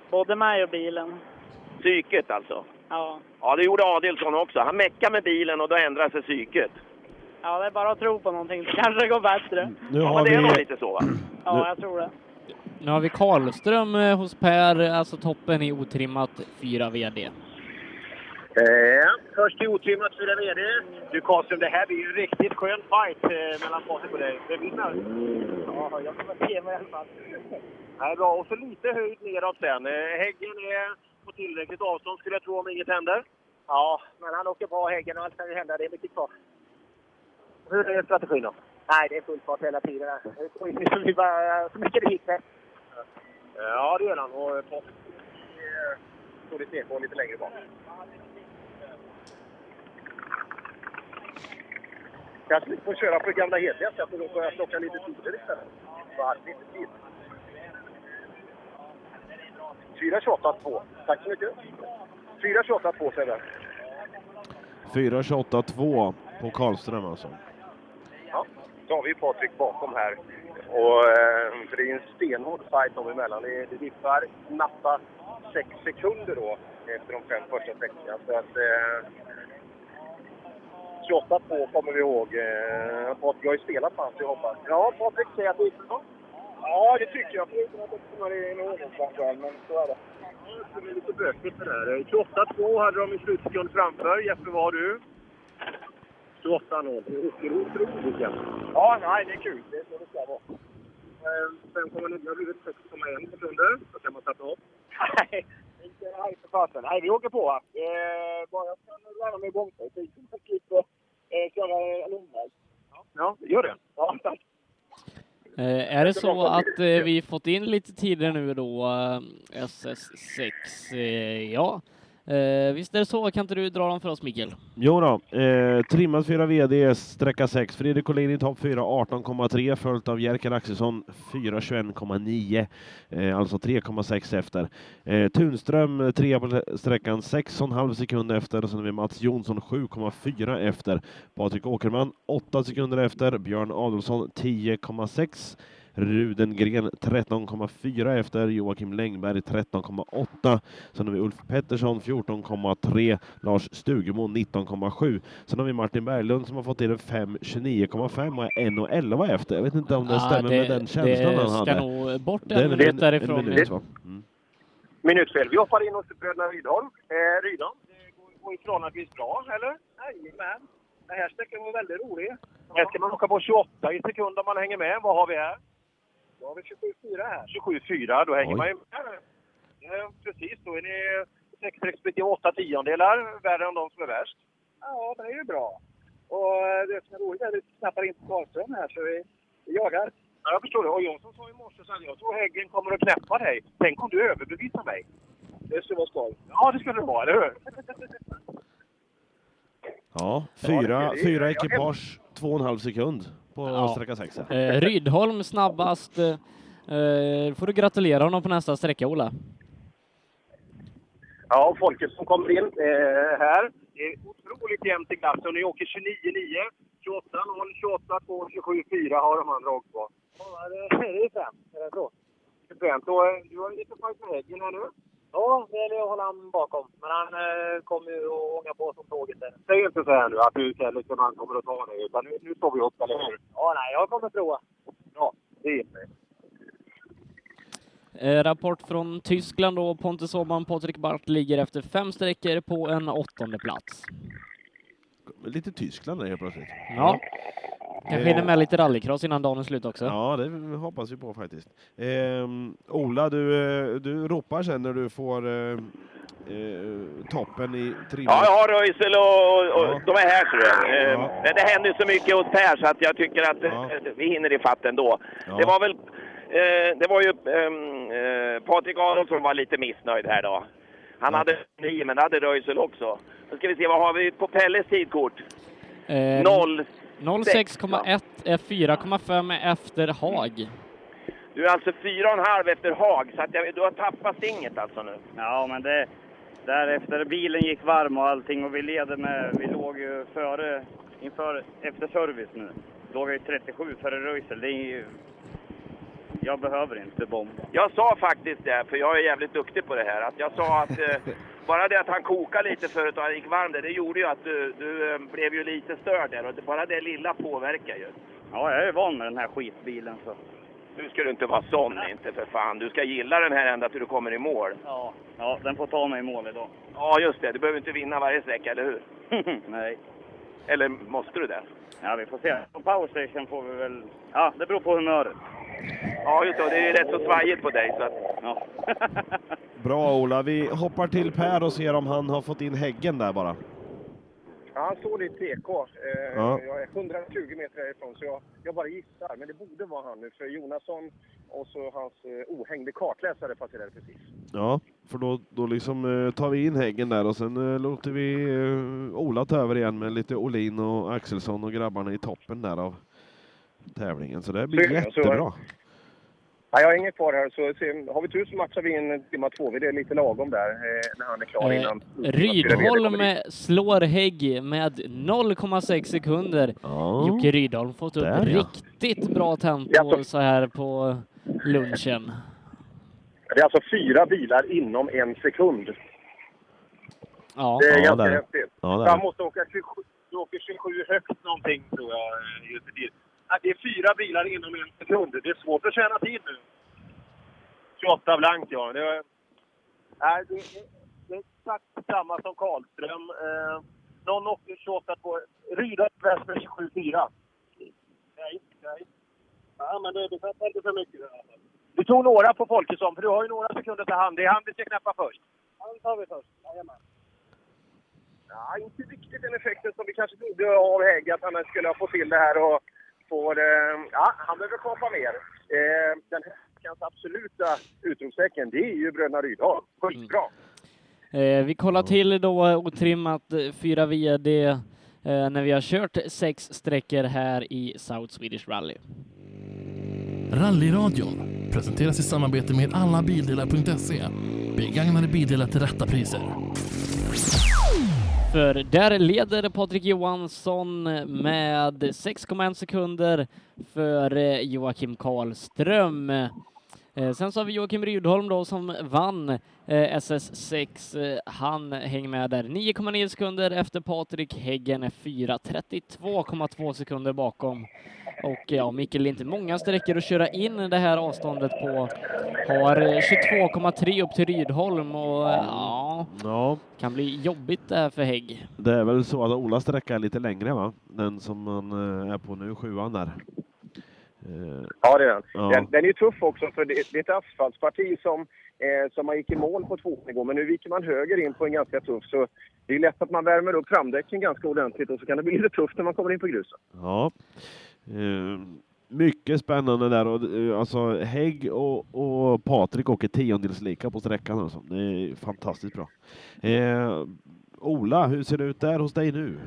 Både mig och bilen. Psyket alltså? Ja. Ja, det gjorde Adilsson också. Han meckade med bilen och då ändrade sig psyket. ja, det är bara att tro på någonting så kanske det går bättre. Nu Ja, har men det är vi- nog lite så va? Ja, jag tror det. Nu har vi Karlström eh, hos Per, alltså toppen i otrimmat 4 VD. Eh, först i otrimmat 4 VD. Du Karlström, det här blir ju en riktigt skön fight eh, mellan Patrik och dig. Vem vinner? Ja, jag kommer ge mig i alla fall. Nej, bra. Och så lite höjd neråt sen. Eh, häggen är på tillräckligt avstånd skulle jag tro om inget händer. Ja, men han åker bra häggen och allt kan ju hända. Det är mycket kvar. Hur är strategin då? Nej, det är full fart hela tiden. så vi bara- Så mycket det gick. här. Ja, det gör han. Och Patrik eh, står i TK lite längre bak. Kanske vi får köra på det gamla hederliga sättet och börja plocka lite tider istället. Va, lite tid. 4.28,2. Tack så mycket. 4.28,2 säger jag. 4.28,2 på Karlström alltså. Ja, så har vi Patrik bakom här. Och, eh, för det är en stenhård fight dem emellan. Det, det diffar knappa 6 sekunder då efter de fem första sträckorna. Så att, eh, 28-2 kommer vi ihåg. Eh, Patrik har ju spelat hans, jag hoppas. Ja, Patrik, säg att det gick bra. Ja, det tycker jag. Förutom att det inte kommer i en ordningskontroll, men så är det. Det är lite bökigt det där. 28-2 hade de i slutsekund framför. Jeppe, vad har du? 28-0. Det är otroligt jämnt. Ja, nej, det är kul. Det är så det ska vara. Eh, 5,9 har blivit 6,1 sekunder. Så kan man sätta upp. Nej, inte nej för fasen. Nej, vi åker på. Eh, bara jag ska lära mig bromsa i tiden. Jag slipper eh, köra långväg. Ja, gör det. Ja, tack. Eh, är det så att eh, vi fått in lite tider nu då, eh, SS6? Eh, ja. Eh, visst är det så? Kan inte du dra dem för oss, Mikael? Jo då, eh, trimmad 4 VD, sträcka 6. Fredrik Collin i topp 4, 18,3, följt av Jerker Axelsson 4, 21,9, eh, alltså 3,6 efter. Eh, Tunström 3 på sträckan, 6,5 sekunder efter. Och sen har vi Mats Jonsson 7,4 efter. Patrik Åkerman 8 sekunder efter. Björn Adolfsson 10,6. Rudengren 13,4 efter, Joakim Längberg 13,8. Sen har vi Ulf Pettersson 14,3, Lars Stugemo 19,7. Sen har vi Martin Berglund som har fått till en 5,29,5 och är 1,11 efter. Jag vet inte om det Ja, stämmer det- med den känslan det han hade. ska nog bort en Det är minut därifrån. En minut, va? Mm. Minutfel. Vi hoppar in hos bröderna Rydholm. Eh, Rydholm, det går, går ju förhållandevis bra, eller? Jajamän. Den här sträckan var väldigt rolig. Här ska man åka på 28 i sekund om man hänger med. Vad har vi här? Då har vi 27,4 här. 27,4, då hänger Oj. man ju med. Eh, precis, då är ni 6 respektive 8 tiondelar värre än de som är värst. Ja, det är ju bra. Och eh, det som är roligt är att vi knappar in på Karlström här, så vi, vi jagar. Ja, jag förstår det. Och Jonsson sa i morse att jag tror Häggen kommer att knäppa dig. Tänk om du överbevisar mig. Det skulle vara skoj. Ja, det skulle det vara, eller hur? Ja, fyra, det. fyra ekipage, två och en halv sekund på Ja. sträcka 6. Eh, Rydholm snabbast. Eh, eh, får du gratulera honom på nästa sträcka, Ola. Ja, folket som kommer in eh, här. Det är otroligt jämnt i klassen. Ni åker 29-9, 28-0, 28-2, 27-4 har de andra också. Ja, det är fem. Är det så? Det är främt. Och, eh, Du har lite fight med Häggen här nu. Ja, det är jag håller han bakom. Men han eh, kommer ju att ånga på som tåget där. Säg inte så här nu att du kan liksom, han kommer att ta dig. Utan nu, nu står vi upp, eller hur? Ja, nej, jag kommer prova. Ja, det är det. Eh, rapport från Tyskland då. Pontus Åhman, Patrik Bart ligger efter fem sträckor på en åttonde plats. Lite Tyskland där helt plötsligt. Ja. Kanske hinner med lite rallycross innan dagen är slut också. Ja, det hoppas vi på faktiskt. Ehm, Ola, du, eh, du ropar sen när du får eh, eh, toppen i trimmen. Ja, jag har Röisel och, och Ja. de är här ser du. Eh, Ja. det, det händer så mycket hos Per så att jag tycker att eh, vi hinner i fatt ändå. Ja. Det var väl, eh, det var ju ehm, eh, Patrik Aronsson var lite missnöjd här då. Han hade nio, men hade Röisel också. Nu ska vi se, vad har vi på Pelles tidkort? Eh, Noll 06,1 är 4,5 efter Haag. Du är alltså fyra och en halv efter Haag, så att jag, du har tappat stinget alltså nu. Ja, men det... Där efter bilen gick varm och allting och vi leder med... Vi låg ju före... Inför... Efter service nu. Låg jag ju 37 före Röisel. Det är ju... Jag behöver inte bomb. Jag sa faktiskt det, för jag är jävligt duktig på det här, att jag sa att eh, bara det att han kokade lite förut och han gick varm där, det gjorde ju att du, du eh, blev ju lite störd där och det, bara det lilla påverkar ju. Ja, jag är van med den här skitbilen så... Nu ska du inte vara sån inte för fan. Du ska gilla den här ända till du kommer i mål. Ja, ja den får ta mig i mål idag. Ja, just det. Du behöver inte vinna varje sträcka, eller hur? Nej. Eller måste du det? Ja, vi får se. På powerstation får vi väl... Ja, det beror på humöret. Ja, just det. Det är rätt så svajigt på dig. Så att... Ja. Bra Ola, vi hoppar till Per och ser om han har fått in häggen där bara. Ja, han står i TK. Eh, Ja. Jag är 120 meter härifrån, så jag, jag bara gissar. Men det borde vara han nu, för Jonasson och så hans eh, ohängde kartläsare passerade precis. Ja, för då, då liksom eh, tar vi in häggen där och sen eh, låter vi eh, Ola ta över igen med lite Olin och Axelsson och grabbarna i toppen där av tävlingen. Så det blir Så är det, så är det. jättebra. Ja, jag hänger kvar här, så har vi tur så matchar vi in timma två. Det är lite lagom där, eh, när han är klar Eh, innan. Rydholm slår Hägg med 0,6 sekunder. Ja. Jocke Rydholm fått upp Där, ja. riktigt bra tempo så här på lunchen. Det är alltså fyra bilar inom en sekund. Ja, Det är Ja, ganska där. häftigt. Ja, där. han måste åka 27, Du åker 27 högt någonting tror jag just i. Ja, Det är fyra bilar inom en sekund. Det är svårt att tjäna tid nu. 28 blankt ja. Det, är, nej, det, är- det är exakt samma som Karlström. Eh, någon åkte 28 på Ryda med 27-4. Nej, nej. Ja, men det, det fattar inte för mycket. i alla fall. Du tog några på Folkesson, för du har ju några sekunder till hand. Det är han vi ska knäppa först. Han tar vi först. Jajamän. Ja, inte riktigt den effekten som vi kanske trodde av Hägg, att han skulle ha fått till det här och får... Eh, ja, han behöver kapa mer. Eh, den här veckans absoluta utropstecken, det är ju Bröderna Rydal. Skitbra! Eh, vi kollar till då otrimmat fyra VD eh, när vi har kört sex sträckor här i South Swedish Rally. Rallyradion presenteras i samarbete med allabildelar.se. Begagnade bildelar till rätta priser. För där leder Patrik Johansson med 6,1 sekunder för eh, Joakim Karlström. Eh, Sen så har vi Joakim Rydholm då som vann eh, SS6. Eh, Han hänger med där 9,9 sekunder efter Patrik Häggen är 4, 32,2 sekunder bakom. Och ja, är inte många sträckor att köra in det här avståndet på. Har eh, 22,3 upp till Rydholm och ja, Ja, kan bli jobbigt det här för Hägg. det är väl så att Olas sträcka är lite längre va? Den som man är på nu, sjuan där. Eh, Ja, det är den. Ja. Den, den är ju tuff också, för det, det är ett asfaltsparti som, eh, som man gick i mål på två igår. Men nu viker man höger in på en ganska tuff, så det är lätt att man värmer upp framdäcken ganska ordentligt och så kan det bli lite tufft när man kommer in på gruset. Ja. Eh, mycket spännande där och eh, alltså Hägg och, och Patrik åker tiondels lika på sträckan alltså. Det är fantastiskt bra. Eh, Ola, hur ser det ut där hos dig nu?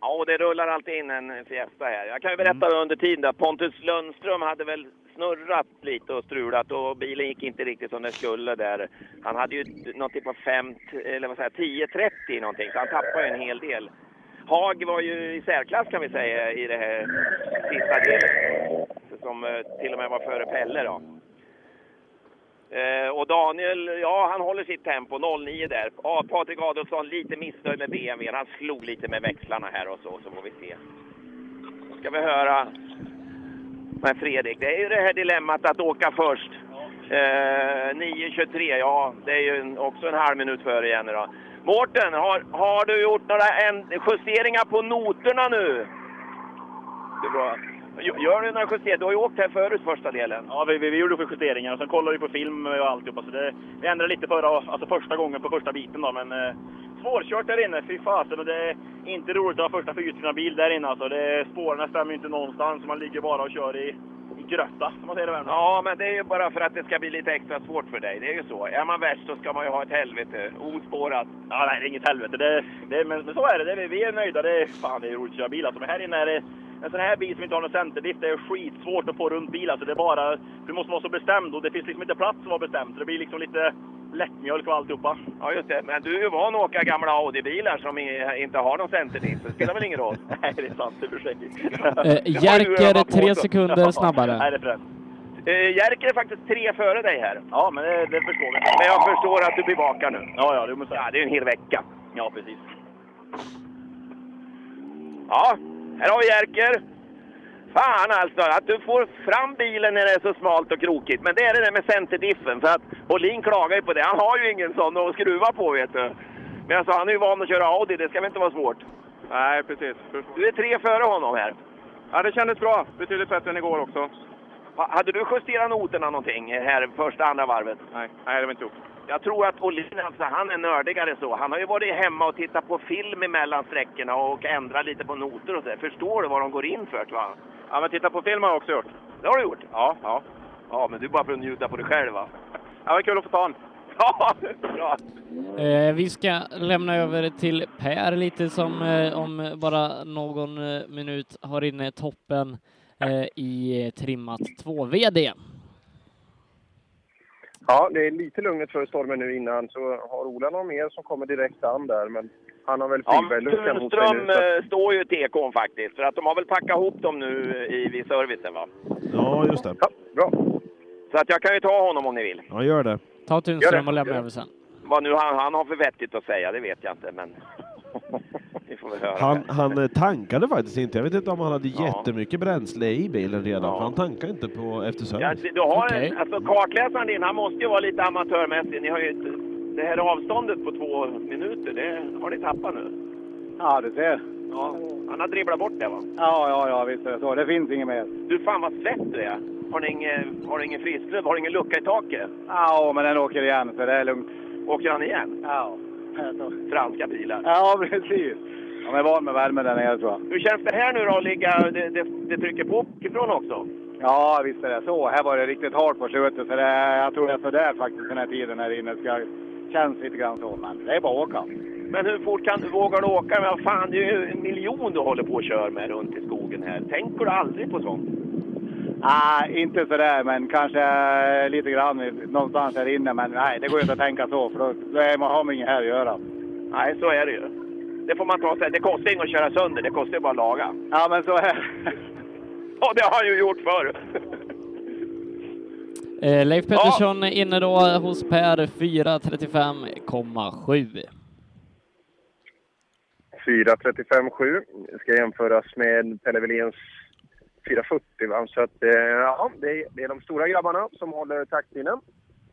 Ja, och det rullar alltid in en Fiesta här. Jag kan ju berätta under tiden att Pontus Lundström hade väl snurrat lite och strulat och bilen gick inte riktigt som den skulle där. Han hade ju någonting på 5, eller vad säger jag, 10.30 någonting, så han tappade ju en hel del. Hag var ju i särklass kan vi säga i det här sista delen. Som eh, till och med var före Pelle då. Eh, och Daniel, ja han håller sitt tempo, 09 där. Ja, Patrik Adolfsson lite missnöjd med BMW. Han slog lite med växlarna här och så, så får vi se. Ska vi höra med Fredrik. Det är ju det här dilemmat att åka först. Eh, 9.23, ja det är ju en, också en halv minut före igen idag. Mårten, har, har du gjort några justeringar på noterna nu? Det är bra. Gör- du några justeringar? Du har ju åkt här förut första delen. Ja, vi, vi, vi gjorde justeringar och sen kollade vi på film och alltihopa. Så det, vi ändrade lite förra, alltså första gången på första biten då, men eh, svårkört där inne. Fy fasen. Och det är inte roligt att ha första fyrhjulsdrivna bil där inne alltså. Det, spåren stämmer ju inte någonstans. Man ligger bara och kör i, grötta, som man säger i Värmland. Ja, men det är ju bara för att det ska bli lite extra svårt för dig. Det är ju så. Är man värst så ska man ju ha ett helvete. Ospårat. Ja, nej, det är inget helvete. Det, det, men, så är det. det vi är nöjda. Det är, fan, det är roligt att köra bil. Alltså. Men här inne är det en sån här bil som inte har någon centerdiff. Det är skitsvårt att få runt bil. Alltså. Det är bara, du måste vara så bestämd och det finns liksom inte plats att vara bestämd. Så det blir liksom lite lättmjölk och alltihopa. Ja, just det. Men du är ju van att åka gamla Audi-bilar som inte har någon centerdiff. Det spelar väl ingen roll? nej, det är sant. Det är för sig. Eh, Jerker tre sekunder snabbare. Nej, det är fränt. Eh, Jerker är faktiskt tre före dig här. Ja, men det, det förstår vi. Men jag förstår att du bevakar nu. Ja, ja, det måste Ja, det är en hel vecka. Ja, precis. Ja, här har vi Jerker. Fan alltså, att du får fram bilen när det är så smalt och krokigt. Men det är det där med centerdiffen. För att Bolin klagar ju på det. Han har ju ingen sån att skruva på vet du. Men alltså, han är ju van att köra Audi. Det ska väl inte vara svårt? Nej, precis. Du är tre före honom här. Ja, det kändes bra. Betydligt bättre än igår också. Ha- Hade du justerat noterna någonting här första, andra varvet? Nej, nej det var inte gjort. Jag tror att Olin, alltså, han är nördigare så. Han har ju varit hemma och tittat på film emellan sträckorna och ändrat lite på noter och så. Förstår du vad de går in för? Va? Ja, men titta på film har jag också gjort. Det har du gjort? Ja, ja. Ja, men du bara för att njuta på dig själv va? Ja, det var kul att få ta en. Ja, bra. Eh, vi ska lämna över till Per lite som eh, om bara någon eh, minut har inne toppen eh, i eh, trimmat 2VD. Ja, det är lite lugnet före stormen nu innan, så har Ola någon mer som kommer direkt an där, men han har väl Ja, fiberluckan hos sig nu. så- eh, står ju till ekon faktiskt. För att de har väl packat ihop dem nu i, vid servicen va? Ja, just det. bra. Så att jag kan ju ta honom om ni vill. Ja, gör det. Ta Tunström och lämna över sen. Vad nu han, han har för vettigt att säga, det vet jag inte. Men Han, han eh, tankade faktiskt inte. Jag vet inte om han hade Ja. jättemycket bränsle i bilen redan. För han tankade inte på efter Ja, service. du har en, alltså kartläsaren din, han måste ju vara lite amatörmässig. Ni har ju ett, det här avståndet på två minuter, det har ni tappat nu. Ja, du ser. Ja, han har dribblat bort det va? Ja, ja, ja, visst är det så. Det finns inget mer. Du, fan vad svett du är. Har ni ingen, har ni ingen frisklubb? Har du ingen lucka i taket? Ja, men den åker igen så det är lugnt. Åker han igen? Ja. Franska bilar. Ja, precis. De är van med värme där nere tror jag. Hur känns det här nu då, att ligga, det, det, det trycker på ifrån också? Ja, visst är det så. Här var det riktigt hårt på slutet. Så det, jag tror det är sådär faktiskt den här tiden här inne. ska känns lite grann så. Men det är bara att åka. Men hur fort kan du, vågar du åka? Men fan, det är ju en miljon du håller på och kör med runt i skogen här. Tänker du aldrig på sånt? Nej, inte sådär, men kanske lite grann någonstans här inne. Men nej, det går ju inte att tänka så, för då, då har man inget här att göra. Nej, så är det ju. Det får man ta sig. Det kostar inget att köra sönder, det kostar ju bara att laga. Ja, men så är det. Ja, det har han ju gjort förr. Eh, Leif Pettersson är inne då hos Per 4.35,7. 4.35,7 ska jämföras med Pelle Willéns 4.40. Va? Så att, eh, ja, det är, det är de stora grabbarna som håller taktpinnen.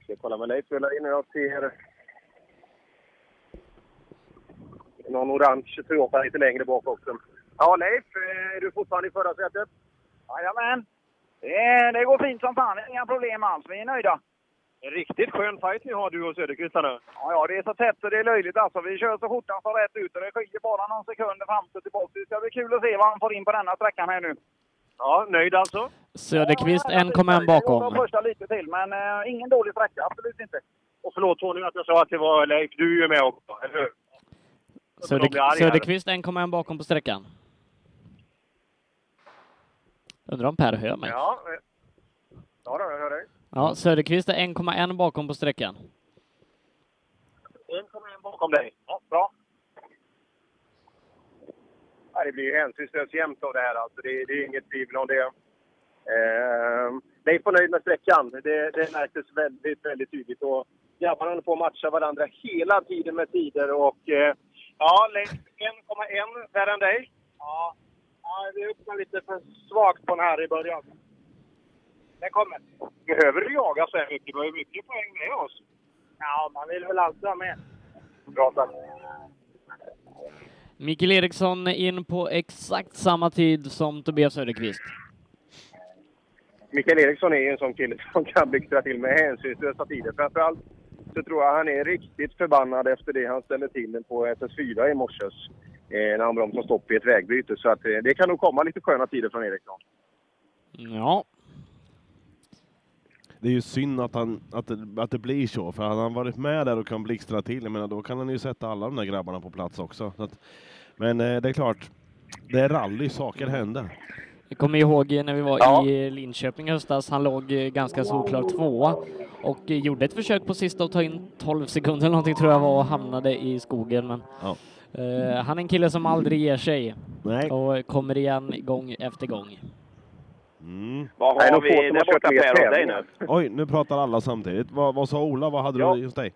Ska kolla med Leif rullar in och jag ser någon orange Toyota lite längre bak också. Ja, Leif, eh, är du fortfarande i förarsätet? Jajamän. Det, det går fint som fan. Inga problem alls. Vi är nöjda. En riktigt skön fight ni har du och Söderqvist här nu. Ja, ja, det är så tätt så det är löjligt alltså. Vi kör så fort han får rätt ut och det skiljer bara någon sekund fram och tillbaka. Det ska bli kul att se vad han får in på denna sträckan här nu. Ja, nöjd alltså? Söderqvist Ja, 1,1 Jag bakom. pushar lite till, men eh, ingen dålig sträcka. Absolut inte. Och förlåt Tony att jag sa att det var Leif. Du är ju med också, eller hur? Söder, Söderqvist 1,1 bakom på sträckan. Undrar om Per hör mig? Ja, eh, ja då, jag hör dig. Ja, Söderqvist är 1,1 bakom på sträckan. En kommer in bakom dig. Ja, bra. Ja, det blir ju hänsynslöst jämnt av det här. Alltså, det, det är inget tvivel om det. Eh, Leif var nöjd med sträckan. Det, det märktes väldigt, väldigt tydligt. Och grabbarna håller på att matcha varandra hela tiden med tider. Och, eh, Ja, Leif 1,1 färre än dig. Ja, ja vi öppnar lite för svagt på den här i början. Det kommer. Behöver du jaga så här mycket? Du har ju mycket poäng med oss. Ja, man vill väl alltid ha med. Bra tack. Mikael Eriksson in på exakt samma tid som Tobias Söderqvist. Mikael Eriksson är ju en sån kille som kan blixtra till med hänsynslösa tider. Framförallt så tror jag han är riktigt förbannad efter det han ställde till på SS4 i morse. Eh, när han bromsade stopp i ett vägbyte. Så att, eh, det kan nog komma lite sköna tider från Eriksson. Ja. Det är ju synd att, han, att, det, att det blir så, för hade han varit med där och kan blixtra till, jag menar, då kan han ju sätta alla de där grabbarna på plats också. Så att, men eh, det är klart, det är rally, saker händer. Jag kommer ihåg när vi var Ja. i Linköping i höstas. Han låg eh, ganska solklar tvåa och eh, gjorde ett försök på sista att ta in 12 sekunder eller någonting tror jag var och hamnade i skogen. Men eh, han är en kille som aldrig ger sig Nej. och kommer igen gång efter gång. Mm. Vad Nej, har få vi där borta Per hos dig nu? Oj, nu pratar alla samtidigt. Vad, vad sa Ola? Vad hade Ja. du hos dig?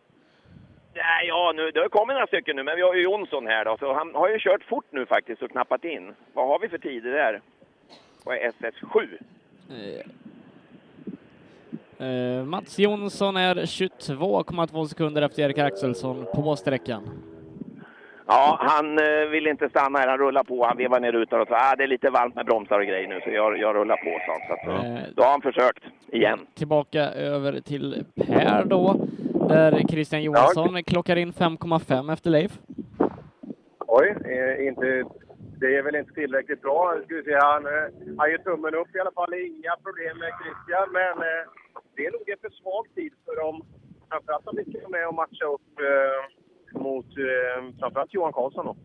Nej, ja, nu, det har kommit några stycken nu, men vi har ju Jonsson här då, så han har ju kört fort nu faktiskt och knappat in. Vad har vi för tider där? Vad är SS7? Eh, Mats Jonsson är 22,2 sekunder efter Erik Axelsson på sträckan. Ja, han eh, vill inte stanna här. Han rullar på. Han vevar ner rutan och sa ah, det är lite varmt med bromsar och grejer nu, så jag, jag rullar på. Så, så att, eh, då har han försökt igen. Tillbaka över till Per då, där Christian Johansson klockar in 5,5 efter Leif. Oj, eh, inte, det är väl inte tillräckligt bra. Ska vi se, han, eh, han ger tummen upp i alla fall. Inga problem med Christian, men eh, det är nog en för svag tid för dem. Framförallt om vi ska med och matcha upp eh, mot framförallt Johan Karlsson. Då.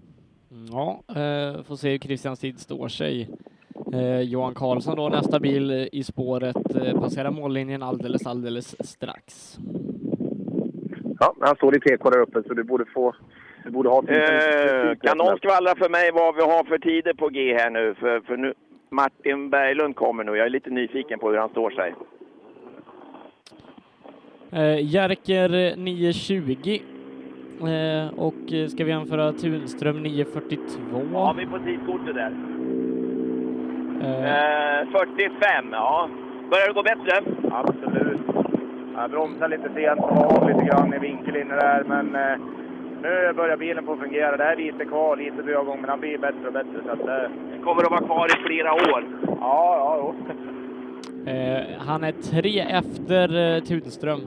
Ja, eh, får se hur Christians tid står sig. Eh, Johan Karlsson då, nästa bil i spåret, eh, passerar mållinjen alldeles, alldeles strax. Ja, han står i TK där uppe, så du borde få... Du borde ha Eh, kan någon skvallra för mig vad vi har för tider på G här nu? För, för nu Martin Berglund kommer nu. Jag är lite nyfiken på hur han står sig. Eh, Jerker 9.20 Eh, och eh, ska vi jämföra Tunström 9.42? Ja, vi får tidskortet där. Eh, Eh, 45, ja. Börjar det gå bättre? Absolut. Jag bromsar lite sent och lite grann i vinkel inne där, men eh, nu börjar bilen få fungera. Det är lite kvar, lite dödgång, men han blir bättre och bättre. Så att, eh, Den kommer att vara kvar i flera år. ja, ja, jo. eh, han är tre efter eh, Tunström.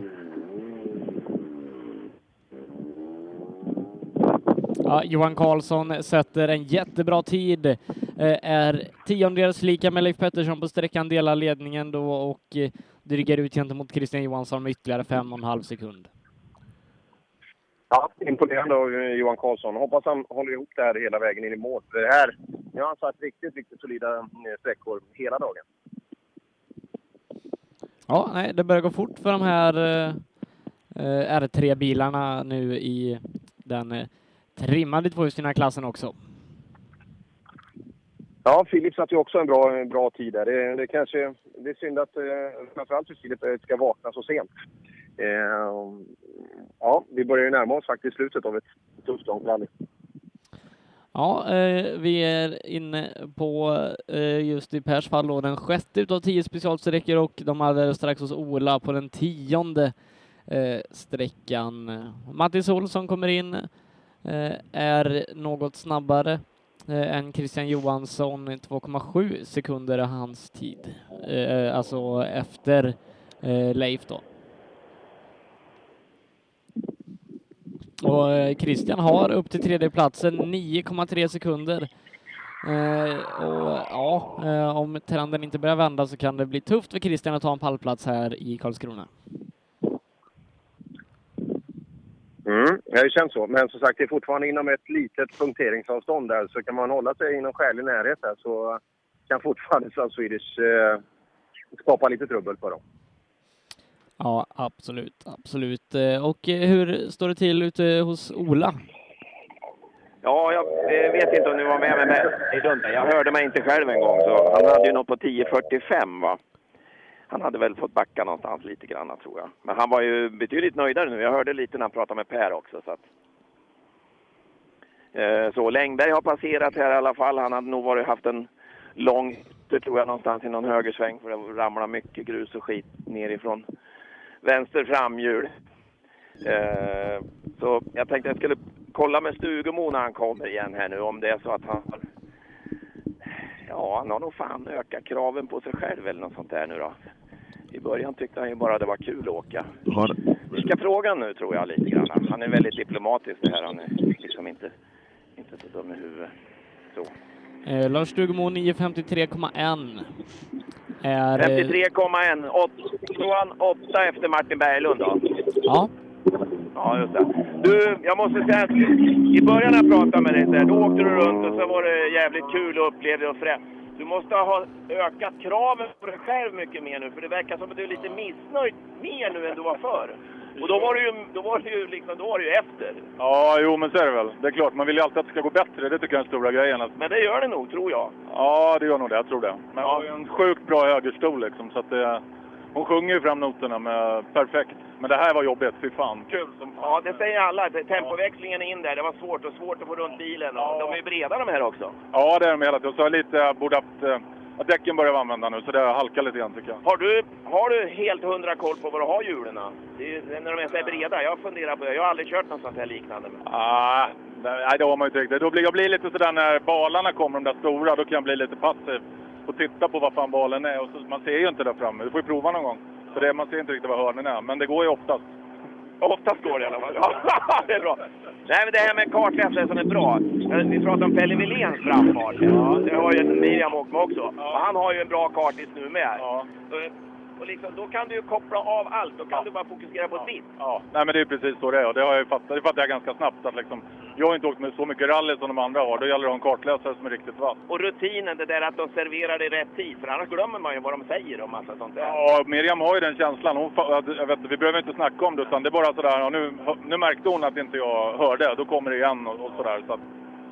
Ja, Johan Karlsson sätter en jättebra tid. Eh, är tiondels lika med Leif Pettersson på sträckan, delar ledningen då och eh, drygar ut gentemot Christian Johansson med ytterligare fem och en halv sekund. Ja, imponerande av eh, Johan Karlsson. Hoppas han håller ihop det här hela vägen in i mål. För det här, nu har han satt riktigt, riktigt solida eh, sträckor hela dagen. Ja, nej, det börjar gå fort för de här eh, eh R3-bilarna nu i den eh, trimmade tvåhjulsdrivna klassen också. Ja, Filip satte ju också en bra, en bra tid där. Det, det, kanske, det är synd att eh, framförallt för Filip eh, ska vakna så sent. Eh, ja, vi börjar ju närma oss faktiskt slutet av ett tufft långt rally. Ja, eh, vi är inne på eh, just i Pers fall då den sjätte utav tio specialsträckor och de hade strax hos Ola på den tionde eh, sträckan. Mattis Olsson kommer in, eh, är något snabbare Eh, än Christian Johansson, 2,7 sekunder är hans tid, eh, alltså efter eh, Leif då. Och eh, Christian har upp till tredjeplatsen 9,3 sekunder. Eh, och ja, eh, om trenden inte börjar vända så kan det bli tufft för Christian att ta en pallplats här i Karlskrona. Mm, det känns så. Men som sagt, det är fortfarande inom ett litet punkteringsavstånd där. Så kan man hålla sig inom skälig närhet där så kan fortfarande South Swedish eh, skapa lite trubbel för dem. Ja, absolut, absolut. Eh, Och eh, hur står det till ute hos Ola? Ja, jag eh, vet inte om du var med mig med i rundan. Jag hörde mig inte själv en gång, så han hade ju något på 10.45 va? Han hade väl fått backa någonstans lite grann tror jag. Men han var ju betydligt nöjdare nu. Jag hörde lite när han pratade med Per också. Så, att... eh, så Längberg har passerat här i alla fall. Han hade nog varit, haft en lång ytter tror jag någonstans i någon högersväng för det ramlar mycket grus och skit nerifrån vänster framhjul. Eh, så jag tänkte jag skulle kolla med Stugemo när han kommer igen här nu om det är så att han har Ja, han har nog fan ökat kraven på sig själv eller något sånt där nu då. I början tyckte han ju bara det var kul att åka. Har, Vi ska fråga nu tror jag lite grann. Han är väldigt diplomatisk det här. Han är liksom inte, inte så dum i huvudet. Så. Eh, Lars Stugemo 9.53,1 är... eh, 53,1. Åt- Slår han åtta efter Martin Berglund då? Ja. Ja, just det. Du, jag måste säga att i början när jag pratade med dig där, då åkte du runt och så var det jävligt kul och upplevde och främt. Du måste ha ökat kraven på dig själv mycket mer nu, för det verkar som att du är lite missnöjd mer nu än du var förr. Och då var du ju, då var du ju, liksom, då var du ju efter. Ja, jo men så är det väl. Det är klart, man vill ju alltid att det ska gå bättre. Det tycker jag är den stora grejen. Att... Men det gör det nog, tror jag. Ja, det gör nog det. Jag tror det. Men hon har ju en sjukt bra högerstol liksom, så att det... Hon sjunger ju fram noterna med perfekt. Men det här var jobbigt, fy fan. Kul som fan. Ja, det säger alla. Tempoväxlingen in där, det var svårt och svårt att få runt bilen. Och De är breda de här också. Ja, det är de hela tiden. Så jag lite, jag borde haft... eh, Att däcken börjar vi använda nu, så det halkar lite grann tycker jag. Har du, har du helt hundra koll på vad du har hjulen? Det är, ju- när de är så här breda. Jag funderar på det. Jag har aldrig kört något sånt här liknande. Ah, nej, det har man ju inte riktigt. Då blir jag blir lite sådär när balarna kommer, de där stora, då kan jag bli lite passiv och titta på vad fan balen är. Och så, man ser ju inte där framme. Du får ju prova någon gång. För det, man ser inte riktigt vad hörnen är, men det går ju oftast. Oftast går det i alla fall. Ja, det är bra. Nej, men det här med kartläsare som är bra. Vi pratar om Pelle Wiléns framfart. Ja, det har ju Miriam åkt med också. Och han har ju en bra kartis nu med. Ja. Och liksom, då kan du ju koppla av allt. Då kan du bara fokusera på ditt. Ja, nej men det är precis så det är och det har jag fattat. Det fattar jag ganska snabbt att liksom, jag har inte åkt med så mycket rally som de andra har. Då gäller det att ha en kartläsare som är riktigt vass. Och rutinen, det där att de serverar i rätt tid. För annars glömmer man ju vad de säger och massa sånt där. Ja, Miriam har ju den känslan. Hon, jag vet, vi behöver inte snacka om det utan det är bara sådär, ja, nu, nu märkte hon att inte jag hörde. Då kommer det igen och, och sådär. Så att,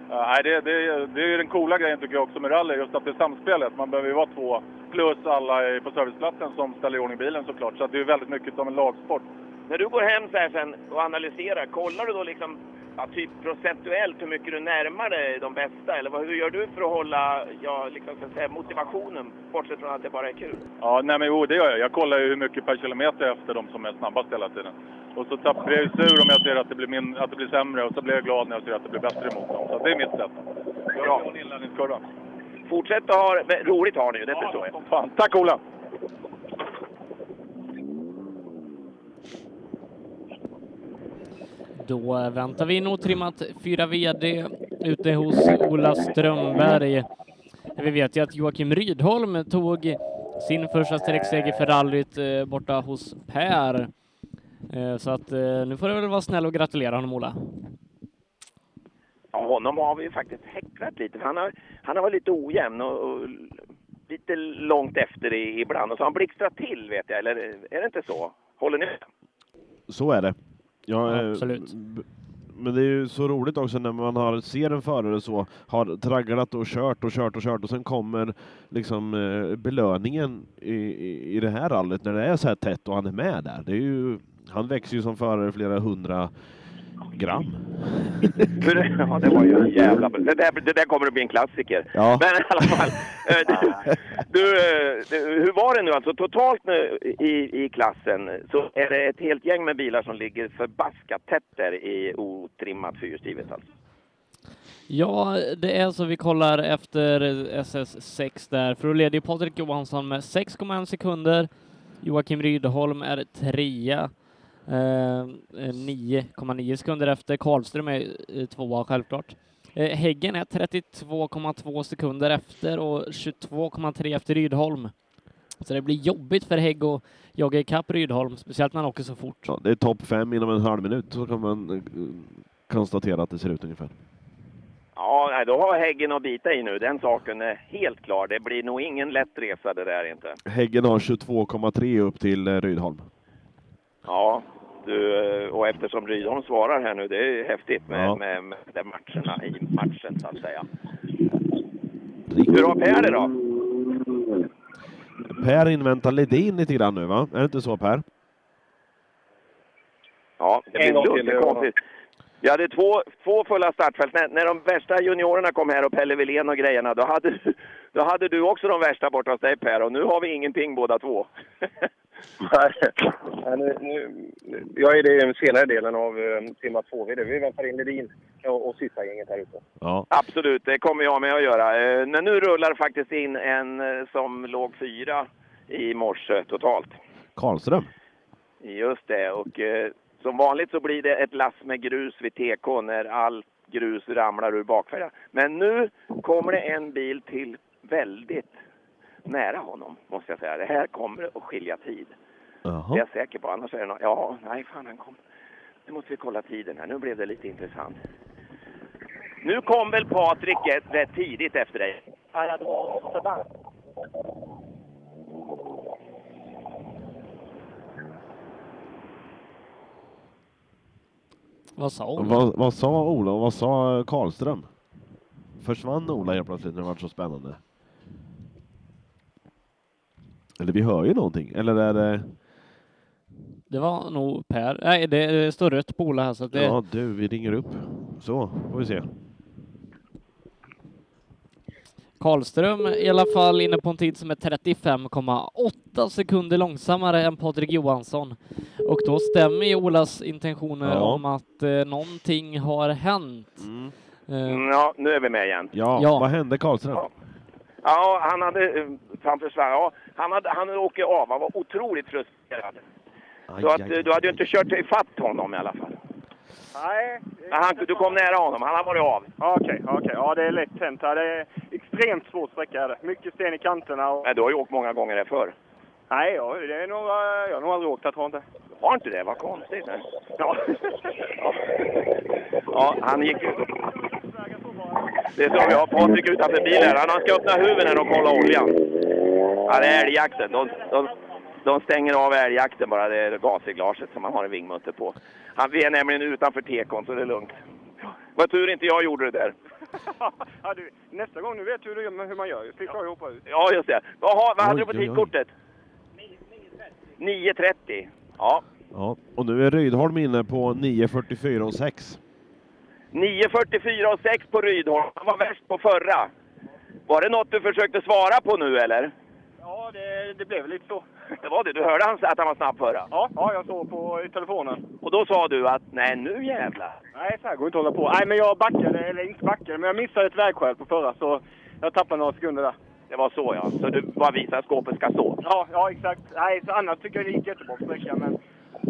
nej, det, det, det är ju den coola grejen tycker jag också med rally, just att det är samspelet. Man behöver ju vara två plus alla på serviceplatsen som ställer i ordning bilen såklart. Så att det är väldigt mycket som en lagsport. när du går hem så här sen och analyserar, kollar du då liksom ja, typ procentuellt hur mycket du närmar dig de bästa? Eller vad, hur gör du för att hålla ja, liksom, så att säga, motivationen, bortsett från att det bara är kul? Ja, nej men jo, det gör jag. Jag kollar ju hur mycket per kilometer efter de som är snabbast hela tiden. Och så tappar jag ju sur om jag ser att det, blir min, att det blir sämre och så blir jag glad när jag ser att det blir bättre mot dem. Så det är mitt sätt. Bra. Fortsätt att ha roligt har ni ju, det förstår jag. Fan. Tack Ola! Då väntar vi in otrimmat 4 VD ute hos Ola Strömberg. Vi vet ju att Joakim Rydholm tog sin första sträckseger för rallyt eh, borta hos Per. Eh, Så att eh, nu får du väl vara snäll och gratulera honom Ola. Ja, honom har vi ju faktiskt häcklat lite. Han har, han har varit lite ojämn och, och lite långt efter i, ibland. Och så har han blixtrat till vet jag, eller är det inte så? Håller ni med? Så är det. Ja, eh, absolut. Men det är ju så roligt också när man har, ser en förare så, har tragglat och kört och kört och kört och sen kommer liksom eh, belöningen i, i, i det här rallyt när det är så här tätt och han är med där. Det är ju, han växer ju som förare flera hundra gram. Ja, det var ju en jävla... Det där, det där kommer att bli en klassiker. Ja. Men i alla fall. eh, Du, du, eh, du, hur var det nu alltså? Totalt nu i, i klassen så är det ett helt gäng med bilar som ligger förbaskat tätt där i otrimmat fyrhjulsdrivet alltså. Ja, det är så vi kollar efter SS6 där, för då leder ju Patrik Johansson med 6,1 sekunder. Joakim Rydholm är trea, 9,9 sekunder efter. Karlström är eh, tvåa självklart. Eh, Häggen är 32,2 sekunder efter och 22,3 efter Rydholm. Så det blir jobbigt för Hägg att jaga ikapp Rydholm, speciellt när han åker så fort. Ja, det är topp fem inom en halv minut så kan man eh, konstatera att det ser ut ungefär. Ja, då har Häggen att bita i nu. Den saken är helt klar. Det blir nog ingen lätt resa det där inte. Häggen har 22,3 upp till eh, Rydholm. Ja, du, eh, och eftersom Rydholm svarar här nu, det är häftigt med, Ja. med, med de matcherna i matchen så att säga. Hur har Per det då? Per inväntar Ledin lite grann nu va? Är det inte så Per? Ja, det En blir konstigt. Vi hade två, två fulla startfält. När, när de värsta juniorerna kom här och Pelle Wilén och grejerna, då hade, då hade du också de värsta borta hos dig Per. Och nu har vi ingenting båda två. Nej, nu, nu, jag är i den senare delen av eh, timma 2 VD. Vi väntar in Ledin och, och Systa-gänget här ute. Ja. Absolut, det kommer jag med att göra. Eh, Men nu rullar faktiskt in en eh, som låg fyra i morse totalt. Karlström. Just det, och som vanligt så blir det ett lass med grus vid TK när all grus ramlar ur bakfällan. Men nu kommer det en bil till väldigt nära honom, måste jag säga. Det här kommer att skilja tid. Det är Jaha. jag säker på. Annars är det något... Ja, nej fan han kom. Nu måste vi kolla tiden här. Nu blev det lite intressant. Nu kom väl Patrik rätt, tidigt efter dig? Ja, det var förbannat. Vad sa hon? Vad, vad sa Ola och vad sa Karlström? Försvann Ola helt plötsligt när det var så spännande? Eller vi hör ju någonting, eller är det... Det var nog Per. Nej, det står rött på Ola här så att det... Ja du, vi ringer upp. Så, får vi se. Karlström i alla fall inne på en tid som är 35,8 sekunder långsammare än Patrik Johansson. Och då stämmer ju Olas intentioner Ja. om att eh, någonting har hänt. Eh, Mm, ja, nu är vi med igen. Ja, Ja. vad hände Karlström? Ja, han hade eh, framför Sverige, ja, han hade, han åkt av. Han var otroligt frustrerad. Så att, eh, du hade ju inte kört ifatt honom i alla fall. Nej. Han, du kom nära honom, han har varit av. Okej, okej. Ja, det är lätt hänt. Det är extremt svår sträcka. Mycket sten i kanterna. Och... Men du har ju åkt många gånger här förr. Nej, ja, det är nog, jag har nog aldrig åkt här, tror jag inte. Har inte det? Vad konstigt. Nej. Ja. Ja, han gick ju... Det är så vi har Patrik utanför bilen. Han ska öppna huven och kolla oljan. Ja, det är älgjakten. De, de, de stänger av älgjakten bara. Det är gasreglaget som man har en vingmutter på. Han, vi är nämligen utanför tekon, så det är lugnt. Vad tur inte jag gjorde det där. ja, du, nästa gång, nu vet du hur, man gör. Slipper jag hoppa ut. Ja, just det. Vad, har, vad hade Oj, du på tidkortet? 9.30. Ja, Ja, och nu är Rydholm inne på 9.44 och 6. 9.44 och 6 på Rydholm. Han var värst på förra. Var det något du försökte svara på nu eller? Ja, det, det blev lite så. Det var det. Du hörde han att han var snabb förra? Ja, ja jag såg på i telefonen. Och då sa du att nej nu jävlar. Nej, så här går inte att hålla på. Nej, men jag backade, eller inte backade, men jag missade ett vägskäl på förra så jag tappade några sekunder där. Det var så ja. Så du bara visar att skåpet ska stå? Ja, ja exakt. Nej, så annars tycker jag det gick jättebra på sträckan, men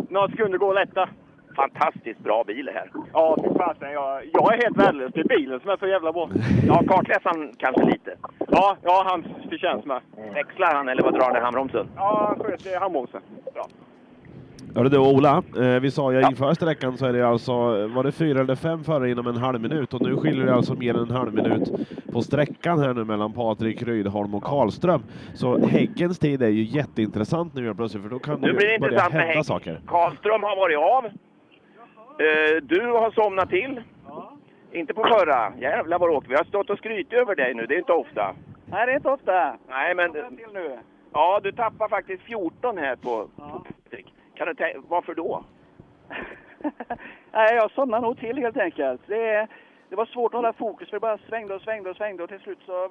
några sekunder går lätta. Fantastiskt bra bil här. Ja, fy fasen. Jag, jag är helt värdelös. Det är bilen som är så jävla bra. Ja, kartläsaren kanske lite. Ja, ja hans förtjänst med. Växlar han eller vad drar han i handbromsen? Ja, han sköt i handbromsen. Bra. Hörru du Ola, eh, vi sa ju inför sträckan så är det alltså, var det fyra eller fem förare inom en halv minut och nu skiljer det alltså mer än en halv minut på sträckan här nu mellan Patrik Rydholm och Karlström. Så Häggens tid är ju jätteintressant nu plötsligt för då kan det Nu blir det ju börja intressant med hända saker. Karlström har varit av. Eh, du har somnat till. Inte på förra. Jävlar vad du åker. Vi har stått och skrytit över dig nu. Det är inte ofta. Nej, det är inte ofta. Nej, men... nu. Ja, du tappar faktiskt 14 här på, Patrik. Kan du Varför då? Nej, jag somnade nog till helt enkelt. Det, det var svårt att hålla fokus för det bara svängde och svängde och svängde och till slut så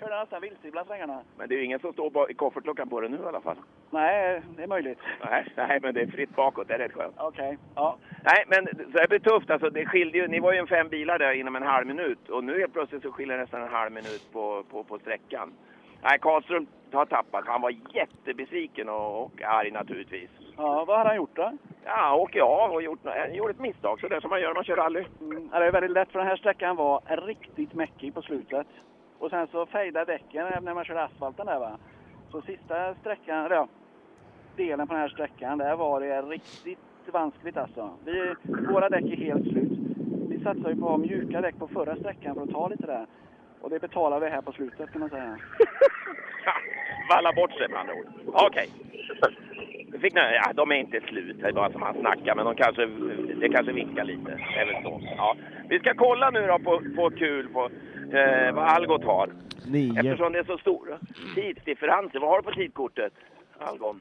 körde nästan vilse bland svängarna. Men det är ju ingen som står i koffertluckan på dig nu i alla fall. Nej, det är möjligt. Nej, nej, men det är fritt bakåt. Det är rätt skönt. Okej, ja. Nej, men så det blir tufft. Alltså, det skilde ju, ni var ju en fem bilar där inom en halv minut och nu helt plötsligt så skiljer det nästan en halv minut på, på, på sträckan. Nej, Karlström har tappat. Han var jättebesviken och, och arg naturligtvis. Ja, vad har han gjort då? Ja, åker av och gjort, han gjorde ett misstag, så det är som man gör när man kör rally. Mm, det är väldigt lätt för den här sträckan var riktigt mäckig på slutet. Och sen så fejdar däcken när man kör asfalten där va. Så sista sträckan, eller ja, delen på den här sträckan, där var det riktigt vanskligt alltså. Vi, våra däck är helt slut. Vi satsade ju på att ha mjuka däck på förra sträckan för att ta lite där. Och det betalar vi här på slutet kan man säga. Valla bort sig med andra ord. Okej. Vi Fick nu, ja, de är inte slut, det är bara som han snackar, men de kanske, det kanske vinkar lite. Väl så. Ja. Vi ska kolla nu då på, på kul på eh, vad Algot har. Nio. Eftersom det är så stora tidsdifferenser. Vad har du på tidkortet, Algon?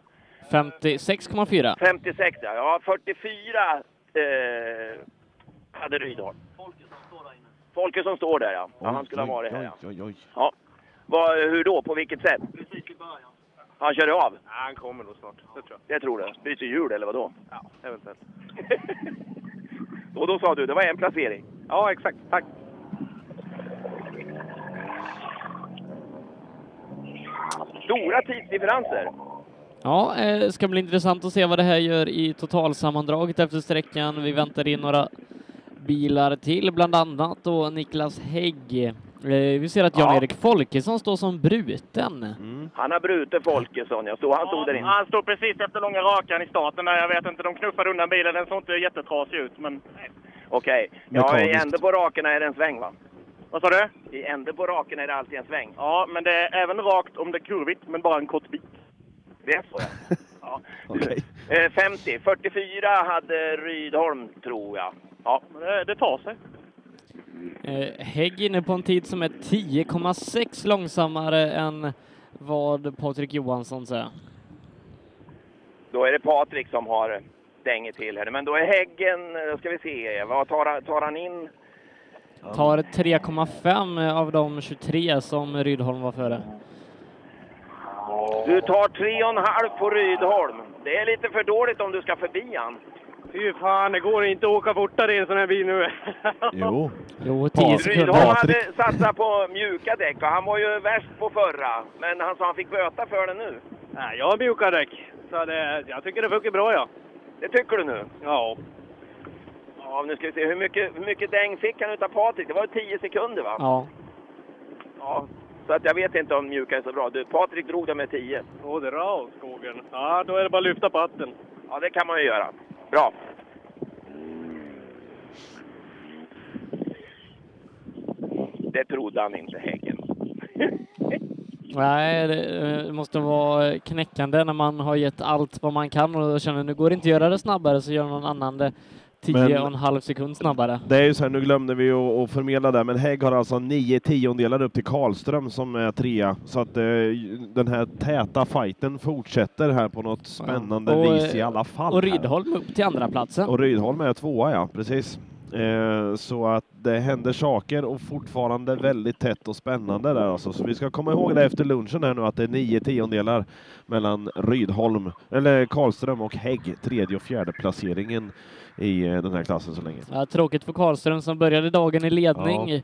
56,4. 56 ja. Ja, 44 eh, hade Rydholm. Folke som står där ja. ja han skulle ha varit här ja. Oj, oj, oj. ja. Vad, hur då? På vilket sätt? Precis i början. Han körde av? Nej, han kommer nog snart. Det tror jag. Det tror du? Byter hjul eller vad då? Ja, eventuellt. Och då sa du, det var en placering? Ja, exakt. Tack. Stora tidsdifferenser. Ja, eh, det ska bli intressant att se vad det här gör i totalsammandraget efter sträckan. Vi väntar in några bilar till, bland annat då Niklas Hägg. Eh, Vi ser att Jan-Erik Folkesson står som bruten. Han har brutit Folkesson, ja. Så han stod där inne. Han stod precis efter långa rakan i starten där. Jag vet inte, de knuffade undan bilen. Den såg inte jättetrasig ut, men... Okej. Ja, i ände på rakerna är det en sväng va? Vad sa du? I ände på raken är det alltid en sväng. Ja, men det är även rakt om det är kurvigt, men bara en kort bit. Det är så ja. ja. Eh, 50. 44 hade Rydholm, tror jag. Ja. Det, det tar sig. Eh, Hägg inne på en tid som är 10,6 långsammare än vad Patrik Johansson säger. Då är det Patrik som har dänger till här. Men då är Häggen, då ska vi se, vad tar han, tar han in? Tar 3,5 av de 23 som Rydholm var före. Du tar 3,5 på Rydholm. Det är lite för dåligt om du ska förbi han. Fy fan, det går inte att åka fortare i en sån här bil nu. Jo. Jo, 10 Rydholm hade satsat på mjuka däck och han var ju värst på förra. Men han sa han fick böta för det nu. Nej, jag har mjuka däck. Så det, jag tycker det funkar bra, ja. Det tycker du nu? Ja. Ja, nu ska vi se. Hur mycket, hur mycket däng fick han utav Patrik? Det var ju 10 sekunder va? Ja. Ja. Så att jag vet inte om mjuka är så bra. Du, Patrik drog det med 10. Åh, det åt skogen. Ja, då är det bara att lyfta på hatten. Ja, det kan man ju göra. Bra. Det trodde han inte, Häggen. Nej, det måste vara knäckande när man har gett allt vad man kan och känner nu går det inte att göra det snabbare så gör någon annan det Tio och en halv sekund snabbare. Det är ju så här, nu glömde vi att, förmedla det, men Hägg har alltså nio tiondelar upp till Karlström som är trea. Så att eh, den här täta fighten fortsätter här på något spännande Och, vis i alla fall. Och här. Rydholm upp till andra platsen. Och Rydholm är tvåa, ja precis. Eh, så att det händer saker och fortfarande väldigt tätt och spännande där alltså. Så vi ska komma ihåg det efter lunchen här nu att det är nio tiondelar mellan Rydholm, eller Karlström och Hägg, tredje och fjärde placeringen i eh, den här klassen så länge. Ja, tråkigt för Karlström som började dagen i ledning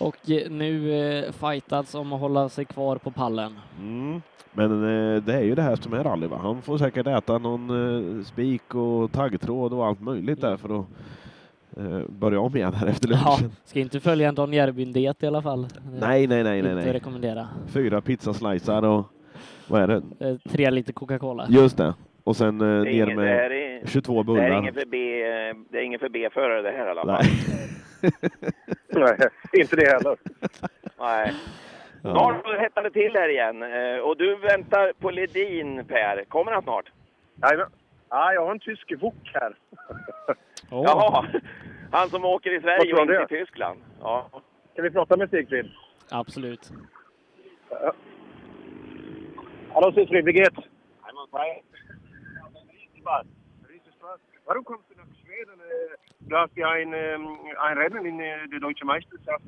och eh, nu eh, fightats om att hålla sig kvar på pallen. Mm. Men eh, det är ju det här som är rally va? Han får säkert äta någon eh, spik och taggtråd och allt möjligt där för att börja om igen här efter lunchen. Ja, ska inte följa en Don Järvbyn-diet i alla fall. Nej, nej, nej, nej, Inte nej. rekommendera. Fyra pizzaslicer och vad är det? Eh, Tre liter Coca-Cola. Just det. Och sen eh, ner ingen- med är- 22 Det bullar. är ingen för B, det är ingen för B-förare det här i alla fall. Nej. Nej, inte det heller. Nej. Ja. Snart hettar det till här igen. Eh, Och du väntar på Ledin, Per. Kommer han snart? Nej, men, ja, jag har en tysk wok här. Jaha, han som åker i Sverige och inte i Tyskland. Ja. Kan vi prata med Sigfrid? Absolut. Hallo Sigfrid, wie geht's? Einmal frei. Warum kommst du nach Schweden? Du hast ja ein, ein Rennen in der Deutschen Meisterschaft.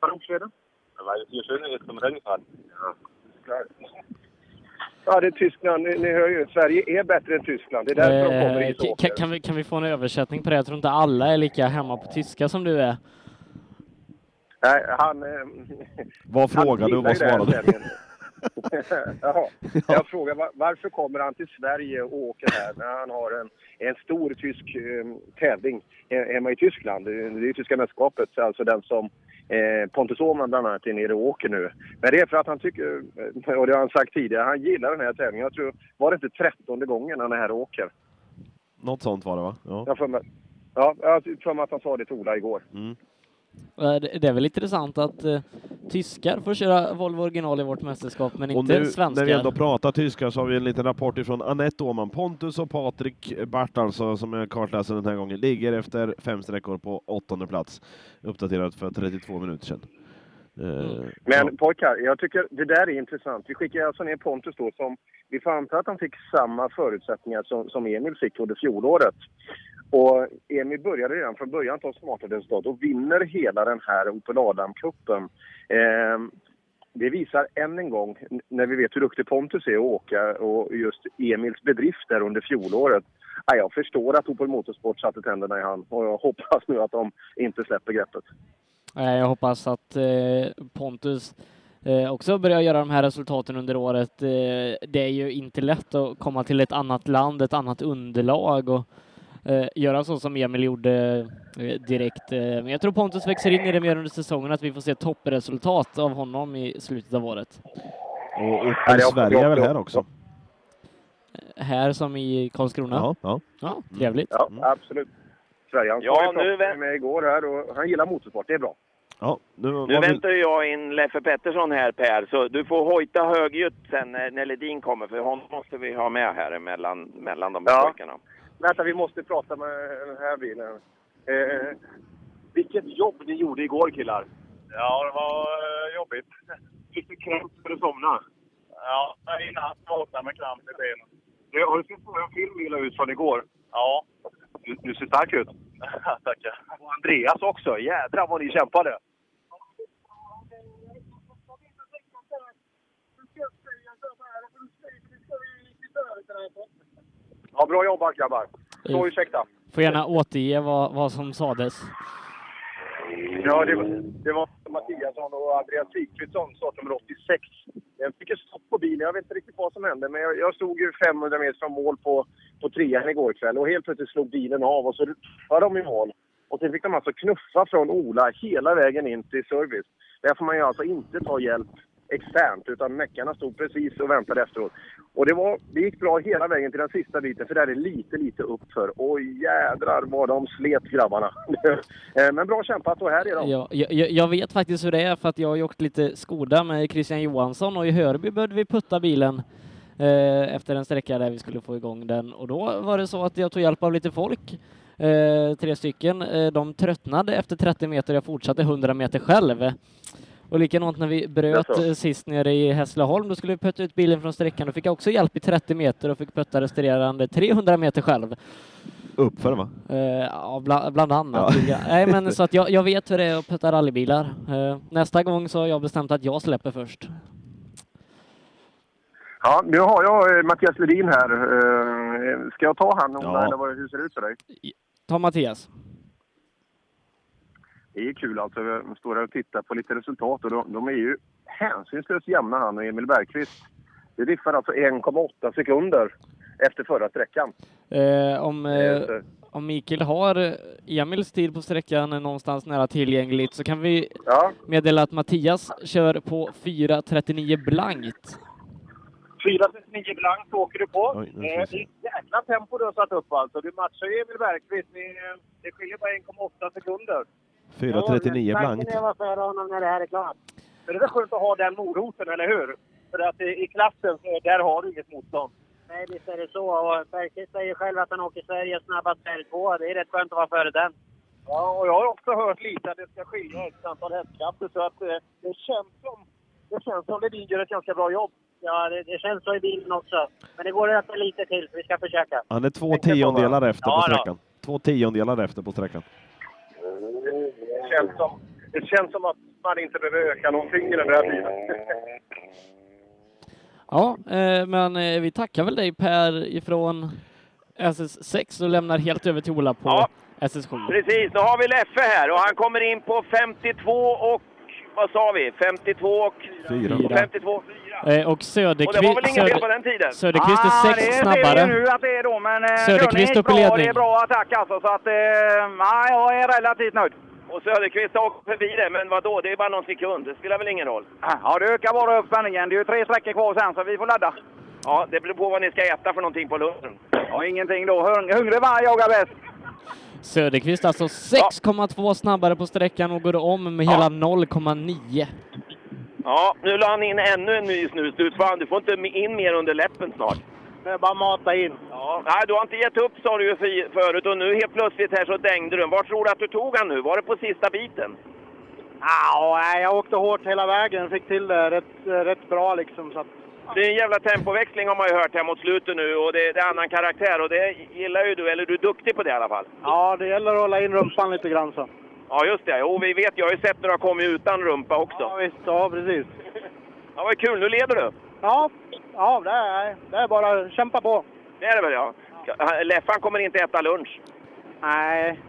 Warum Schweden? Weil es hier schön ist zum Rennfahren. Ja, das ist klar. Ja, det är Tyskland. Ni, ni hör ju, Sverige är bättre än Tyskland. Det är därför de kommer Eh, hit och kan, åker. kan, vi, kan vi få en översättning på det? Jag tror inte alla är lika hemma på tyska som du är. Nej, han... Eh, Vad frågade du och vad svarade du? Jaha. Jag frågar var, varför kommer han till Sverige och åker här när han har en, en stor tysk eh, tävling he- hemma i Tyskland. Det är det är tyska mästerskapet, alltså den som eh, Pontus Åhman bland annat är nere och åker nu. Men det är för att han tycker, eh, och det har han sagt tidigare, han gillar den här tävlingen. Jag tror, var det inte trettonde gången han är här och åker? Något sånt var det va? Ja. Jag för mig, ja, jag för mig att han sa det till Ola igår. Mm. Eh, Det är väl intressant att eh, tyskar får köra Volvo original i vårt mästerskap, men Och inte nu svenskar. när vi ändå pratar tyska så har vi en liten rapport ifrån Anette Åhman. Pontus och Patrik Bart alltså, som är kartläsare den här gången, ligger efter fem sträckor på åttonde plats. Uppdaterat för 32 minuter sedan. Eh, Men pojkar, jag tycker det där är intressant. Vi skickar alltså ner Pontus då som, vi får anta att han fick samma förutsättningar som, som Emil fick under fjolåret. Och Emil började redan från början ta smarta resultat och vinner hela den här Opel Adam-cupen. Eh, det visar än en gång, när vi vet hur duktig Pontus är att åka och just Emils bedrift under fjolåret. Ja, jag förstår att Opel Motorsport satte tänderna i hand och jag hoppas nu att de inte släpper greppet. Jag hoppas att eh, Pontus eh, också börjar göra de här resultaten under året. Eh, det är ju inte lätt att komma till ett annat land, ett annat underlag och eh, göra så som Emil gjorde eh, direkt. Eh, Men jag tror Pontus växer in i det mer under säsongen, att vi får se toppresultat av honom i slutet av året. och Opel Sverige är väl här också? Här som i Karlskrona. Ja, ja. ja trevligt. Ja, absolut. Sverige. Ja, Ja, nu nu vä- med igår här och han gillar motorsport. Det är bra. Ja, nu, Nu väntar ju jag in Leffe Pettersson här Per, så du får hojta högljutt sen när, när Ledin kommer, för honom måste vi ha med här mellan, mellan de Ja. pojkarna. Vänta, vi måste prata med den här bilen. Eh, vilket jobb ni gjorde igår killar. Ja, det var eh, jobbigt. Fick du kramp för att somna? Ja, i natt vaknade med kramp i benen. Du, har du sett vår film vi la ut från igår? Ja. Du, du ser stark ut. Tackar. Och Andreas också. Jädrar vad ni kämpade. Ja, bra jobbat grabbar. Så ursäkta. Får gärna återge vad, vad som sades. Ja, det var, det var Mattiasson och Andreas Sigfridsson, startnummer 86. Jag fick ett stopp på bilen. Jag vet inte riktigt vad som hände, men jag, jag stod ju 500 meter från mål på, på trean igår kväll och helt plötsligt slog bilen av och så var de i mål. Och sen fick de alltså knuffa från Ola hela vägen in till service. Där får man ju alltså inte ta hjälp externt, utan meckarna stod precis och väntade efteråt. Och det, var, det gick bra hela vägen till den sista biten, för där är det lite, lite uppför. Och jädrar vad de slet grabbarna. Eh, men bra kämpat och här är de. Ja, jag, jag vet faktiskt hur det är för att jag har ju åkt lite Skoda med Christian Johansson och i Hörby behövde vi putta bilen eh, efter en sträcka där vi skulle få igång den och då var det så att jag tog hjälp av lite folk eh, tre stycken. Eh, de tröttnade efter 30 meter och jag fortsatte 100 meter själv. Och likadant när vi bröt eh, sist nere i Hässleholm, då skulle vi putta ut bilen från sträckan. Då fick jag också hjälp i 30 meter och fick putta resterande 300 meter själv. Uppför va? Eh, ja, bland, bland annat. Ja. Nej, men så att jag, jag vet hur det är att putta rallybilar. Eh, nästa gång så har jag bestämt att jag släpper först. Ja, nu har jag Mattias Ledin här. Ska jag ta han Ola, Ja. eller vad, hur ser det ut för dig? Ta Mattias. Det är kul alltså. Jag står här och tittar på lite resultat och de, de är ju hänsynslöst jämna han och Emil Bergqvist. Det diffar alltså 1,8 sekunder efter förra sträckan. Eh, om, eh, om Mikael har eh, Emils tid på sträckan är någonstans nära tillgängligt så kan vi Ja. meddela att Mattias kör på 4.39 blankt. 4.39 blankt åker du på. Oj, Eh, det är ett jäkla tempo du har satt upp alltså. Du matchar ju Emil Bergqvist. med- Det skiljer bara 1,8 sekunder. 4.39 blankt. Tanken är att vara före honom när det här är klart. Men det är väl skönt att ha den moroten, eller hur? För att i klassen, så där har du inget motstånd. Nej, visst är det så. Och Bergqvist säger själv att han åker Sveriges snabbaste R2. Det är rätt skönt att vara före den. Ja, och jag har också hört lite att det ska skilja ett antal hästkrafter. Så att eh, det känns som, det känns som Ledin gör ett ganska bra jobb. Ja, det, det känns så i bilen också. Men det går att öka lite till, så vi ska försöka. Han är två tiondelar efter på Ja, då. sträckan. Två tiondelar efter på sträckan. Det känns som, det känns som att man inte behöver öka någonting i den här bilen. Ja, eh, men eh, vi tackar väl dig Per ifrån SS6 och lämnar helt över till Ola på SS7. Precis, nu har vi Leffe här och han kommer in på 52 och vad sa vi? 52 och Fyra. 52 Eh, och Och det Söderqvist, var väl ingen fel på den tiden? Söderqvist är sex det snabbare. ser vi nu att det är då, men eh, Söderqvist upp i ledning. Det är bra attack alltså, så att eh, nej, jag är relativt nöjd. Och Söderqvist har åkt förbi det, men vad då? Det är bara någon sekund. Det spelar väl ingen roll? Ja, det ökar bara upp spänningen. Det är ju tre sträckor kvar sen, så vi får ladda. Ja, det beror på vad ni ska äta för någonting på lunchen. Ja, ingenting då. Hung hungrig varg jagar bäst. Söderqvist alltså 6,2 snabbare på sträckan och går om med hela 0,9. Ja, nu la han in ännu en ny snus. Du får inte in mer under läppen snart. Det är bara att mata in. Ja, nej, du har inte gett upp sa du ju för- förut och nu helt plötsligt här så dängde du. Var tror du att du tog han nu? Var det på sista biten? Ja, jag åkte hårt hela vägen. Fick till det rätt, rätt bra liksom. Så att... Det är en jävla tempoväxling har man ju hört här mot slutet nu och det, det är annan karaktär och det gillar ju du, eller du är duktig på det i alla fall. Ja, det gäller att hålla in rumpan lite grann så. Ja, just det. Jo, vi vet. Jag har ju sett när du har kommit utan rumpa också. Ja, visst. Ja, precis. Ja, vad kul. Nu leder du. Ja, ja det, är, det är bara att kämpa på. Det är det väl, ja. Leffan kommer inte äta lunch. Nej.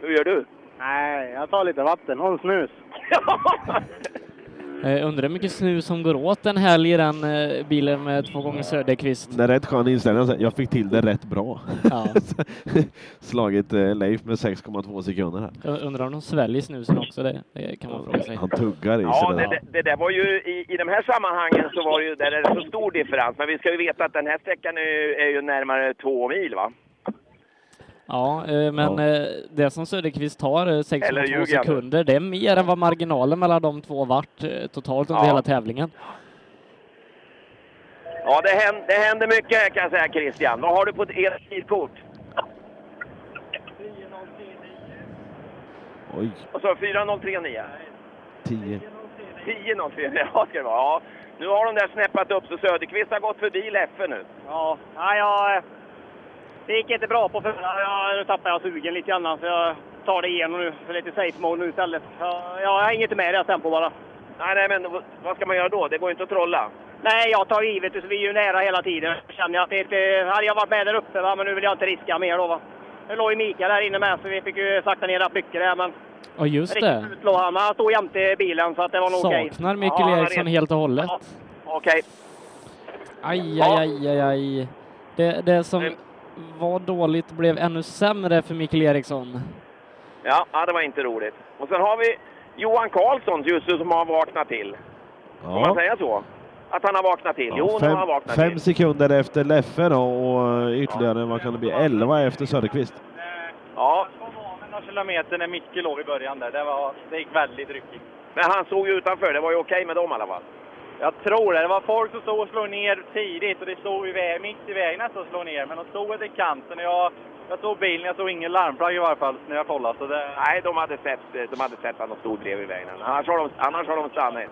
Hur gör du? Nej, jag tar lite vatten och snus. Eh, undrar hur mycket snus som går åt den helg i den eh, bilen med två gånger Söderqvist. Det är rätt skön inställning. Alltså, Jag fick till det rätt bra. Ja. Slagit eh, Leif med 6,2 sekunder här. Jag undrar om de sväljer snusen också, det, det kan man fråga sig. Han tuggar i Ja, sig det, det det, det där var ju i, i de här sammanhangen så var det ju, där är det så stor differens. Men vi ska ju veta att den här sträckan är, ju- är ju närmare två mil va? Ja, eh, men eh, det som Söderqvist tar, eh, Eller 6,2 ljuger jag nu? sekunder, det är mer än vad marginalen mellan de två vart eh, totalt under Ja. hela tävlingen. Ja, det händer, det händer mycket här kan jag säga Christian. Vad har du på ert tidkort? Oj, Vad sa du? 4039? 10. 10.04, ja ska det vara. Ja. Nu har de där snäppat upp så Söderqvist har gått förbi Leffe nu. Ja, nej, jag, det gick inte bra på förra. Jag, nu tappade jag sugen lite grann, så jag tar det igenom nu för lite safe mode nu istället. Jag, jag hänger inte med i deras tempo bara. Nej, nej, men vad ska man göra då? Det går ju inte att trolla. Nej, jag tar givet så vi är ju nära hela tiden. Jag känner att det inte... Hade jag varit med där uppe, va, men nu vill jag inte riska mer då va. Nu låg ju Mikael där inne med, så vi fick ju sakta ner rätt mycket där, men... Ja, just det. låg han, stod jämte bilen så att det var nog okej. Saknar Mikael Eriksson helt och hållet. Okej. Aj, aj, aj, aj, aj. Det, det som var dåligt blev ännu sämre för Mikael Eriksson. Ja, ja, det var inte roligt. Och sen har vi Johan Karlsson just nu som har vaknat till. Får man Ja. säga så? Att han har vaknat till? Ja, jo, nu har han fem, vaknat fem till. sekunder efter Leffe då och ytterligare, vad kan det bli, 11 efter Söderqvist. Ja, Några kilometer när Micke låg i början där. Det, var, det gick väldigt ryckigt. men han såg ju utanför. Det var ju okej med dem i alla fall. Jag tror det. Det var folk som stod och slog ner tidigt och det stod i vä- mitt i vägen och slog ner. Men de stod i kanten och jag, jag såg bilen, jag såg ingen larmflagg i varje fall när jag kollade. Så det... Nej, de hade sett, de hade sett att de stod bredvid vägen. Annars har de, annars har de stannat.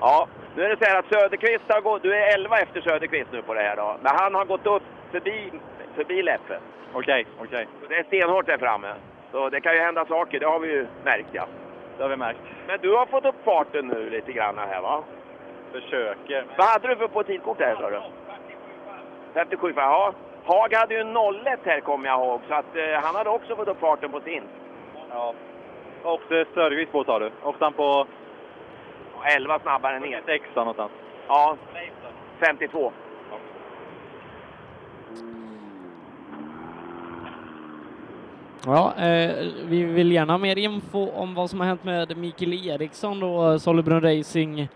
Ja, nu är det så här att Söderqvist har gått, du är 11 efter Söderqvist nu på det här då. Men han har gått upp förbi, förbi Leffe. Okej, okej. Så det är stenhårt där framme. Så det kan ju hända saker, det har vi ju märkt ja. Det har vi märkt. Men du har fått upp farten nu lite grann här va? Försöker. Vad hade du för på tidkort här sa du? 57, ja. Haag hade ju en 01 här kommer jag ihåg, så att eh, han hade också fått upp farten på sin. Ja. Åkte Söderqvist på sa du? Åkte han på... 11 snabbare ner. Sexa någonstans. Ja, 52. Ja, eh, vi vill gärna ha mer info om vad som har hänt med Mikael Eriksson då, Sollebrunn Racing.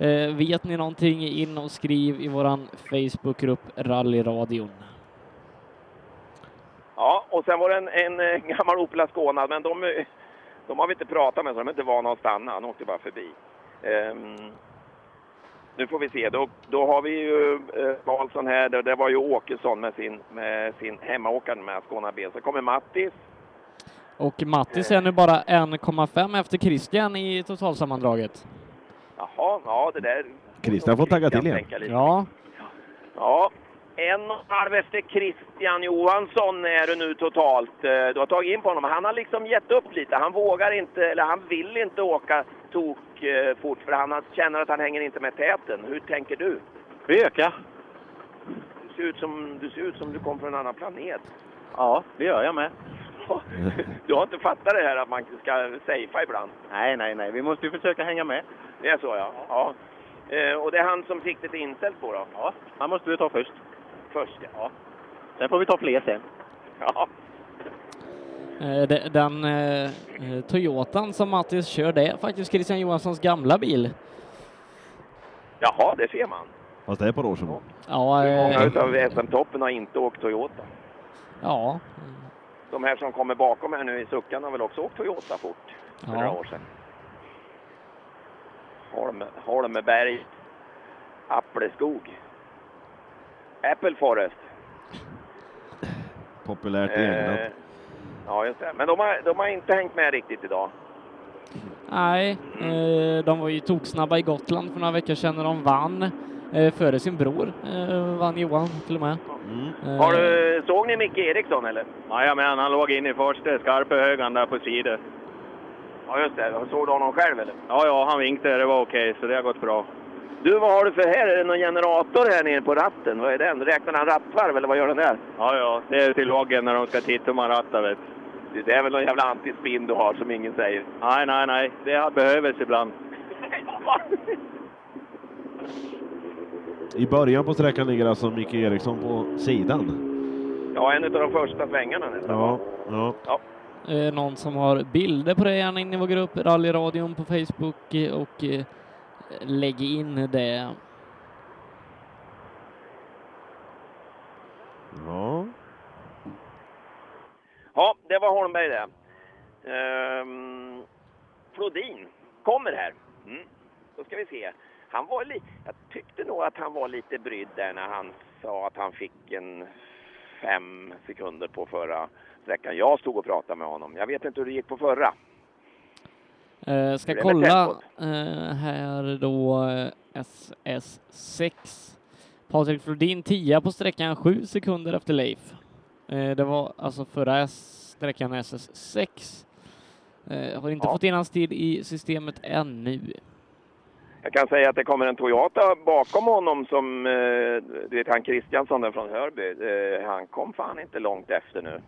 Eh, vet ni någonting, in och skriv i våran Facebookgrupp Rallyradion. Ja, och sen var det en, en eh, gammal Opel Ascona, men de, eh, de har vi inte pratat med så de är inte vana att stanna. Han åkte bara förbi. Ehm, nu får vi se. Då, då har vi ju eh, Karlsson här. Det, det var ju Åkesson med sin, med sin hemmaåkare med Ascona B. Så kommer Mattis. Och Mattis är nu bara 1,5 efter Christian i totalsammandraget. Jaha, ja det där... Christian får tagga till igen. Ja, Ja, en och en halv efter Christian Johansson är det nu totalt. Eh, Du har tagit in på honom. Han har liksom gett upp lite. Han vågar inte, eller han vill inte åka tok eh, fort för han känner att han hänger inte med täten. Hur tänker du? Vi ökar. Du ser ut som du, ser ut som du kom från en annan planet. Ja, det gör jag med. Du har inte fattat det här att man ska safea ibland? Nej, nej, nej. Vi måste ju försöka hänga med. Det är så ja. ja. Eh, Och det är han som siktet är inställt på då? Ja, han måste vi ta först. Först ja. Sen får vi ta fler sen. Ja. eh, de- den eh, eh, Toyotan som Mattis kör, det är faktiskt Christian Johanssons gamla bil. Jaha, det ser man. Fast det är på Råsebo. Ja, Många eh, utav SM-toppen har inte åkt Toyota. ja, De här som kommer bakom här nu i suckan har väl också åkt Toyota fort för Ja. några år sedan. Holm, Holmberg, Appleskog, Apple Forest. Populärt i England. Eh, ja, just det. Men de har, de har inte hängt med riktigt idag. nej, eh, de var ju toksnabba i Gotland för några veckor sedan när de vann före sin bror, eh, vann Johan till och med. Eh, Har du, såg ni Micke Eriksson eller? Jajamän, han låg inne i första skarpa högan där på sidan. Ja, just det. Såg du honom själv eller? Ja, ja, han vinkade. Det var okej, så det har gått bra. Du, vad har du för här? Är det någon generator här nere på ratten? Vad är den? Räknar han rattvarv eller vad gör den där? Ja, ja, det är till loggen när de ska titta om man rattar, vet Du, Det är väl någon jävla antispinn du har som ingen säger. Nej, nej, nej. Det har behövs ibland. I början på sträckan ligger alltså Micke Eriksson på sidan. Ja, en av de första svängarna nästan. Ja, ja. Ja. Eh, någon som har bilder på det, gärna in i vår grupp Rallyradion på Facebook eh, och eh, lägg in det. Ja. Ja, det var Holmberg det. Ehm, Flodin kommer här. Mm. Då ska vi se. Han var li- jag tyckte nog att han var lite brydd där när han sa att han fick en fem sekunder på förra sträckan. Jag stod och pratade med honom. Jag vet inte hur det gick på förra. Eh, ska kolla eh, här då eh, SS6. Patrik Flodin 10 på sträckan 7 sekunder efter Leif. Eh, det var alltså förra sträckan SS6. Eh, har inte Ja. fått in hans tid i systemet ännu. Jag kan säga att det kommer en Toyota bakom honom som, eh, du vet han Kristiansson där från Hörby, eh, han kom fan inte långt efter nu.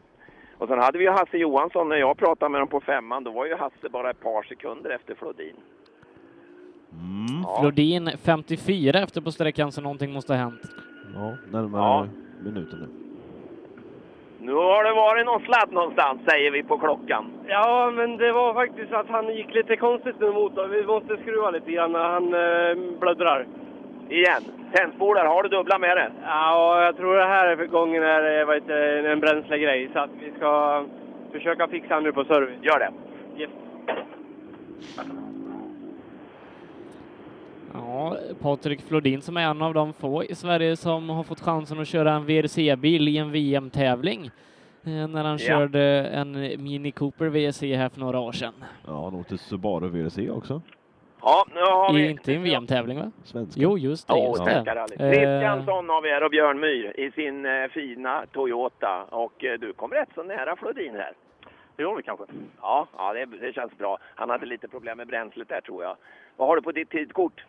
Och sen hade vi ju Hasse Johansson, när jag pratade med dem på femman, då var ju Hasse bara ett par sekunder efter Flodin. Ja. Flodin 54 efter på sträckan så någonting måste ha hänt. Ja, närmare Ja. minuten nu. Nu har det varit någon sladd någonstans, säger vi på klockan. Ja, men det var faktiskt att han gick lite konstigt med motorn. Vi måste skruva lite grann när han eh, bläddrar. Igen, tändspolar, har du dubbla med det? Ja, jag tror det här är gången är eh, det, en bränslegrej. Så att vi ska försöka fixa nu på service. Gör det. Yes. Ja, Patrik Flodin som är en av de få i Sverige som har fått chansen att köra en VRC-bil i en VM-tävling eh, när han Ja. körde en Mini Cooper VRC här för några år sedan. Ja, han åkte Subaru VRC också. Ja, nu har vi... I, inte en VM-tävling va? Svenska. Jo, just det. Eh, Kristiansson har vi här och Björn Myhr i sin eh, fina Toyota. Och eh, du kom rätt så nära Flodin här. Det gjorde vi kanske. Ja, ja det, det känns bra. Han hade lite problem med bränslet där tror jag. Vad har du på ditt tidkort?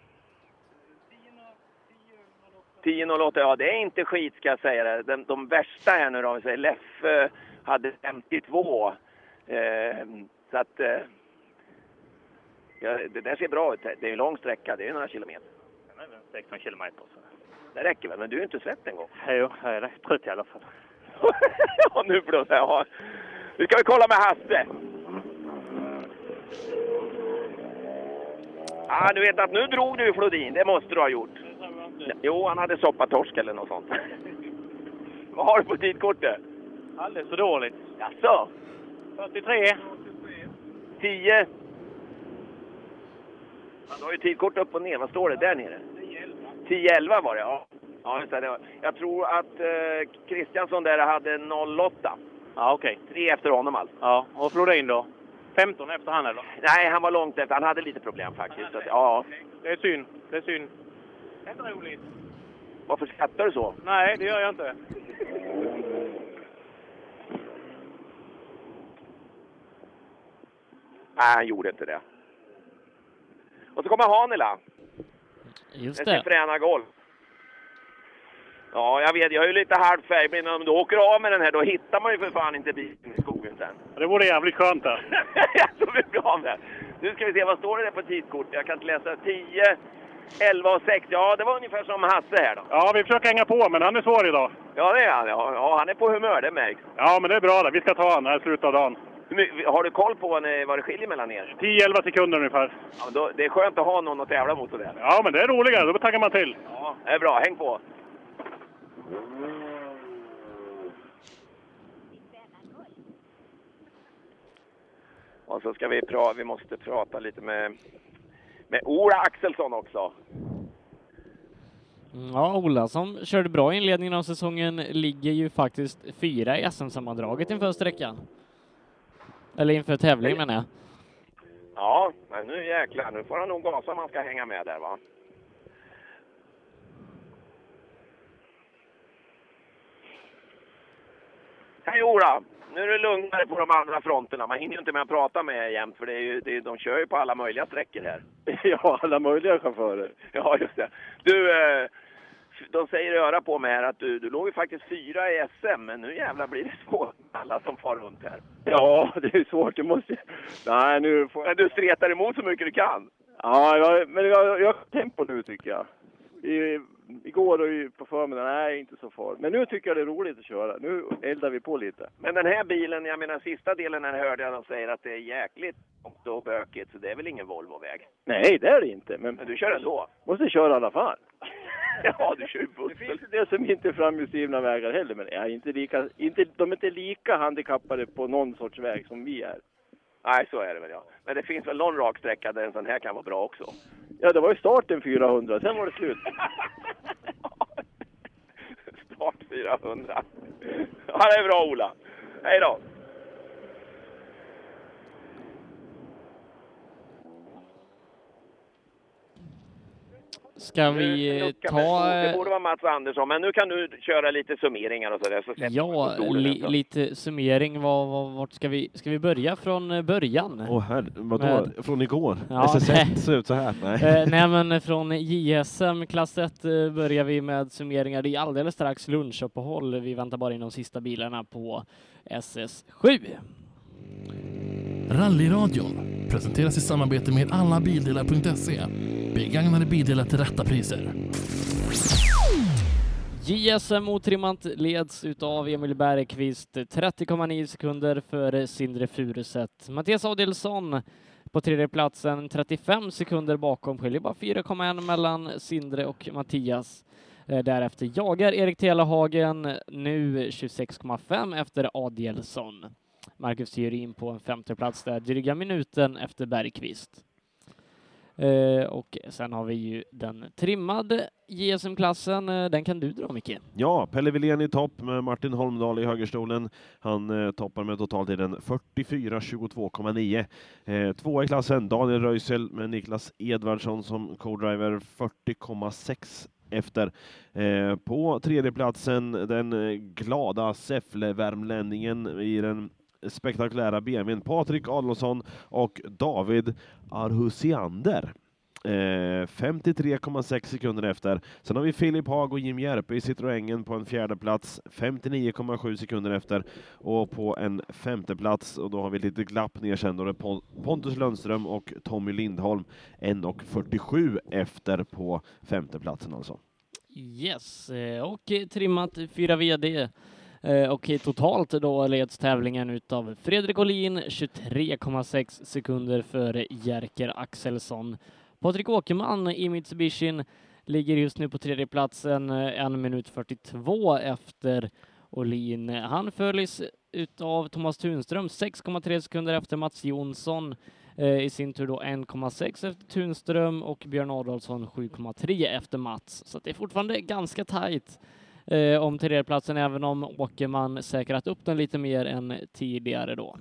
10.08, ja det är inte skit ska jag säga det. De, de värsta här nu då, om vi säger Leffe hade 52. Eh, så att eh, ja, det där ser bra ut. Det är en lång sträcka, det är några kilometer. 16 kilometer. Så. Det räcker väl, men du är inte svett en gång. Jo, jag är det. Trött i alla fall. ja, nu blåser jag. Ja. Nu ska vi kolla med Hasse. Ah, du vet att nu drog du Flodin, det måste du ha gjort. Jo, han hade soppatorsk eller något sånt. Vad har du på tidkortet? Alldeles för dåligt. Jaså? 43. 10? Ja, du har ju tidkort upp och ner. Vad står det där nere? 10-11 var det, ja. ja just det. Jag tror att eh, Kristiansson där hade 08. Ja, okej. Tre efter honom alltså. Ja, och Flodin då? 15 efter han eller? Nej, han var långt efter. Han hade lite problem faktiskt. Att, ja. Det är synd. Det är synd. Det är inte roligt. Varför skrattar du så? Nej, det gör jag inte. Nej, han gjorde inte det. Och så kommer Hanila. Just det. träna golf. Ja, jag vet. Jag är ju lite halvt färgblind. Om du åker av med den här, då hittar man ju för fan inte bilen i skogen sen. Det vore jävligt skönt där. jag tror vi blir av med. Nu ska vi se, vad står det där på tidkort? Jag kan inte läsa. 10, 11 och 6. Ja, det var ungefär som Hasse här då. Ja, vi försöker hänga på, men han är svår idag. Ja, det är han. Ja, han är på humör, det märks. Ja, men det är bra det. Vi ska ta han här i slutet av dagen. Har du koll på vad det skiljer mellan er? 10-11 sekunder ungefär. Ja, då, det är skönt att ha någon att tävla mot sådär. Ja, men det är roligare. Då taggar man till. Ja, det är bra. Häng på. Och så ska vi prata, vi måste prata lite med, med Ola Axelsson också. Ja, Ola som körde bra i inledningen av säsongen ligger ju faktiskt fyra i SM-sammandraget inför sträckan. Eller inför tävlingen menar jag. Ja, men nu jäklar, nu får han nog gasa om han ska hänga med där va. Hej Ola! Nu är det lugnare på de andra fronterna. Man hinner ju inte med att prata med er jämt för det är ju, det är, de kör ju på alla möjliga sträckor här. Ja, alla möjliga chaufförer. Ja, just det. Du, eh, de säger i öra på mig här att du, du låg ju faktiskt fyra i SM, men nu jävlar blir det svårt med alla som far runt här. Ja, det är svårt. Det måste... Nej, nu får Men du stretar emot så mycket du kan. Ja, jag, men jag, jag har tempo nu tycker jag. I, igår och på förmiddagen, nej inte så farligt. Men nu tycker jag det är roligt att köra. Nu eldar vi på lite. Men den här bilen, jag menar sista delen här hörde jag de säger att det är jäkligt långt och bökigt, så det är väl ingen Volvo-väg? Nej, det är det inte. Men, Men du kör ändå? måste köra i alla fall. ja, du kör ju buss. Det finns det som inte är framhjulsdrivna vägar heller, men ja, inte lika, inte, de är inte lika handikappade på någon sorts väg som vi är. Nej, så är det väl ja. Men det finns väl någon rak sträcka där en sån här kan vara bra också? Ja, det var ju starten 400, sen var det slut. Start 400. Ja, det är bra Ola. Hej då! Ska vi eh, ta... Det borde vara Mats Andersson, men nu kan du köra lite summeringar och sådär. Så Ja, li, lite summering. Var, var, vart ska vi, ska vi börja från eh, början? Åh herre, vadå? Med- Från igår? Ja, SS1 nej. ser ut så här? Nej. Eh, nej men från JSM klass 1 eh, börjar vi med summeringar. Det är alldeles strax lunchuppehåll. Vi väntar bara in de sista bilarna på SS7. Rallyradion presenteras i samarbete med allabildelar.se. Begagnade bildelar till rätta priser. JSM otrimmat leds utav Emil Bergqvist 30,9 sekunder före Sindre Furuset. Mattias Adelsson på tredje platsen 35 sekunder bakom, skiljer bara 4,1 mellan Sindre och Mattias. Eh, därefter jagar Erik Telehagen nu 26,5 efter Adelsson. Marcus Theorin på en femte plats där, dryga minuten efter Bergqvist. Eh, och sen har vi ju den trimmade JSM-klassen. Eh, den kan du dra, Micke. Ja, Pelle Wilén i topp med Martin Holmdahl i högerstolen. Han eh, toppar med totaltiden 44.22,9. Eh, tvåa i klassen Daniel Röisel med Niklas Edvardsson som co-driver 40,6 efter. Eh, på tredjeplatsen den eh, glada Säffle-värmlänningen i den spektakulära BMWn Patrik Adolfsson och David Arhusiander. Eh, 53,6 sekunder efter. Sen har vi Filip Haag och Jim Järpe i Citroengen på en fjärde plats 59,7 sekunder efter. Och på en femte plats och då har vi lite glapp ner sen då det är Pontus Lundström och Tommy Lindholm 1,47 efter på femteplatsen alltså. Yes, eh, och trimmat fyra VD. Eh, och totalt då leds tävlingen utav Fredrik Olin 23,6 sekunder före Jerker Axelsson. Patrik Åkerman i Mitsubishin ligger just nu på tredje platsen, eh, en minut 42 efter Olin. Han följs utav Thomas Tunström 6,3 sekunder efter Mats Jonsson. Eh, I sin tur då 1,6 efter Tunström och Björn Adolfsson 7,3 efter Mats. Så att det är fortfarande ganska tajt eh, om tredjeplatsen, även om Åkerman säkrat upp den lite mer än tidigare då.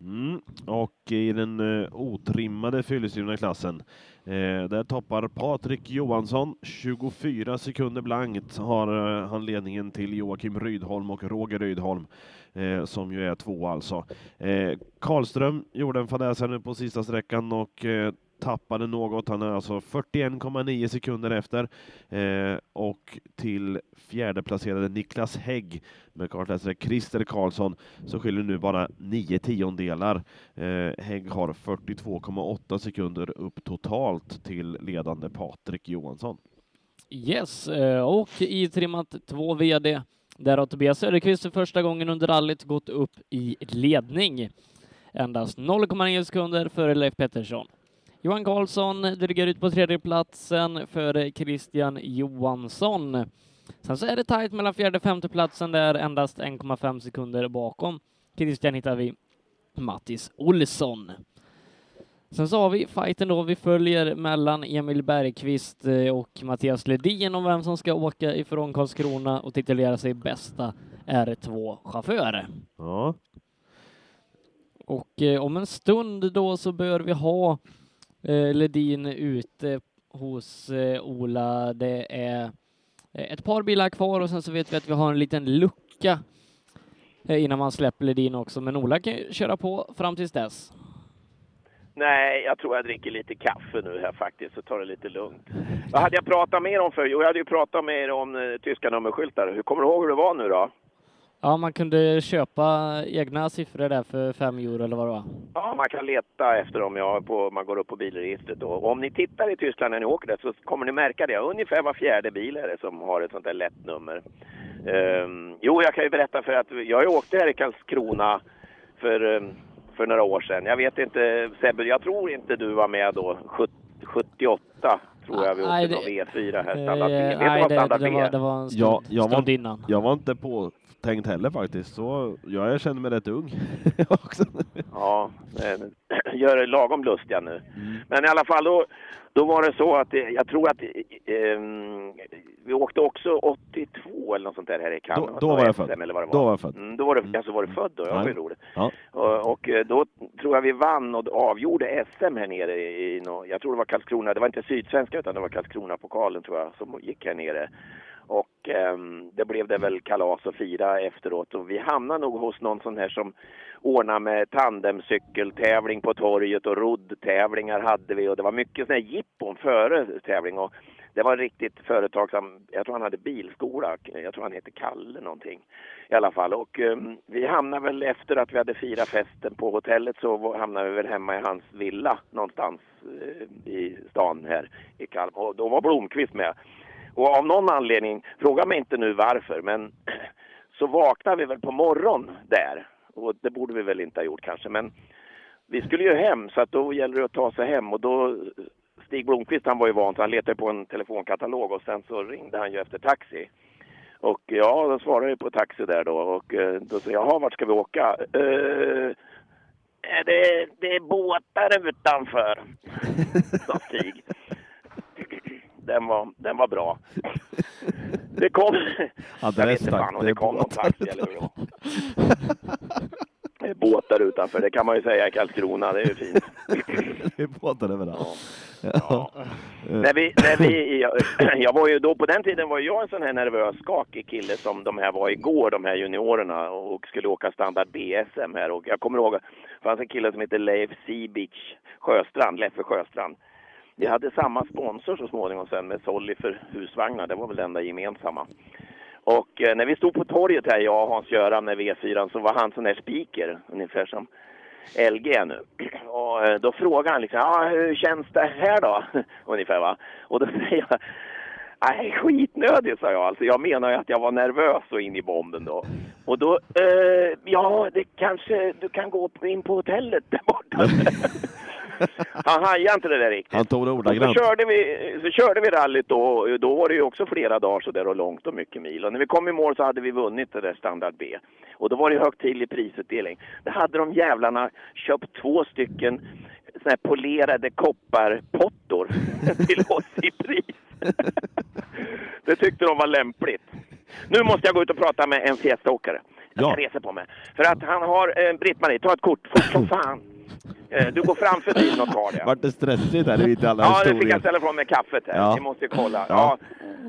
Mm. Och i den eh, otrimmade fyllestyrna klassen, eh, där toppar Patrik Johansson 24 sekunder blankt har eh, han ledningen till Joakim Rydholm och Roger Rydholm, eh, som ju är två alltså. Eh, Karlström gjorde en fadäs här nu på sista sträckan och eh, tappade något. Han är alltså 41,9 sekunder efter. Eh, och till fjärdeplacerade Niklas Hägg med kartläsare Christer Karlsson så skiljer nu bara 9 tiondelar. Eh, Hägg har 42,8 sekunder upp totalt till ledande Patrik Johansson. Yes, eh, och i trimmat 2 VD, där har Tobias Söderqvist för första gången under rallyt gått upp i ledning. Endast 0,9 sekunder före Leif Pettersson. Johan Karlsson drygar ut på tredje platsen före Christian Johansson. Sen så är det tajt mellan fjärde och femte platsen där endast 1,5 sekunder bakom Christian hittar vi Mattis Olsson. Sen så har vi fighten då vi följer mellan Emil Bergqvist eh, och Mattias Ledin om vem som ska åka ifrån Karlskrona och titulera sig bästa R2-chaufför. Ja. Och eh, om en stund då så bör vi ha Eh, Ledin ute hos eh, Ola. Det är eh, ett par bilar kvar och sen så vet vi att vi har en liten lucka eh, innan man släpper Ledin också. Men Ola kan ju köra på fram tills dess. Nej, jag tror jag dricker lite kaffe nu här faktiskt och tar det lite lugnt. Vad hade jag pratat med er om för? Jo, jag hade ju pratat med er om eh, tyska nummerskyltar. Hur kommer du ihåg hur det var nu då? Ja, man kunde köpa egna siffror där för fem euro eller vad det var. Ja, man kan leta efter dem. Ja, på, man går upp på bilregistret. Och om ni tittar i Tyskland när ni åker där så kommer ni märka det. Ungefär var fjärde bil är det som har ett sånt där lätt nummer. Ehm, jo, jag kan ju berätta för att jag har ju åkt här i Karlskrona för, ehm, för några år sedan. Jag vet inte, Sebbe, jag tror inte du var med då. Sjut- 78 tror jag vi åkte Nej, det- någon V4 här. Standard B. Eh, Vet du nej, vad det, standard det, B var, är? det var en stund, Ja, jag, stund var, innan. jag påtänkt heller faktiskt, så jag känner mig rätt ung också. Ja, men gör det lagom lustiga nu. Men i alla fall, då, då var det så att eh, jag tror att eh, ehm, vi åkte också 82 eller något sånt där här i Kalmar. Då- då var jag född. Eller vad det var. Då var jag född. Mm, då var du, alltså var du född då? Ja, det roligt. Ja. Och, och eh, då tror jag vi vann och avgjorde SM här nere i, i jag tror det var Karlskrona, det var inte Sydsvenska utan det var Karlskrona-pokalen tror jag som gick här nere. Och ehm, det blev det väl kalas och fira efteråt och vi hamnade nog hos någon sån här som ordnade med tandemcykeltävling på torget och roddtävlingar hade vi och det var mycket såna här jippon före tävling och det var riktigt företagsam, jag tror han hade bilskola, jag tror han heter Kalle någonting i alla fall. Och ehm, vi hamnade väl efter att vi hade firat festen på hotellet så hamnade vi väl hemma i hans villa någonstans eh, i stan här i Kalmar. Och då var Blomqvist med. Och av någon anledning, fråga mig inte nu varför, men så vaknade vi väl på morgon där. Och det borde vi väl inte ha gjort kanske, men vi skulle ju hem så att då gäller det att ta sig hem och då Stig Blomqvist han var ju van så han letade på en telefonkatalog och sen så ringde han ju efter taxi. Och ja, då svarade jag på taxi där då och eh, då sa jag, jaha vart ska vi åka? Uh, Det, det är båtar utanför, sa Stig. Den var, den var bra. Det kom... Adress, jag vet inte fan om Det det kom någon taxi eller hur det. Det är båtar utanför, det kan man ju säga i Karlskrona, det är ju fint. det är båtar överallt. Ja. När vi, när vi, jag, jag var ju då, på den tiden var jag en sån här nervös, skakig kille som de här var igår, de här juniorerna, och skulle åka standard BSM här. Och jag kommer ihåg, det fanns en kille som heter Leif Seabeach Sjöstrand, Leffe Sjöstrand. Vi hade samma sponsor så småningom sen med Solly för husvagnar, det var väl det enda gemensamma. Och eh, när vi stod på torget här, jag och Hans-Göran med V4, så var han sån där speaker, ungefär som LG nu. Och eh, då frågar han liksom, ah, hur känns det här då? Ungefär va. Och då säger jag, nej skitnödigt sa jag alltså. Jag menar ju att jag var nervös och in i bomben då. Och då, eh, ja det kanske, du kan gå in på hotellet där borta. han hajade inte det där riktigt. Han tog det så ordagrant. körde, vi, så körde vi rallyt då. Då var det ju också flera dagar så där och långt och mycket mil. Och när vi kom i mål så hade vi vunnit det där standard B. Och då var det högtidlig prisutdelning. Då hade de jävlarna köpt två stycken såna här polerade kopparpottor till oss i pris. det tyckte de var lämpligt. Nu måste jag gå ut och prata med en Fiesta-åkare. Jag ska resa på mig. För att han har, eh, Britt-Marie, ta ett kort fort som fan. Eh, du går framför bilen och tar det. Vart det stressigt här i alla Ja, nu fick jag historier? ställa ifrån mig kaffet här. Ja. Vi måste ju kolla. Ja. Ja.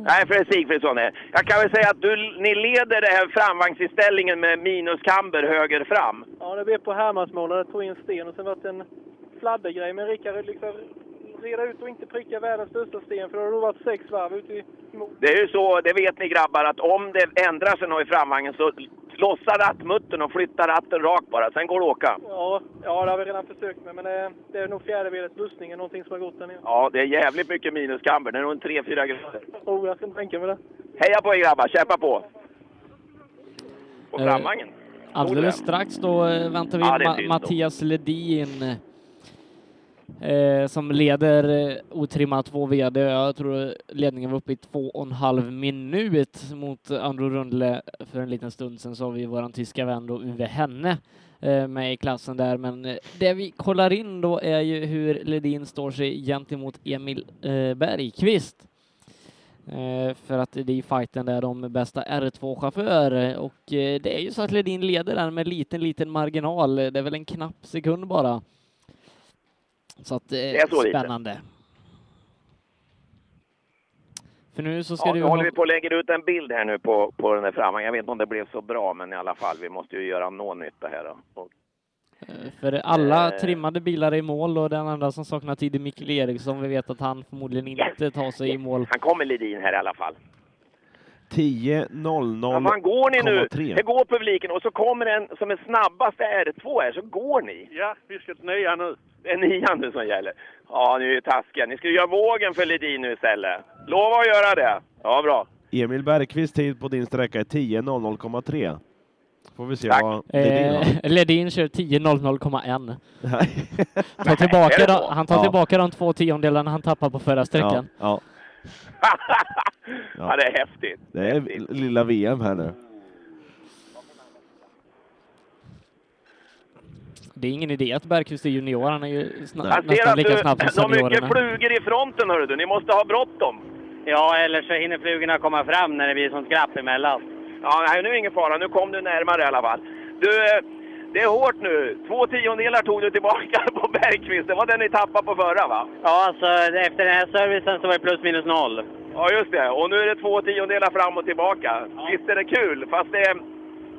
Nej, för det är Sigfridsson här. Jag kan väl säga att du, ni leder den här framvagnsinställningen med minuskamber höger fram. Ja, det blev på Hermansmål och tog in sten och sen var det en fladdergrej. Men Rickard liksom reda ut och inte pricka världens största sten för då har det varit sex varv ute i mål. Det är ju så, det vet ni grabbar, att om det ändrar sig något i framvagnen så lossa rattmuttern och flytta ratten rakt bara. Sen går det att åka. Ja, ja, det har vi redan försökt med. Men det, det är nog fjärdevedets bussning, någonting som har gått där nere. Ja, det är jävligt mycket minuskamber. Det är nog en 3-4 grader. Oh, jag ska inte tänka mig det. Heja på er grabbar, kämpa på! På Eh, framvagnen. Alldeles strax då eh, väntar vi Ja, det Ma- synd då. Mattias Ledin eh, som leder eh, otrimma otrimmat 2 VD. Jag tror ledningen var uppe i två och en halv minut mot Andro Rundle. För en liten stund sedan så har vi våran tyska vän då Uwe Henne eh, med i klassen där. Men eh, det vi kollar in då är ju hur Ledin står sig gentemot Emil eh, Bergqvist. Eh, för att det är fighten där de bästa R2-chaufför och eh, det är ju så att Ledin leder den med liten, liten marginal. Det är väl en knapp sekund bara. Så att det är så lite. spännande. För nu så ska Ja, du nu håller vi på att lägga ut en bild här nu på, på den där framvagnen. Jag vet inte om det blev så bra, men i alla fall, vi måste ju göra någon nytta här då. Och, För alla Eh. trimmade bilar är i mål och den enda som saknar tid är Mikael Eriksson. Vi vet att han förmodligen inte tar sig i mål. han kommer Ledin här i alla fall. 10 0 Ja, 0 fan går ni nu? 3. Här går publiken och så kommer en som är snabbast R2 här, så går ni. Ja, vi ska till nia nu. Det är nian nu som gäller. Ja, ni är ju taskiga. Ni ska ju göra vågen för Ledin nu istället. Lova att göra det. Ja, bra. Emil Bergqvist tid på din sträcka är 10 0 0,3. Får vi se vad Ledin har. Eh, Ledin kör 10.00,1. Nej. Tar tillbaka det han tar Ja. tillbaka de två tiondelarna han tappade på förra sträckan. Ja, Ja, det är häftigt. det är lilla VM här nu. Det är ingen idé att Bergqvist är junior, han är ju sna- Jag ser nästan att lika du, snabb de som mycket seniorerna. flugor i fronten, hörru du. Ni måste ha bråttom. Ja, eller så hinner flugorna komma fram när det blir sånt skrapp emellan. Ja, nej, nu är ingen fara. Nu kom du närmare i alla fall. Du, eh, det är hårt nu. Två tiondelar tog du tillbaka på Bergqvist. Det var den ni tappade på förra, va? Ja, alltså efter den här servicen så var det plus minus noll. Ja, just det. Och nu är det två tiondelar fram och tillbaka. Visst är det kul? Fast det,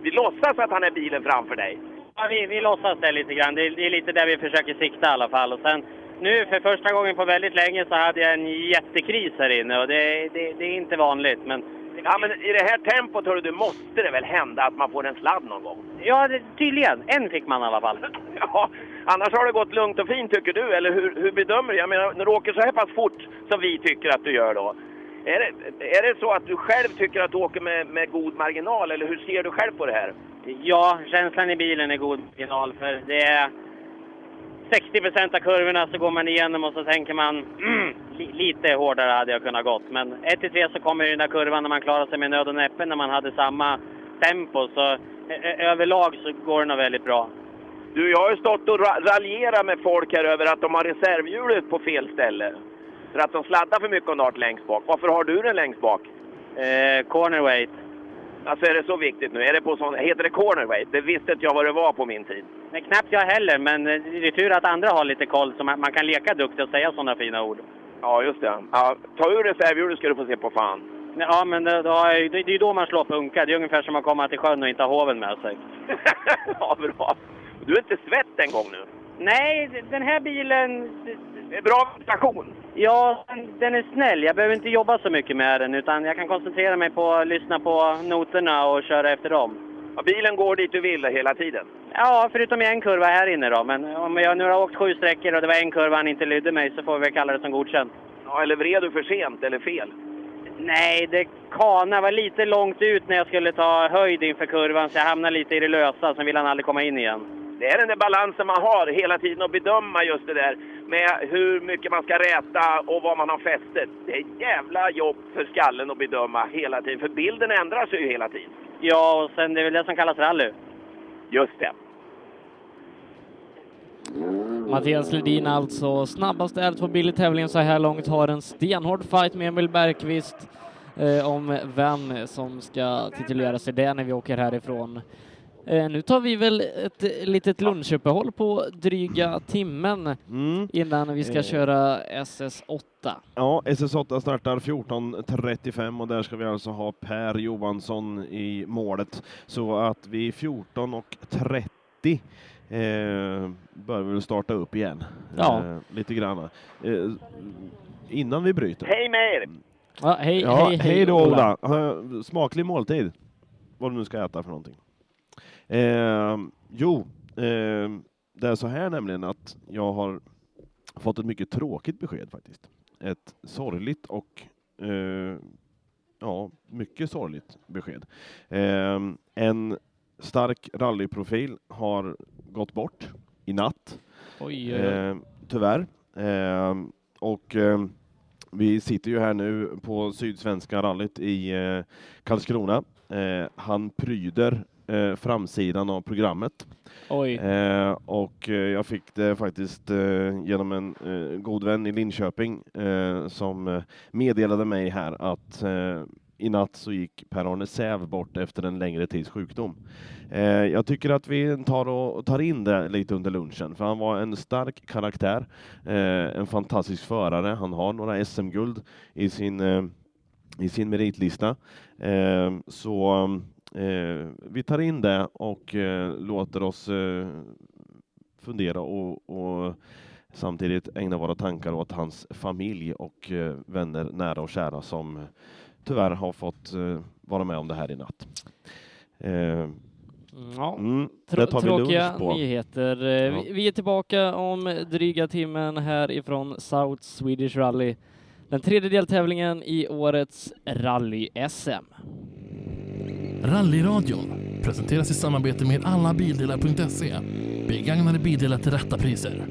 vi låtsas att han är bilen framför dig. Ja, vi, vi låtsas det lite grann. Det, är- det är lite där vi försöker sikta i alla fall. Och sen nu för första gången på väldigt länge så hade jag en jättekris här inne och det, det, det är inte vanligt. Men Ja, men i det här tempot, hörru du, måste det väl hända att man får en sladd någon gång? ja, det, tydligen. En fick man i alla fall. Ja, annars har det gått lugnt och fint tycker du, eller hur, hur bedömer du? Jag menar, när du åker så här pass fort som vi tycker att du gör då. Är det, är det så att du själv tycker att du åker med, med god marginal, eller hur ser du själv på det här? Ja, känslan i bilen är god final för det är 60 procent av kurvorna så går man igenom och så tänker man mm, li, lite hårdare hade jag kunnat gått. Men 1-3 så kommer den där kurvan när man klarar sig med nöd och näppe när man hade samma tempo. Så överlag så går det nog väldigt bra. Du, jag har ju stått och ra- raljerat med folk här över att de har reservhjulet på fel ställe. För att de sladdar för mycket och längst bak. Varför har du den längst bak? Eh, corner weight. Alltså är det så viktigt nu? Är det på sån, heter det corner weight? Det visste inte jag vad det var på min tid. Nej, knappt jag heller, men eh, det är tur att andra har lite koll så man, man kan leka duktig och säga sådana fina ord. Ja, just det. Ja, ta ur reservhjulet ska du få se på fan. Ja, men det, då, det är ju då man slår punka. Det är ungefär som att komma till sjön och inte ha hoven med sig. ja, bra. Du är inte svett en gång nu? Nej, den här bilen... Det är bra station. Ja, den- är snäll. Jag behöver inte jobba så mycket med den, utan jag kan koncentrera mig på att lyssna på noterna och köra efter dem. Ja, bilen går dit du vill hela tiden. Ja, förutom i en kurva här inne då. Men om jag nu har åkt sju sträckor och det var en kurva han inte lydde mig så får vi kalla det som godkänt. Ja, eller vred du för sent eller fel? Nej, det kana var lite långt ut när jag skulle ta höjd inför kurvan så jag hamnade lite i det lösa. Sen ville han aldrig komma in igen. Det är den där balansen man har hela tiden att bedöma just det där med hur mycket man ska räta och vad man har fästet. Det är jävla jobb för skallen att bedöma hela tiden, för bilden ändrar sig ju hela tiden. Ja, och sen det är väl det som kallas rally. Just det. Mattias Ledin alltså snabbast R2-bil i tävlingen så här långt har en stenhård fight med Emil Bergqvist eh, om vem som ska titulera sig det när vi åker härifrån. Eh, nu tar vi väl ett litet lunchuppehåll på dryga timmen innan vi ska Eh. köra SS8. Ja, SS8 startar 14.35 och där ska vi alltså ha Per Johansson i målet. Så att vid 14.30 eh, bör vi väl starta upp igen. Ja. Eh, lite grann. Eh, innan vi bryter. Hej med er! Ja, hej, ja, hej, hej då Ola. Eh, Smaklig måltid. Vad du nu ska äta för någonting. Eh, jo, eh, det är så här nämligen att jag har fått ett mycket tråkigt besked faktiskt. Ett sorgligt och eh, ja, mycket sorgligt besked. Eh, en stark rallyprofil har gått bort i natt. Oj, oj, oj. Eh, tyvärr. Eh, och vi sitter ju här nu på Sydsvenska rallyt i eh, Karlskrona. Han pryder eh, framsidan av programmet. Eh, och eh, jag fick det faktiskt eh, genom en eh, god vän i Linköping eh, som meddelade mig här att i natt så gick Per-Arne Säv bort efter en längre tids sjukdom. Eh, jag tycker att vi tar och tar in det lite under lunchen, för han var en stark karaktär, eh, en fantastisk förare. Han har några SM-guld i sin, eh, i sin meritlista. Så vi tar in det och eh, låter oss eh, fundera och, och samtidigt ägna våra tankar åt hans familj och eh, vänner nära och kära som tyvärr har fått eh, vara med om det här i natt. Eh, Ja, mm, tråkiga nyheter. Eh, Ja. Vi, är tillbaka om dryga timmen här ifrån South Swedish Rally. Den tredje deltävlingen i årets rally-SM. Rallyradion presenteras i samarbete med allabildelar.se. Begagnade bildelar till rätta priser.